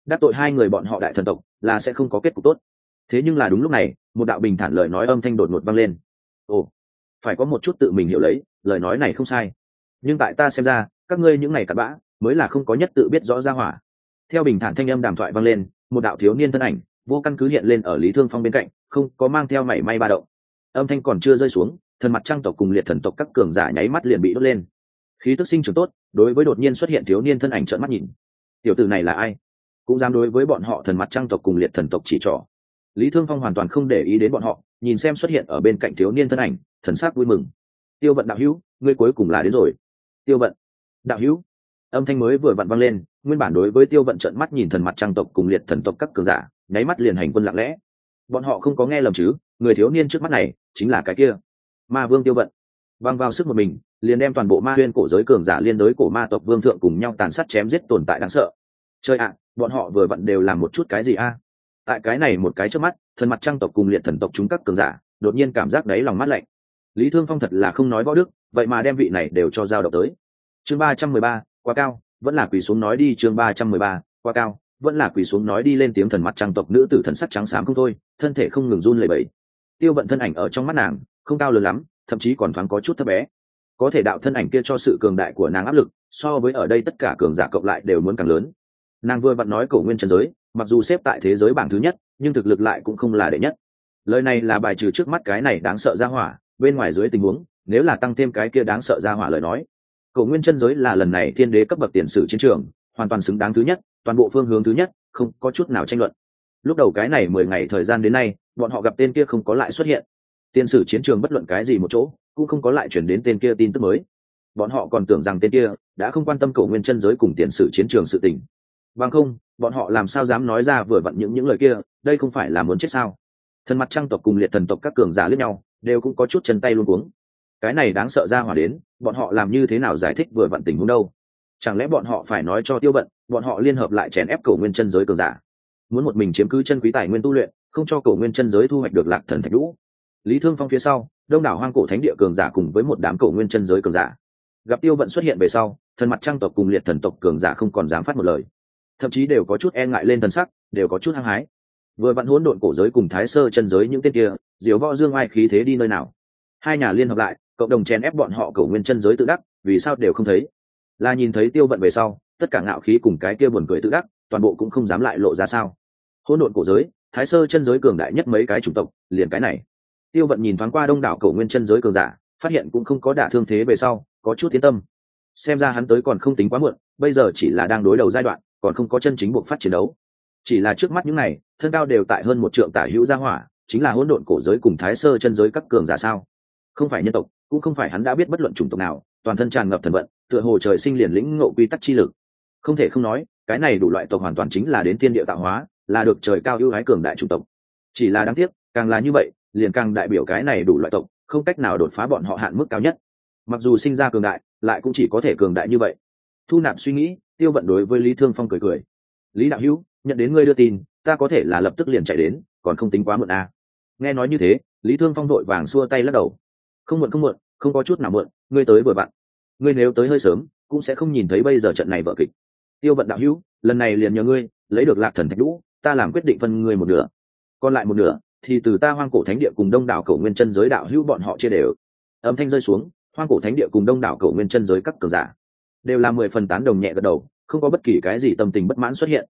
đắc tội hai người bọn họ đại thần tộc, là sẽ không có kết cục tốt. Thế nhưng là đúng lúc này, một đạo bình thản lời nói âm thanh đột ngột vang lên. Ồ, phải có một chút tự mình hiểu lấy, lời nói này không sai. Nhưng tại ta xem ra, các ngươi những ngày cặn bã, mới là không có nhất tự biết rõ ra hỏa. Theo bình thản thanh âm đàm thoại vang lên, một đạo thiếu niên thân ảnh, vô căn cứ hiện lên ở lý thương phong bên cạnh, không có mang theo mảy may ba động. Âm thanh còn chưa rơi xuống, thần mặt trăng tộc cùng liệt thần tộc các cường giả nháy mắt liền bị đốt lên. Khí tức sinh trưởng tốt, đối với đột nhiên xuất hiện thiếu niên thân ảnh trợn mắt nhìn. Tiểu tử này là ai? Cũng dám đối với bọn họ thần mặt trăng tộc cùng liệt thần tộc chỉ trỏ. Lý thương phong hoàn toàn không để ý đến bọn họ, nhìn xem xuất hiện ở bên cạnh thiếu niên thân ảnh, thần sắc vui mừng. Tiêu vận đạo hữu, ngươi cuối cùng là đến rồi. Tiêu vận đạo hữu? Âm thanh mới vừa vặn vang lên, nguyên bản đối với tiêu vận trận mắt nhìn thần mặt trăng tộc cùng liệt thần tộc các cường giả, nháy mắt liền hành quân lặng lẽ. Bọn họ không có nghe lầm chứ, người thiếu niên trước mắt này chính là cái kia. Ma vương tiêu vận. Văng vào sức một mình, liền đem toàn bộ ma huyên cổ giới cường giả liên đối cổ ma tộc vương thượng cùng nhau tàn sát chém giết tồn tại đáng sợ. Chơi ạ bọn họ vừa vặn đều làm một chút cái gì a? Tại cái này một cái trước mắt, thần mặt trăng tộc cùng liệt thần tộc chúng các cường giả, đột nhiên cảm giác đáy lòng mắt lạnh. Lý thương phong thật là không nói võ đức, vậy mà đem vị này đều cho giao động tới. Chương ba trăm mười ba, quá cao, vẫn là quỳ xuống nói đi, chương ba trăm mười ba, quá cao, vẫn là quỳ xuống nói đi lên tiếng thần mặt trăng tộc nữ tử thần sắc trắng xám không thôi, thân thể không ngừng run lẩy bẩy. Tiêu bận thân ảnh ở trong mắt nàng, không cao lớn lắm, thậm chí còn thoáng có chút thấp bé. Có thể đạo thân ảnh kia cho sự cường đại của nàng áp lực, so với ở đây tất cả cường giả cộng lại đều muốn càng lớn nàng vừa vặn nói cổ nguyên trần giới, mặc dù xếp tại thế giới bảng thứ nhất, nhưng thực lực lại cũng không là đệ nhất. Lời này là bài trừ trước mắt cái này đáng sợ ra hỏa, bên ngoài dưới tình huống, nếu là tăng thêm cái kia đáng sợ ra hỏa lời nói, cổ nguyên chân giới là lần này thiên đế cấp bậc tiền sử chiến trường, hoàn toàn xứng đáng thứ nhất, toàn bộ phương hướng thứ nhất, không có chút nào tranh luận. Lúc đầu cái này mười ngày thời gian đến nay, bọn họ gặp tên kia không có lại xuất hiện. Tiền sử chiến trường bất luận cái gì một chỗ, cũng không có lại chuyển đến tên kia tin tức mới. Bọn họ còn tưởng rằng tên kia đã không quan tâm Cổ nguyên chân giới cùng tiền sử chiến trường sự tình bằng không, bọn họ làm sao dám nói ra vừa vặn những những lời kia, đây không phải là muốn chết sao? Thần mặt trăng tộc cùng liệt thần tộc các cường giả lẫn nhau, đều cũng có chút chân tay luôn cuống. Cái này đáng sợ ra hỏa đến, bọn họ làm như thế nào giải thích vừa vặn tình huống đâu? Chẳng lẽ bọn họ phải nói cho tiêu vận, bọn họ liên hợp lại chèn ép cầu nguyên chân giới cường giả? Muốn một mình chiếm cứ chân quý tài nguyên tu luyện, không cho cầu nguyên chân giới thu hoạch được lạc thần thạch lũ lý thương phong phía sau, đông đảo hoang cổ thánh địa cường giả cùng với một đám cầu nguyên chân giới cường giả. Gặp tiêu vận xuất hiện về sau, thần mặt trăng tộc cùng liệt thần tộc cường giả không còn dám phát một lời thậm chí đều có chút e ngại lên thần sắc, đều có chút hăng hái. Vừa vặn hỗn độn cổ giới cùng thái sơ chân giới những tên kia diếu võ dương ai khí thế đi nơi nào? Hai nhà liên hợp lại, cộng đồng chèn ép bọn họ cầu nguyên chân giới tự đắc, vì sao đều không thấy? Là nhìn thấy tiêu vận về sau, tất cả ngạo khí cùng cái kia buồn cười tự đắc, toàn bộ cũng không dám lại lộ ra sao? Hỗn độn cổ giới, thái sơ chân giới cường đại nhất mấy cái chủng tộc, liền cái này. Tiêu vận nhìn thoáng qua đông đảo cầu nguyên chân giới cường giả, phát hiện cũng không có đả thương thế về sau, có chút tiến tâm. Xem ra hắn tới còn không tính quá muộn, bây giờ chỉ là đang đối đầu giai đoạn còn không có chân chính buộc phát chiến đấu. Chỉ là trước mắt những này, thân cao đều tại hơn một trượng tả hữu gia hỏa, chính là hỗn độn cổ giới cùng thái sơ chân giới các cường giả sao? Không phải nhân tộc, cũng không phải hắn đã biết bất luận chủng tộc nào, toàn thân tràn ngập thần vận, tựa hồ trời sinh liền lĩnh ngộ quy tắc chi lực. Không thể không nói, cái này đủ loại tộc hoàn toàn chính là đến thiên địa tạo hóa, là được trời cao ưu ái cường đại chủng tộc. Chỉ là đáng tiếc, càng là như vậy, liền càng đại biểu cái này đủ loại tộc, không cách nào đột phá bọn họ hạn mức cao nhất. Mặc dù sinh ra cường đại, lại cũng chỉ có thể cường đại như vậy thu nạp suy nghĩ, tiêu vận đối với lý thương phong cười cười. Lý đạo hữu, nhận đến ngươi đưa tin, ta có thể là lập tức liền chạy đến, còn không tính quá muộn à. nghe nói như thế, lý thương phong đội vàng xua tay lắc đầu. Không muộn không muộn, không có chút nào muộn, ngươi tới vừa vặn. Ngươi nếu tới hơi sớm, cũng sẽ không nhìn thấy bây giờ trận này vợ kịch. Tiêu vận đạo hữu, lần này liền nhờ ngươi, lấy được lạc thần thạch lũ ta làm quyết định phân ngươi một nửa. Còn lại một nửa, thì từ ta hoang cổ thánh địa cùng đông đảo cầu nguyên chân giới đạo hữu bọn họ chia đều. Âm thanh rơi xuống, hoang cổ thánh địa cùng đông đảo cầu nguyên chân giới các cường giả đều là mười phần tán đồng nhẹ gật đầu, không có bất kỳ cái gì tâm tình bất mãn xuất hiện.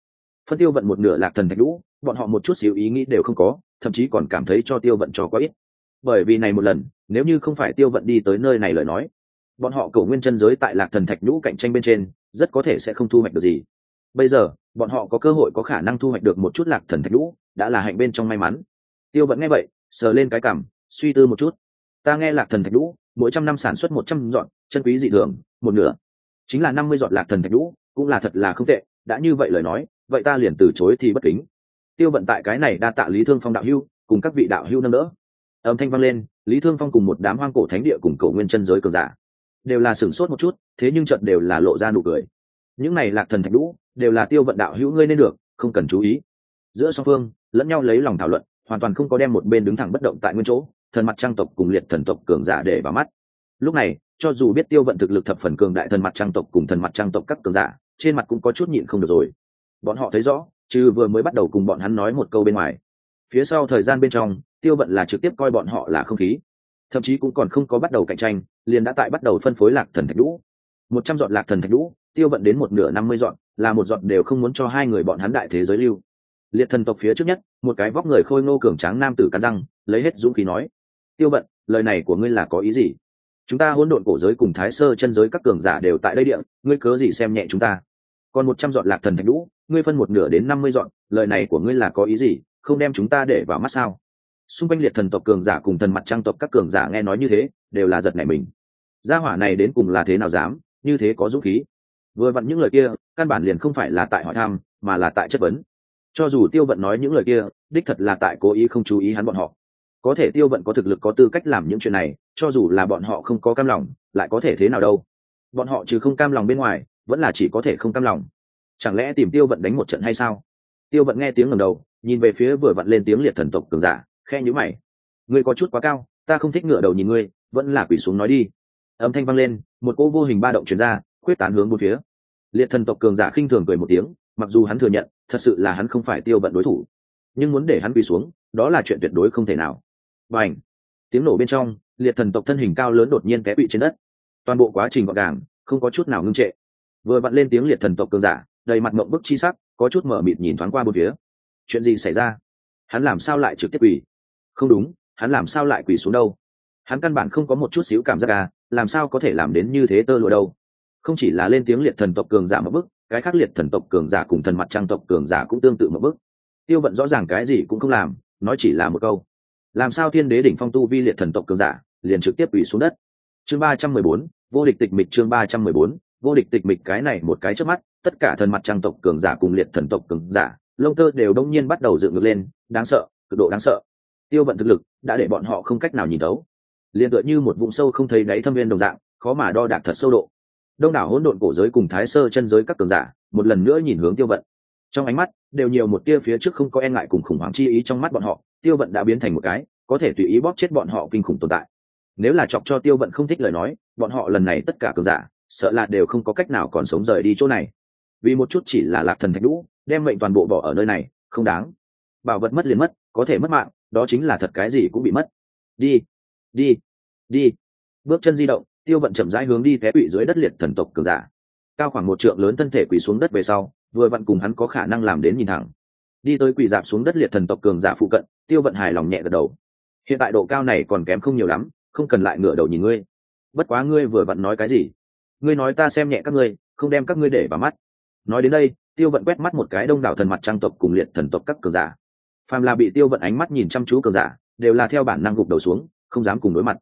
Phân tiêu vận một nửa lạc thần thạch lũ, bọn họ một chút xíu ý nghĩ đều không có, thậm chí còn cảm thấy cho tiêu vận cho quá ít. Bởi vì này một lần, nếu như không phải tiêu vận đi tới nơi này lời nói, bọn họ cầu nguyên chân giới tại lạc thần thạch nhũ cạnh tranh bên trên, rất có thể sẽ không thu hoạch được gì. Bây giờ, bọn họ có cơ hội có khả năng thu hoạch được một chút lạc thần thạch nhũ đã là hạnh bên trong may mắn. Tiêu vận nghe vậy, sờ lên cái cảm suy tư một chút. Ta nghe lạc thần thạch lũ, mỗi trăm năm sản xuất một trăm dọn, chân quý dị thường, một nửa chính là năm mươi dọn lạc thần thạch lũ cũng là thật là không tệ, đã như vậy lời nói, vậy ta liền từ chối thì bất kính. Tiêu vận tại cái này đa tạ lý thương phong đạo hưu cùng các vị đạo hưu nâng đỡ. Âm thanh vang lên, lý thương phong cùng một đám hoang cổ thánh địa cùng cầu nguyên chân giới cường giả, đều là sửng sốt một chút, thế nhưng trận đều là lộ ra nụ cười. Những này lạc thần thạch lũ đều là tiêu vận đạo hữu ngươi nên được, không cần chú ý. Giữa song phương, lẫn nhau lấy lòng thảo luận, hoàn toàn không có đem một bên đứng thẳng bất động tại nguyên chỗ, thần mặt trang tộc cùng liệt thần tộc cường giả để vào mắt lúc này, cho dù biết tiêu vận thực lực thập phần cường đại thần mặt trang tộc cùng thần mặt trang tộc các cường giả, trên mặt cũng có chút nhịn không được rồi. Bọn họ thấy rõ chứ vừa mới bắt đầu cùng bọn hắn nói một câu bên ngoài, phía sau thời gian bên trong, tiêu vận là trực tiếp coi bọn họ là không khí. Thậm chí cũng còn không có bắt đầu cạnh tranh, liền đã tại bắt đầu phân phối lạc thần thạch lũ một trăm dọn lạc thần thạch lũ tiêu vận đến một nửa năm mươi dọn, là một dọn đều không muốn cho hai người bọn hắn đại thế giới lưu. Liệt thần tộc phía trước nhất, một cái vóc người khôi ngô cường tráng nam tử cắn răng, lấy hết dũng khí nói, tiêu vận, lời này của ngươi là có ý gì? Chúng ta hỗn độn cổ giới cùng thái sơ chân giới các cường giả đều tại đây địa, ngươi cớ gì xem nhẹ chúng ta? Còn một trăm dọn lạc thần thạch lũ ngươi phân một nửa đến năm mươi dọn, lời này của ngươi là có ý gì? Không đem chúng ta để vào mắt sao? Xung quanh liệt thần tộc cường giả cùng thần mặt trang tộc các cường giả nghe nói như thế, đều là giật nảy mình. Gia hỏa này đến cùng là thế nào dám, như thế có dũng khí? Vừa vặn những lời kia, căn bản liền không phải là tại hỏi thăm, mà là tại chất vấn. Cho dù tiêu vận nói những lời kia, đích thật là tại cố ý không chú ý hắn bọn họ có thể tiêu vận có thực lực có tư cách làm những chuyện này, cho dù là bọn họ không có cam lòng, lại có thể thế nào đâu? Bọn họ chứ không cam lòng bên ngoài, vẫn là chỉ có thể không cam lòng. Chẳng lẽ tìm tiêu vận đánh một trận hay sao? Tiêu vận nghe tiếng ngầm đầu, nhìn về phía vừa vặn lên tiếng liệt thần tộc cường giả khe nhữ mày. Ngươi có chút quá cao, ta không thích ngựa đầu nhìn ngươi, vẫn là quỷ xuống nói đi. Âm thanh vang lên, một cô vô hình ba động chuyển ra quyết tán hướng bốn phía. Liệt thần tộc cường giả khinh thường cười một tiếng, mặc dù hắn thừa nhận, thật sự là hắn không phải tiêu vận đối thủ. Nhưng muốn để hắn quỳ xuống, đó là chuyện tuyệt đối không thể nào và ảnh. Tiếng nổ bên trong, liệt thần tộc thân hình cao lớn đột nhiên té bị trên đất. Toàn bộ quá trình gọn gàng, không có chút nào ngưng trệ. Vừa vặn lên tiếng liệt thần tộc cường giả, đầy mặt mộng bức chi sắc, có chút mở mịt nhìn thoáng qua một phía. Chuyện gì xảy ra? Hắn làm sao lại trực tiếp quỳ? Không đúng, hắn làm sao lại quỳ xuống đâu? Hắn căn bản không có một chút xíu cảm giác à làm sao có thể làm đến như thế tơ lụa đâu? Không chỉ là lên tiếng liệt thần tộc cường giả một bức, cái khác liệt thần tộc cường giả cùng thần mặt trang tộc cường giả cũng tương tự một bức. Tiêu vận rõ ràng cái gì cũng không làm, nói chỉ là một câu làm sao thiên đế đỉnh phong tu vi liệt thần tộc cường giả, liền trực tiếp ủy xuống đất? Chương ba trăm mười bốn, vô địch tịch mịch chương ba trăm mười bốn, vô địch tịch mịch cái này một cái trước mắt, tất cả thần mặt trang tộc cường giả cùng liệt thần tộc cường giả, lông tơ đều đông nhiên bắt đầu dựng ngược lên, đáng sợ, cực độ đáng sợ. Tiêu vận thực lực đã để bọn họ không cách nào nhìn thấu. Liền tựa như một vùng sâu không thấy đáy thâm viên đồng dạng, khó mà đo đạc thật sâu độ. Đông đảo hỗn độn cổ giới cùng thái sơ chân giới các cường giả, một lần nữa nhìn hướng tiêu vận. Trong ánh mắt, đều nhiều một tia phía trước không có e ngại cùng khủng hoảng chi ý trong mắt bọn họ tiêu vận đã biến thành một cái, có thể tùy ý bóp chết bọn họ kinh khủng tồn tại. Nếu là chọc cho tiêu vận không thích lời nói, bọn họ lần này tất cả cường giả, sợ là đều không có cách nào còn sống rời đi chỗ này. Vì một chút chỉ là lạc thần thạch đũ đem mệnh toàn bộ bỏ ở nơi này, không đáng. Bảo vật mất liền mất, có thể mất mạng, đó chính là thật cái gì cũng bị mất. Đi đi đi. Bước chân di động, tiêu vận chậm rãi hướng đi té quỵ dưới đất liệt thần tộc cường giả. Cao khoảng một trượng lớn thân thể quỳ xuống đất về sau, vừa vặn cùng hắn có khả năng làm đến nhìn thẳng đi tới quỳ dạp xuống đất liệt thần tộc cường giả phụ cận, tiêu vận hài lòng nhẹ gật đầu. Hiện tại độ cao này còn kém không nhiều lắm, không cần lại ngửa đầu nhìn ngươi. Bất quá ngươi vừa vặn nói cái gì? Ngươi nói ta xem nhẹ các ngươi, không đem các ngươi để vào mắt. Nói đến đây, tiêu vận quét mắt một cái đông đảo thần mặt trang tộc cùng liệt thần tộc các cường giả. Phàm là bị tiêu vận ánh mắt nhìn chăm chú cường giả, đều là theo bản năng gục đầu xuống, không dám cùng đối mặt.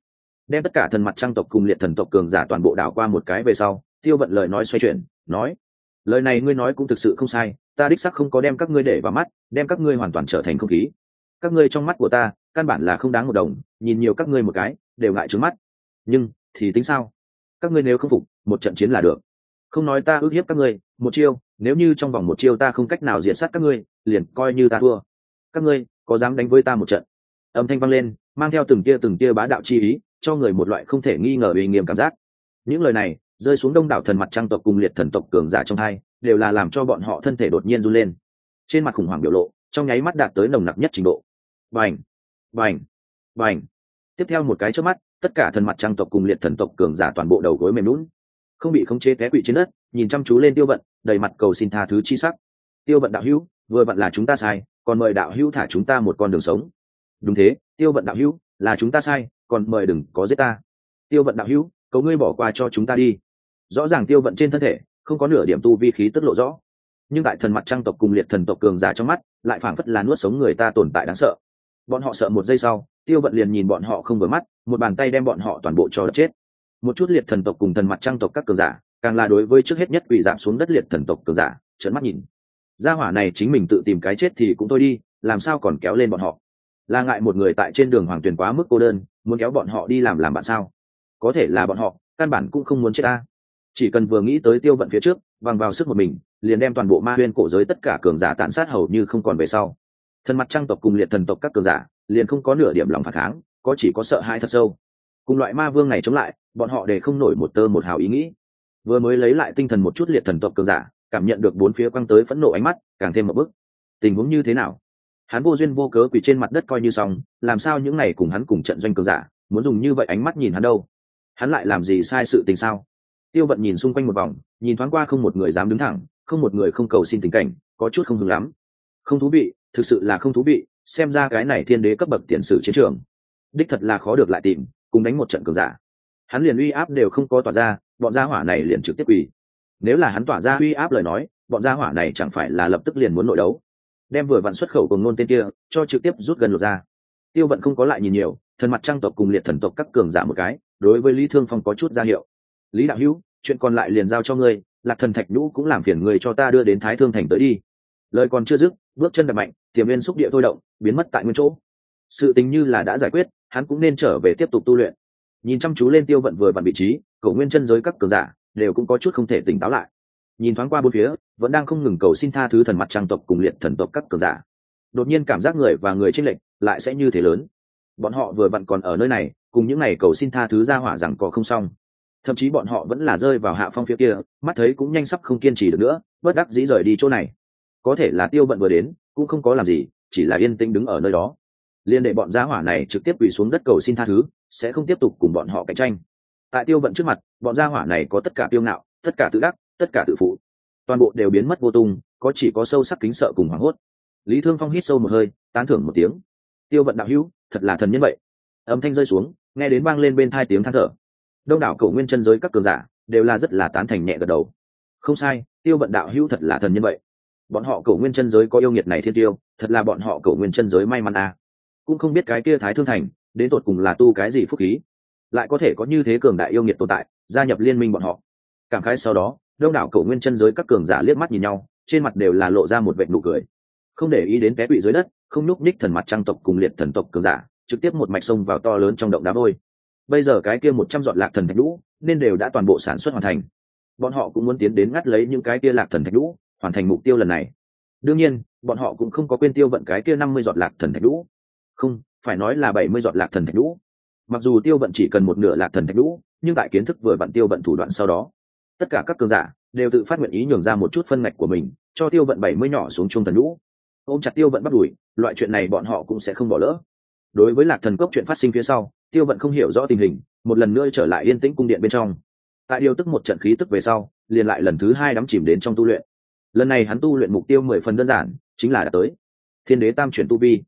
Đem tất cả thần mặt trang tộc cùng liệt thần tộc cường giả toàn bộ đảo qua một cái về sau, tiêu vận lời nói xoay chuyển, nói, lời này ngươi nói cũng thực sự không sai ta đích sắc không có đem các ngươi để vào mắt, đem các ngươi hoàn toàn trở thành không khí. Các ngươi trong mắt của ta, căn bản là không đáng một đồng, nhìn nhiều các ngươi một cái, đều ngại trướng mắt. Nhưng, thì tính sao? Các ngươi nếu không phục, một trận chiến là được. Không nói ta ước hiếp các ngươi, một chiêu, nếu như trong vòng một chiêu ta không cách nào diệt sát các ngươi, liền coi như ta thua. Các ngươi, có dám đánh với ta một trận? Âm thanh vang lên, mang theo từng tia từng tia bá đạo chi ý, cho người một loại không thể nghi ngờ uy nghiêm cảm giác. Những lời này, rơi xuống đông đảo thần mặt trang tộc cùng liệt thần tộc cường giả trong hai đều là làm cho bọn họ thân thể đột nhiên run lên. Trên mặt khủng hoảng biểu lộ, trong nháy mắt đạt tới nồng nặc nhất trình độ. Vành vành vành tiếp theo một cái trước mắt, tất cả thần mặt trang tộc cùng liệt thần tộc cường giả toàn bộ đầu gối mềm lún không bị khống chế té quỵ trên đất, nhìn chăm chú lên tiêu vận, đầy mặt cầu xin tha thứ chi sắc. Tiêu vận đạo hữu, vừa vận là chúng ta sai, còn mời đạo hữu thả chúng ta một con đường sống. Đúng thế, tiêu vận đạo hữu, là chúng ta sai, còn mời đừng có giết ta. Tiêu vận đạo hữu, cầu ngươi bỏ qua cho chúng ta đi. Rõ ràng tiêu vận trên thân thể không có nửa điểm tu vi khí tức lộ rõ. Nhưng tại thần mặt trăng tộc cùng liệt thần tộc cường giả trong mắt, lại phảng phất là nuốt sống người ta tồn tại đáng sợ. Bọn họ sợ một giây sau, tiêu vận liền nhìn bọn họ không vừa mắt, một bàn tay đem bọn họ toàn bộ cho đất chết. Một chút liệt thần tộc cùng thần mặt trăng tộc các cường giả, càng là đối với trước hết nhất bị giảm xuống đất liệt thần tộc cường giả, trợn mắt nhìn. Gia hỏa này chính mình tự tìm cái chết thì cũng thôi đi, làm sao còn kéo lên bọn họ? Là ngại một người tại trên đường hoàng tuyền quá mức cô đơn, muốn kéo bọn họ đi làm làm bạn sao? Có thể là bọn họ, căn bản cũng không muốn chết ta chỉ cần vừa nghĩ tới tiêu vận phía trước bằng vào sức một mình, liền đem toàn bộ ma huyên cổ giới tất cả cường giả tàn sát hầu như không còn về sau. Thần mặt trăng tộc cùng liệt thần tộc các cường giả liền không có nửa điểm lòng phản kháng, có chỉ có sợ hãi thật sâu. Cùng loại ma vương này chống lại, bọn họ để không nổi một tơ một hào ý nghĩ. Vừa mới lấy lại tinh thần một chút liệt thần tộc cường giả, cảm nhận được bốn phía quăng tới phẫn nộ ánh mắt, càng thêm một bước. Tình huống như thế nào? Hắn vô duyên vô cớ quỳ trên mặt đất coi như xong, làm sao những ngày cùng hắn cùng trận doanh cường giả, muốn dùng như vậy ánh mắt nhìn hắn đâu? Hắn lại làm gì sai sự tình sao? Tiêu vận nhìn xung quanh một vòng, nhìn thoáng qua không một người dám đứng thẳng, không một người không cầu xin tình cảnh, có chút không hứng lắm. Không thú vị, thực sự là không thú vị, xem ra cái này thiên đế cấp bậc tiền sử chiến trường. Đích thật là khó được lại tìm, cùng đánh một trận cường giả. Hắn liền uy áp đều không có tỏa ra, bọn gia hỏa này liền trực tiếp ủy nếu là hắn tỏa ra uy áp lời nói, bọn gia hỏa này chẳng phải là lập tức liền muốn nội đấu. Đem vừa vặn xuất khẩu cùng ngôn tên kia, cho trực tiếp rút gần lột ra. Tiêu vận không có lại nhìn nhiều, thần mặt trang tộc cùng liệt thần tộc các cường giả một cái, đối với lý thương phong có chút ra hiệu lý đạo hữu, chuyện còn lại liền giao cho ngươi, lạc thần thạch nhũ cũng làm phiền người cho ta đưa đến thái thương thành tới đi. Lời còn chưa dứt, bước chân đập mạnh, tiềm viên xúc địa thôi động, biến mất tại nguyên chỗ. Sự tình như là đã giải quyết, hắn cũng nên trở về tiếp tục tu luyện. Nhìn chăm chú lên tiêu vận vừa vặn vị trí cầu nguyên chân giới các cường giả đều cũng có chút không thể tỉnh táo lại. Nhìn thoáng qua bốn phía, vẫn đang không ngừng cầu xin tha thứ thần mặt trang tộc cùng liệt thần tộc các cường giả. Đột nhiên cảm giác người và người trên lệch lại sẽ như thế lớn. Bọn họ vừa vặn còn ở nơi này, cùng những ngày cầu xin tha thứ ra hỏa rằng có không xong thậm chí bọn họ vẫn là rơi vào hạ phong phía kia, mắt thấy cũng nhanh sắp không kiên trì được nữa, bất đắc dĩ rời đi chỗ này. Có thể là tiêu bận vừa đến, cũng không có làm gì, chỉ là yên tĩnh đứng ở nơi đó. Liên đệ bọn gia hỏa này trực tiếp quỳ xuống đất cầu xin tha thứ, sẽ không tiếp tục cùng bọn họ cạnh tranh. Tại tiêu vận trước mặt, bọn gia hỏa này có tất cả tiêu ngạo, tất cả tự đắc, tất cả tự phụ. Toàn bộ đều biến mất vô tung, có chỉ có sâu sắc kính sợ cùng hoảng hốt. Lý thương phong hít sâu một hơi, tán thưởng một tiếng. Tiêu vận đạo hữu, thật là thần nhân vậy. Âm thanh rơi xuống, nghe đến vang lên bên thai tiếng than thở đông đảo cổ nguyên chân giới các cường giả đều là rất là tán thành nhẹ gật đầu. Không sai, tiêu vận đạo hữu thật là thần nhân vậy. Bọn họ cổ nguyên chân giới có yêu nghiệt này thiên tiêu, thật là bọn họ cổ nguyên chân giới may mắn à. cũng không biết cái kia thái thương thành, đến tột cùng là tu cái gì phúc khí, lại có thể có như thế cường đại yêu nghiệt tồn tại, gia nhập liên minh bọn họ. Cảm khái sau đó, đông đảo cổ nguyên chân giới các cường giả liếc mắt nhìn nhau, trên mặt đều là lộ ra một vệ nụ cười. Không để ý đến té quỵ dưới đất, không nhúc ních thần mặt trang tộc cùng liệt thần tộc cường giả, trực tiếp một mạch sông vào to lớn trong động đá vôi bây giờ cái kia một trăm dọn lạc thần thạch lũ nên đều đã toàn bộ sản xuất hoàn thành. Bọn họ cũng muốn tiến đến ngắt lấy những cái kia lạc thần thạch lũ hoàn thành mục tiêu lần này. Đương nhiên, bọn họ cũng không có quên tiêu vận cái kia năm mươi giọt lạc thần thạch lũ không, phải nói là bảy mươi giọt lạc thần thạch lũ mặc dù tiêu vận chỉ cần một nửa lạc thần thạch lũ nhưng tại kiến thức vừa vặn tiêu vận thủ đoạn sau đó. Tất cả các cường giả đều tự phát nguyện ý nhường ra một chút phân ngạch của mình, cho tiêu vận bảy mươi nhỏ xuống trung thần lũ ôm chặt tiêu vận bắt đuổi, loại chuyện này bọn họ cũng sẽ không bỏ lỡ. Đối với lạc thần cốc chuyện phát sinh phía sau tiêu vận không hiểu rõ tình hình, một lần nữa trở lại yên tĩnh cung điện bên trong. Tại điều tức một trận khí tức về sau, liền lại lần thứ hai đắm chìm đến trong tu luyện. Lần này hắn tu luyện mục tiêu mười phần đơn giản, chính là đã tới. Thiên đế tam chuyển tu vi.